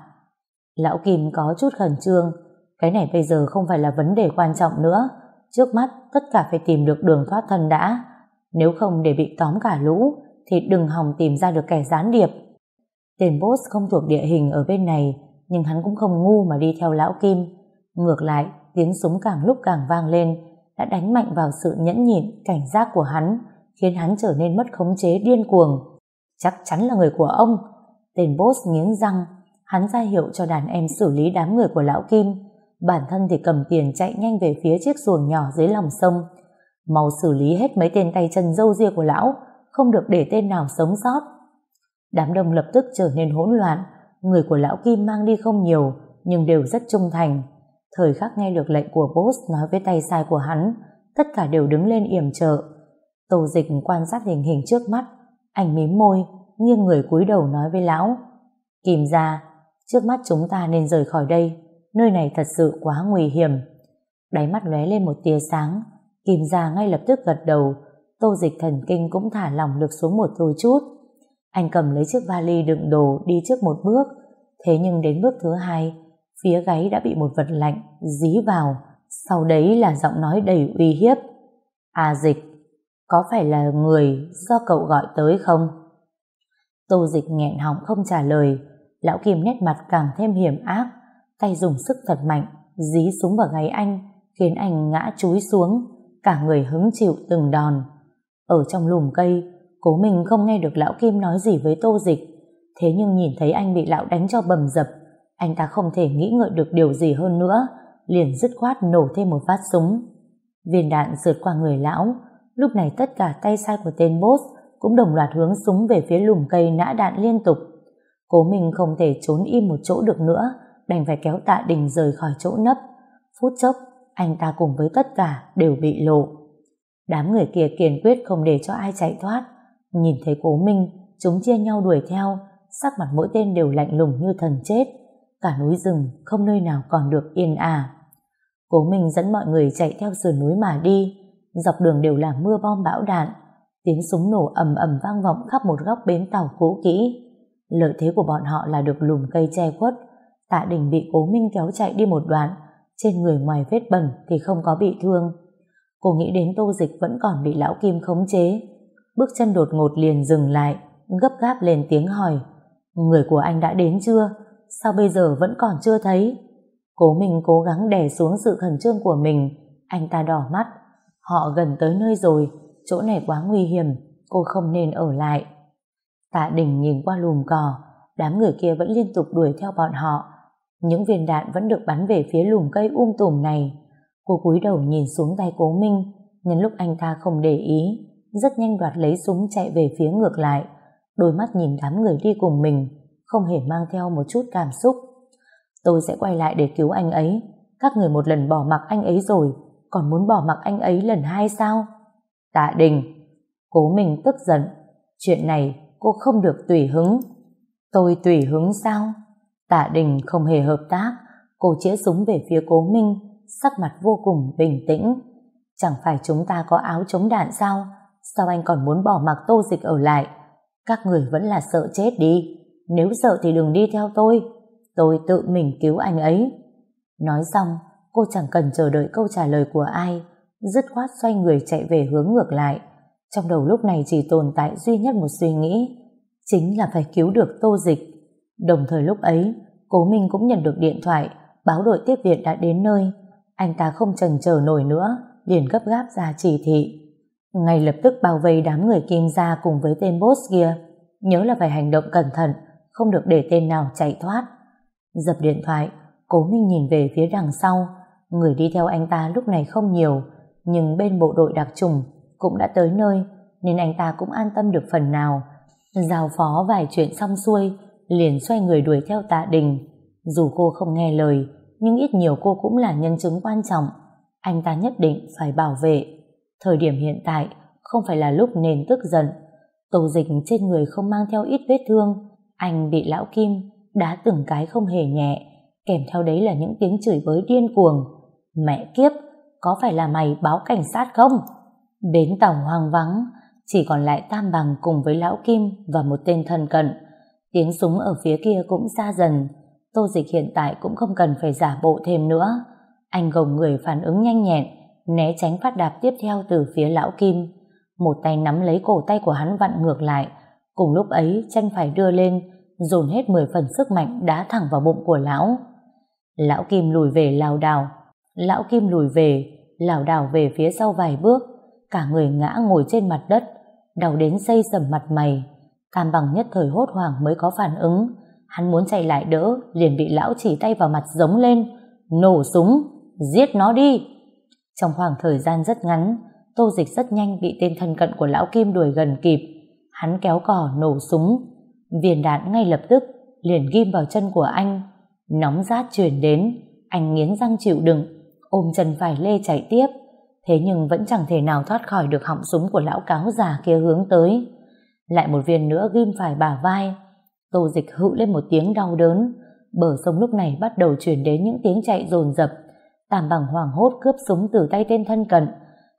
Lão Kim có chút khẩn trương, cái này bây giờ không phải là vấn đề quan trọng nữa, trước mắt tất cả phải tìm được đường thoát thân đã, nếu không để bị tóm cả lũ thì đừng hòng tìm ra được kẻ gián điệp. Tên boss không thuộc địa hình ở bên này, nhưng hắn cũng không ngu mà đi theo lão Kim. Ngược lại, tiếng súng càng lúc càng vang lên, đã đánh mạnh vào sự nhẫn nhịn, cảnh giác của hắn, khiến hắn trở nên mất khống chế điên cuồng. Chắc chắn là người của ông. Tên boss nghiến răng, hắn ra hiệu cho đàn em xử lý đám người của lão Kim. Bản thân thì cầm tiền chạy nhanh về phía chiếc xuồng nhỏ dưới lòng sông. Mau xử lý hết mấy tên tay chân dâu ria của lão, không được để tên nào sống sót. Đám đông lập tức trở nên hỗn loạn, người của lão Kim mang đi không nhiều, nhưng đều rất trung thành. Thời khắc nghe được lệnh của boss nói với tay sai của hắn, tất cả đều đứng lên yểm trợ. Tô dịch quan sát tình hình trước mắt, anh mím môi, nghiêng người cúi đầu nói với lão. Kim ra, trước mắt chúng ta nên rời khỏi đây, nơi này thật sự quá nguy hiểm. Đáy mắt lóe lên một tia sáng, Kim Gia ngay lập tức gật đầu, tô dịch thần kinh cũng thả lỏng lực xuống một thôi chút. Anh cầm lấy chiếc vali đựng đồ đi trước một bước, thế nhưng đến bước thứ hai, phía gáy đã bị một vật lạnh dí vào, sau đấy là giọng nói đầy uy hiếp. À dịch, có phải là người do cậu gọi tới không? Tô dịch nghẹn họng không trả lời, lão Kim nét mặt càng thêm hiểm ác, tay dùng sức thật mạnh, dí súng vào gáy anh, khiến anh ngã chúi xuống, cả người hứng chịu từng đòn. Ở trong lùm cây, cố mình không nghe được lão Kim nói gì với tô dịch, thế nhưng nhìn thấy anh bị lão đánh cho bầm dập, anh ta không thể nghĩ ngợi được điều gì hơn nữa, liền dứt khoát nổ thêm một phát súng. Viên đạn sượt qua người lão, lúc này tất cả tay sai của tên boss cũng đồng loạt hướng súng về phía lùm cây nã đạn liên tục. Cố mình không thể trốn im một chỗ được nữa, đành phải kéo tạ đình rời khỏi chỗ nấp. Phút chốc, anh ta cùng với tất cả đều bị lộ. Đám người kia kiên quyết không để cho ai chạy thoát. Nhìn thấy cố Minh, chúng chia nhau đuổi theo, sắc mặt mỗi tên đều lạnh lùng như thần chết. Cả núi rừng không nơi nào còn được yên ả. Cố Minh dẫn mọi người chạy theo sườn núi mà đi, dọc đường đều là mưa bom bão đạn. Tiếng súng nổ ầm ầm vang vọng khắp một góc bến tàu cũ kỹ. Lợi thế của bọn họ là được lùm cây che khuất. Tạ Đình bị Cố Minh kéo chạy đi một đoạn, trên người ngoài vết bẩn thì không có bị thương. Cô nghĩ đến tô dịch vẫn còn bị lão Kim khống chế. Bước chân đột ngột liền dừng lại, gấp gáp lên tiếng hỏi. Người của anh đã đến chưa? Sao bây giờ vẫn còn chưa thấy? Cố mình cố gắng đè xuống sự khẩn trương của mình. Anh ta đỏ mắt. Họ gần tới nơi rồi, chỗ này quá nguy hiểm, cô không nên ở lại. Tạ Đình nhìn qua lùm cỏ, đám người kia vẫn liên tục đuổi theo bọn họ. Những viên đạn vẫn được bắn về phía lùm cây um tùm này. Cô cúi đầu nhìn xuống tay cố Minh, nhân lúc anh ta không để ý, rất nhanh đoạt lấy súng chạy về phía ngược lại. Đôi mắt nhìn đám người đi cùng mình, không hề mang theo một chút cảm xúc. Tôi sẽ quay lại để cứu anh ấy. Các người một lần bỏ mặc anh ấy rồi, còn muốn bỏ mặc anh ấy lần hai sao? Tạ Đình, cố mình tức giận. Chuyện này cô không được tùy hứng. Tôi tùy hứng sao? Tạ Đình không hề hợp tác. Cô chĩa súng về phía cố Minh, sắc mặt vô cùng bình tĩnh. Chẳng phải chúng ta có áo chống đạn sao? Sao anh còn muốn bỏ mặc tô dịch ở lại? Các người vẫn là sợ chết đi. Nếu sợ thì đừng đi theo tôi. Tôi tự mình cứu anh ấy. Nói xong, cô chẳng cần chờ đợi câu trả lời của ai, dứt khoát xoay người chạy về hướng ngược lại. Trong đầu lúc này chỉ tồn tại duy nhất một suy nghĩ, chính là phải cứu được tô dịch. Đồng thời lúc ấy, Cố Minh cũng nhận được điện thoại, báo đội tiếp viện đã đến nơi. Anh ta không chần chờ nổi nữa, liền gấp gáp ra chỉ thị. Ngay lập tức bao vây đám người kim ra cùng với tên boss kia. Nhớ là phải hành động cẩn thận, không được để tên nào chạy thoát. Dập điện thoại, Cố Minh nhìn về phía đằng sau, Người đi theo anh ta lúc này không nhiều, nhưng bên bộ đội đặc trùng cũng đã tới nơi, nên anh ta cũng an tâm được phần nào. Giao phó vài chuyện xong xuôi, liền xoay người đuổi theo tạ đình. Dù cô không nghe lời, nhưng ít nhiều cô cũng là nhân chứng quan trọng. Anh ta nhất định phải bảo vệ. Thời điểm hiện tại, không phải là lúc nên tức giận. Tổ dịch trên người không mang theo ít vết thương. Anh bị lão Kim đá từng cái không hề nhẹ, kèm theo đấy là những tiếng chửi bới điên cuồng. Mẹ kiếp, có phải là mày báo cảnh sát không? Bến tàu hoang vắng, chỉ còn lại Tam Bằng cùng với Lão Kim và một tên thần cận. Tiếng súng ở phía kia cũng xa dần. Tô Dịch hiện tại cũng không cần phải giả bộ thêm nữa. Anh gồng người phản ứng nhanh nhẹn, né tránh phát đạp tiếp theo từ phía Lão Kim. Một tay nắm lấy cổ tay của hắn vặn ngược lại. Cùng lúc ấy, chân phải đưa lên, dồn hết 10 phần sức mạnh đá thẳng vào bụng của Lão. Lão Kim lùi về lào đảo, Lão Kim lùi về, lảo đảo về phía sau vài bước, cả người ngã ngồi trên mặt đất, đau đến xây sầm mặt mày. Tam bằng nhất thời hốt hoảng mới có phản ứng. Hắn muốn chạy lại đỡ, liền bị lão chỉ tay vào mặt giống lên. Nổ súng, giết nó đi. Trong khoảng thời gian rất ngắn, tô dịch rất nhanh bị tên thân cận của lão Kim đuổi gần kịp. Hắn kéo cò nổ súng. Viên đạn ngay lập tức liền ghim vào chân của anh. Nóng rát truyền đến, anh nghiến răng chịu đựng, ôm chân phải lê chạy tiếp thế nhưng vẫn chẳng thể nào thoát khỏi được họng súng của lão cáo già kia hướng tới lại một viên nữa ghim phải bả vai. Tô dịch hự lên một tiếng đau đớn. Bờ sông lúc này bắt đầu chuyển đến những tiếng chạy dồn dập. Tam bằng hoảng hốt cướp súng từ tay tên thân cận.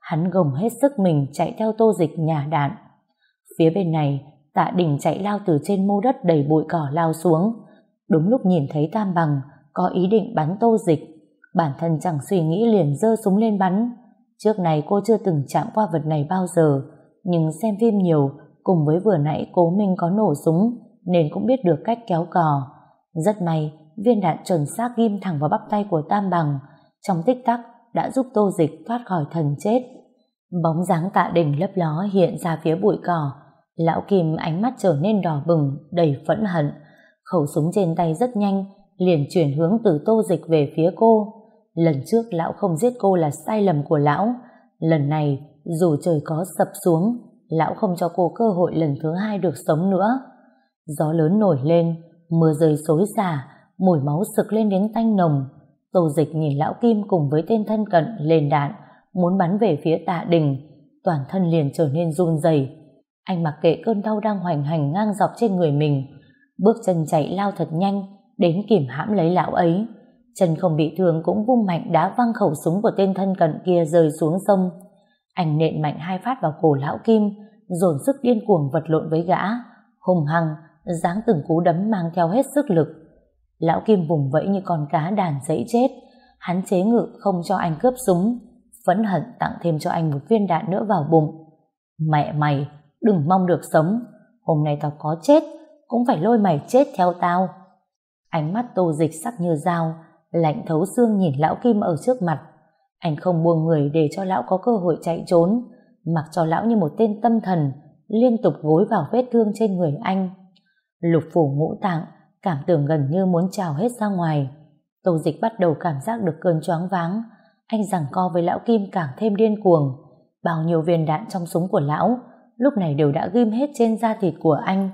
Hắn gồng hết sức mình chạy theo tô dịch nhà đạn. Phía bên này tạ đình chạy lao từ trên mô đất đầy bụi cỏ lao xuống. Đúng lúc nhìn thấy tam bằng có ý định bắn tô dịch. Bản thân chẳng suy nghĩ liền dơ súng lên bắn. Trước này cô chưa từng chạm qua vật này bao giờ, nhưng xem phim nhiều, cùng với vừa nãy cố Minh có nổ súng, nên cũng biết được cách kéo cò. Rất may, viên đạn chuẩn xác ghim thẳng vào bắp tay của Tam Bằng, trong tích tắc đã giúp Tô Dịch thoát khỏi thần chết. Bóng dáng tạ đỉnh lấp ló hiện ra phía bụi cỏ, lão Kim ánh mắt trở nên đỏ bừng, đầy phẫn hận. Khẩu súng trên tay rất nhanh, liền chuyển hướng từ Tô Dịch về phía cô. Lần trước lão không giết cô là sai lầm của lão. Lần này, dù trời có sập xuống, lão không cho cô cơ hội lần thứ hai được sống nữa. Gió lớn nổi lên, mưa rơi xối xả, mùi máu sực lên đến tanh nồng. Tô dịch nhìn lão Kim cùng với tên thân cận lên đạn, muốn bắn về phía tạ đình. Toàn thân liền trở nên run rẩy. Anh mặc kệ cơn đau đang hoành hành ngang dọc trên người mình, bước chân chạy lao thật nhanh, đến kìm hãm lấy lão ấy. Chân không bị thương cũng vung mạnh đá văng khẩu súng của tên thân cận kia rơi xuống sông. Anh nện mạnh hai phát vào cổ lão Kim, dồn sức điên cuồng vật lộn với gã, hùng hăng, giáng từng cú đấm mang theo hết sức lực. Lão Kim vùng vẫy như con cá đàn dẫy chết, hắn chế ngự không cho anh cướp súng, phẫn hận tặng thêm cho anh một viên đạn nữa vào bụng. Mẹ mày, đừng mong được sống. Hôm nay tao có chết, cũng phải lôi mày chết theo tao. Ánh mắt tô dịch sắc như dao, lạnh thấu xương nhìn lão Kim ở trước mặt. Anh không buông người để cho lão có cơ hội chạy trốn, mặc cho lão như một tên tâm thần, liên tục gối vào vết thương trên người anh. Lục phủ ngũ tạng, cảm tưởng gần như muốn trào hết ra ngoài. Tô dịch bắt đầu cảm giác được cơn choáng váng. Anh giằng co với lão Kim càng thêm điên cuồng. Bao nhiêu viên đạn trong súng của lão, lúc này đều đã ghim hết trên da thịt của anh.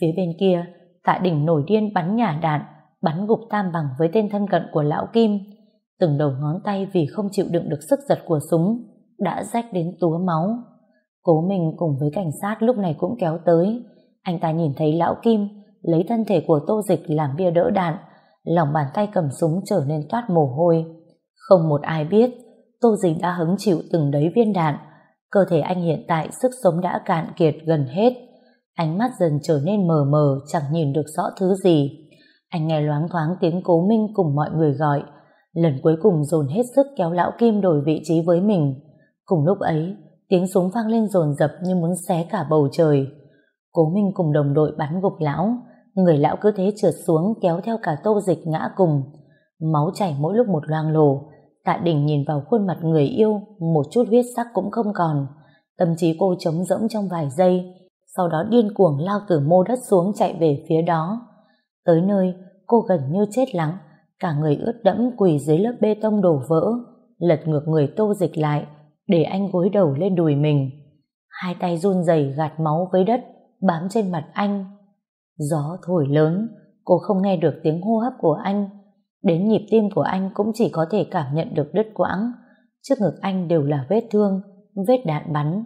Phía bên kia, Tạ Đỉnh nổi điên bắn nhả đạn, bắn gục tam bằng với tên thân cận của lão Kim. Từng đầu ngón tay vì không chịu đựng được sức giật của súng, đã rách đến túa máu. Cố mình cùng với cảnh sát lúc này cũng kéo tới. Anh ta nhìn thấy lão Kim lấy thân thể của Tô Dịch làm bia đỡ đạn, lòng bàn tay cầm súng trở nên toát mồ hôi. Không một ai biết, Tô Dịch đã hứng chịu từng đấy viên đạn. Cơ thể anh hiện tại sức sống đã cạn kiệt gần hết. Ánh mắt dần trở nên mờ mờ, chẳng nhìn được rõ thứ gì. Anh nghe loáng thoáng tiếng cố minh cùng mọi người gọi. Lần cuối cùng dồn hết sức kéo lão Kim đổi vị trí với mình. Cùng lúc ấy, tiếng súng vang lên dồn dập như muốn xé cả bầu trời. Cố Minh cùng đồng đội bắn gục lão, người lão cứ thế trượt xuống kéo theo cả tô dịch ngã cùng. Máu chảy mỗi lúc một loang lổ, Tạ Đình nhìn vào khuôn mặt người yêu, một chút huyết sắc cũng không còn. Tâm trí cô trống rỗng trong vài giây, sau đó điên cuồng lao từ mô đất xuống chạy về phía đó. Tới nơi, cô gần như chết lắng, cả người ướt đẫm quỳ dưới lớp bê tông đổ vỡ, lật ngược người tô dịch lại, để anh gối đầu lên đùi mình. Hai tay run rẩy gạt máu với đất, bám trên mặt anh. Gió thổi lớn, cô không nghe được tiếng hô hấp của anh. Đến nhịp tim của anh cũng chỉ có thể cảm nhận được đứt quãng. Trước ngực anh đều là vết thương, vết đạn bắn.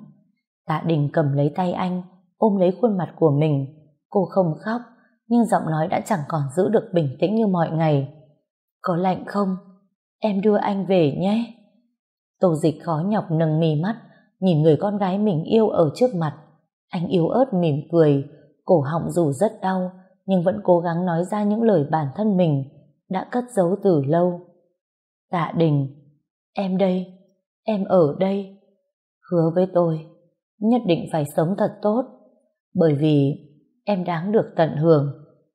Tạ Đình cầm lấy tay anh, ôm lấy khuôn mặt của mình. Cô không khóc, nhưng giọng nói đã chẳng còn giữ được bình tĩnh như mọi ngày. Có lạnh không? Em đưa anh về nhé. Tô dịch khó nhọc nâng mi mắt, nhìn người con gái mình yêu ở trước mặt. Anh yếu ớt mỉm cười, cổ họng dù rất đau, nhưng vẫn cố gắng nói ra những lời bản thân mình đã cất giấu từ lâu. Tạ Đình, em đây, em ở đây. Hứa với tôi, nhất định phải sống thật tốt, bởi vì em đáng được tận hưởng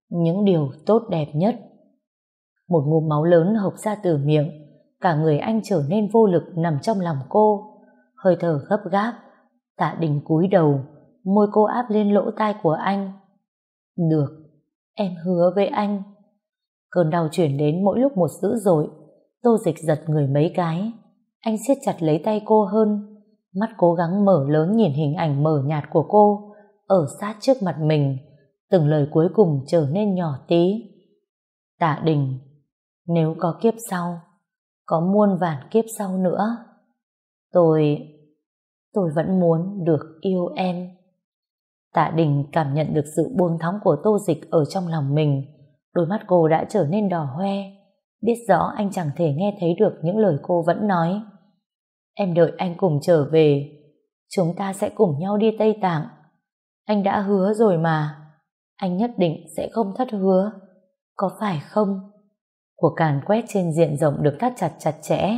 những điều tốt đẹp nhất. Một ngụm máu lớn hộc ra từ miệng, cả người anh trở nên vô lực nằm trong lòng cô, hơi thở gấp gáp. Tạ Đình cúi đầu, môi cô áp lên lỗ tai của anh. Được, em hứa với anh. Cơn đau chuyển đến mỗi lúc một dữ dội, tô dịch giật người mấy cái. Anh siết chặt lấy tay cô hơn, mắt cố gắng mở lớn nhìn hình ảnh mờ nhạt của cô, ở sát trước mặt mình, từng lời cuối cùng trở nên nhỏ tí. Tạ Đình, nếu có kiếp sau, có muôn vàn kiếp sau nữa, tôi, tôi vẫn muốn được yêu em. Tạ Đình cảm nhận được sự buông thóng của tô dịch ở trong lòng mình. Đôi mắt cô đã trở nên đỏ hoe. Biết rõ anh chẳng thể nghe thấy được những lời cô vẫn nói. Em đợi anh cùng trở về. Chúng ta sẽ cùng nhau đi Tây Tạng. Anh đã hứa rồi mà. Anh nhất định sẽ không thất hứa. Có phải không? Cuộc càn quét trên diện rộng được thắt chặt chặt chẽ.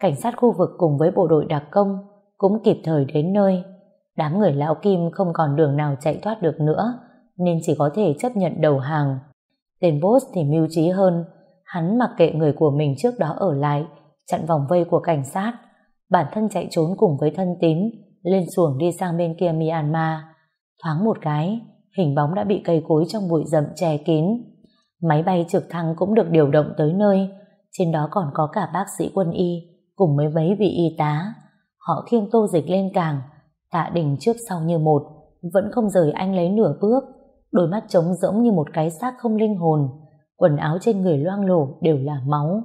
Cảnh sát khu vực cùng với bộ đội đặc công cũng kịp thời đến nơi. Đám người lão Kim không còn đường nào chạy thoát được nữa, nên chỉ có thể chấp nhận đầu hàng. Tên boss thì mưu trí hơn, hắn mặc kệ người của mình trước đó ở lại, chặn vòng vây của cảnh sát. Bản thân chạy trốn cùng với thân tín, lên xuồng đi sang bên kia Myanmar. Thoáng một cái, hình bóng đã bị cây cối trong bụi rậm che kín. Máy bay trực thăng cũng được điều động tới nơi, trên đó còn có cả bác sĩ quân y, cùng với mấy vị y tá. Họ khiêng tô dịch lên càng, Tạ Đình trước sau như một, vẫn không rời anh lấy nửa bước, đôi mắt trống rỗng như một cái xác không linh hồn, quần áo trên người loang lổ đều là máu.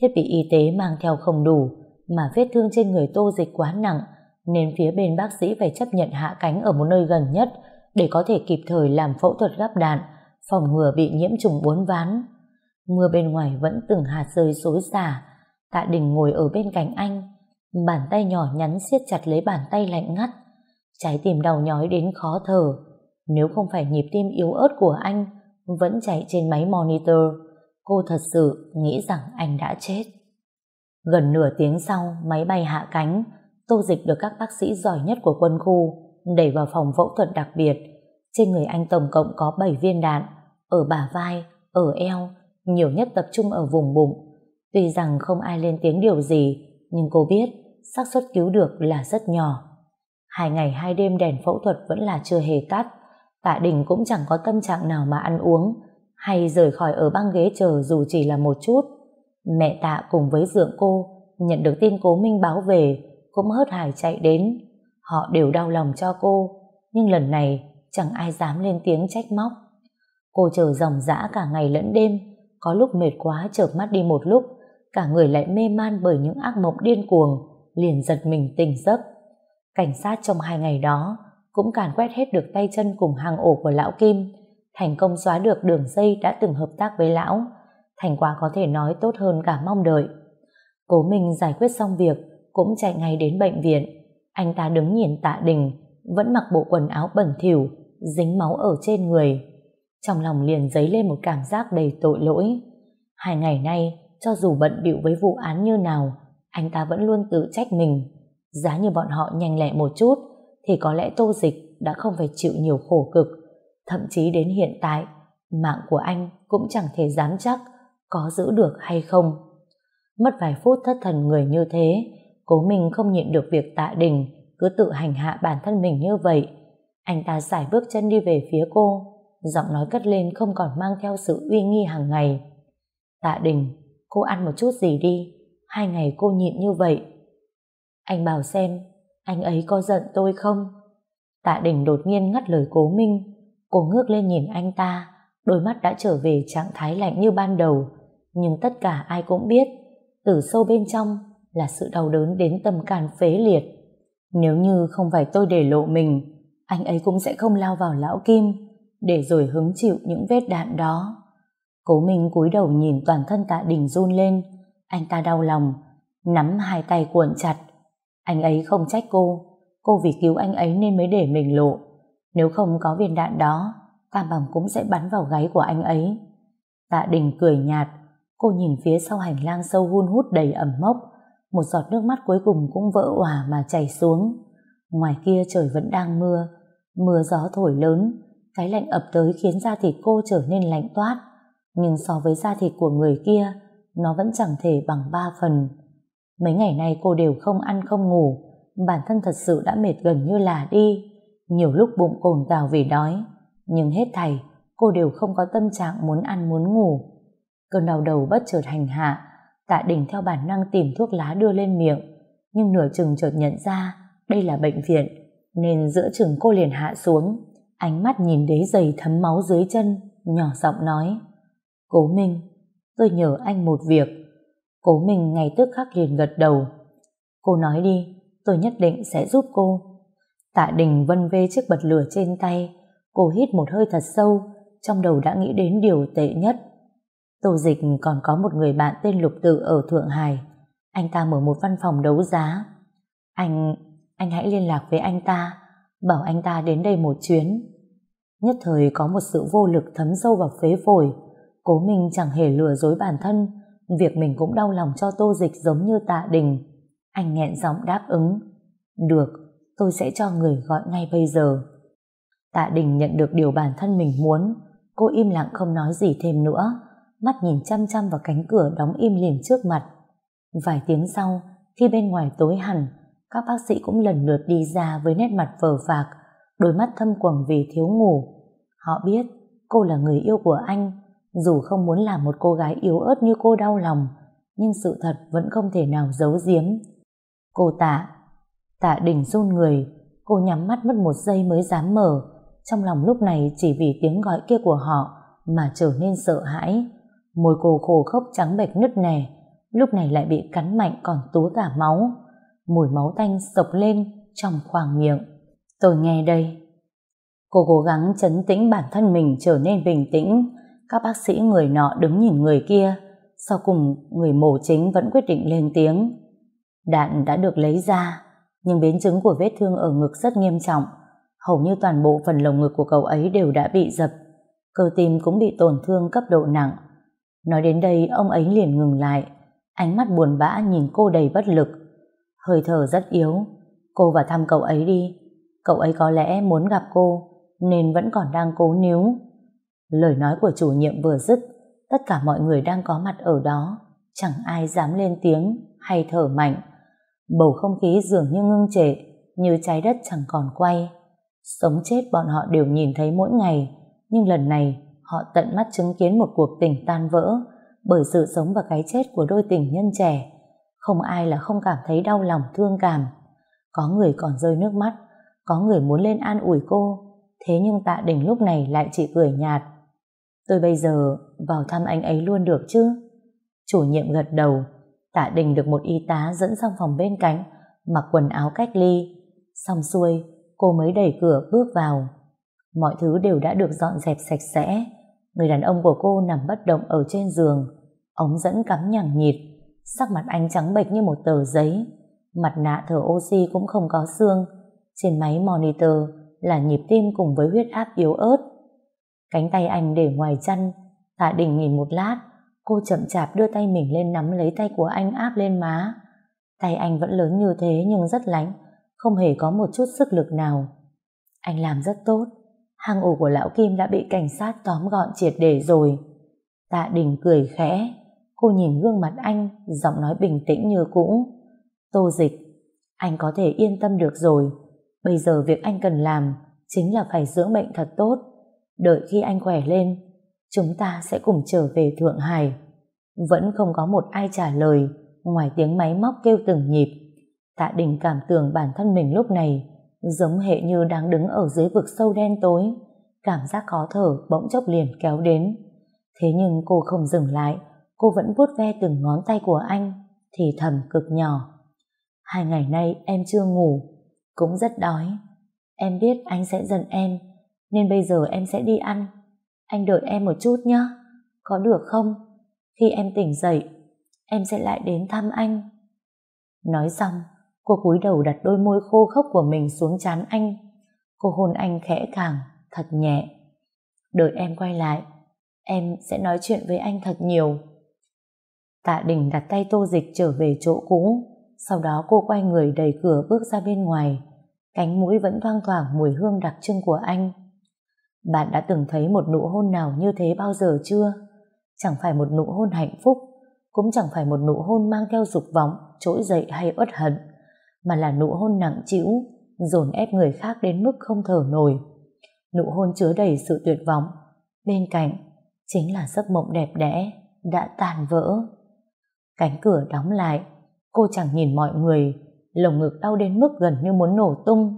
Thiết bị y tế mang theo không đủ, mà vết thương trên người tô dịch quá nặng, nên phía bên bác sĩ phải chấp nhận hạ cánh ở một nơi gần nhất để có thể kịp thời làm phẫu thuật gắp đạn, phòng ngừa bị nhiễm trùng bốn ván. Mưa bên ngoài vẫn từng hạt rơi xối xả, Tạ Đình ngồi ở bên cạnh anh, Bàn tay nhỏ nhắn siết chặt lấy bàn tay lạnh ngắt. Trái tim đau nhói đến khó thở. Nếu không phải nhịp tim yếu ớt của anh vẫn chạy trên máy monitor, cô thật sự nghĩ rằng anh đã chết. Gần nửa tiếng sau, máy bay hạ cánh, Tô Dịch được các bác sĩ giỏi nhất của quân khu đẩy vào phòng phẫu thuật đặc biệt. Trên người anh tổng cộng có 7 viên đạn, ở bả vai, ở eo, nhiều nhất tập trung ở vùng bụng. Tuy rằng không ai lên tiếng điều gì, nhưng cô biết xác suất cứu được là rất nhỏ. Hai ngày hai đêm đèn phẫu thuật vẫn là chưa hề tắt. Tạ Đình cũng chẳng có tâm trạng nào mà ăn uống, hay rời khỏi ở băng ghế chờ dù chỉ là một chút. Mẹ Tạ cùng với dượng cô nhận được tin cố Minh báo về cũng hớt hải chạy đến. Họ đều đau lòng cho cô, nhưng lần này chẳng ai dám lên tiếng trách móc. Cô chờ dòng dã cả ngày lẫn đêm, có lúc mệt quá chợp mắt đi một lúc, cả người lại mê man bởi những ác mộng điên cuồng, liền giật mình tỉnh giấc. Cảnh sát trong hai ngày đó cũng càn quét hết được tay chân cùng hàng ổ của lão Kim, thành công xóa được đường dây đã từng hợp tác với lão. Thành quả có thể nói tốt hơn cả mong đợi. Cố Minh giải quyết xong việc, cũng chạy ngay đến bệnh viện. Anh ta đứng nhìn tạ đình, vẫn mặc bộ quần áo bẩn thỉu, dính máu ở trên người. Trong lòng liền dấy lên một cảm giác đầy tội lỗi. Hai ngày nay, cho dù bận bịu với vụ án như nào, anh ta vẫn luôn tự trách mình. Giá như bọn họ nhanh lẹ một chút, thì có lẽ tô dịch đã không phải chịu nhiều khổ cực. Thậm chí đến hiện tại, mạng của anh cũng chẳng thể dám chắc có giữ được hay không. Mất vài phút thất thần người như thế, cố mình không nhịn được việc tạ đình cứ tự hành hạ bản thân mình như vậy. Anh ta giải bước chân đi về phía cô, giọng nói cất lên không còn mang theo sự uy nghi hàng ngày. Tạ đình, cô ăn một chút gì đi, hai ngày cô nhịn như vậy. Anh bảo xem, anh ấy có giận tôi không? Tạ đình đột nhiên ngắt lời cố minh, cô ngước lên nhìn anh ta, đôi mắt đã trở về trạng thái lạnh như ban đầu, nhưng tất cả ai cũng biết, từ sâu bên trong là sự đau đớn đến tâm can phế liệt. Nếu như không phải tôi để lộ mình, anh ấy cũng sẽ không lao vào lão kim, để rồi hứng chịu những vết đạn đó. Cố Minh cúi đầu nhìn toàn thân tạ đình run lên, anh ta đau lòng, nắm hai tay cuộn chặt. Anh ấy không trách cô, cô vì cứu anh ấy nên mới để mình lộ. Nếu không có viên đạn đó, tam bằng cũng sẽ bắn vào gáy của anh ấy. Tạ đình cười nhạt, cô nhìn phía sau hành lang sâu hun hút đầy ẩm mốc, một giọt nước mắt cuối cùng cũng vỡ òa mà chảy xuống. Ngoài kia trời vẫn đang mưa, mưa gió thổi lớn, cái lạnh ập tới khiến da thịt cô trở nên lạnh toát. Nhưng so với da thịt của người kia, nó vẫn chẳng thể bằng ba phần. Mấy ngày nay cô đều không ăn không ngủ, bản thân thật sự đã mệt gần như là đi. Nhiều lúc bụng cồn cào vì đói, nhưng hết thảy, cô đều không có tâm trạng muốn ăn muốn ngủ. Cơn đau đầu bất chợt hành hạ, Tạ Đình theo bản năng tìm thuốc lá đưa lên miệng, nhưng nửa chừng chợt nhận ra đây là bệnh viện, nên giữa chừng cô liền hạ xuống, ánh mắt nhìn đế giày thấm máu dưới chân, nhỏ giọng nói, Cố Minh, tôi nhờ anh một việc. Cố Minh ngay tức khắc liền gật đầu. Cô nói đi, tôi nhất định sẽ giúp cô. Tạ Đình vân vê chiếc bật lửa trên tay, cô hít một hơi thật sâu, trong đầu đã nghĩ đến điều tệ nhất. Tô Dịch còn có một người bạn tên Lục Tự ở Thượng Hải. Anh ta mở một văn phòng đấu giá. Anh, anh hãy liên lạc với anh ta, bảo anh ta đến đây một chuyến. Nhất thời có một sự vô lực thấm sâu vào phế phổi. Cố mình chẳng hề lừa dối bản thân, việc mình cũng đau lòng cho Tô Dịch giống như tạ đình. Anh nghẹn giọng đáp ứng. Được, tôi sẽ cho người gọi ngay bây giờ. Tạ đình nhận được điều bản thân mình muốn, cô im lặng không nói gì thêm nữa mắt nhìn chăm chăm vào cánh cửa đóng im lìm trước mặt. Vài tiếng sau, khi bên ngoài tối hẳn, các bác sĩ cũng lần lượt đi ra với nét mặt vờ phạc, đôi mắt thâm quầng vì thiếu ngủ. Họ biết cô là người yêu của anh, dù không muốn làm một cô gái yếu ớt như cô đau lòng, nhưng sự thật vẫn không thể nào giấu giếm. Cô tạ, tạ đỉnh run người, cô nhắm mắt mất một giây mới dám mở, trong lòng lúc này chỉ vì tiếng gọi kia của họ mà trở nên sợ hãi. Môi cô khô khốc trắng bệch nứt nẻ, lúc này lại bị cắn mạnh còn túa cả máu. Mùi máu tanh sộc lên trong khoang miệng. Tôi nghe đây. Cô cố gắng chấn tĩnh bản thân mình trở nên bình tĩnh. Các bác sĩ người nọ đứng nhìn người kia. Sau cùng, người mổ chính vẫn quyết định lên tiếng. Đạn đã được lấy ra, nhưng biến chứng của vết thương ở ngực rất nghiêm trọng. Hầu như toàn bộ phần lồng ngực của cậu ấy đều đã bị dập. Cơ tim cũng bị tổn thương cấp độ nặng. Nói đến đây ông ấy liền ngừng lại. Ánh mắt buồn bã nhìn cô đầy bất lực. Hơi thở rất yếu. Cô vào thăm cậu ấy đi. Cậu ấy có lẽ muốn gặp cô, nên vẫn còn đang cố níu. Lời nói của chủ nhiệm vừa dứt, tất cả mọi người đang có mặt ở đó. Chẳng ai dám lên tiếng hay thở mạnh. Bầu không khí dường như ngưng trệ, như trái đất chẳng còn quay. Sống chết bọn họ đều nhìn thấy mỗi ngày, nhưng lần này họ tận mắt chứng kiến một cuộc tình tan vỡ bởi sự sống và cái chết của đôi tình nhân trẻ. Không ai là không cảm thấy đau lòng thương cảm. Có người còn rơi nước mắt, có người muốn lên an ủi cô, thế nhưng tạ đình lúc này lại chỉ cười nhạt. Tôi bây giờ vào thăm anh ấy luôn được chứ? Chủ nhiệm gật đầu, tạ đình được một y tá dẫn sang phòng bên cạnh, mặc quần áo cách ly. Xong xuôi, cô mới đẩy cửa bước vào. Mọi thứ đều đã được dọn dẹp sạch sẽ. Người đàn ông của cô nằm bất động ở trên giường, ống dẫn cắm nhằng nhịt, sắc mặt anh trắng bệch như một tờ giấy. Mặt nạ thở oxy cũng không có xương, trên máy monitor là nhịp tim cùng với huyết áp yếu ớt. Cánh tay anh để ngoài chăn, Tạ Đình nhìn một lát, cô chậm chạp đưa tay mình lên nắm lấy tay của anh áp lên má. Tay anh vẫn lớn như thế nhưng rất lạnh, không hề có một chút sức lực nào. Anh làm rất tốt, hang ổ của lão Kim đã bị cảnh sát tóm gọn triệt để rồi. Tạ Đình cười khẽ, cô nhìn gương mặt anh, giọng nói bình tĩnh như cũ. Tô dịch, anh có thể yên tâm được rồi, Bây giờ việc anh cần làm chính là phải dưỡng bệnh thật tốt. Đợi khi anh khỏe lên, chúng ta sẽ cùng trở về Thượng Hải. Vẫn không có một ai trả lời ngoài tiếng máy móc kêu từng nhịp. Tạ Đình cảm tưởng bản thân mình lúc này giống hệ như đang đứng ở dưới vực sâu đen tối. Cảm giác khó thở bỗng chốc liền kéo đến. Thế nhưng cô không dừng lại, cô vẫn vuốt ve từng ngón tay của anh, thì thầm cực nhỏ. Hai ngày nay em chưa ngủ, cũng rất đói. Em biết anh sẽ giận em, nên bây giờ em sẽ đi ăn. Anh đợi em một chút nhé, có được không? Khi em tỉnh dậy, em sẽ lại đến thăm anh. Nói xong, cô cúi đầu đặt đôi môi khô khốc của mình xuống chán anh. Cô hôn anh khẽ càng, thật nhẹ. Đợi em quay lại, em sẽ nói chuyện với anh thật nhiều. Tạ Đình đặt tay tô dịch trở về chỗ cũ, sau đó cô quay người đẩy cửa bước ra bên ngoài. Cánh mũi vẫn thoang thoảng mùi hương đặc trưng của anh. Bạn đã từng thấy một nụ hôn nào như thế bao giờ chưa? Chẳng phải một nụ hôn hạnh phúc, cũng chẳng phải một nụ hôn mang theo dục vọng, trỗi dậy hay uất hận, mà là nụ hôn nặng trĩu, dồn ép người khác đến mức không thở nổi. Nụ hôn chứa đầy sự tuyệt vọng, bên cạnh chính là giấc mộng đẹp đẽ đã tàn vỡ. Cánh cửa đóng lại, Cô chẳng nhìn mọi người, lồng ngực đau đến mức gần như muốn nổ tung.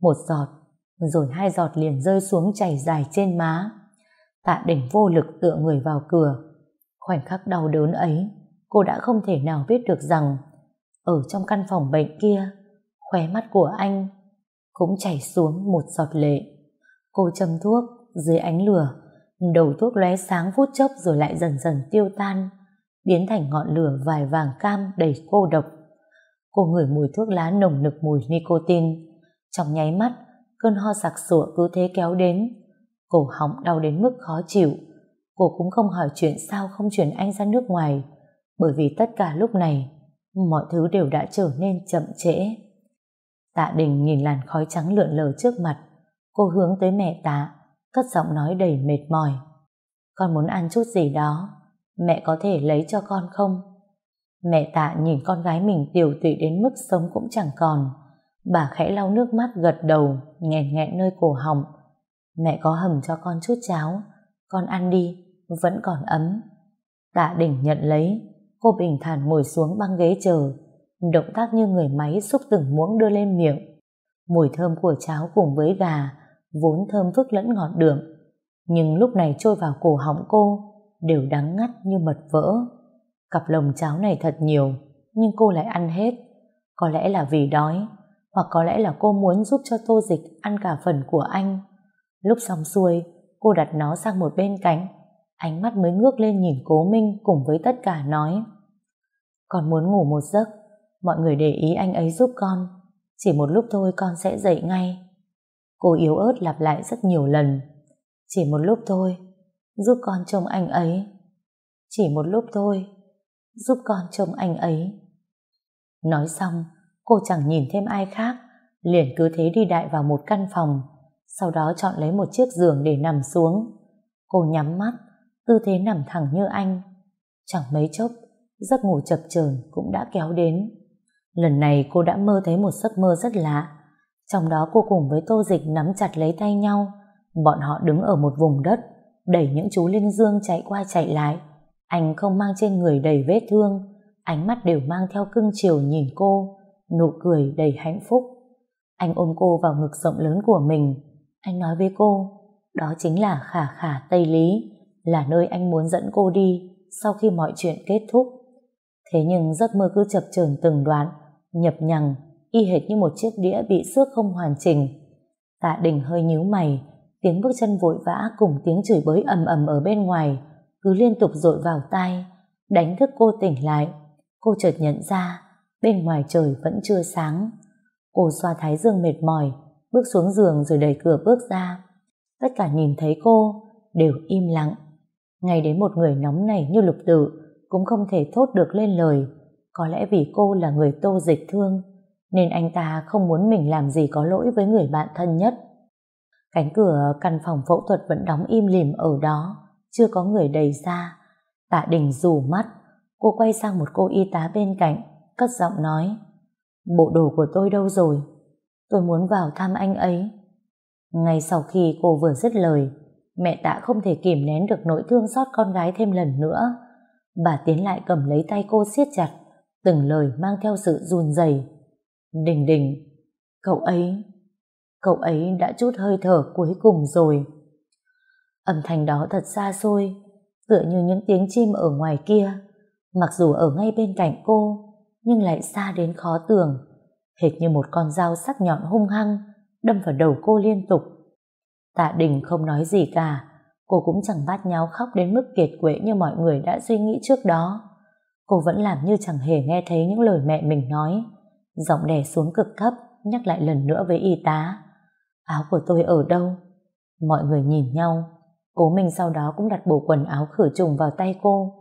Một giọt, rồi hai giọt liền rơi xuống chảy dài trên má. Tạ đỉnh vô lực tựa người vào cửa. Khoảnh khắc đau đớn ấy, cô đã không thể nào biết được rằng ở trong căn phòng bệnh kia, khóe mắt của anh cũng chảy xuống một giọt lệ. Cô châm thuốc dưới ánh lửa, đầu thuốc lóe sáng phút chốc rồi lại dần dần tiêu tan biến thành ngọn lửa vài vàng cam đầy cô độc. Cô ngửi mùi thuốc lá nồng nực mùi nicotine. Trong nháy mắt, cơn ho sặc sụa cứ thế kéo đến. Cổ họng đau đến mức khó chịu. Cô cũng không hỏi chuyện sao không chuyển anh ra nước ngoài, bởi vì tất cả lúc này, mọi thứ đều đã trở nên chậm trễ. Tạ Đình nhìn làn khói trắng lượn lờ trước mặt, cô hướng tới mẹ tạ, cất giọng nói đầy mệt mỏi. Con muốn ăn chút gì đó, mẹ có thể lấy cho con không? Mẹ tạ nhìn con gái mình tiểu tụy đến mức sống cũng chẳng còn. Bà khẽ lau nước mắt gật đầu, nghẹn nghẹn nơi cổ họng. Mẹ có hầm cho con chút cháo, con ăn đi, vẫn còn ấm. Tạ đỉnh nhận lấy, cô bình thản ngồi xuống băng ghế chờ, động tác như người máy xúc từng muỗng đưa lên miệng. Mùi thơm của cháo cùng với gà, vốn thơm phức lẫn ngọt đượm, nhưng lúc này trôi vào cổ họng cô, đều đắng ngắt như mật vỡ. Cặp lồng cháo này thật nhiều, nhưng cô lại ăn hết. Có lẽ là vì đói, hoặc có lẽ là cô muốn giúp cho tô dịch ăn cả phần của anh. Lúc xong xuôi, cô đặt nó sang một bên cánh. ánh mắt mới ngước lên nhìn cố Minh cùng với tất cả nói. Con muốn ngủ một giấc, mọi người để ý anh ấy giúp con. Chỉ một lúc thôi con sẽ dậy ngay. Cô yếu ớt lặp lại rất nhiều lần. Chỉ một lúc thôi, giúp con trông anh ấy. Chỉ một lúc thôi, giúp con trông anh ấy. Nói xong, cô chẳng nhìn thêm ai khác, liền cứ thế đi đại vào một căn phòng, sau đó chọn lấy một chiếc giường để nằm xuống. Cô nhắm mắt, tư thế nằm thẳng như anh. Chẳng mấy chốc, giấc ngủ chập chờn cũng đã kéo đến. Lần này cô đã mơ thấy một giấc mơ rất lạ. Trong đó cô cùng với Tô Dịch nắm chặt lấy tay nhau. Bọn họ đứng ở một vùng đất, đẩy những chú linh dương chạy qua chạy lại. Anh không mang trên người đầy vết thương, ánh mắt đều mang theo cưng chiều nhìn cô, nụ cười đầy hạnh phúc. Anh ôm cô vào ngực rộng lớn của mình. Anh nói với cô, đó chính là khả khả Tây Lý, là nơi anh muốn dẫn cô đi sau khi mọi chuyện kết thúc. Thế nhưng giấc mơ cứ chập chờn từng đoạn, nhập nhằng, y hệt như một chiếc đĩa bị xước không hoàn chỉnh. Tạ Đình hơi nhíu mày, tiếng bước chân vội vã cùng tiếng chửi bới ầm ầm ở bên ngoài, cứ liên tục dội vào tai, đánh thức cô tỉnh lại. Cô chợt nhận ra, bên ngoài trời vẫn chưa sáng. Cô xoa thái dương mệt mỏi, bước xuống giường rồi đẩy cửa bước ra. Tất cả nhìn thấy cô, đều im lặng. Ngay đến một người nóng này như lục tử cũng không thể thốt được lên lời. Có lẽ vì cô là người tô dịch thương, nên anh ta không muốn mình làm gì có lỗi với người bạn thân nhất. Cánh cửa căn phòng phẫu thuật vẫn đóng im lìm ở đó, chưa có người đầy ra. Tạ Đình rủ mắt, cô quay sang một cô y tá bên cạnh, cất giọng nói, bộ đồ của tôi đâu rồi? Tôi muốn vào thăm anh ấy. Ngay sau khi cô vừa dứt lời, mẹ tạ không thể kìm nén được nỗi thương xót con gái thêm lần nữa. Bà tiến lại cầm lấy tay cô siết chặt, từng lời mang theo sự run rẩy. Đình đình, cậu ấy, cậu ấy đã chút hơi thở cuối cùng rồi. Âm thanh đó thật xa xôi, tựa như những tiếng chim ở ngoài kia, mặc dù ở ngay bên cạnh cô, nhưng lại xa đến khó tưởng, hệt như một con dao sắc nhọn hung hăng, đâm vào đầu cô liên tục. Tạ Đình không nói gì cả, cô cũng chẳng bát nháo khóc đến mức kiệt quệ như mọi người đã suy nghĩ trước đó. Cô vẫn làm như chẳng hề nghe thấy những lời mẹ mình nói, giọng đè xuống cực thấp, nhắc lại lần nữa với y tá. Áo của tôi ở đâu? Mọi người nhìn nhau, cố mình sau đó cũng đặt bộ quần áo khử trùng vào tay cô.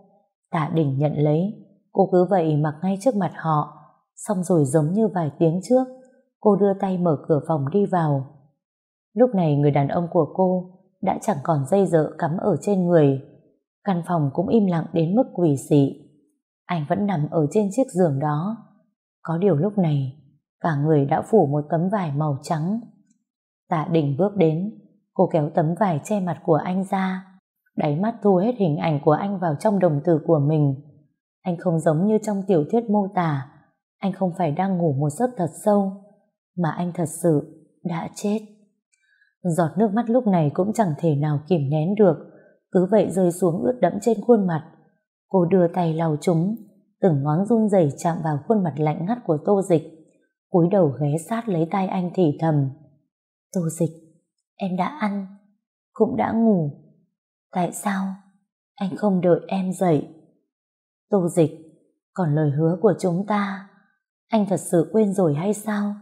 Tạ Đình nhận lấy, cô cứ vậy mặc ngay trước mặt họ, xong rồi giống như vài tiếng trước, cô đưa tay mở cửa phòng đi vào. Lúc này người đàn ông của cô đã chẳng còn dây dợ cắm ở trên người. Căn phòng cũng im lặng đến mức quỷ dị. Anh vẫn nằm ở trên chiếc giường đó. Có điều lúc này, cả người đã phủ một tấm vải màu trắng. Tạ Đình bước đến, cô kéo tấm vải che mặt của anh ra, đáy mắt thu hết hình ảnh của anh vào trong đồng tử của mình. Anh không giống như trong tiểu thuyết mô tả, anh không phải đang ngủ một giấc thật sâu, mà anh thật sự đã chết. Giọt nước mắt lúc này cũng chẳng thể nào kìm nén được, cứ vậy rơi xuống ướt đẫm trên khuôn mặt. Cô đưa tay lau chúng, từng ngón run rẩy chạm vào khuôn mặt lạnh ngắt của Tô Dịch, cúi đầu ghé sát lấy tay anh thì thầm. Tô Dịch, em đã ăn, cũng đã ngủ. Tại sao anh không đợi em dậy? Tô Dịch, còn lời hứa của chúng ta, anh thật sự quên rồi hay sao?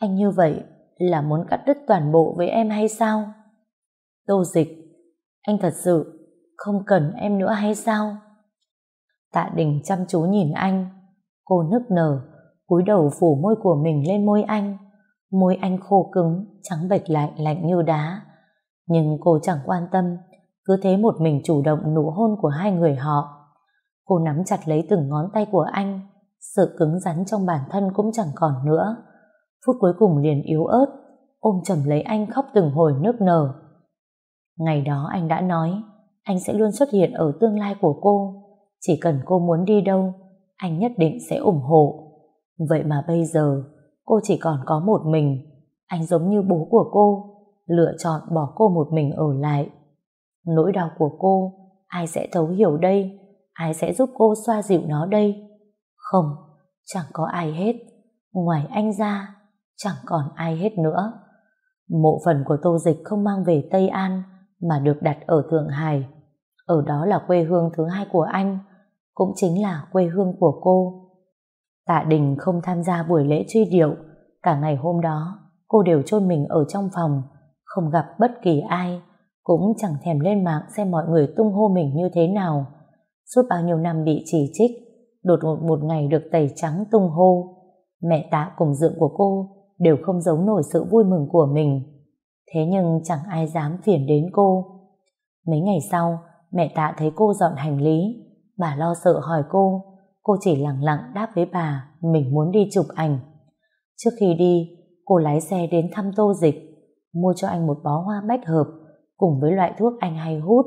Anh như vậy là muốn cắt đứt toàn bộ với em hay sao? Tô dịch, anh thật sự không cần em nữa hay sao? Tạ Đình chăm chú nhìn anh, cô nức nở, cúi đầu phủ môi của mình lên môi anh, môi anh khô cứng, trắng bệch lại lạnh như đá. Nhưng cô chẳng quan tâm, cứ thế một mình chủ động nụ hôn của hai người họ. Cô nắm chặt lấy từng ngón tay của anh, sự cứng rắn trong bản thân cũng chẳng còn nữa phút cuối cùng liền yếu ớt, ôm chầm lấy anh khóc từng hồi nước nở. Ngày đó anh đã nói, anh sẽ luôn xuất hiện ở tương lai của cô, chỉ cần cô muốn đi đâu, anh nhất định sẽ ủng hộ. Vậy mà bây giờ, cô chỉ còn có một mình, anh giống như bố của cô, lựa chọn bỏ cô một mình ở lại. Nỗi đau của cô, ai sẽ thấu hiểu đây, ai sẽ giúp cô xoa dịu nó đây? Không, chẳng có ai hết, ngoài anh ra, chẳng còn ai hết nữa. Mộ phần của Tô Dịch không mang về Tây An mà được đặt ở Thượng Hải. Ở đó là quê hương thứ hai của anh, cũng chính là quê hương của cô. Tạ Đình không tham gia buổi lễ truy điệu, cả ngày hôm đó cô đều chôn mình ở trong phòng, không gặp bất kỳ ai, cũng chẳng thèm lên mạng xem mọi người tung hô mình như thế nào. Suốt bao nhiêu năm bị chỉ trích, đột ngột một ngày được tẩy trắng tung hô. Mẹ tạ cùng dượng của cô đều không giấu nổi sự vui mừng của mình. Thế nhưng chẳng ai dám phiền đến cô. Mấy ngày sau, mẹ tạ thấy cô dọn hành lý. Bà lo sợ hỏi cô, cô chỉ lặng lặng đáp với bà mình muốn đi chụp ảnh. Trước khi đi, cô lái xe đến thăm tô dịch, mua cho anh một bó hoa bách hợp cùng với loại thuốc anh hay hút,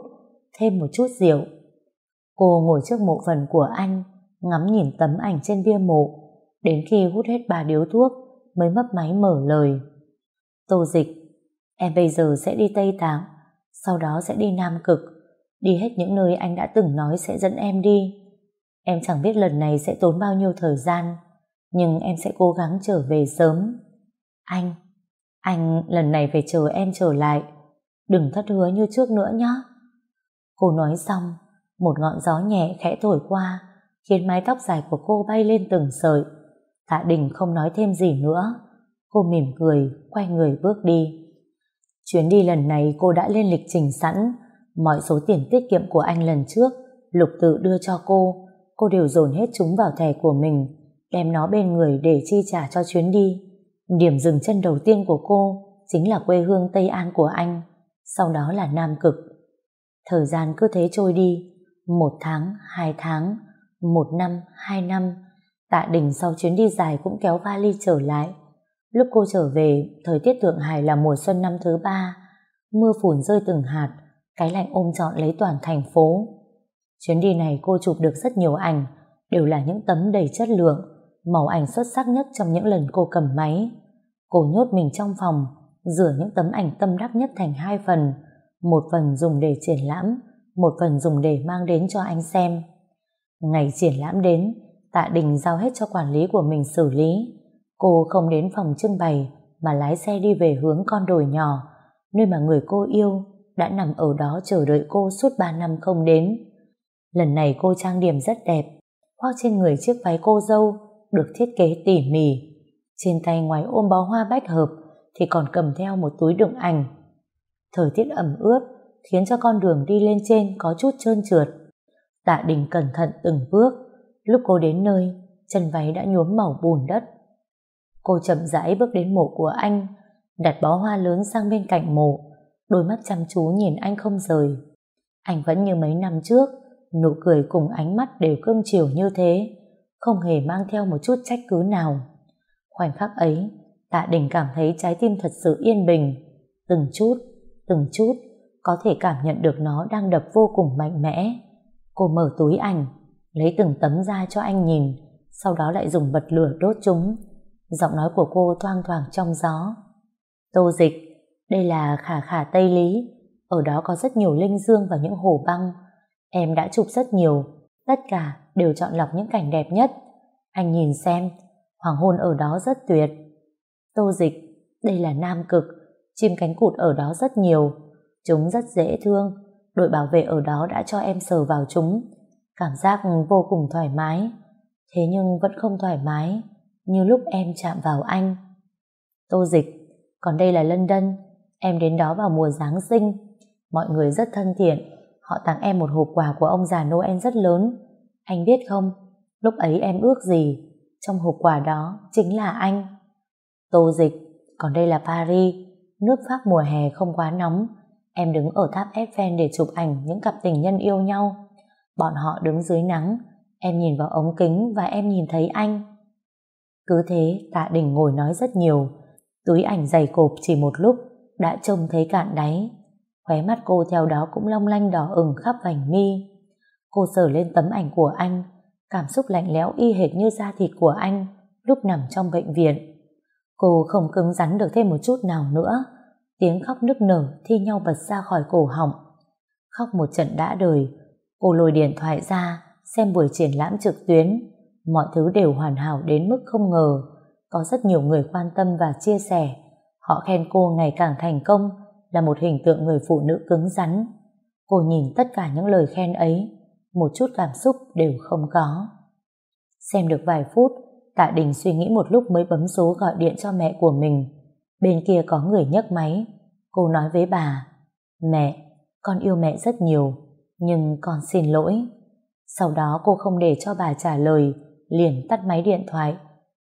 thêm một chút rượu. Cô ngồi trước mộ phần của anh, ngắm nhìn tấm ảnh trên bia mộ, đến khi hút hết ba điếu thuốc mới mấp máy mở lời. Tô dịch, em bây giờ sẽ đi Tây Tạng, sau đó sẽ đi Nam Cực, đi hết những nơi anh đã từng nói sẽ dẫn em đi. Em chẳng biết lần này sẽ tốn bao nhiêu thời gian, nhưng em sẽ cố gắng trở về sớm. Anh, anh lần này phải chờ em trở lại, đừng thất hứa như trước nữa nhé. Cô nói xong, một ngọn gió nhẹ khẽ thổi qua, khiến mái tóc dài của cô bay lên từng sợi. Tạ Đình không nói thêm gì nữa. Cô mỉm cười, quay người bước đi. Chuyến đi lần này cô đã lên lịch trình sẵn. Mọi số tiền tiết kiệm của anh lần trước, Lục tự đưa cho cô, cô đều dồn hết chúng vào thẻ của mình, đem nó bên người để chi trả cho chuyến đi. Điểm dừng chân đầu tiên của cô chính là quê hương Tây An của anh, sau đó là Nam Cực. Thời gian cứ thế trôi đi, một tháng, hai tháng, một năm, hai năm, Tạ Đình sau chuyến đi dài cũng kéo vali trở lại. Lúc cô trở về, thời tiết Thượng Hải là mùa xuân năm thứ ba, mưa phùn rơi từng hạt, cái lạnh ôm trọn lấy toàn thành phố. Chuyến đi này cô chụp được rất nhiều ảnh, đều là những tấm đầy chất lượng, màu ảnh xuất sắc nhất trong những lần cô cầm máy. Cô nhốt mình trong phòng, rửa những tấm ảnh tâm đắc nhất thành hai phần, một phần dùng để triển lãm, một phần dùng để mang đến cho anh xem. Ngày triển lãm đến, Tạ Đình giao hết cho quản lý của mình xử lý. Cô không đến phòng trưng bày mà lái xe đi về hướng con đồi nhỏ, nơi mà người cô yêu đã nằm ở đó chờ đợi cô suốt 3 năm không đến. Lần này cô trang điểm rất đẹp, khoác trên người chiếc váy cô dâu được thiết kế tỉ mỉ. Trên tay ngoài ôm bó hoa bách hợp thì còn cầm theo một túi đựng ảnh. Thời tiết ẩm ướt khiến cho con đường đi lên trên có chút trơn trượt. Tạ Đình cẩn thận từng bước, lúc cô đến nơi, chân váy đã nhuốm màu bùn đất. Cô chậm rãi bước đến mộ của anh, đặt bó hoa lớn sang bên cạnh mộ, đôi mắt chăm chú nhìn anh không rời. Anh vẫn như mấy năm trước, nụ cười cùng ánh mắt đều cương chiều như thế, không hề mang theo một chút trách cứ nào. Khoảnh khắc ấy, Tạ Đình cảm thấy trái tim thật sự yên bình, từng chút, từng chút, có thể cảm nhận được nó đang đập vô cùng mạnh mẽ. Cô mở túi ảnh, lấy từng tấm ra cho anh nhìn, sau đó lại dùng bật lửa đốt chúng. Giọng nói của cô thoang thoảng trong gió. Tô dịch, đây là khả khả Tây Lý, ở đó có rất nhiều linh dương và những hồ băng. Em đã chụp rất nhiều, tất cả đều chọn lọc những cảnh đẹp nhất. Anh nhìn xem, hoàng hôn ở đó rất tuyệt. Tô dịch, đây là Nam Cực, chim cánh cụt ở đó rất nhiều, chúng rất dễ thương, đội bảo vệ ở đó đã cho em sờ vào chúng, cảm giác vô cùng thoải mái, thế nhưng vẫn không thoải mái, như lúc em chạm vào anh. Tô dịch, còn đây là London, em đến đó vào mùa Giáng sinh, mọi người rất thân thiện, họ tặng em một hộp quà của ông già Noel rất lớn, anh biết không, lúc ấy em ước gì, trong hộp quà đó chính là anh. Tô dịch, còn đây là Paris, nước Pháp mùa hè không quá nóng, em đứng ở tháp Eiffel để chụp ảnh những cặp tình nhân yêu nhau. Bọn họ đứng dưới nắng, em nhìn vào ống kính và em nhìn thấy anh. Cứ thế, tạ đình ngồi nói rất nhiều, túi ảnh dày cộp chỉ một lúc, đã trông thấy cạn đáy. Khóe mắt cô theo đó cũng long lanh đỏ ửng khắp vành mi. Cô sờ lên tấm ảnh của anh, cảm xúc lạnh lẽo y hệt như da thịt của anh lúc nằm trong bệnh viện. Cô không cứng rắn được thêm một chút nào nữa, tiếng khóc nức nở thi nhau bật ra khỏi cổ họng. Khóc một trận đã đời, cô lôi điện thoại ra xem buổi triển lãm trực tuyến. Mọi thứ đều hoàn hảo đến mức không ngờ. Có rất nhiều người quan tâm và chia sẻ. Họ khen cô ngày càng thành công là một hình tượng người phụ nữ cứng rắn. Cô nhìn tất cả những lời khen ấy, một chút cảm xúc đều không có. Xem được vài phút, Tạ Đình suy nghĩ một lúc mới bấm số gọi điện cho mẹ của mình. Bên kia có người nhấc máy. Cô nói với bà, Mẹ, con yêu mẹ rất nhiều, nhưng con xin lỗi. Sau đó cô không để cho bà trả lời, liền tắt máy điện thoại.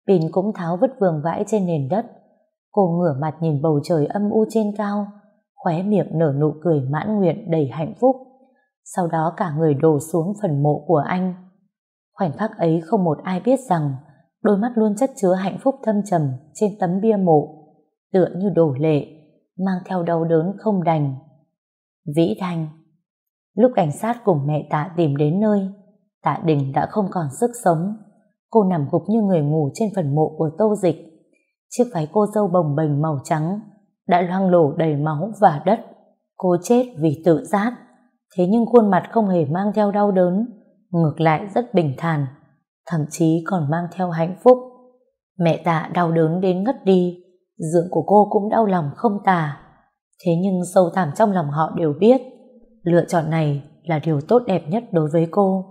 Pin cũng tháo vứt vương vãi trên nền đất. Cô ngửa mặt nhìn bầu trời âm u trên cao, khóe miệng nở nụ cười mãn nguyện đầy hạnh phúc. Sau đó cả người đổ xuống phần mộ của anh. Khoảnh khắc ấy không một ai biết rằng đôi mắt luôn chất chứa hạnh phúc thâm trầm trên tấm bia mộ, tựa như đổ lệ, mang theo đau đớn không đành. Vĩ Thanh Lúc cảnh sát cùng mẹ tạ tìm đến nơi, tạ đình đã không còn sức sống. Cô nằm gục như người ngủ trên phần mộ của tô dịch. Chiếc váy cô dâu bồng bềnh màu trắng đã loang lổ đầy máu và đất. Cô chết vì tự sát, thế nhưng khuôn mặt không hề mang theo đau đớn, ngược lại rất bình thản, thậm chí còn mang theo hạnh phúc. Mẹ tạ đau đớn đến ngất đi, dưỡng của cô cũng đau lòng không tả. Thế nhưng sâu thẳm trong lòng họ đều biết, lựa chọn này là điều tốt đẹp nhất đối với cô.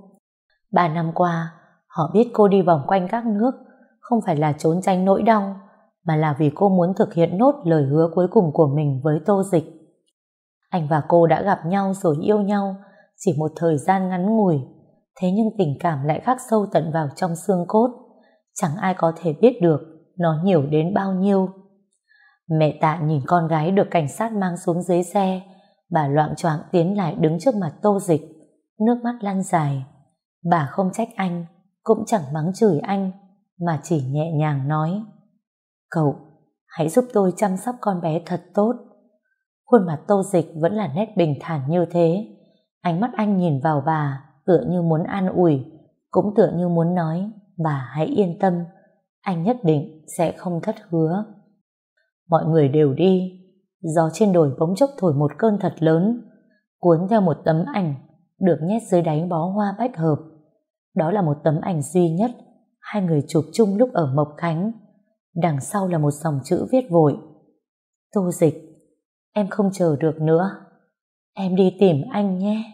Ba năm qua, họ biết cô đi vòng quanh các nước, không phải là trốn tránh nỗi đau, mà là vì cô muốn thực hiện nốt lời hứa cuối cùng của mình với Tô Dịch. Anh và cô đã gặp nhau rồi yêu nhau chỉ một thời gian ngắn ngủi, thế nhưng tình cảm lại khắc sâu tận vào trong xương cốt. Chẳng ai có thể biết được nó nhiều đến bao nhiêu. Mẹ tạ nhìn con gái được cảnh sát mang xuống dưới xe, bà loạn choạng tiến lại đứng trước mặt Tô Dịch, nước mắt lăn dài. Bà không trách anh, cũng chẳng mắng chửi anh, mà chỉ nhẹ nhàng nói. Cậu, hãy giúp tôi chăm sóc con bé thật tốt. Khuôn mặt tô dịch vẫn là nét bình thản như thế. Ánh mắt anh nhìn vào bà, tựa như muốn an ủi, cũng tựa như muốn nói, bà hãy yên tâm, anh nhất định sẽ không thất hứa. Mọi người đều đi, gió trên đồi bỗng chốc thổi một cơn thật lớn, cuốn theo một tấm ảnh được nhét dưới đáy bó hoa bách hợp. Đó là một tấm ảnh duy nhất hai người chụp chung lúc ở Mộc Khánh Đằng sau là một dòng chữ viết vội. Tô dịch, em không chờ được nữa. Em đi tìm anh nhé.